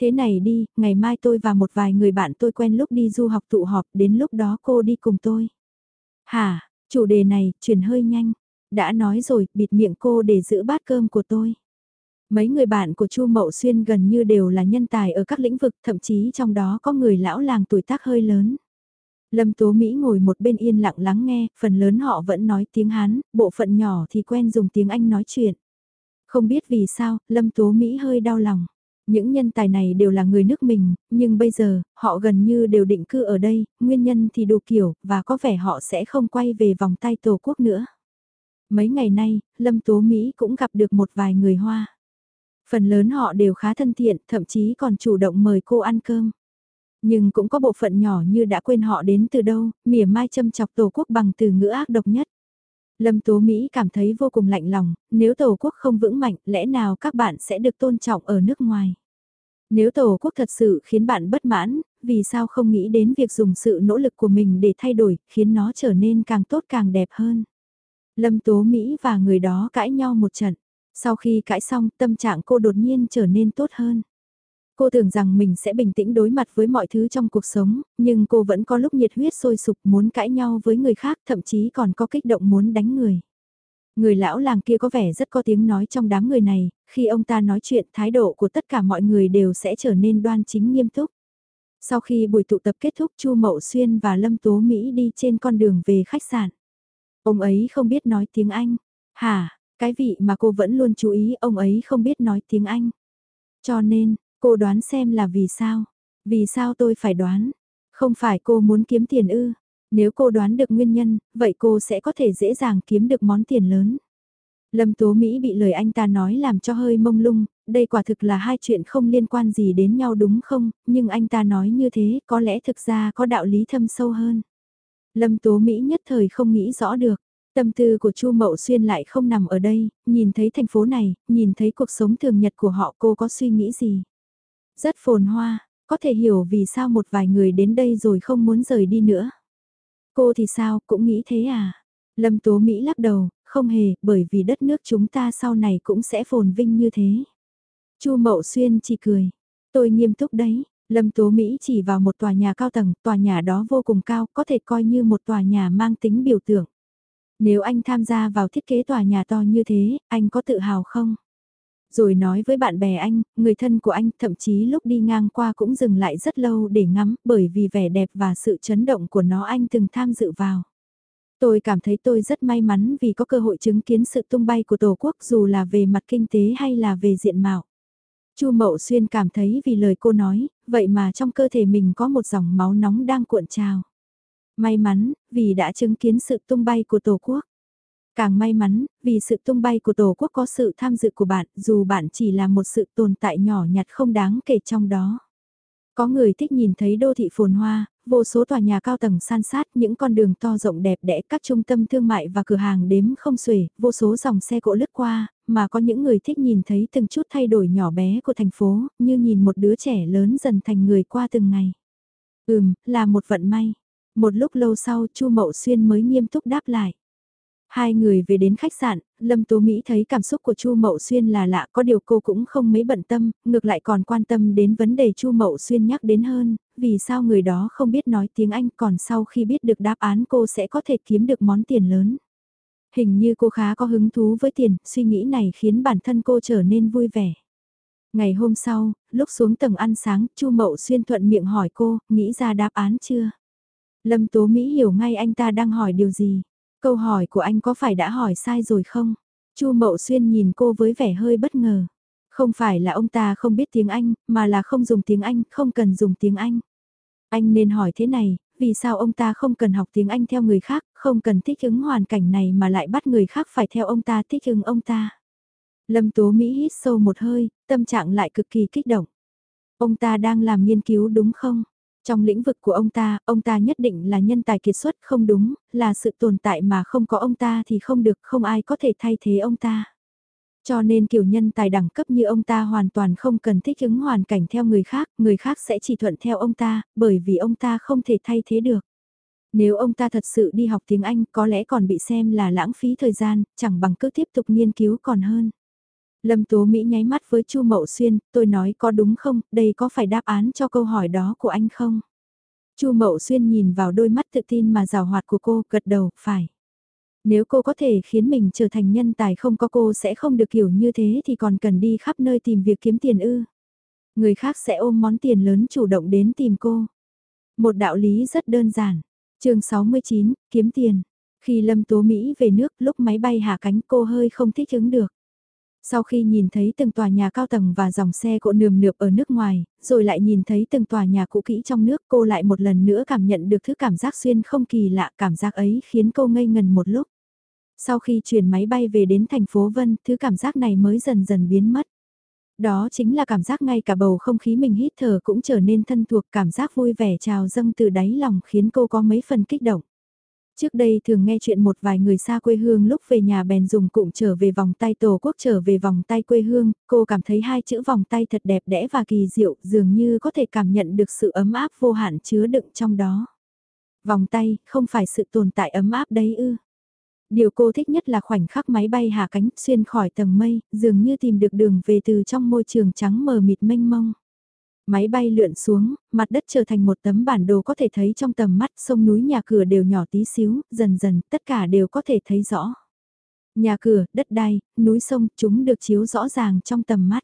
Thế này đi, ngày mai tôi và một vài người bạn tôi quen lúc đi du học tụ họp, đến lúc đó cô đi cùng tôi. Hả, chủ đề này, chuyển hơi nhanh. Đã nói rồi, bịt miệng cô để giữ bát cơm của tôi. Mấy người bạn của Chu Mậu Xuyên gần như đều là nhân tài ở các lĩnh vực, thậm chí trong đó có người lão làng tuổi tác hơi lớn. Lâm Tố Mỹ ngồi một bên yên lặng lắng nghe, phần lớn họ vẫn nói tiếng Hán, bộ phận nhỏ thì quen dùng tiếng Anh nói chuyện. Không biết vì sao, Lâm Tố Mỹ hơi đau lòng. Những nhân tài này đều là người nước mình, nhưng bây giờ, họ gần như đều định cư ở đây, nguyên nhân thì đủ kiểu, và có vẻ họ sẽ không quay về vòng tay Tổ quốc nữa. Mấy ngày nay, Lâm Tố Mỹ cũng gặp được một vài người Hoa. Phần lớn họ đều khá thân thiện, thậm chí còn chủ động mời cô ăn cơm. Nhưng cũng có bộ phận nhỏ như đã quên họ đến từ đâu, mỉa mai châm chọc Tổ quốc bằng từ ngữ ác độc nhất. Lâm Tố Mỹ cảm thấy vô cùng lạnh lòng, nếu Tổ quốc không vững mạnh, lẽ nào các bạn sẽ được tôn trọng ở nước ngoài? Nếu Tổ quốc thật sự khiến bạn bất mãn, vì sao không nghĩ đến việc dùng sự nỗ lực của mình để thay đổi, khiến nó trở nên càng tốt càng đẹp hơn? Lâm Tố Mỹ và người đó cãi nhau một trận. Sau khi cãi xong, tâm trạng cô đột nhiên trở nên tốt hơn. Cô tưởng rằng mình sẽ bình tĩnh đối mặt với mọi thứ trong cuộc sống, nhưng cô vẫn có lúc nhiệt huyết sôi sục muốn cãi nhau với người khác, thậm chí còn có kích động muốn đánh người. Người lão làng kia có vẻ rất có tiếng nói trong đám người này, khi ông ta nói chuyện thái độ của tất cả mọi người đều sẽ trở nên đoan chính nghiêm túc. Sau khi buổi tụ tập kết thúc Chu Mậu Xuyên và Lâm Tố Mỹ đi trên con đường về khách sạn. Ông ấy không biết nói tiếng Anh. Hả, cái vị mà cô vẫn luôn chú ý ông ấy không biết nói tiếng Anh. Cho nên, cô đoán xem là vì sao. Vì sao tôi phải đoán? Không phải cô muốn kiếm tiền ư. Nếu cô đoán được nguyên nhân, vậy cô sẽ có thể dễ dàng kiếm được món tiền lớn. Lâm Tố Mỹ bị lời anh ta nói làm cho hơi mông lung, đây quả thực là hai chuyện không liên quan gì đến nhau đúng không, nhưng anh ta nói như thế có lẽ thực ra có đạo lý thâm sâu hơn. Lâm Tố Mỹ nhất thời không nghĩ rõ được. Tâm tư của Chu Mậu Xuyên lại không nằm ở đây, nhìn thấy thành phố này, nhìn thấy cuộc sống thường nhật của họ cô có suy nghĩ gì. Rất phồn hoa, có thể hiểu vì sao một vài người đến đây rồi không muốn rời đi nữa. Cô thì sao, cũng nghĩ thế à? Lâm Tố Mỹ lắc đầu, không hề, bởi vì đất nước chúng ta sau này cũng sẽ phồn vinh như thế. Chu Mậu Xuyên chỉ cười. Tôi nghiêm túc đấy, Lâm Tố Mỹ chỉ vào một tòa nhà cao tầng, tòa nhà đó vô cùng cao, có thể coi như một tòa nhà mang tính biểu tượng. Nếu anh tham gia vào thiết kế tòa nhà to như thế, anh có tự hào không? Rồi nói với bạn bè anh, người thân của anh, thậm chí lúc đi ngang qua cũng dừng lại rất lâu để ngắm, bởi vì vẻ đẹp và sự chấn động của nó anh từng tham dự vào. Tôi cảm thấy tôi rất may mắn vì có cơ hội chứng kiến sự tung bay của Tổ quốc dù là về mặt kinh tế hay là về diện mạo. Chu Mậu Xuyên cảm thấy vì lời cô nói, vậy mà trong cơ thể mình có một dòng máu nóng đang cuộn trào. May mắn, vì đã chứng kiến sự tung bay của Tổ quốc. Càng may mắn, vì sự tung bay của Tổ quốc có sự tham dự của bạn, dù bạn chỉ là một sự tồn tại nhỏ nhặt không đáng kể trong đó. Có người thích nhìn thấy đô thị phồn hoa, vô số tòa nhà cao tầng san sát, những con đường to rộng đẹp đẽ, các trung tâm thương mại và cửa hàng đếm không xuể, vô số dòng xe cộ lướt qua, mà có những người thích nhìn thấy từng chút thay đổi nhỏ bé của thành phố, như nhìn một đứa trẻ lớn dần thành người qua từng ngày. Ừm, là một vận may. Một lúc lâu sau Chu Mậu Xuyên mới nghiêm túc đáp lại. Hai người về đến khách sạn, Lâm Tú Mỹ thấy cảm xúc của Chu Mậu Xuyên là lạ, có điều cô cũng không mấy bận tâm, ngược lại còn quan tâm đến vấn đề Chu Mậu Xuyên nhắc đến hơn, vì sao người đó không biết nói tiếng Anh còn sau khi biết được đáp án cô sẽ có thể kiếm được món tiền lớn. Hình như cô khá có hứng thú với tiền, suy nghĩ này khiến bản thân cô trở nên vui vẻ. Ngày hôm sau, lúc xuống tầng ăn sáng, Chu Mậu Xuyên thuận miệng hỏi cô, nghĩ ra đáp án chưa? Lâm Tố Mỹ hiểu ngay anh ta đang hỏi điều gì. Câu hỏi của anh có phải đã hỏi sai rồi không? Chu Mậu Xuyên nhìn cô với vẻ hơi bất ngờ. Không phải là ông ta không biết tiếng Anh, mà là không dùng tiếng Anh, không cần dùng tiếng Anh. Anh nên hỏi thế này, vì sao ông ta không cần học tiếng Anh theo người khác, không cần thích ứng hoàn cảnh này mà lại bắt người khác phải theo ông ta thích ứng ông ta. Lâm Tố Mỹ hít sâu một hơi, tâm trạng lại cực kỳ kích động. Ông ta đang làm nghiên cứu đúng không? Trong lĩnh vực của ông ta, ông ta nhất định là nhân tài kiệt xuất không đúng, là sự tồn tại mà không có ông ta thì không được, không ai có thể thay thế ông ta. Cho nên kiểu nhân tài đẳng cấp như ông ta hoàn toàn không cần thích ứng hoàn cảnh theo người khác, người khác sẽ chỉ thuận theo ông ta, bởi vì ông ta không thể thay thế được. Nếu ông ta thật sự đi học tiếng Anh có lẽ còn bị xem là lãng phí thời gian, chẳng bằng cứ tiếp tục nghiên cứu còn hơn. Lâm Tố Mỹ nháy mắt với Chu Mậu Xuyên, tôi nói có đúng không, đây có phải đáp án cho câu hỏi đó của anh không? Chu Mậu Xuyên nhìn vào đôi mắt tự tin mà rào hoạt của cô, gật đầu, phải. Nếu cô có thể khiến mình trở thành nhân tài không có cô sẽ không được kiểu như thế thì còn cần đi khắp nơi tìm việc kiếm tiền ư. Người khác sẽ ôm món tiền lớn chủ động đến tìm cô. Một đạo lý rất đơn giản chương 69, kiếm tiền. Khi Lâm Tố Mỹ về nước lúc máy bay hạ cánh cô hơi không thích ứng được. Sau khi nhìn thấy từng tòa nhà cao tầng và dòng xe cộ nườm nượp ở nước ngoài, rồi lại nhìn thấy từng tòa nhà cũ kỹ trong nước cô lại một lần nữa cảm nhận được thứ cảm giác xuyên không kỳ lạ cảm giác ấy khiến cô ngây ngần một lúc. Sau khi chuyển máy bay về đến thành phố Vân, thứ cảm giác này mới dần dần biến mất. Đó chính là cảm giác ngay cả bầu không khí mình hít thở cũng trở nên thân thuộc cảm giác vui vẻ trào dâng từ đáy lòng khiến cô có mấy phần kích động. Trước đây thường nghe chuyện một vài người xa quê hương lúc về nhà bèn dùng cụm trở về vòng tay tổ quốc trở về vòng tay quê hương, cô cảm thấy hai chữ vòng tay thật đẹp đẽ và kỳ diệu, dường như có thể cảm nhận được sự ấm áp vô hạn chứa đựng trong đó. Vòng tay, không phải sự tồn tại ấm áp đấy ư. Điều cô thích nhất là khoảnh khắc máy bay hạ cánh xuyên khỏi tầng mây, dường như tìm được đường về từ trong môi trường trắng mờ mịt mênh mông. Máy bay lượn xuống, mặt đất trở thành một tấm bản đồ có thể thấy trong tầm mắt sông núi nhà cửa đều nhỏ tí xíu, dần dần tất cả đều có thể thấy rõ. Nhà cửa, đất đai, núi sông, chúng được chiếu rõ ràng trong tầm mắt.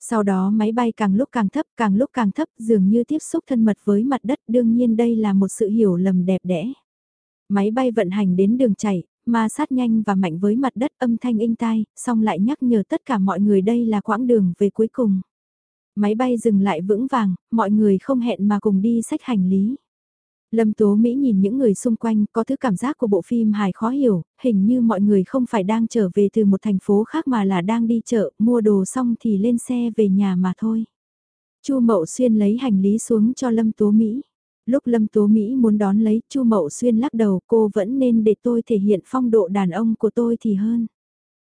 Sau đó máy bay càng lúc càng thấp, càng lúc càng thấp, dường như tiếp xúc thân mật với mặt đất, đương nhiên đây là một sự hiểu lầm đẹp đẽ. Máy bay vận hành đến đường chảy, ma sát nhanh và mạnh với mặt đất âm thanh inh tai, xong lại nhắc nhở tất cả mọi người đây là quãng đường về cuối cùng. Máy bay dừng lại vững vàng, mọi người không hẹn mà cùng đi sách hành lý. Lâm Tố Mỹ nhìn những người xung quanh có thứ cảm giác của bộ phim hài khó hiểu, hình như mọi người không phải đang trở về từ một thành phố khác mà là đang đi chợ, mua đồ xong thì lên xe về nhà mà thôi. Chu Mậu Xuyên lấy hành lý xuống cho Lâm Tố Mỹ. Lúc Lâm Tố Mỹ muốn đón lấy, Chu Mậu Xuyên lắc đầu cô vẫn nên để tôi thể hiện phong độ đàn ông của tôi thì hơn.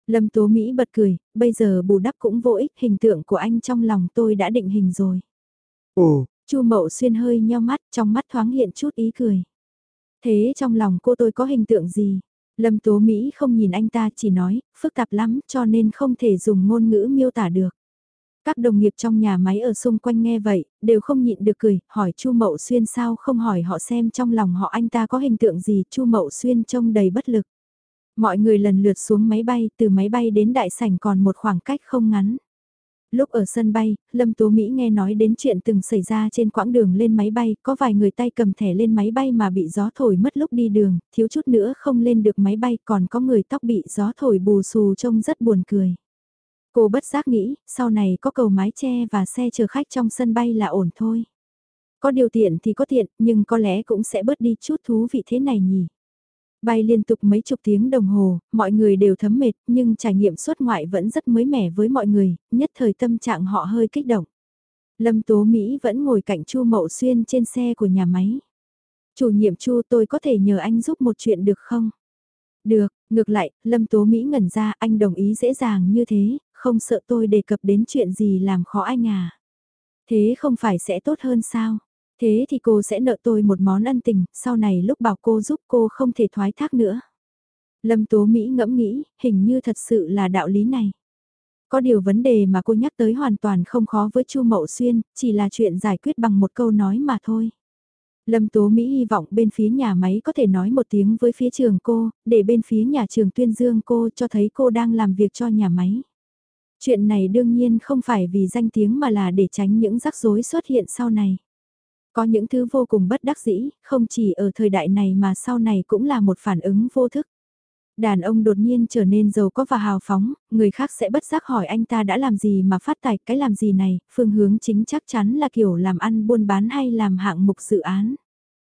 Lâm Tố Mỹ bật cười, bây giờ bù đắp cũng vô ích, hình tượng của anh trong lòng tôi đã định hình rồi. Ồ, Chu Mậu Xuyên hơi nheo mắt, trong mắt thoáng hiện chút ý cười. Thế trong lòng cô tôi có hình tượng gì? Lâm Tố Mỹ không nhìn anh ta chỉ nói, phức tạp lắm cho nên không thể dùng ngôn ngữ miêu tả được. Các đồng nghiệp trong nhà máy ở xung quanh nghe vậy, đều không nhịn được cười, hỏi Chu Mậu Xuyên sao không hỏi họ xem trong lòng họ anh ta có hình tượng gì, Chu Mậu Xuyên trông đầy bất lực. Mọi người lần lượt xuống máy bay, từ máy bay đến đại sảnh còn một khoảng cách không ngắn. Lúc ở sân bay, Lâm Tố Mỹ nghe nói đến chuyện từng xảy ra trên quãng đường lên máy bay, có vài người tay cầm thẻ lên máy bay mà bị gió thổi mất lúc đi đường, thiếu chút nữa không lên được máy bay, còn có người tóc bị gió thổi bù xù trông rất buồn cười. Cô bất giác nghĩ, sau này có cầu mái che và xe chở khách trong sân bay là ổn thôi. Có điều tiện thì có tiện, nhưng có lẽ cũng sẽ bớt đi chút thú vị thế này nhỉ. Bay liên tục mấy chục tiếng đồng hồ, mọi người đều thấm mệt, nhưng trải nghiệm xuất ngoại vẫn rất mới mẻ với mọi người, nhất thời tâm trạng họ hơi kích động. Lâm Tố Mỹ vẫn ngồi cạnh Chu Mậu Xuyên trên xe của nhà máy. Chủ nhiệm Chu tôi có thể nhờ anh giúp một chuyện được không? Được, ngược lại, Lâm Tố Mỹ ngẩn ra anh đồng ý dễ dàng như thế, không sợ tôi đề cập đến chuyện gì làm khó anh à. Thế không phải sẽ tốt hơn sao? Thế thì cô sẽ nợ tôi một món ân tình, sau này lúc bảo cô giúp cô không thể thoái thác nữa. Lâm Tố Mỹ ngẫm nghĩ, hình như thật sự là đạo lý này. Có điều vấn đề mà cô nhắc tới hoàn toàn không khó với Chu Mậu Xuyên, chỉ là chuyện giải quyết bằng một câu nói mà thôi. Lâm Tố Mỹ hy vọng bên phía nhà máy có thể nói một tiếng với phía trường cô, để bên phía nhà trường tuyên dương cô cho thấy cô đang làm việc cho nhà máy. Chuyện này đương nhiên không phải vì danh tiếng mà là để tránh những rắc rối xuất hiện sau này. Có những thứ vô cùng bất đắc dĩ, không chỉ ở thời đại này mà sau này cũng là một phản ứng vô thức. Đàn ông đột nhiên trở nên giàu có và hào phóng, người khác sẽ bất giác hỏi anh ta đã làm gì mà phát tài cái làm gì này, phương hướng chính chắc chắn là kiểu làm ăn buôn bán hay làm hạng mục dự án.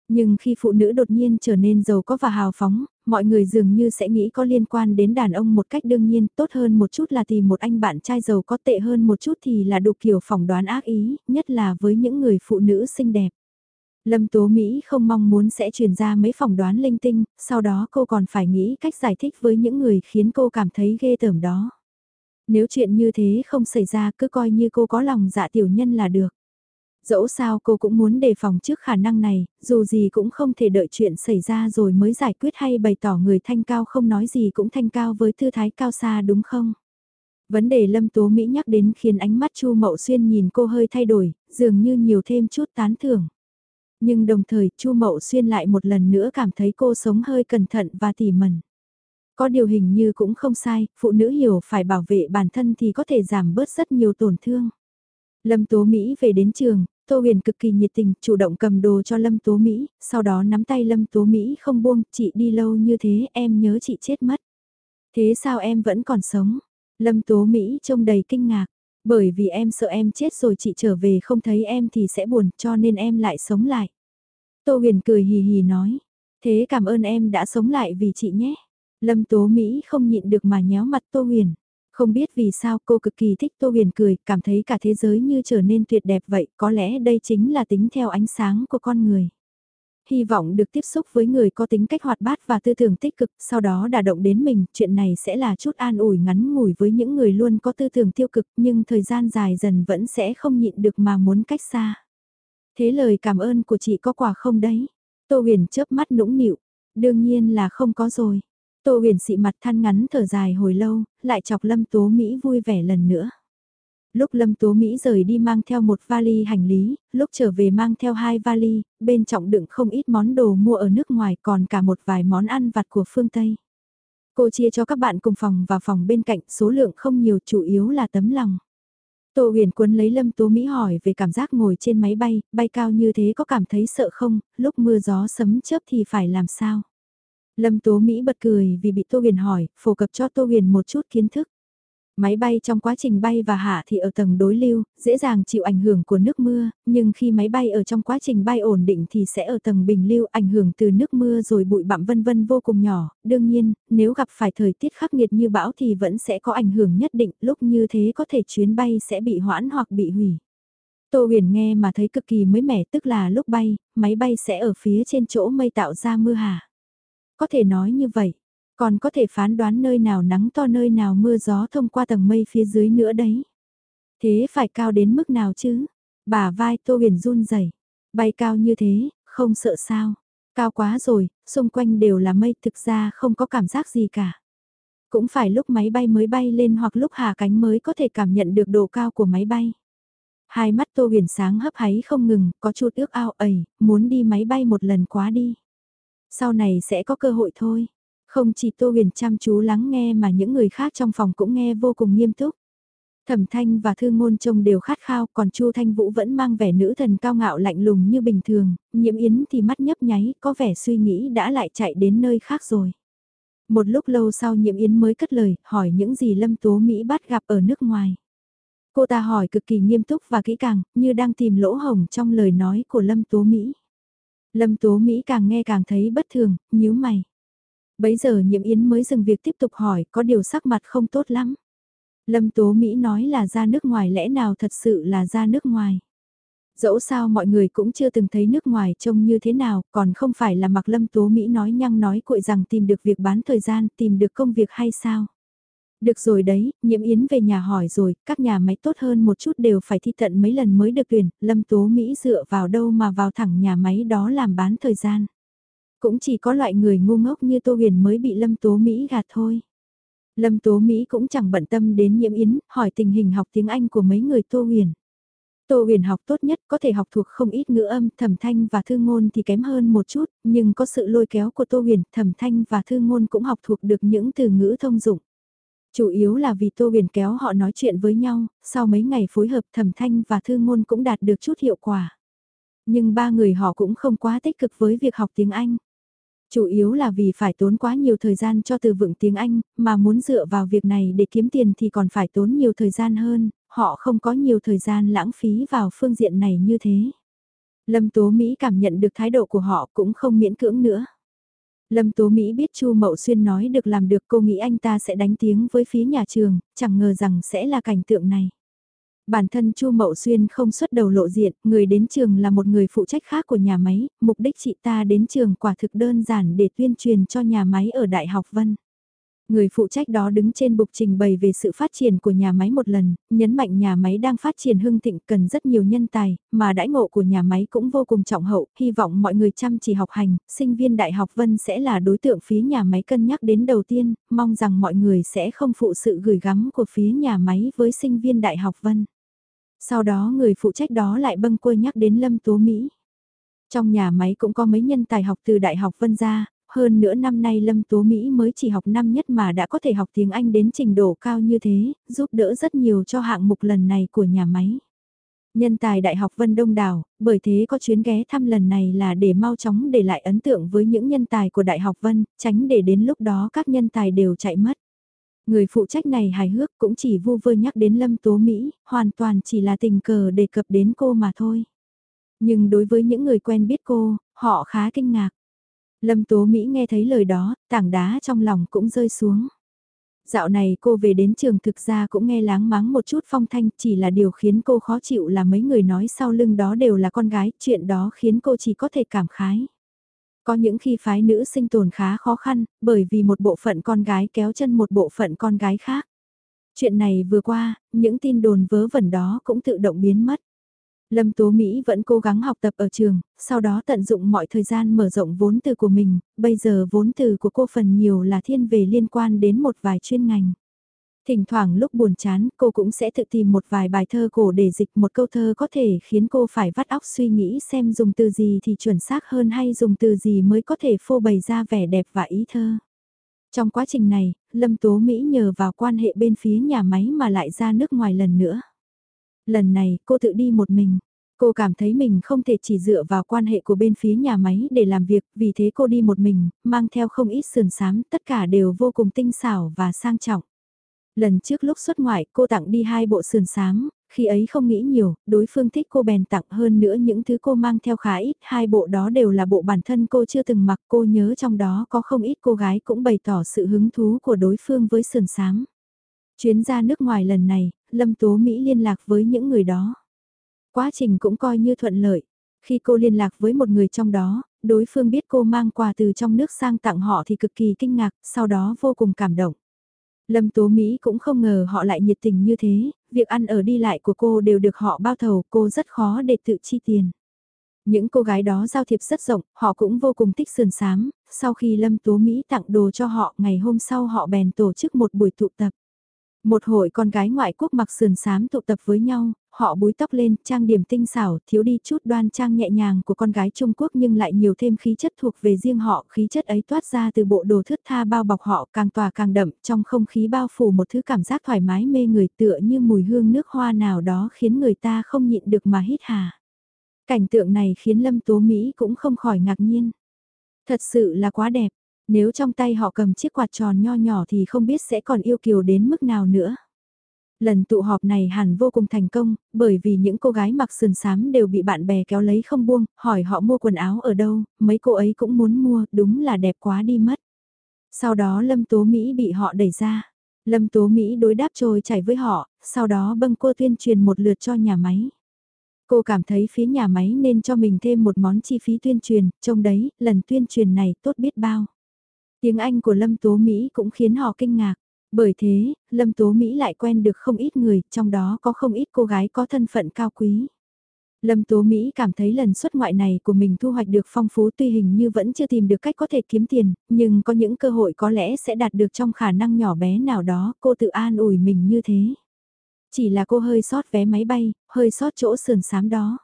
Nhưng khi phụ nữ đột nhiên trở nên giàu có và hào phóng, mọi người dường như sẽ nghĩ có liên quan đến đàn ông một cách đương nhiên, tốt hơn một chút là tìm một anh bạn trai giàu có tệ hơn một chút thì là đục kiểu phỏng đoán ác ý, nhất là với những người phụ nữ xinh đẹp. Lâm Tố Mỹ không mong muốn sẽ truyền ra mấy phỏng đoán linh tinh, sau đó cô còn phải nghĩ cách giải thích với những người khiến cô cảm thấy ghê tởm đó. Nếu chuyện như thế không xảy ra cứ coi như cô có lòng dạ tiểu nhân là được. Dẫu sao cô cũng muốn đề phòng trước khả năng này, dù gì cũng không thể đợi chuyện xảy ra rồi mới giải quyết hay bày tỏ người thanh cao không nói gì cũng thanh cao với thư thái cao xa đúng không? Vấn đề Lâm Tố Mỹ nhắc đến khiến ánh mắt Chu Mậu Xuyên nhìn cô hơi thay đổi, dường như nhiều thêm chút tán thưởng. Nhưng đồng thời Chu Mậu Xuyên lại một lần nữa cảm thấy cô sống hơi cẩn thận và tỉ mẩn. Có điều hình như cũng không sai, phụ nữ hiểu phải bảo vệ bản thân thì có thể giảm bớt rất nhiều tổn thương. Lâm Tố Mỹ về đến trường, Tô Huyền cực kỳ nhiệt tình, chủ động cầm đồ cho Lâm Tố Mỹ, sau đó nắm tay Lâm Tố Mỹ không buông, chị đi lâu như thế em nhớ chị chết mất. Thế sao em vẫn còn sống? Lâm Tố Mỹ trông đầy kinh ngạc, bởi vì em sợ em chết rồi chị trở về không thấy em thì sẽ buồn cho nên em lại sống lại. Tô Huyền cười hì hì nói, thế cảm ơn em đã sống lại vì chị nhé. Lâm Tố Mỹ không nhịn được mà nhéo mặt Tô Huyền. Không biết vì sao cô cực kỳ thích Tô Huyền cười, cảm thấy cả thế giới như trở nên tuyệt đẹp vậy, có lẽ đây chính là tính theo ánh sáng của con người. Hy vọng được tiếp xúc với người có tính cách hoạt bát và tư tưởng tích cực, sau đó đả động đến mình, chuyện này sẽ là chút an ủi ngắn ngủi với những người luôn có tư tưởng tiêu cực nhưng thời gian dài dần vẫn sẽ không nhịn được mà muốn cách xa. Thế lời cảm ơn của chị có quả không đấy? Tô huyền chớp mắt nũng nịu, đương nhiên là không có rồi. Tô huyền xị mặt than ngắn thở dài hồi lâu, lại chọc Lâm Tố Mỹ vui vẻ lần nữa. Lúc Lâm Tố Mỹ rời đi mang theo một vali hành lý, lúc trở về mang theo hai vali, bên trọng đựng không ít món đồ mua ở nước ngoài còn cả một vài món ăn vặt của phương Tây. Cô chia cho các bạn cùng phòng và phòng bên cạnh số lượng không nhiều chủ yếu là tấm lòng. Tô huyền quân lấy Lâm Tố Mỹ hỏi về cảm giác ngồi trên máy bay, bay cao như thế có cảm thấy sợ không, lúc mưa gió sấm chớp thì phải làm sao? Lâm Tố Mỹ bật cười vì bị Tô Huyền hỏi, phổ cập cho Tô Huyền một chút kiến thức. Máy bay trong quá trình bay và hạ thì ở tầng đối lưu, dễ dàng chịu ảnh hưởng của nước mưa, nhưng khi máy bay ở trong quá trình bay ổn định thì sẽ ở tầng bình lưu ảnh hưởng từ nước mưa rồi bụi bặm vân vân vô cùng nhỏ. Đương nhiên, nếu gặp phải thời tiết khắc nghiệt như bão thì vẫn sẽ có ảnh hưởng nhất định, lúc như thế có thể chuyến bay sẽ bị hoãn hoặc bị hủy. Tô huyền nghe mà thấy cực kỳ mới mẻ tức là lúc bay, máy bay sẽ ở phía trên chỗ mây tạo ra mưa hạ. Có thể nói như vậy, còn có thể phán đoán nơi nào nắng to nơi nào mưa gió thông qua tầng mây phía dưới nữa đấy. Thế phải cao đến mức nào chứ? Bà vai Tô Huyền run rẩy bay cao như thế, không sợ sao? Cao quá rồi, xung quanh đều là mây thực ra không có cảm giác gì cả. Cũng phải lúc máy bay mới bay lên hoặc lúc hạ cánh mới có thể cảm nhận được độ cao của máy bay. Hai mắt Tô Huyền sáng hấp háy không ngừng, có chút ước ao ẩy, muốn đi máy bay một lần quá đi. Sau này sẽ có cơ hội thôi. Không chỉ Tô Huyền chăm chú lắng nghe mà những người khác trong phòng cũng nghe vô cùng nghiêm túc. Thẩm Thanh và Thư Ngôn trông đều khát khao, còn Chu Thanh Vũ vẫn mang vẻ nữ thần cao ngạo lạnh lùng như bình thường, Nhiễm Yến thì mắt nhấp nháy, có vẻ suy nghĩ đã lại chạy đến nơi khác rồi. Một lúc lâu sau Nhiễm Yến mới cất lời, hỏi những gì Lâm Tố Mỹ bắt gặp ở nước ngoài. Cô ta hỏi cực kỳ nghiêm túc và kỹ càng, như đang tìm lỗ hồng trong lời nói của Lâm Tố Mỹ. Lâm Tố Mỹ càng nghe càng thấy bất thường, nhíu mày. Bấy giờ nhiễm yến mới dừng việc tiếp tục hỏi, có điều sắc mặt không tốt lắm. Lâm Tố Mỹ nói là ra nước ngoài lẽ nào thật sự là ra nước ngoài. Dẫu sao mọi người cũng chưa từng thấy nước ngoài trông như thế nào, còn không phải là mặc Lâm Tố Mỹ nói nhăng nói cội rằng tìm được việc bán thời gian, tìm được công việc hay sao. Được rồi đấy, nhiễm yến về nhà hỏi rồi, các nhà máy tốt hơn một chút đều phải thi tận mấy lần mới được tuyển, Lâm Tố Mỹ dựa vào đâu mà vào thẳng nhà máy đó làm bán thời gian. Cũng chỉ có loại người ngu ngốc như Tô Huyền mới bị Lâm Tố Mỹ gạt thôi. Lâm Tố Mỹ cũng chẳng bận tâm đến nhiễm yến, hỏi tình hình học tiếng Anh của mấy người Tô Huyền. Tô huyền học tốt nhất có thể học thuộc không ít ngữ âm, thẩm thanh và thư ngôn thì kém hơn một chút, nhưng có sự lôi kéo của Tô huyền, thẩm thanh và thư ngôn cũng học thuộc được những từ ngữ thông dụng. Chủ yếu là vì Tô Huyền kéo họ nói chuyện với nhau, sau mấy ngày phối hợp thẩm thanh và thư ngôn cũng đạt được chút hiệu quả. Nhưng ba người họ cũng không quá tích cực với việc học tiếng Anh. Chủ yếu là vì phải tốn quá nhiều thời gian cho từ vựng tiếng Anh, mà muốn dựa vào việc này để kiếm tiền thì còn phải tốn nhiều thời gian hơn, họ không có nhiều thời gian lãng phí vào phương diện này như thế. Lâm Tố Mỹ cảm nhận được thái độ của họ cũng không miễn cưỡng nữa. Lâm Tố Mỹ biết Chu Mậu Xuyên nói được làm được cô nghĩ anh ta sẽ đánh tiếng với phía nhà trường, chẳng ngờ rằng sẽ là cảnh tượng này. Bản thân Chu Mậu Xuyên không xuất đầu lộ diện, người đến trường là một người phụ trách khác của nhà máy, mục đích chị ta đến trường quả thực đơn giản để tuyên truyền cho nhà máy ở Đại học Vân. Người phụ trách đó đứng trên bục trình bày về sự phát triển của nhà máy một lần, nhấn mạnh nhà máy đang phát triển hưng thịnh cần rất nhiều nhân tài, mà đãi ngộ của nhà máy cũng vô cùng trọng hậu, hy vọng mọi người chăm chỉ học hành, sinh viên Đại học Vân sẽ là đối tượng phía nhà máy cân nhắc đến đầu tiên, mong rằng mọi người sẽ không phụ sự gửi gắm của phía nhà máy với sinh viên Đại học Vân. Sau đó người phụ trách đó lại bâng quơ nhắc đến Lâm Tố Mỹ. Trong nhà máy cũng có mấy nhân tài học từ Đại học Vân ra, hơn nữa năm nay Lâm Tố Mỹ mới chỉ học năm nhất mà đã có thể học tiếng Anh đến trình độ cao như thế, giúp đỡ rất nhiều cho hạng mục lần này của nhà máy. Nhân tài Đại học Vân Đông Đảo, bởi thế có chuyến ghé thăm lần này là để mau chóng để lại ấn tượng với những nhân tài của Đại học Vân, tránh để đến lúc đó các nhân tài đều chạy mất. Người phụ trách này hài hước cũng chỉ vu vơ nhắc đến Lâm Tố Mỹ, hoàn toàn chỉ là tình cờ đề cập đến cô mà thôi. Nhưng đối với những người quen biết cô, họ khá kinh ngạc. Lâm Tố Mỹ nghe thấy lời đó, tảng đá trong lòng cũng rơi xuống. Dạo này cô về đến trường thực ra cũng nghe láng máng một chút phong thanh, chỉ là điều khiến cô khó chịu là mấy người nói sau lưng đó đều là con gái, chuyện đó khiến cô chỉ có thể cảm khái. Có những khi phái nữ sinh tồn khá khó khăn, bởi vì một bộ phận con gái kéo chân một bộ phận con gái khác. Chuyện này vừa qua, những tin đồn vớ vẩn đó cũng tự động biến mất. Lâm Tố Mỹ vẫn cố gắng học tập ở trường, sau đó tận dụng mọi thời gian mở rộng vốn từ của mình, bây giờ vốn từ của cô phần nhiều là thiên về liên quan đến một vài chuyên ngành. Thỉnh thoảng lúc buồn chán, cô cũng sẽ tự tìm một vài bài thơ cổ để dịch một câu thơ có thể khiến cô phải vắt óc suy nghĩ xem dùng từ gì thì chuẩn xác hơn hay dùng từ gì mới có thể phô bày ra vẻ đẹp và ý thơ. Trong quá trình này, Lâm Tố Mỹ nhờ vào quan hệ bên phía nhà máy mà lại ra nước ngoài lần nữa. Lần này cô tự đi một mình. Cô cảm thấy mình không thể chỉ dựa vào quan hệ của bên phía nhà máy để làm việc, vì thế cô đi một mình, mang theo không ít sườn sám, tất cả đều vô cùng tinh xảo và sang trọng. Lần trước lúc xuất ngoại cô tặng đi hai bộ sườn sám, khi ấy không nghĩ nhiều, đối phương thích cô bèn tặng hơn nữa những thứ cô mang theo khá ít, hai bộ đó đều là bộ bản thân cô chưa từng mặc cô nhớ trong đó có không ít cô gái cũng bày tỏ sự hứng thú của đối phương với sườn sám. Chuyến ra nước ngoài lần này, Lâm Tố Mỹ liên lạc với những người đó. Quá trình cũng coi như thuận lợi. Khi cô liên lạc với một người trong đó, đối phương biết cô mang quà từ trong nước sang tặng họ thì cực kỳ kinh ngạc, sau đó vô cùng cảm động. Lâm Tố Mỹ cũng không ngờ họ lại nhiệt tình như thế, việc ăn ở đi lại của cô đều được họ bao thầu, cô rất khó để tự chi tiền. Những cô gái đó giao thiệp rất rộng, họ cũng vô cùng thích sườn sám, sau khi Lâm Tố Mỹ tặng đồ cho họ, ngày hôm sau họ bèn tổ chức một buổi tụ tập. Một hội con gái ngoại quốc mặc sườn xám tụ tập với nhau, họ búi tóc lên, trang điểm tinh xảo, thiếu đi chút đoan trang nhẹ nhàng của con gái Trung Quốc nhưng lại nhiều thêm khí chất thuộc về riêng họ, khí chất ấy toát ra từ bộ đồ thướt tha bao bọc họ càng tỏa càng đậm, trong không khí bao phủ một thứ cảm giác thoải mái mê người tựa như mùi hương nước hoa nào đó khiến người ta không nhịn được mà hít hà. Cảnh tượng này khiến Lâm Tố Mỹ cũng không khỏi ngạc nhiên. Thật sự là quá đẹp, nếu trong tay họ cầm chiếc quạt tròn nho nhỏ thì không biết sẽ còn yêu kiều đến mức nào nữa. Lần tụ họp này hẳn vô cùng thành công, bởi vì những cô gái mặc sườn xám đều bị bạn bè kéo lấy không buông, hỏi họ mua quần áo ở đâu, mấy cô ấy cũng muốn mua, đúng là đẹp quá đi mất. Sau đó Lâm Tố Mỹ bị họ đẩy ra. Lâm Tố Mỹ đối đáp trôi chảy với họ, sau đó bâng cô tuyên truyền một lượt cho nhà máy. Cô cảm thấy phía nhà máy nên cho mình thêm một món chi phí tuyên truyền, trông đấy, lần tuyên truyền này tốt biết bao. Tiếng Anh của Lâm Tố Mỹ cũng khiến họ kinh ngạc. Bởi thế, Lâm Tố Mỹ lại quen được không ít người, trong đó có không ít cô gái có thân phận cao quý. Lâm Tố Mỹ cảm thấy lần xuất ngoại này của mình thu hoạch được phong phú tuy hình như vẫn chưa tìm được cách có thể kiếm tiền, nhưng có những cơ hội có lẽ sẽ đạt được trong khả năng nhỏ bé nào đó, cô tự an ủi mình như thế. Chỉ là cô hơi sót vé máy bay, hơi sót chỗ sườn sám đó.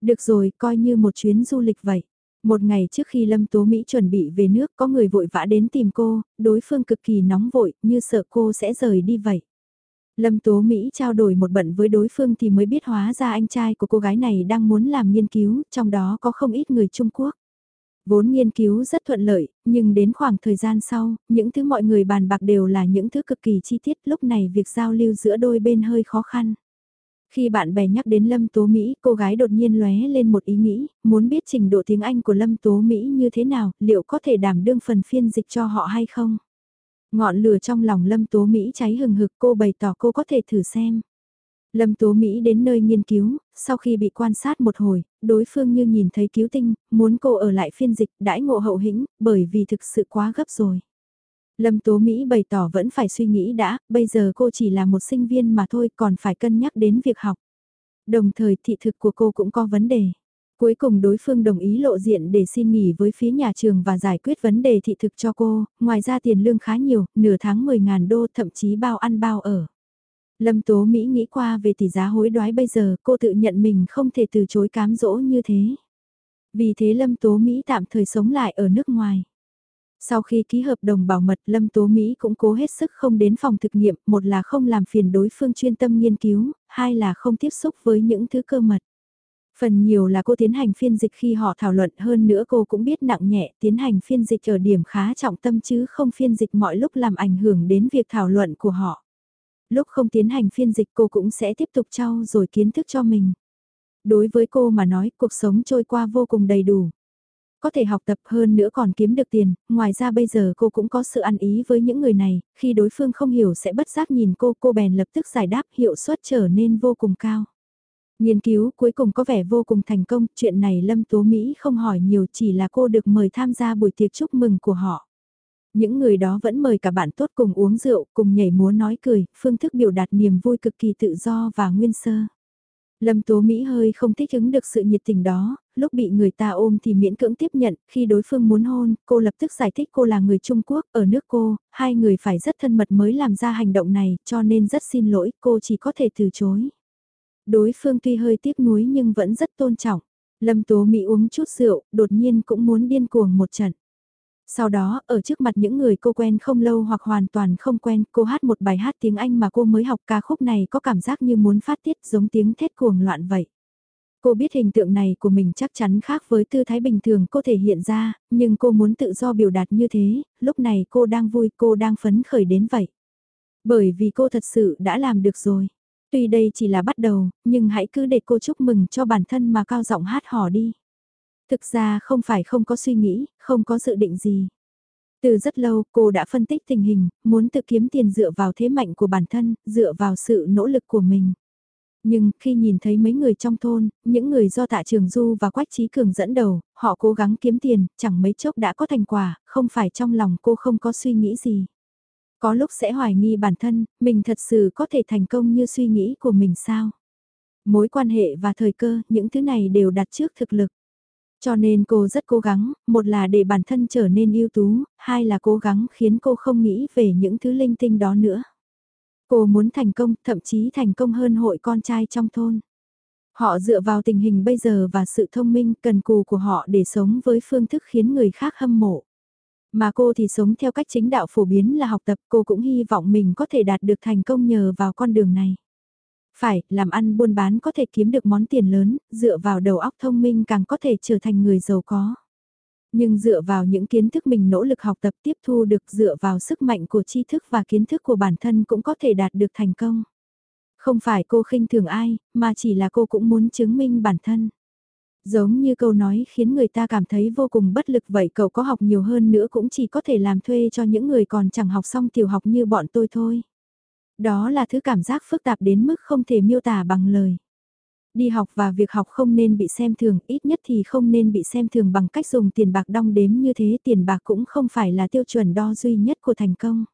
Được rồi, coi như một chuyến du lịch vậy. Một ngày trước khi Lâm Tố Mỹ chuẩn bị về nước có người vội vã đến tìm cô, đối phương cực kỳ nóng vội như sợ cô sẽ rời đi vậy. Lâm Tố Mỹ trao đổi một bận với đối phương thì mới biết hóa ra anh trai của cô gái này đang muốn làm nghiên cứu, trong đó có không ít người Trung Quốc. Vốn nghiên cứu rất thuận lợi, nhưng đến khoảng thời gian sau, những thứ mọi người bàn bạc đều là những thứ cực kỳ chi tiết, lúc này việc giao lưu giữa đôi bên hơi khó khăn. Khi bạn bè nhắc đến Lâm Tố Mỹ, cô gái đột nhiên lóe lên một ý nghĩ, muốn biết trình độ tiếng Anh của Lâm Tố Mỹ như thế nào, liệu có thể đảm đương phần phiên dịch cho họ hay không? Ngọn lửa trong lòng Lâm Tố Mỹ cháy hừng hực cô bày tỏ cô có thể thử xem. Lâm Tố Mỹ đến nơi nghiên cứu, sau khi bị quan sát một hồi, đối phương như nhìn thấy cứu tinh, muốn cô ở lại phiên dịch đãi ngộ hậu hĩnh, bởi vì thực sự quá gấp rồi. Lâm Tố Mỹ bày tỏ vẫn phải suy nghĩ đã, bây giờ cô chỉ là một sinh viên mà thôi còn phải cân nhắc đến việc học. Đồng thời thị thực của cô cũng có vấn đề. Cuối cùng đối phương đồng ý lộ diện để xin nghỉ với phía nhà trường và giải quyết vấn đề thị thực cho cô, ngoài ra tiền lương khá nhiều, nửa tháng 10.000 đô thậm chí bao ăn bao ở. Lâm Tố Mỹ nghĩ qua về tỷ giá hối đoái bây giờ cô tự nhận mình không thể từ chối cám dỗ như thế. Vì thế Lâm Tố Mỹ tạm thời sống lại ở nước ngoài. Sau khi ký hợp đồng bảo mật Lâm Tố Mỹ cũng cố hết sức không đến phòng thực nghiệm, một là không làm phiền đối phương chuyên tâm nghiên cứu, hai là không tiếp xúc với những thứ cơ mật. Phần nhiều là cô tiến hành phiên dịch khi họ thảo luận hơn nữa cô cũng biết nặng nhẹ tiến hành phiên dịch ở điểm khá trọng tâm chứ không phiên dịch mọi lúc làm ảnh hưởng đến việc thảo luận của họ. Lúc không tiến hành phiên dịch cô cũng sẽ tiếp tục trau rồi kiến thức cho mình. Đối với cô mà nói cuộc sống trôi qua vô cùng đầy đủ. Có thể học tập hơn nữa còn kiếm được tiền, ngoài ra bây giờ cô cũng có sự ăn ý với những người này, khi đối phương không hiểu sẽ bất giác nhìn cô, cô bèn lập tức giải đáp hiệu suất trở nên vô cùng cao. Nghiên cứu cuối cùng có vẻ vô cùng thành công, chuyện này Lâm Tố Mỹ không hỏi nhiều chỉ là cô được mời tham gia buổi tiệc chúc mừng của họ. Những người đó vẫn mời cả bạn tốt cùng uống rượu, cùng nhảy múa nói cười, phương thức biểu đạt niềm vui cực kỳ tự do và nguyên sơ. Lâm Tố Mỹ hơi không thích ứng được sự nhiệt tình đó, lúc bị người ta ôm thì miễn cưỡng tiếp nhận, khi đối phương muốn hôn, cô lập tức giải thích cô là người Trung Quốc, ở nước cô, hai người phải rất thân mật mới làm ra hành động này, cho nên rất xin lỗi, cô chỉ có thể từ chối. Đối phương tuy hơi tiếc nuối nhưng vẫn rất tôn trọng. Lâm Tố Mỹ uống chút rượu, đột nhiên cũng muốn điên cuồng một trận. Sau đó, ở trước mặt những người cô quen không lâu hoặc hoàn toàn không quen, cô hát một bài hát tiếng Anh mà cô mới học ca khúc này có cảm giác như muốn phát tiết giống tiếng thét cuồng loạn vậy. Cô biết hình tượng này của mình chắc chắn khác với tư thái bình thường cô thể hiện ra, nhưng cô muốn tự do biểu đạt như thế, lúc này cô đang vui, cô đang phấn khởi đến vậy. Bởi vì cô thật sự đã làm được rồi. Tuy đây chỉ là bắt đầu, nhưng hãy cứ để cô chúc mừng cho bản thân mà cao giọng hát hò đi. Thực ra không phải không có suy nghĩ, không có dự định gì. Từ rất lâu cô đã phân tích tình hình, muốn tự kiếm tiền dựa vào thế mạnh của bản thân, dựa vào sự nỗ lực của mình. Nhưng khi nhìn thấy mấy người trong thôn, những người do tạ trường du và quách trí cường dẫn đầu, họ cố gắng kiếm tiền, chẳng mấy chốc đã có thành quả, không phải trong lòng cô không có suy nghĩ gì. Có lúc sẽ hoài nghi bản thân, mình thật sự có thể thành công như suy nghĩ của mình sao? Mối quan hệ và thời cơ, những thứ này đều đặt trước thực lực. Cho nên cô rất cố gắng, một là để bản thân trở nên ưu tú, hai là cố gắng khiến cô không nghĩ về những thứ linh tinh đó nữa. Cô muốn thành công, thậm chí thành công hơn hội con trai trong thôn. Họ dựa vào tình hình bây giờ và sự thông minh cần cù của họ để sống với phương thức khiến người khác hâm mộ. Mà cô thì sống theo cách chính đạo phổ biến là học tập cô cũng hy vọng mình có thể đạt được thành công nhờ vào con đường này. Phải, làm ăn buôn bán có thể kiếm được món tiền lớn, dựa vào đầu óc thông minh càng có thể trở thành người giàu có. Nhưng dựa vào những kiến thức mình nỗ lực học tập tiếp thu được dựa vào sức mạnh của tri thức và kiến thức của bản thân cũng có thể đạt được thành công. Không phải cô khinh thường ai, mà chỉ là cô cũng muốn chứng minh bản thân. Giống như câu nói khiến người ta cảm thấy vô cùng bất lực vậy cậu có học nhiều hơn nữa cũng chỉ có thể làm thuê cho những người còn chẳng học xong tiểu học như bọn tôi thôi. Đó là thứ cảm giác phức tạp đến mức không thể miêu tả bằng lời. Đi học và việc học không nên bị xem thường, ít nhất thì không nên bị xem thường bằng cách dùng tiền bạc đong đếm như thế, tiền bạc cũng không phải là tiêu chuẩn đo duy nhất của thành công.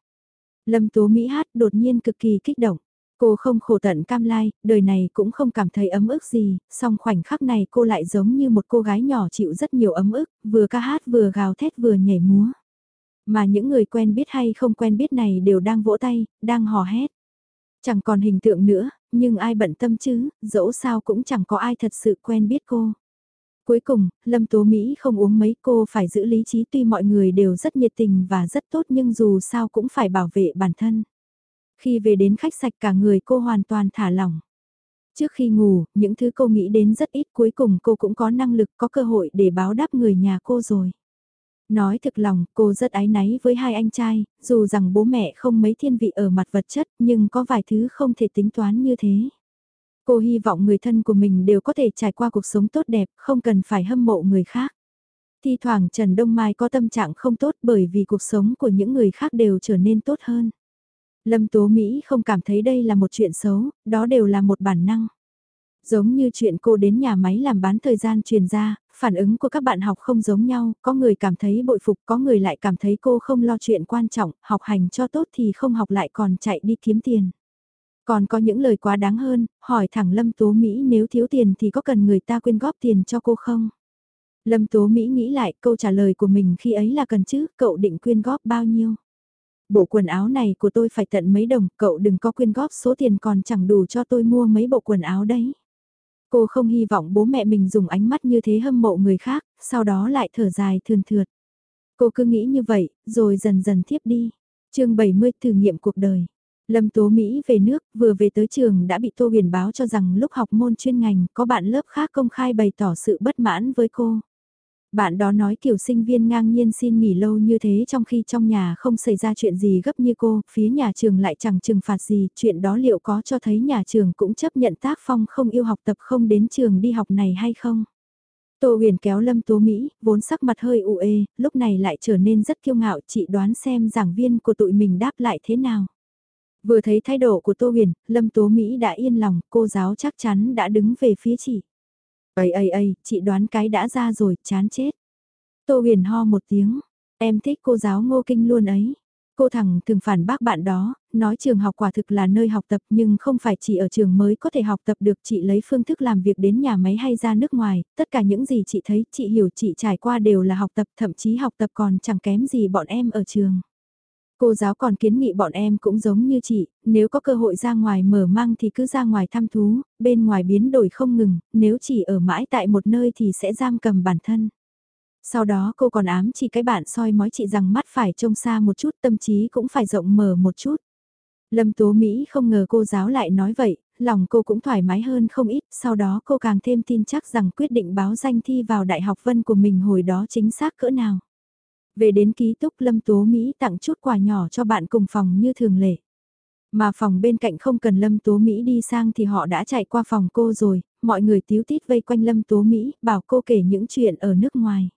Lâm Tố Mỹ hát đột nhiên cực kỳ kích động. Cô không khổ tận cam lai, đời này cũng không cảm thấy ấm ức gì, song khoảnh khắc này cô lại giống như một cô gái nhỏ chịu rất nhiều ấm ức, vừa ca hát vừa gào thét vừa nhảy múa. Mà những người quen biết hay không quen biết này đều đang vỗ tay, đang hò hét. Chẳng còn hình tượng nữa, nhưng ai bận tâm chứ, dẫu sao cũng chẳng có ai thật sự quen biết cô. Cuối cùng, Lâm Tố Mỹ không uống mấy cô phải giữ lý trí tuy mọi người đều rất nhiệt tình và rất tốt nhưng dù sao cũng phải bảo vệ bản thân. Khi về đến khách sạch cả người cô hoàn toàn thả lỏng. Trước khi ngủ, những thứ cô nghĩ đến rất ít cuối cùng cô cũng có năng lực có cơ hội để báo đáp người nhà cô rồi. Nói thực lòng, cô rất ái náy với hai anh trai, dù rằng bố mẹ không mấy thiên vị ở mặt vật chất nhưng có vài thứ không thể tính toán như thế. Cô hy vọng người thân của mình đều có thể trải qua cuộc sống tốt đẹp, không cần phải hâm mộ người khác. Thi thoảng Trần Đông Mai có tâm trạng không tốt bởi vì cuộc sống của những người khác đều trở nên tốt hơn. Lâm Tố Mỹ không cảm thấy đây là một chuyện xấu, đó đều là một bản năng. Giống như chuyện cô đến nhà máy làm bán thời gian truyền ra, phản ứng của các bạn học không giống nhau, có người cảm thấy bội phục, có người lại cảm thấy cô không lo chuyện quan trọng, học hành cho tốt thì không học lại còn chạy đi kiếm tiền. Còn có những lời quá đáng hơn, hỏi thẳng Lâm Tố Mỹ nếu thiếu tiền thì có cần người ta quyên góp tiền cho cô không? Lâm Tố Mỹ nghĩ lại câu trả lời của mình khi ấy là cần chứ, cậu định quyên góp bao nhiêu? Bộ quần áo này của tôi phải tận mấy đồng, cậu đừng có quyên góp số tiền còn chẳng đủ cho tôi mua mấy bộ quần áo đấy. Cô không hy vọng bố mẹ mình dùng ánh mắt như thế hâm mộ người khác, sau đó lại thở dài thườn thượt. Cô cứ nghĩ như vậy, rồi dần dần thiếp đi. chương 70 thử nghiệm cuộc đời. Lâm Tố Mỹ về nước, vừa về tới trường đã bị Tô Huyền báo cho rằng lúc học môn chuyên ngành có bạn lớp khác công khai bày tỏ sự bất mãn với cô. Bạn đó nói kiểu sinh viên ngang nhiên xin nghỉ lâu như thế trong khi trong nhà không xảy ra chuyện gì gấp như cô, phía nhà trường lại chẳng trừng phạt gì, chuyện đó liệu có cho thấy nhà trường cũng chấp nhận tác phong không yêu học tập không đến trường đi học này hay không? Tô huyền kéo Lâm Tố Mỹ, vốn sắc mặt hơi ụ ê, lúc này lại trở nên rất kiêu ngạo, chị đoán xem giảng viên của tụi mình đáp lại thế nào. Vừa thấy thái độ của Tô Huyền, Lâm Tố Mỹ đã yên lòng, cô giáo chắc chắn đã đứng về phía chị. Ây ây ây, chị đoán cái đã ra rồi, chán chết. Tô huyền ho một tiếng, em thích cô giáo ngô kinh luôn ấy. Cô thẳng thường phản bác bạn đó, nói trường học quả thực là nơi học tập nhưng không phải chỉ ở trường mới có thể học tập được chị lấy phương thức làm việc đến nhà máy hay ra nước ngoài, tất cả những gì chị thấy, chị hiểu chị trải qua đều là học tập thậm chí học tập còn chẳng kém gì bọn em ở trường. Cô giáo còn kiến nghị bọn em cũng giống như chị, nếu có cơ hội ra ngoài mở mang thì cứ ra ngoài thăm thú, bên ngoài biến đổi không ngừng, nếu chỉ ở mãi tại một nơi thì sẽ giam cầm bản thân. Sau đó cô còn ám chỉ cái bạn soi mói chị rằng mắt phải trông xa một chút tâm trí cũng phải rộng mở một chút. Lâm Tố Mỹ không ngờ cô giáo lại nói vậy, lòng cô cũng thoải mái hơn không ít, sau đó cô càng thêm tin chắc rằng quyết định báo danh thi vào Đại học Vân của mình hồi đó chính xác cỡ nào. Về đến ký túc Lâm Tố Mỹ tặng chút quà nhỏ cho bạn cùng phòng như thường lệ. Mà phòng bên cạnh không cần Lâm Tố Mỹ đi sang thì họ đã chạy qua phòng cô rồi, mọi người tíu tít vây quanh Lâm Tố Mỹ, bảo cô kể những chuyện ở nước ngoài.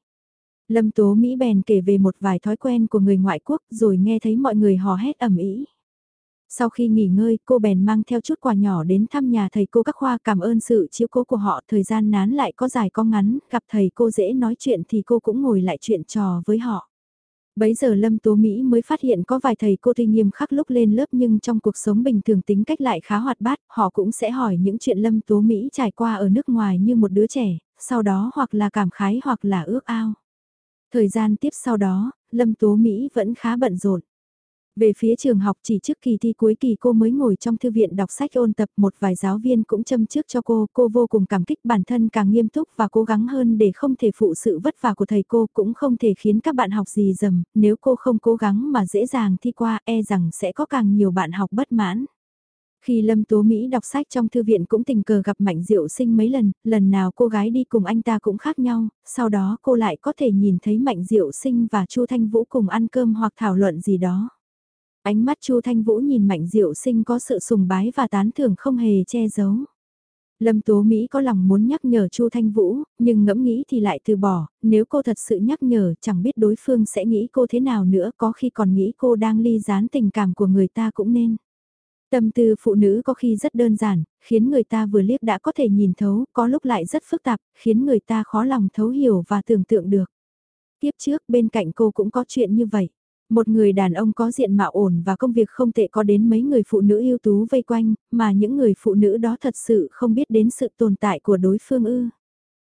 Lâm Tố Mỹ bèn kể về một vài thói quen của người ngoại quốc rồi nghe thấy mọi người hò hét ầm ĩ Sau khi nghỉ ngơi, cô bèn mang theo chút quà nhỏ đến thăm nhà thầy cô các khoa cảm ơn sự chiếu cố của họ. Thời gian nán lại có dài có ngắn, gặp thầy cô dễ nói chuyện thì cô cũng ngồi lại chuyện trò với họ. Bấy giờ Lâm Tố Mỹ mới phát hiện có vài thầy cô tuy nghiêm khắc lúc lên lớp nhưng trong cuộc sống bình thường tính cách lại khá hoạt bát, họ cũng sẽ hỏi những chuyện Lâm Tố Mỹ trải qua ở nước ngoài như một đứa trẻ, sau đó hoặc là cảm khái hoặc là ước ao. Thời gian tiếp sau đó, Lâm Tố Mỹ vẫn khá bận rộn. Về phía trường học chỉ trước kỳ thi cuối kỳ cô mới ngồi trong thư viện đọc sách ôn tập một vài giáo viên cũng châm trước cho cô, cô vô cùng cảm kích bản thân càng nghiêm túc và cố gắng hơn để không thể phụ sự vất vả của thầy cô cũng không thể khiến các bạn học gì dầm, nếu cô không cố gắng mà dễ dàng thi qua e rằng sẽ có càng nhiều bạn học bất mãn. Khi Lâm Tố Mỹ đọc sách trong thư viện cũng tình cờ gặp Mạnh Diệu Sinh mấy lần, lần nào cô gái đi cùng anh ta cũng khác nhau, sau đó cô lại có thể nhìn thấy Mạnh Diệu Sinh và Chu Thanh Vũ cùng ăn cơm hoặc thảo luận gì đó. Ánh mắt Chu Thanh Vũ nhìn Mạnh Diệu Sinh có sự sùng bái và tán thưởng không hề che giấu. Lâm Tố Mỹ có lòng muốn nhắc nhở Chu Thanh Vũ, nhưng ngẫm nghĩ thì lại từ bỏ, nếu cô thật sự nhắc nhở chẳng biết đối phương sẽ nghĩ cô thế nào nữa có khi còn nghĩ cô đang ly gián tình cảm của người ta cũng nên. Tâm tư phụ nữ có khi rất đơn giản, khiến người ta vừa liếc đã có thể nhìn thấu, có lúc lại rất phức tạp, khiến người ta khó lòng thấu hiểu và tưởng tượng được. Tiếp trước bên cạnh cô cũng có chuyện như vậy. Một người đàn ông có diện mạo ổn và công việc không tệ có đến mấy người phụ nữ ưu tú vây quanh, mà những người phụ nữ đó thật sự không biết đến sự tồn tại của đối phương ư.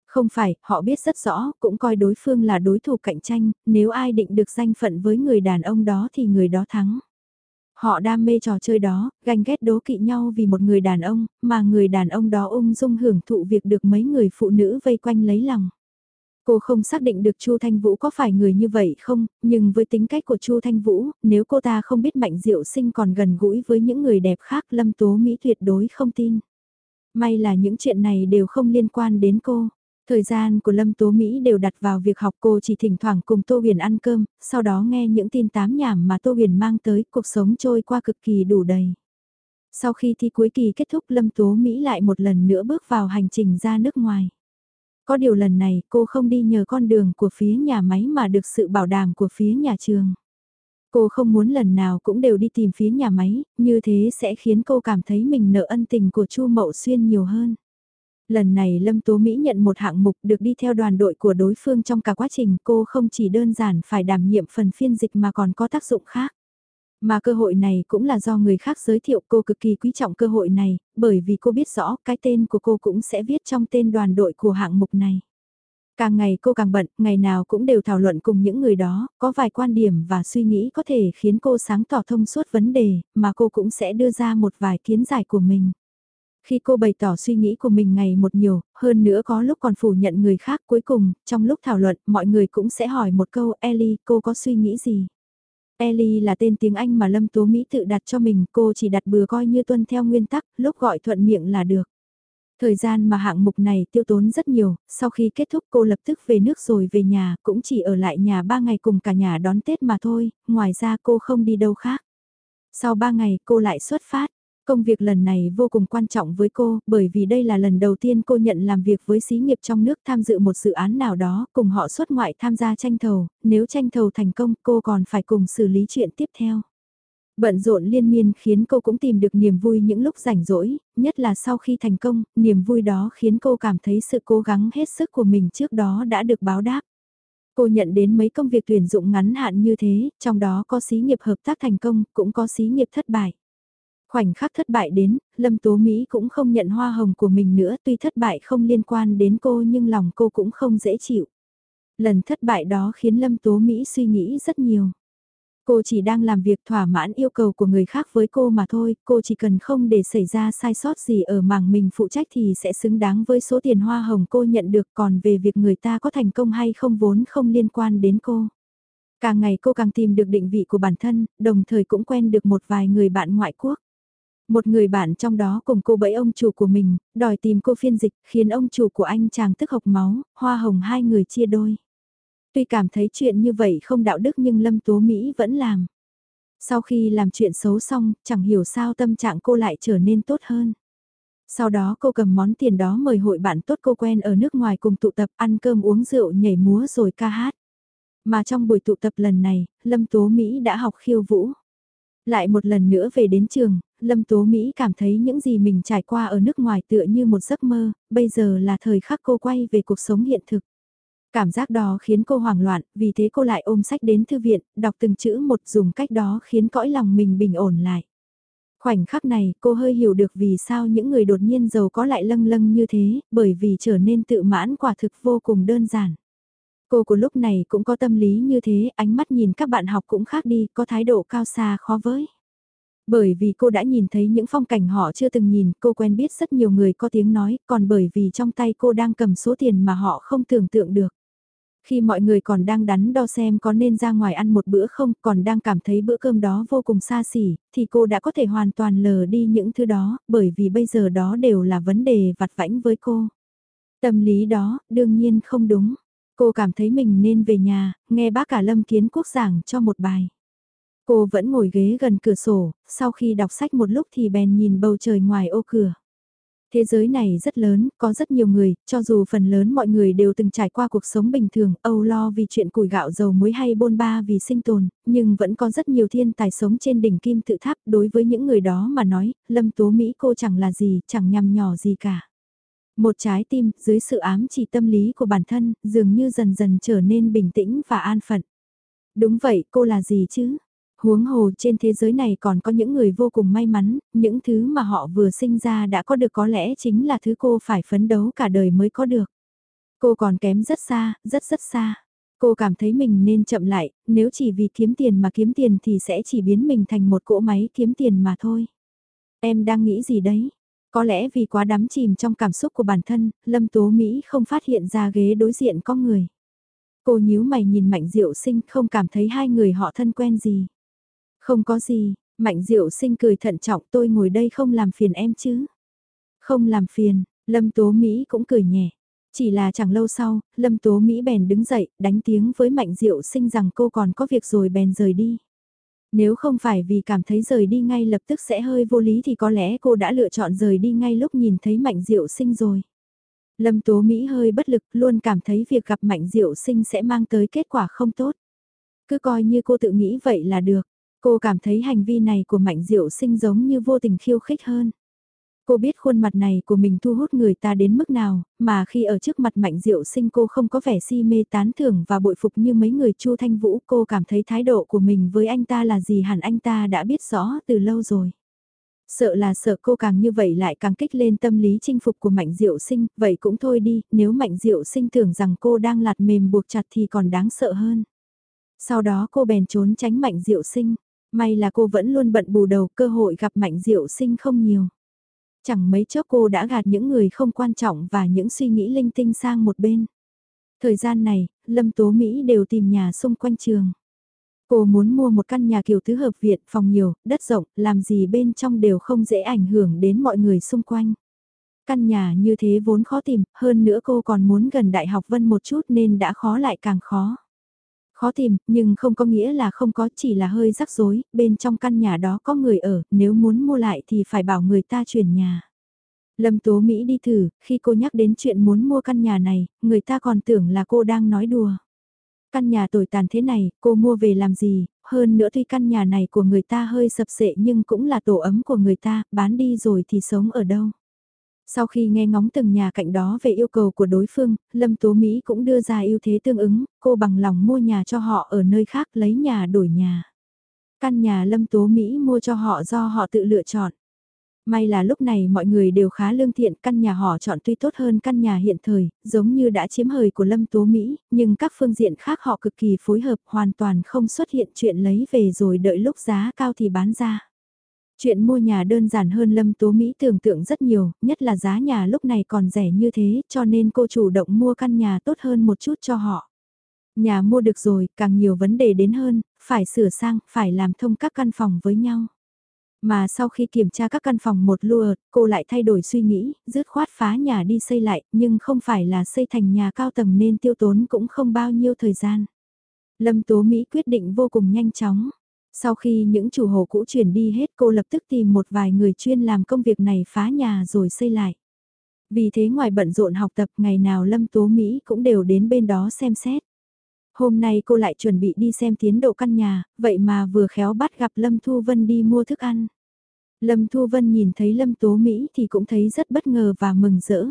Không phải, họ biết rất rõ, cũng coi đối phương là đối thủ cạnh tranh, nếu ai định được danh phận với người đàn ông đó thì người đó thắng. Họ đam mê trò chơi đó, ganh ghét đố kỵ nhau vì một người đàn ông, mà người đàn ông đó ung dung hưởng thụ việc được mấy người phụ nữ vây quanh lấy lòng. Cô không xác định được Chu Thanh Vũ có phải người như vậy không, nhưng với tính cách của Chu Thanh Vũ, nếu cô ta không biết Mạnh Diệu Sinh còn gần gũi với những người đẹp khác Lâm Tố Mỹ tuyệt đối không tin. May là những chuyện này đều không liên quan đến cô. Thời gian của Lâm Tố Mỹ đều đặt vào việc học cô chỉ thỉnh thoảng cùng Tô Huyền ăn cơm, sau đó nghe những tin tám nhảm mà Tô Huyền mang tới, cuộc sống trôi qua cực kỳ đủ đầy. Sau khi thi cuối kỳ kết thúc Lâm Tố Mỹ lại một lần nữa bước vào hành trình ra nước ngoài. Có điều lần này cô không đi nhờ con đường của phía nhà máy mà được sự bảo đảm của phía nhà trường. Cô không muốn lần nào cũng đều đi tìm phía nhà máy, như thế sẽ khiến cô cảm thấy mình nợ ân tình của Chu Mậu Xuyên nhiều hơn. Lần này Lâm Tố Mỹ nhận một hạng mục được đi theo đoàn đội của đối phương trong cả quá trình cô không chỉ đơn giản phải đảm nhiệm phần phiên dịch mà còn có tác dụng khác. Mà cơ hội này cũng là do người khác giới thiệu cô cực kỳ quý trọng cơ hội này, bởi vì cô biết rõ cái tên của cô cũng sẽ viết trong tên đoàn đội của hạng mục này. Càng ngày cô càng bận, ngày nào cũng đều thảo luận cùng những người đó, có vài quan điểm và suy nghĩ có thể khiến cô sáng tỏ thông suốt vấn đề, mà cô cũng sẽ đưa ra một vài kiến giải của mình. Khi cô bày tỏ suy nghĩ của mình ngày một nhiều, hơn nữa có lúc còn phủ nhận người khác cuối cùng, trong lúc thảo luận, mọi người cũng sẽ hỏi một câu, Ellie, cô có suy nghĩ gì? Ellie là tên tiếng Anh mà Lâm Tố Mỹ tự đặt cho mình, cô chỉ đặt bừa coi như tuân theo nguyên tắc, lúc gọi thuận miệng là được. Thời gian mà hạng mục này tiêu tốn rất nhiều, sau khi kết thúc cô lập tức về nước rồi về nhà, cũng chỉ ở lại nhà 3 ngày cùng cả nhà đón Tết mà thôi, ngoài ra cô không đi đâu khác. Sau 3 ngày cô lại xuất phát, Công việc lần này vô cùng quan trọng với cô, bởi vì đây là lần đầu tiên cô nhận làm việc với xí nghiệp trong nước tham dự một dự án nào đó, cùng họ xuất ngoại tham gia tranh thầu, nếu tranh thầu thành công cô còn phải cùng xử lý chuyện tiếp theo. Bận rộn liên miên khiến cô cũng tìm được niềm vui những lúc rảnh rỗi, nhất là sau khi thành công, niềm vui đó khiến cô cảm thấy sự cố gắng hết sức của mình trước đó đã được báo đáp. Cô nhận đến mấy công việc tuyển dụng ngắn hạn như thế, trong đó có xí nghiệp hợp tác thành công, cũng có xí nghiệp thất bại. Khoảnh khắc thất bại đến, Lâm Tố Mỹ cũng không nhận hoa hồng của mình nữa tuy thất bại không liên quan đến cô nhưng lòng cô cũng không dễ chịu. Lần thất bại đó khiến Lâm Tố Mỹ suy nghĩ rất nhiều. Cô chỉ đang làm việc thỏa mãn yêu cầu của người khác với cô mà thôi, cô chỉ cần không để xảy ra sai sót gì ở mảng mình phụ trách thì sẽ xứng đáng với số tiền hoa hồng cô nhận được còn về việc người ta có thành công hay không vốn không liên quan đến cô. Càng ngày cô càng tìm được định vị của bản thân, đồng thời cũng quen được một vài người bạn ngoại quốc. Một người bạn trong đó cùng cô bẫy ông chủ của mình, đòi tìm cô phiên dịch, khiến ông chủ của anh chàng tức hộc máu, hoa hồng hai người chia đôi. Tuy cảm thấy chuyện như vậy không đạo đức nhưng Lâm Tố Mỹ vẫn làm. Sau khi làm chuyện xấu xong, chẳng hiểu sao tâm trạng cô lại trở nên tốt hơn. Sau đó cô cầm món tiền đó mời hội bạn tốt cô quen ở nước ngoài cùng tụ tập ăn cơm uống rượu nhảy múa rồi ca hát. Mà trong buổi tụ tập lần này, Lâm Tố Mỹ đã học khiêu vũ. Lại một lần nữa về đến trường, Lâm Tố Mỹ cảm thấy những gì mình trải qua ở nước ngoài tựa như một giấc mơ, bây giờ là thời khắc cô quay về cuộc sống hiện thực. Cảm giác đó khiến cô hoảng loạn, vì thế cô lại ôm sách đến thư viện, đọc từng chữ một dùng cách đó khiến cõi lòng mình bình ổn lại. Khoảnh khắc này cô hơi hiểu được vì sao những người đột nhiên giàu có lại lâng lâng như thế, bởi vì trở nên tự mãn quả thực vô cùng đơn giản. Cô của lúc này cũng có tâm lý như thế, ánh mắt nhìn các bạn học cũng khác đi, có thái độ cao xa khó với. Bởi vì cô đã nhìn thấy những phong cảnh họ chưa từng nhìn, cô quen biết rất nhiều người có tiếng nói, còn bởi vì trong tay cô đang cầm số tiền mà họ không tưởng tượng được. Khi mọi người còn đang đắn đo xem có nên ra ngoài ăn một bữa không, còn đang cảm thấy bữa cơm đó vô cùng xa xỉ, thì cô đã có thể hoàn toàn lờ đi những thứ đó, bởi vì bây giờ đó đều là vấn đề vặt vãnh với cô. Tâm lý đó, đương nhiên không đúng. Cô cảm thấy mình nên về nhà, nghe bác cả Lâm Kiến Quốc giảng cho một bài. Cô vẫn ngồi ghế gần cửa sổ, sau khi đọc sách một lúc thì bèn nhìn bầu trời ngoài ô cửa. Thế giới này rất lớn, có rất nhiều người, cho dù phần lớn mọi người đều từng trải qua cuộc sống bình thường, âu lo vì chuyện củi gạo dầu muối hay bôn ba vì sinh tồn, nhưng vẫn có rất nhiều thiên tài sống trên đỉnh kim tự tháp. Đối với những người đó mà nói, Lâm Tố Mỹ cô chẳng là gì, chẳng nhằm nhỏ gì cả. Một trái tim, dưới sự ám chỉ tâm lý của bản thân, dường như dần dần trở nên bình tĩnh và an phận. Đúng vậy, cô là gì chứ? Huống hồ trên thế giới này còn có những người vô cùng may mắn, những thứ mà họ vừa sinh ra đã có được có lẽ chính là thứ cô phải phấn đấu cả đời mới có được. Cô còn kém rất xa, rất rất xa. Cô cảm thấy mình nên chậm lại, nếu chỉ vì kiếm tiền mà kiếm tiền thì sẽ chỉ biến mình thành một cỗ máy kiếm tiền mà thôi. Em đang nghĩ gì đấy? Có lẽ vì quá đắm chìm trong cảm xúc của bản thân, Lâm Tố Mỹ không phát hiện ra ghế đối diện có người. Cô nhíu mày nhìn Mạnh Diệu Sinh không cảm thấy hai người họ thân quen gì. Không có gì, Mạnh Diệu Sinh cười thận trọng tôi ngồi đây không làm phiền em chứ. Không làm phiền, Lâm Tố Mỹ cũng cười nhẹ. Chỉ là chẳng lâu sau, Lâm Tố Mỹ bèn đứng dậy, đánh tiếng với Mạnh Diệu Sinh rằng cô còn có việc rồi bèn rời đi. Nếu không phải vì cảm thấy rời đi ngay lập tức sẽ hơi vô lý thì có lẽ cô đã lựa chọn rời đi ngay lúc nhìn thấy Mạnh Diệu Sinh rồi. Lâm Tố Mỹ hơi bất lực, luôn cảm thấy việc gặp Mạnh Diệu Sinh sẽ mang tới kết quả không tốt. Cứ coi như cô tự nghĩ vậy là được. Cô cảm thấy hành vi này của Mạnh Diệu Sinh giống như vô tình khiêu khích hơn. Cô biết khuôn mặt này của mình thu hút người ta đến mức nào, mà khi ở trước mặt mạnh diệu sinh cô không có vẻ si mê tán thưởng và bội phục như mấy người Chu Thanh Vũ. Cô cảm thấy thái độ của mình với anh ta là gì hẳn anh ta đã biết rõ từ lâu rồi. Sợ là sợ cô càng như vậy lại càng kích lên tâm lý chinh phục của Mạnh Diệu Sinh, vậy cũng thôi đi, nếu Mạnh Diệu Sinh tưởng rằng cô đang lạt mềm buộc chặt thì còn đáng sợ hơn. Sau đó cô bèn trốn tránh Mạnh Diệu Sinh, may là cô vẫn luôn bận bù đầu cơ hội gặp Mạnh Diệu Sinh không nhiều. Chẳng mấy chốc cô đã gạt những người không quan trọng và những suy nghĩ linh tinh sang một bên. Thời gian này, Lâm Tố Mỹ đều tìm nhà xung quanh trường. Cô muốn mua một căn nhà kiểu tứ hợp viện, phòng nhiều, đất rộng, làm gì bên trong đều không dễ ảnh hưởng đến mọi người xung quanh. Căn nhà như thế vốn khó tìm, hơn nữa cô còn muốn gần Đại học Vân một chút nên đã khó lại càng khó. Khó tìm, nhưng không có nghĩa là không có, chỉ là hơi rắc rối, bên trong căn nhà đó có người ở, nếu muốn mua lại thì phải bảo người ta chuyển nhà. Lâm Tố Mỹ đi thử, khi cô nhắc đến chuyện muốn mua căn nhà này, người ta còn tưởng là cô đang nói đùa. Căn nhà tồi tàn thế này, cô mua về làm gì, hơn nữa tuy căn nhà này của người ta hơi sập sệ nhưng cũng là tổ ấm của người ta, bán đi rồi thì sống ở đâu. Sau khi nghe ngóng từng nhà cạnh đó về yêu cầu của đối phương, Lâm Tố Mỹ cũng đưa ra ưu thế tương ứng, cô bằng lòng mua nhà cho họ ở nơi khác lấy nhà đổi nhà. Căn nhà Lâm Tố Mỹ mua cho họ do họ tự lựa chọn. May là lúc này mọi người đều khá lương thiện, căn nhà họ chọn tuy tốt hơn căn nhà hiện thời, giống như đã chiếm hời của Lâm Tố Mỹ, nhưng các phương diện khác họ cực kỳ phối hợp hoàn toàn không xuất hiện chuyện lấy về rồi đợi lúc giá cao thì bán ra. Chuyện mua nhà đơn giản hơn Lâm Tố Mỹ tưởng tượng rất nhiều, nhất là giá nhà lúc này còn rẻ như thế cho nên cô chủ động mua căn nhà tốt hơn một chút cho họ. Nhà mua được rồi, càng nhiều vấn đề đến hơn, phải sửa sang, phải làm thông các căn phòng với nhau. Mà sau khi kiểm tra các căn phòng một lùa, cô lại thay đổi suy nghĩ, dứt khoát phá nhà đi xây lại, nhưng không phải là xây thành nhà cao tầng nên tiêu tốn cũng không bao nhiêu thời gian. Lâm Tố Mỹ quyết định vô cùng nhanh chóng. Sau khi những chủ hộ cũ chuyển đi hết cô lập tức tìm một vài người chuyên làm công việc này phá nhà rồi xây lại. Vì thế ngoài bận rộn học tập ngày nào Lâm Tố Mỹ cũng đều đến bên đó xem xét. Hôm nay cô lại chuẩn bị đi xem tiến độ căn nhà, vậy mà vừa khéo bắt gặp Lâm Thu Vân đi mua thức ăn. Lâm Thu Vân nhìn thấy Lâm Tố Mỹ thì cũng thấy rất bất ngờ và mừng rỡ.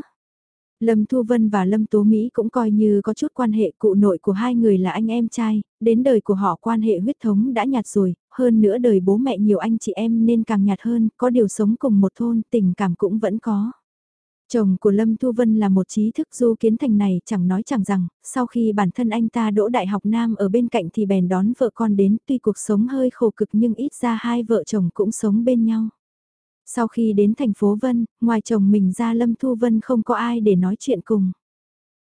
Lâm Thu Vân và Lâm Tố Mỹ cũng coi như có chút quan hệ cụ nội của hai người là anh em trai, đến đời của họ quan hệ huyết thống đã nhạt rồi, hơn nữa đời bố mẹ nhiều anh chị em nên càng nhạt hơn, có điều sống cùng một thôn, tình cảm cũng vẫn có. Chồng của Lâm Thu Vân là một trí thức du kiến thành này chẳng nói chẳng rằng, sau khi bản thân anh ta đỗ đại học nam ở bên cạnh thì bèn đón vợ con đến tuy cuộc sống hơi khổ cực nhưng ít ra hai vợ chồng cũng sống bên nhau. Sau khi đến thành phố Vân, ngoài chồng mình ra Lâm Thu Vân không có ai để nói chuyện cùng.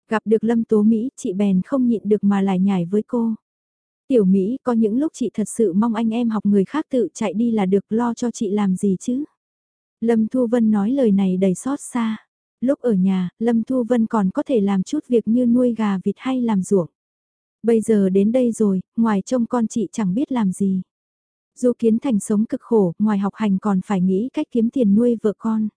Gặp được Lâm Tố Mỹ, chị bèn không nhịn được mà lại nhảy với cô. Tiểu Mỹ, có những lúc chị thật sự mong anh em học người khác tự chạy đi là được lo cho chị làm gì chứ. Lâm Thu Vân nói lời này đầy xót xa. Lúc ở nhà, Lâm Thu Vân còn có thể làm chút việc như nuôi gà vịt hay làm ruộng. Bây giờ đến đây rồi, ngoài trông con chị chẳng biết làm gì. Du Kiến Thành sống cực khổ, ngoài học hành còn phải nghĩ cách kiếm tiền nuôi vợ con.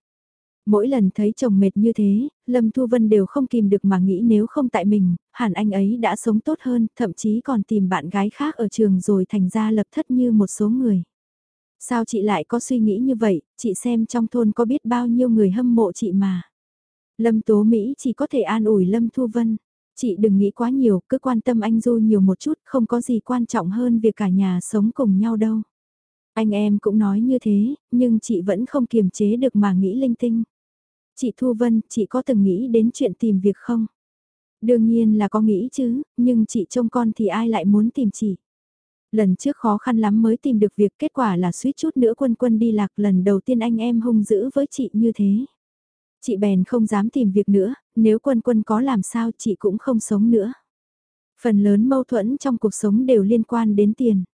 Mỗi lần thấy chồng mệt như thế, Lâm Thu Vân đều không kìm được mà nghĩ nếu không tại mình, hẳn anh ấy đã sống tốt hơn, thậm chí còn tìm bạn gái khác ở trường rồi thành ra lập thất như một số người. Sao chị lại có suy nghĩ như vậy, chị xem trong thôn có biết bao nhiêu người hâm mộ chị mà. Lâm Tố Mỹ chỉ có thể an ủi Lâm Thu Vân. Chị đừng nghĩ quá nhiều, cứ quan tâm anh Du nhiều một chút, không có gì quan trọng hơn việc cả nhà sống cùng nhau đâu. Anh em cũng nói như thế, nhưng chị vẫn không kiềm chế được mà nghĩ linh tinh. Chị Thu Vân, chị có từng nghĩ đến chuyện tìm việc không? Đương nhiên là có nghĩ chứ, nhưng chị trông con thì ai lại muốn tìm chị? Lần trước khó khăn lắm mới tìm được việc kết quả là suýt chút nữa quân quân đi lạc lần đầu tiên anh em hung dữ với chị như thế. Chị bèn không dám tìm việc nữa, nếu quân quân có làm sao chị cũng không sống nữa. Phần lớn mâu thuẫn trong cuộc sống đều liên quan đến tiền.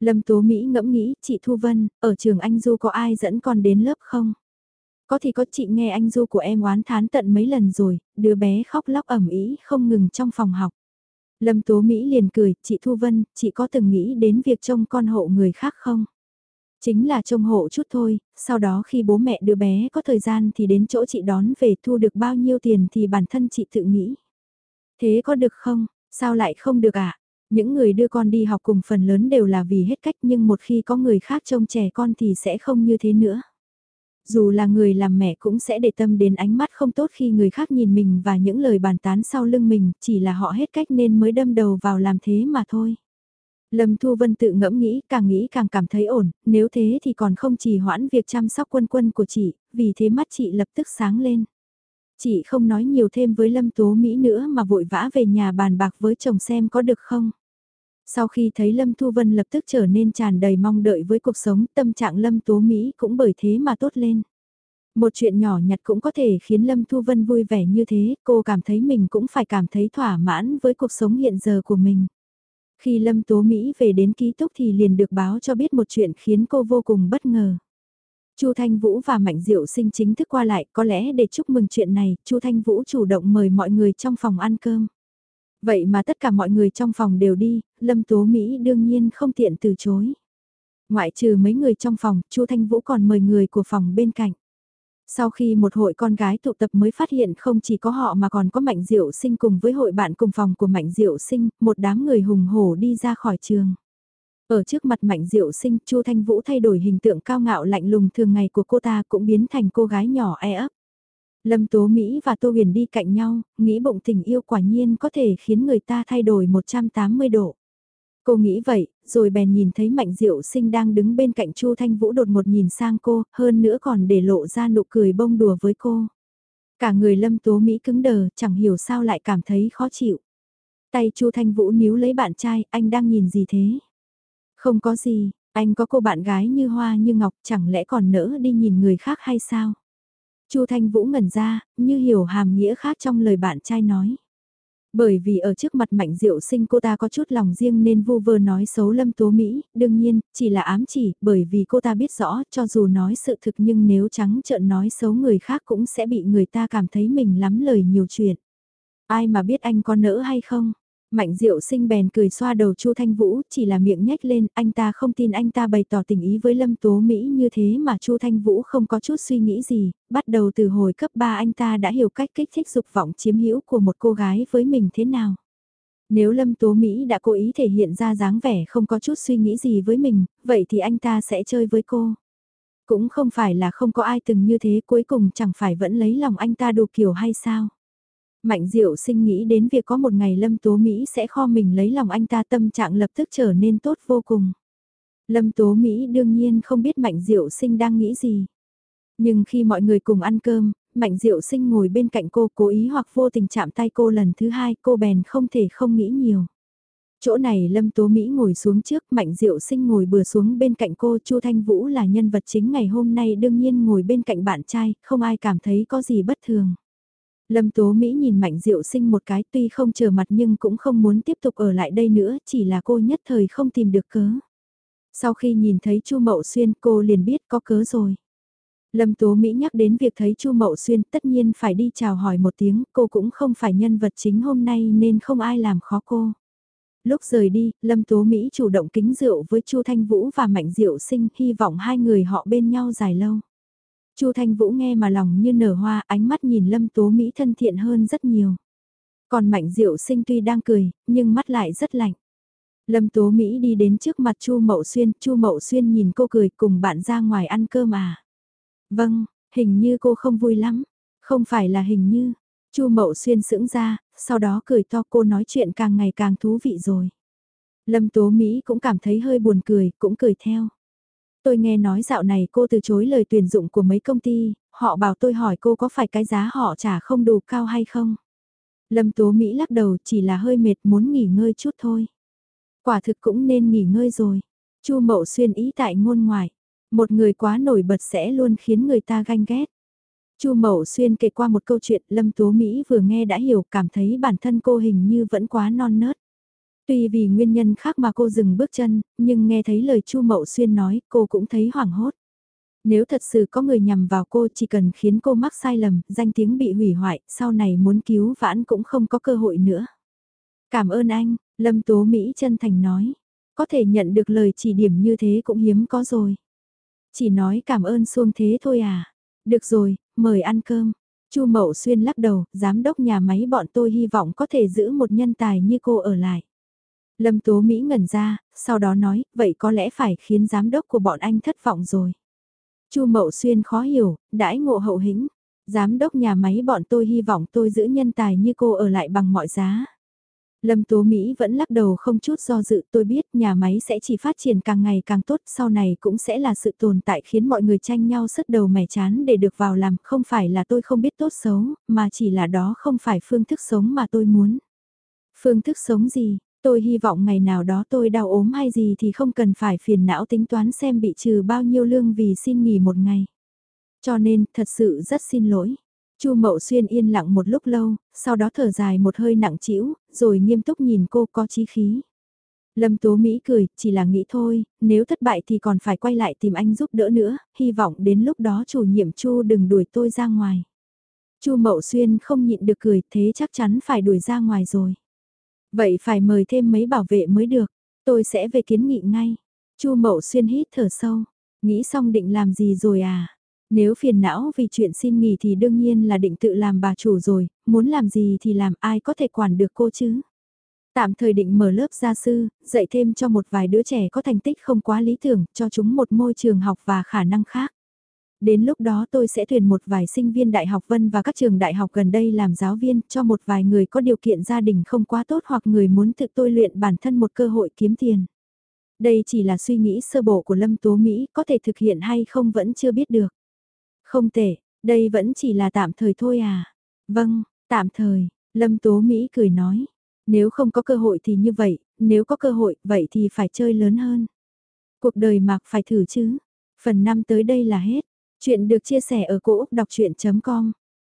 Lâm Tố Mỹ ngẫm nghĩ, chị Thu Vân, ở trường Anh Du có ai dẫn con đến lớp không? Có thì có chị nghe anh Du của em oán thán tận mấy lần rồi, đứa bé khóc lóc ẩm ý không ngừng trong phòng học. Lâm Tố Mỹ liền cười, chị Thu Vân, chị có từng nghĩ đến việc trông con hộ người khác không? Chính là trông hộ chút thôi, sau đó khi bố mẹ đứa bé có thời gian thì đến chỗ chị đón về thu được bao nhiêu tiền thì bản thân chị tự nghĩ. Thế có được không? Sao lại không được ạ? À? Những người đưa con đi học cùng phần lớn đều là vì hết cách nhưng một khi có người khác trông trẻ con thì sẽ không như thế nữa. Dù là người làm mẹ cũng sẽ để tâm đến ánh mắt không tốt khi người khác nhìn mình và những lời bàn tán sau lưng mình, chỉ là họ hết cách nên mới đâm đầu vào làm thế mà thôi. Lâm Thu Vân tự ngẫm nghĩ, càng nghĩ càng cảm thấy ổn, nếu thế thì còn không chỉ hoãn việc chăm sóc quân quân của chị, vì thế mắt chị lập tức sáng lên. Chị không nói nhiều thêm với Lâm Tố Mỹ nữa mà vội vã về nhà bàn bạc với chồng xem có được không. Sau khi thấy Lâm Thu Vân lập tức trở nên tràn đầy mong đợi với cuộc sống, tâm trạng Lâm Tố Mỹ cũng bởi thế mà tốt lên. Một chuyện nhỏ nhặt cũng có thể khiến Lâm Thu Vân vui vẻ như thế, cô cảm thấy mình cũng phải cảm thấy thỏa mãn với cuộc sống hiện giờ của mình. Khi Lâm Tố Mỹ về đến ký túc thì liền được báo cho biết một chuyện khiến cô vô cùng bất ngờ. Chu Thanh Vũ và Mạnh Diệu Sinh chính thức qua lại, có lẽ để chúc mừng chuyện này, Chu Thanh Vũ chủ động mời mọi người trong phòng ăn cơm. Vậy mà tất cả mọi người trong phòng đều đi, Lâm Tố Mỹ đương nhiên không tiện từ chối. Ngoại trừ mấy người trong phòng, Chu Thanh Vũ còn mời người của phòng bên cạnh. Sau khi một hội con gái tụ tập mới phát hiện không chỉ có họ mà còn có Mạnh Diệu Sinh cùng với hội bạn cùng phòng của Mạnh Diệu Sinh, một đám người hùng hổ đi ra khỏi trường. Ở trước mặt Mạnh Diệu Sinh, Chu Thanh Vũ thay đổi hình tượng cao ngạo lạnh lùng thường ngày của cô ta cũng biến thành cô gái nhỏ e ấp. Lâm Tố Mỹ và Tô Huyền đi cạnh nhau, nghĩ bụng tình yêu quả nhiên có thể khiến người ta thay đổi 180 độ. Cô nghĩ vậy, rồi bèn nhìn thấy Mạnh Diệu Sinh đang đứng bên cạnh Chu Thanh Vũ đột một nhìn sang cô, hơn nữa còn để lộ ra nụ cười bông đùa với cô. Cả người Lâm Tố Mỹ cứng đờ, chẳng hiểu sao lại cảm thấy khó chịu. Tay Chu Thanh Vũ níu lấy bạn trai, anh đang nhìn gì thế? Không có gì, anh có cô bạn gái như hoa như ngọc chẳng lẽ còn nỡ đi nhìn người khác hay sao? Chu Thanh Vũ ngẩn ra, như hiểu hàm nghĩa khác trong lời bạn trai nói. Bởi vì ở trước mặt mạnh diệu sinh cô ta có chút lòng riêng nên vu vơ nói xấu lâm tố Mỹ, đương nhiên, chỉ là ám chỉ, bởi vì cô ta biết rõ, cho dù nói sự thực nhưng nếu trắng trợn nói xấu người khác cũng sẽ bị người ta cảm thấy mình lắm lời nhiều chuyện. Ai mà biết anh có nỡ hay không? Mạnh diệu sinh bèn cười xoa đầu Chu Thanh Vũ, chỉ là miệng nhếch lên, anh ta không tin anh ta bày tỏ tình ý với Lâm Tố Mỹ như thế mà Chu Thanh Vũ không có chút suy nghĩ gì, bắt đầu từ hồi cấp 3 anh ta đã hiểu cách kích thích dục vọng chiếm hữu của một cô gái với mình thế nào. Nếu Lâm Tố Mỹ đã cố ý thể hiện ra dáng vẻ không có chút suy nghĩ gì với mình, vậy thì anh ta sẽ chơi với cô. Cũng không phải là không có ai từng như thế cuối cùng chẳng phải vẫn lấy lòng anh ta đủ kiểu hay sao. Mạnh diệu sinh nghĩ đến việc có một ngày Lâm Tố Mỹ sẽ kho mình lấy lòng anh ta tâm trạng lập tức trở nên tốt vô cùng. Lâm Tố Mỹ đương nhiên không biết Mạnh diệu sinh đang nghĩ gì. Nhưng khi mọi người cùng ăn cơm, Mạnh diệu sinh ngồi bên cạnh cô cố ý hoặc vô tình chạm tay cô lần thứ hai cô bèn không thể không nghĩ nhiều. Chỗ này Lâm Tố Mỹ ngồi xuống trước, Mạnh Diệu Sinh ngồi bừa xuống bên cạnh cô, Chu Thanh Vũ là nhân vật chính ngày hôm nay đương nhiên ngồi bên cạnh bạn trai, không ai cảm thấy có gì bất thường. Lâm Tố Mỹ nhìn Mạnh Diệu Sinh một cái tuy không chờ mặt nhưng cũng không muốn tiếp tục ở lại đây nữa, chỉ là cô nhất thời không tìm được cớ. Sau khi nhìn thấy Chu Mậu Xuyên cô liền biết có cớ rồi. Lâm Tố Mỹ nhắc đến việc thấy Chu Mậu Xuyên tất nhiên phải đi chào hỏi một tiếng, cô cũng không phải nhân vật chính hôm nay nên không ai làm khó cô. Lúc rời đi, Lâm Tố Mỹ chủ động kính rượu với Chu Thanh Vũ và Mạnh Diệu Sinh hy vọng hai người họ bên nhau dài lâu. Chu Thanh Vũ nghe mà lòng như nở hoa, ánh mắt nhìn Lâm Tố Mỹ thân thiện hơn rất nhiều. Còn Mạnh Diệu Sinh tuy đang cười, nhưng mắt lại rất lạnh. Lâm Tố Mỹ đi đến trước mặt Chu Mậu Xuyên, Chu Mậu Xuyên nhìn cô cười cùng bạn ra ngoài ăn cơm à. Vâng, hình như cô không vui lắm. Không phải là hình như. Chu Mậu Xuyên sững ra, sau đó cười to cô nói chuyện càng ngày càng thú vị rồi. Lâm Tố Mỹ cũng cảm thấy hơi buồn cười, cũng cười theo. Tôi nghe nói dạo này cô từ chối lời tuyển dụng của mấy công ty, họ bảo tôi hỏi cô có phải cái giá họ trả không đủ cao hay không. Lâm Tố Mỹ lắc đầu chỉ là hơi mệt muốn nghỉ ngơi chút thôi. Quả thực cũng nên nghỉ ngơi rồi. Chu Mậu Xuyên ý tại ngôn ngoại. Một người quá nổi bật sẽ luôn khiến người ta ganh ghét. Chu Mậu Xuyên kể qua một câu chuyện Lâm Tố Mỹ vừa nghe đã hiểu cảm thấy bản thân cô hình như vẫn quá non nớt. Tuy vì nguyên nhân khác mà cô dừng bước chân, nhưng nghe thấy lời Chu Mậu Xuyên nói cô cũng thấy hoảng hốt. Nếu thật sự có người nhằm vào cô chỉ cần khiến cô mắc sai lầm, danh tiếng bị hủy hoại, sau này muốn cứu vãn cũng không có cơ hội nữa. Cảm ơn anh, Lâm Tố Mỹ chân thành nói. Có thể nhận được lời chỉ điểm như thế cũng hiếm có rồi. Chỉ nói cảm ơn xuông thế thôi à. Được rồi, mời ăn cơm. Chu Mậu Xuyên lắc đầu, giám đốc nhà máy bọn tôi hy vọng có thể giữ một nhân tài như cô ở lại. Lâm Tố Mỹ ngẩn ra, sau đó nói, vậy có lẽ phải khiến giám đốc của bọn anh thất vọng rồi. Chu Mậu Xuyên khó hiểu, đãi ngộ hậu hĩnh. Giám đốc nhà máy bọn tôi hy vọng tôi giữ nhân tài như cô ở lại bằng mọi giá. Lâm Tố Mỹ vẫn lắc đầu không chút do dự tôi biết nhà máy sẽ chỉ phát triển càng ngày càng tốt sau này cũng sẽ là sự tồn tại khiến mọi người tranh nhau sứt đầu mẻ chán để được vào làm không phải là tôi không biết tốt xấu mà chỉ là đó không phải phương thức sống mà tôi muốn. Phương thức sống gì, tôi hy vọng ngày nào đó tôi đau ốm hay gì thì không cần phải phiền não tính toán xem bị trừ bao nhiêu lương vì xin nghỉ một ngày. Cho nên thật sự rất xin lỗi. Chu Mậu Xuyên yên lặng một lúc lâu, sau đó thở dài một hơi nặng trĩu, rồi nghiêm túc nhìn cô có chí khí. Lâm Tố Mỹ cười, chỉ là nghĩ thôi, nếu thất bại thì còn phải quay lại tìm anh giúp đỡ nữa, hy vọng đến lúc đó chủ nhiệm Chu đừng đuổi tôi ra ngoài. Chu Mậu Xuyên không nhịn được cười, thế chắc chắn phải đuổi ra ngoài rồi. Vậy phải mời thêm mấy bảo vệ mới được, tôi sẽ về kiến nghị ngay. Chu Mậu Xuyên hít thở sâu, nghĩ xong định làm gì rồi à? Nếu phiền não vì chuyện xin nghỉ thì đương nhiên là định tự làm bà chủ rồi, muốn làm gì thì làm ai có thể quản được cô chứ. Tạm thời định mở lớp gia sư, dạy thêm cho một vài đứa trẻ có thành tích không quá lý tưởng, cho chúng một môi trường học và khả năng khác. Đến lúc đó tôi sẽ tuyển một vài sinh viên đại học vân và các trường đại học gần đây làm giáo viên cho một vài người có điều kiện gia đình không quá tốt hoặc người muốn tự tôi luyện bản thân một cơ hội kiếm tiền. Đây chỉ là suy nghĩ sơ bộ của Lâm Tố Mỹ, có thể thực hiện hay không vẫn chưa biết được. Không tệ, đây vẫn chỉ là tạm thời thôi à. Vâng, tạm thời, Lâm Tố Mỹ cười nói. Nếu không có cơ hội thì như vậy, nếu có cơ hội, vậy thì phải chơi lớn hơn. Cuộc đời Mạc phải thử chứ. Phần năm tới đây là hết. Chuyện được chia sẻ ở cỗ đọc chuyện.com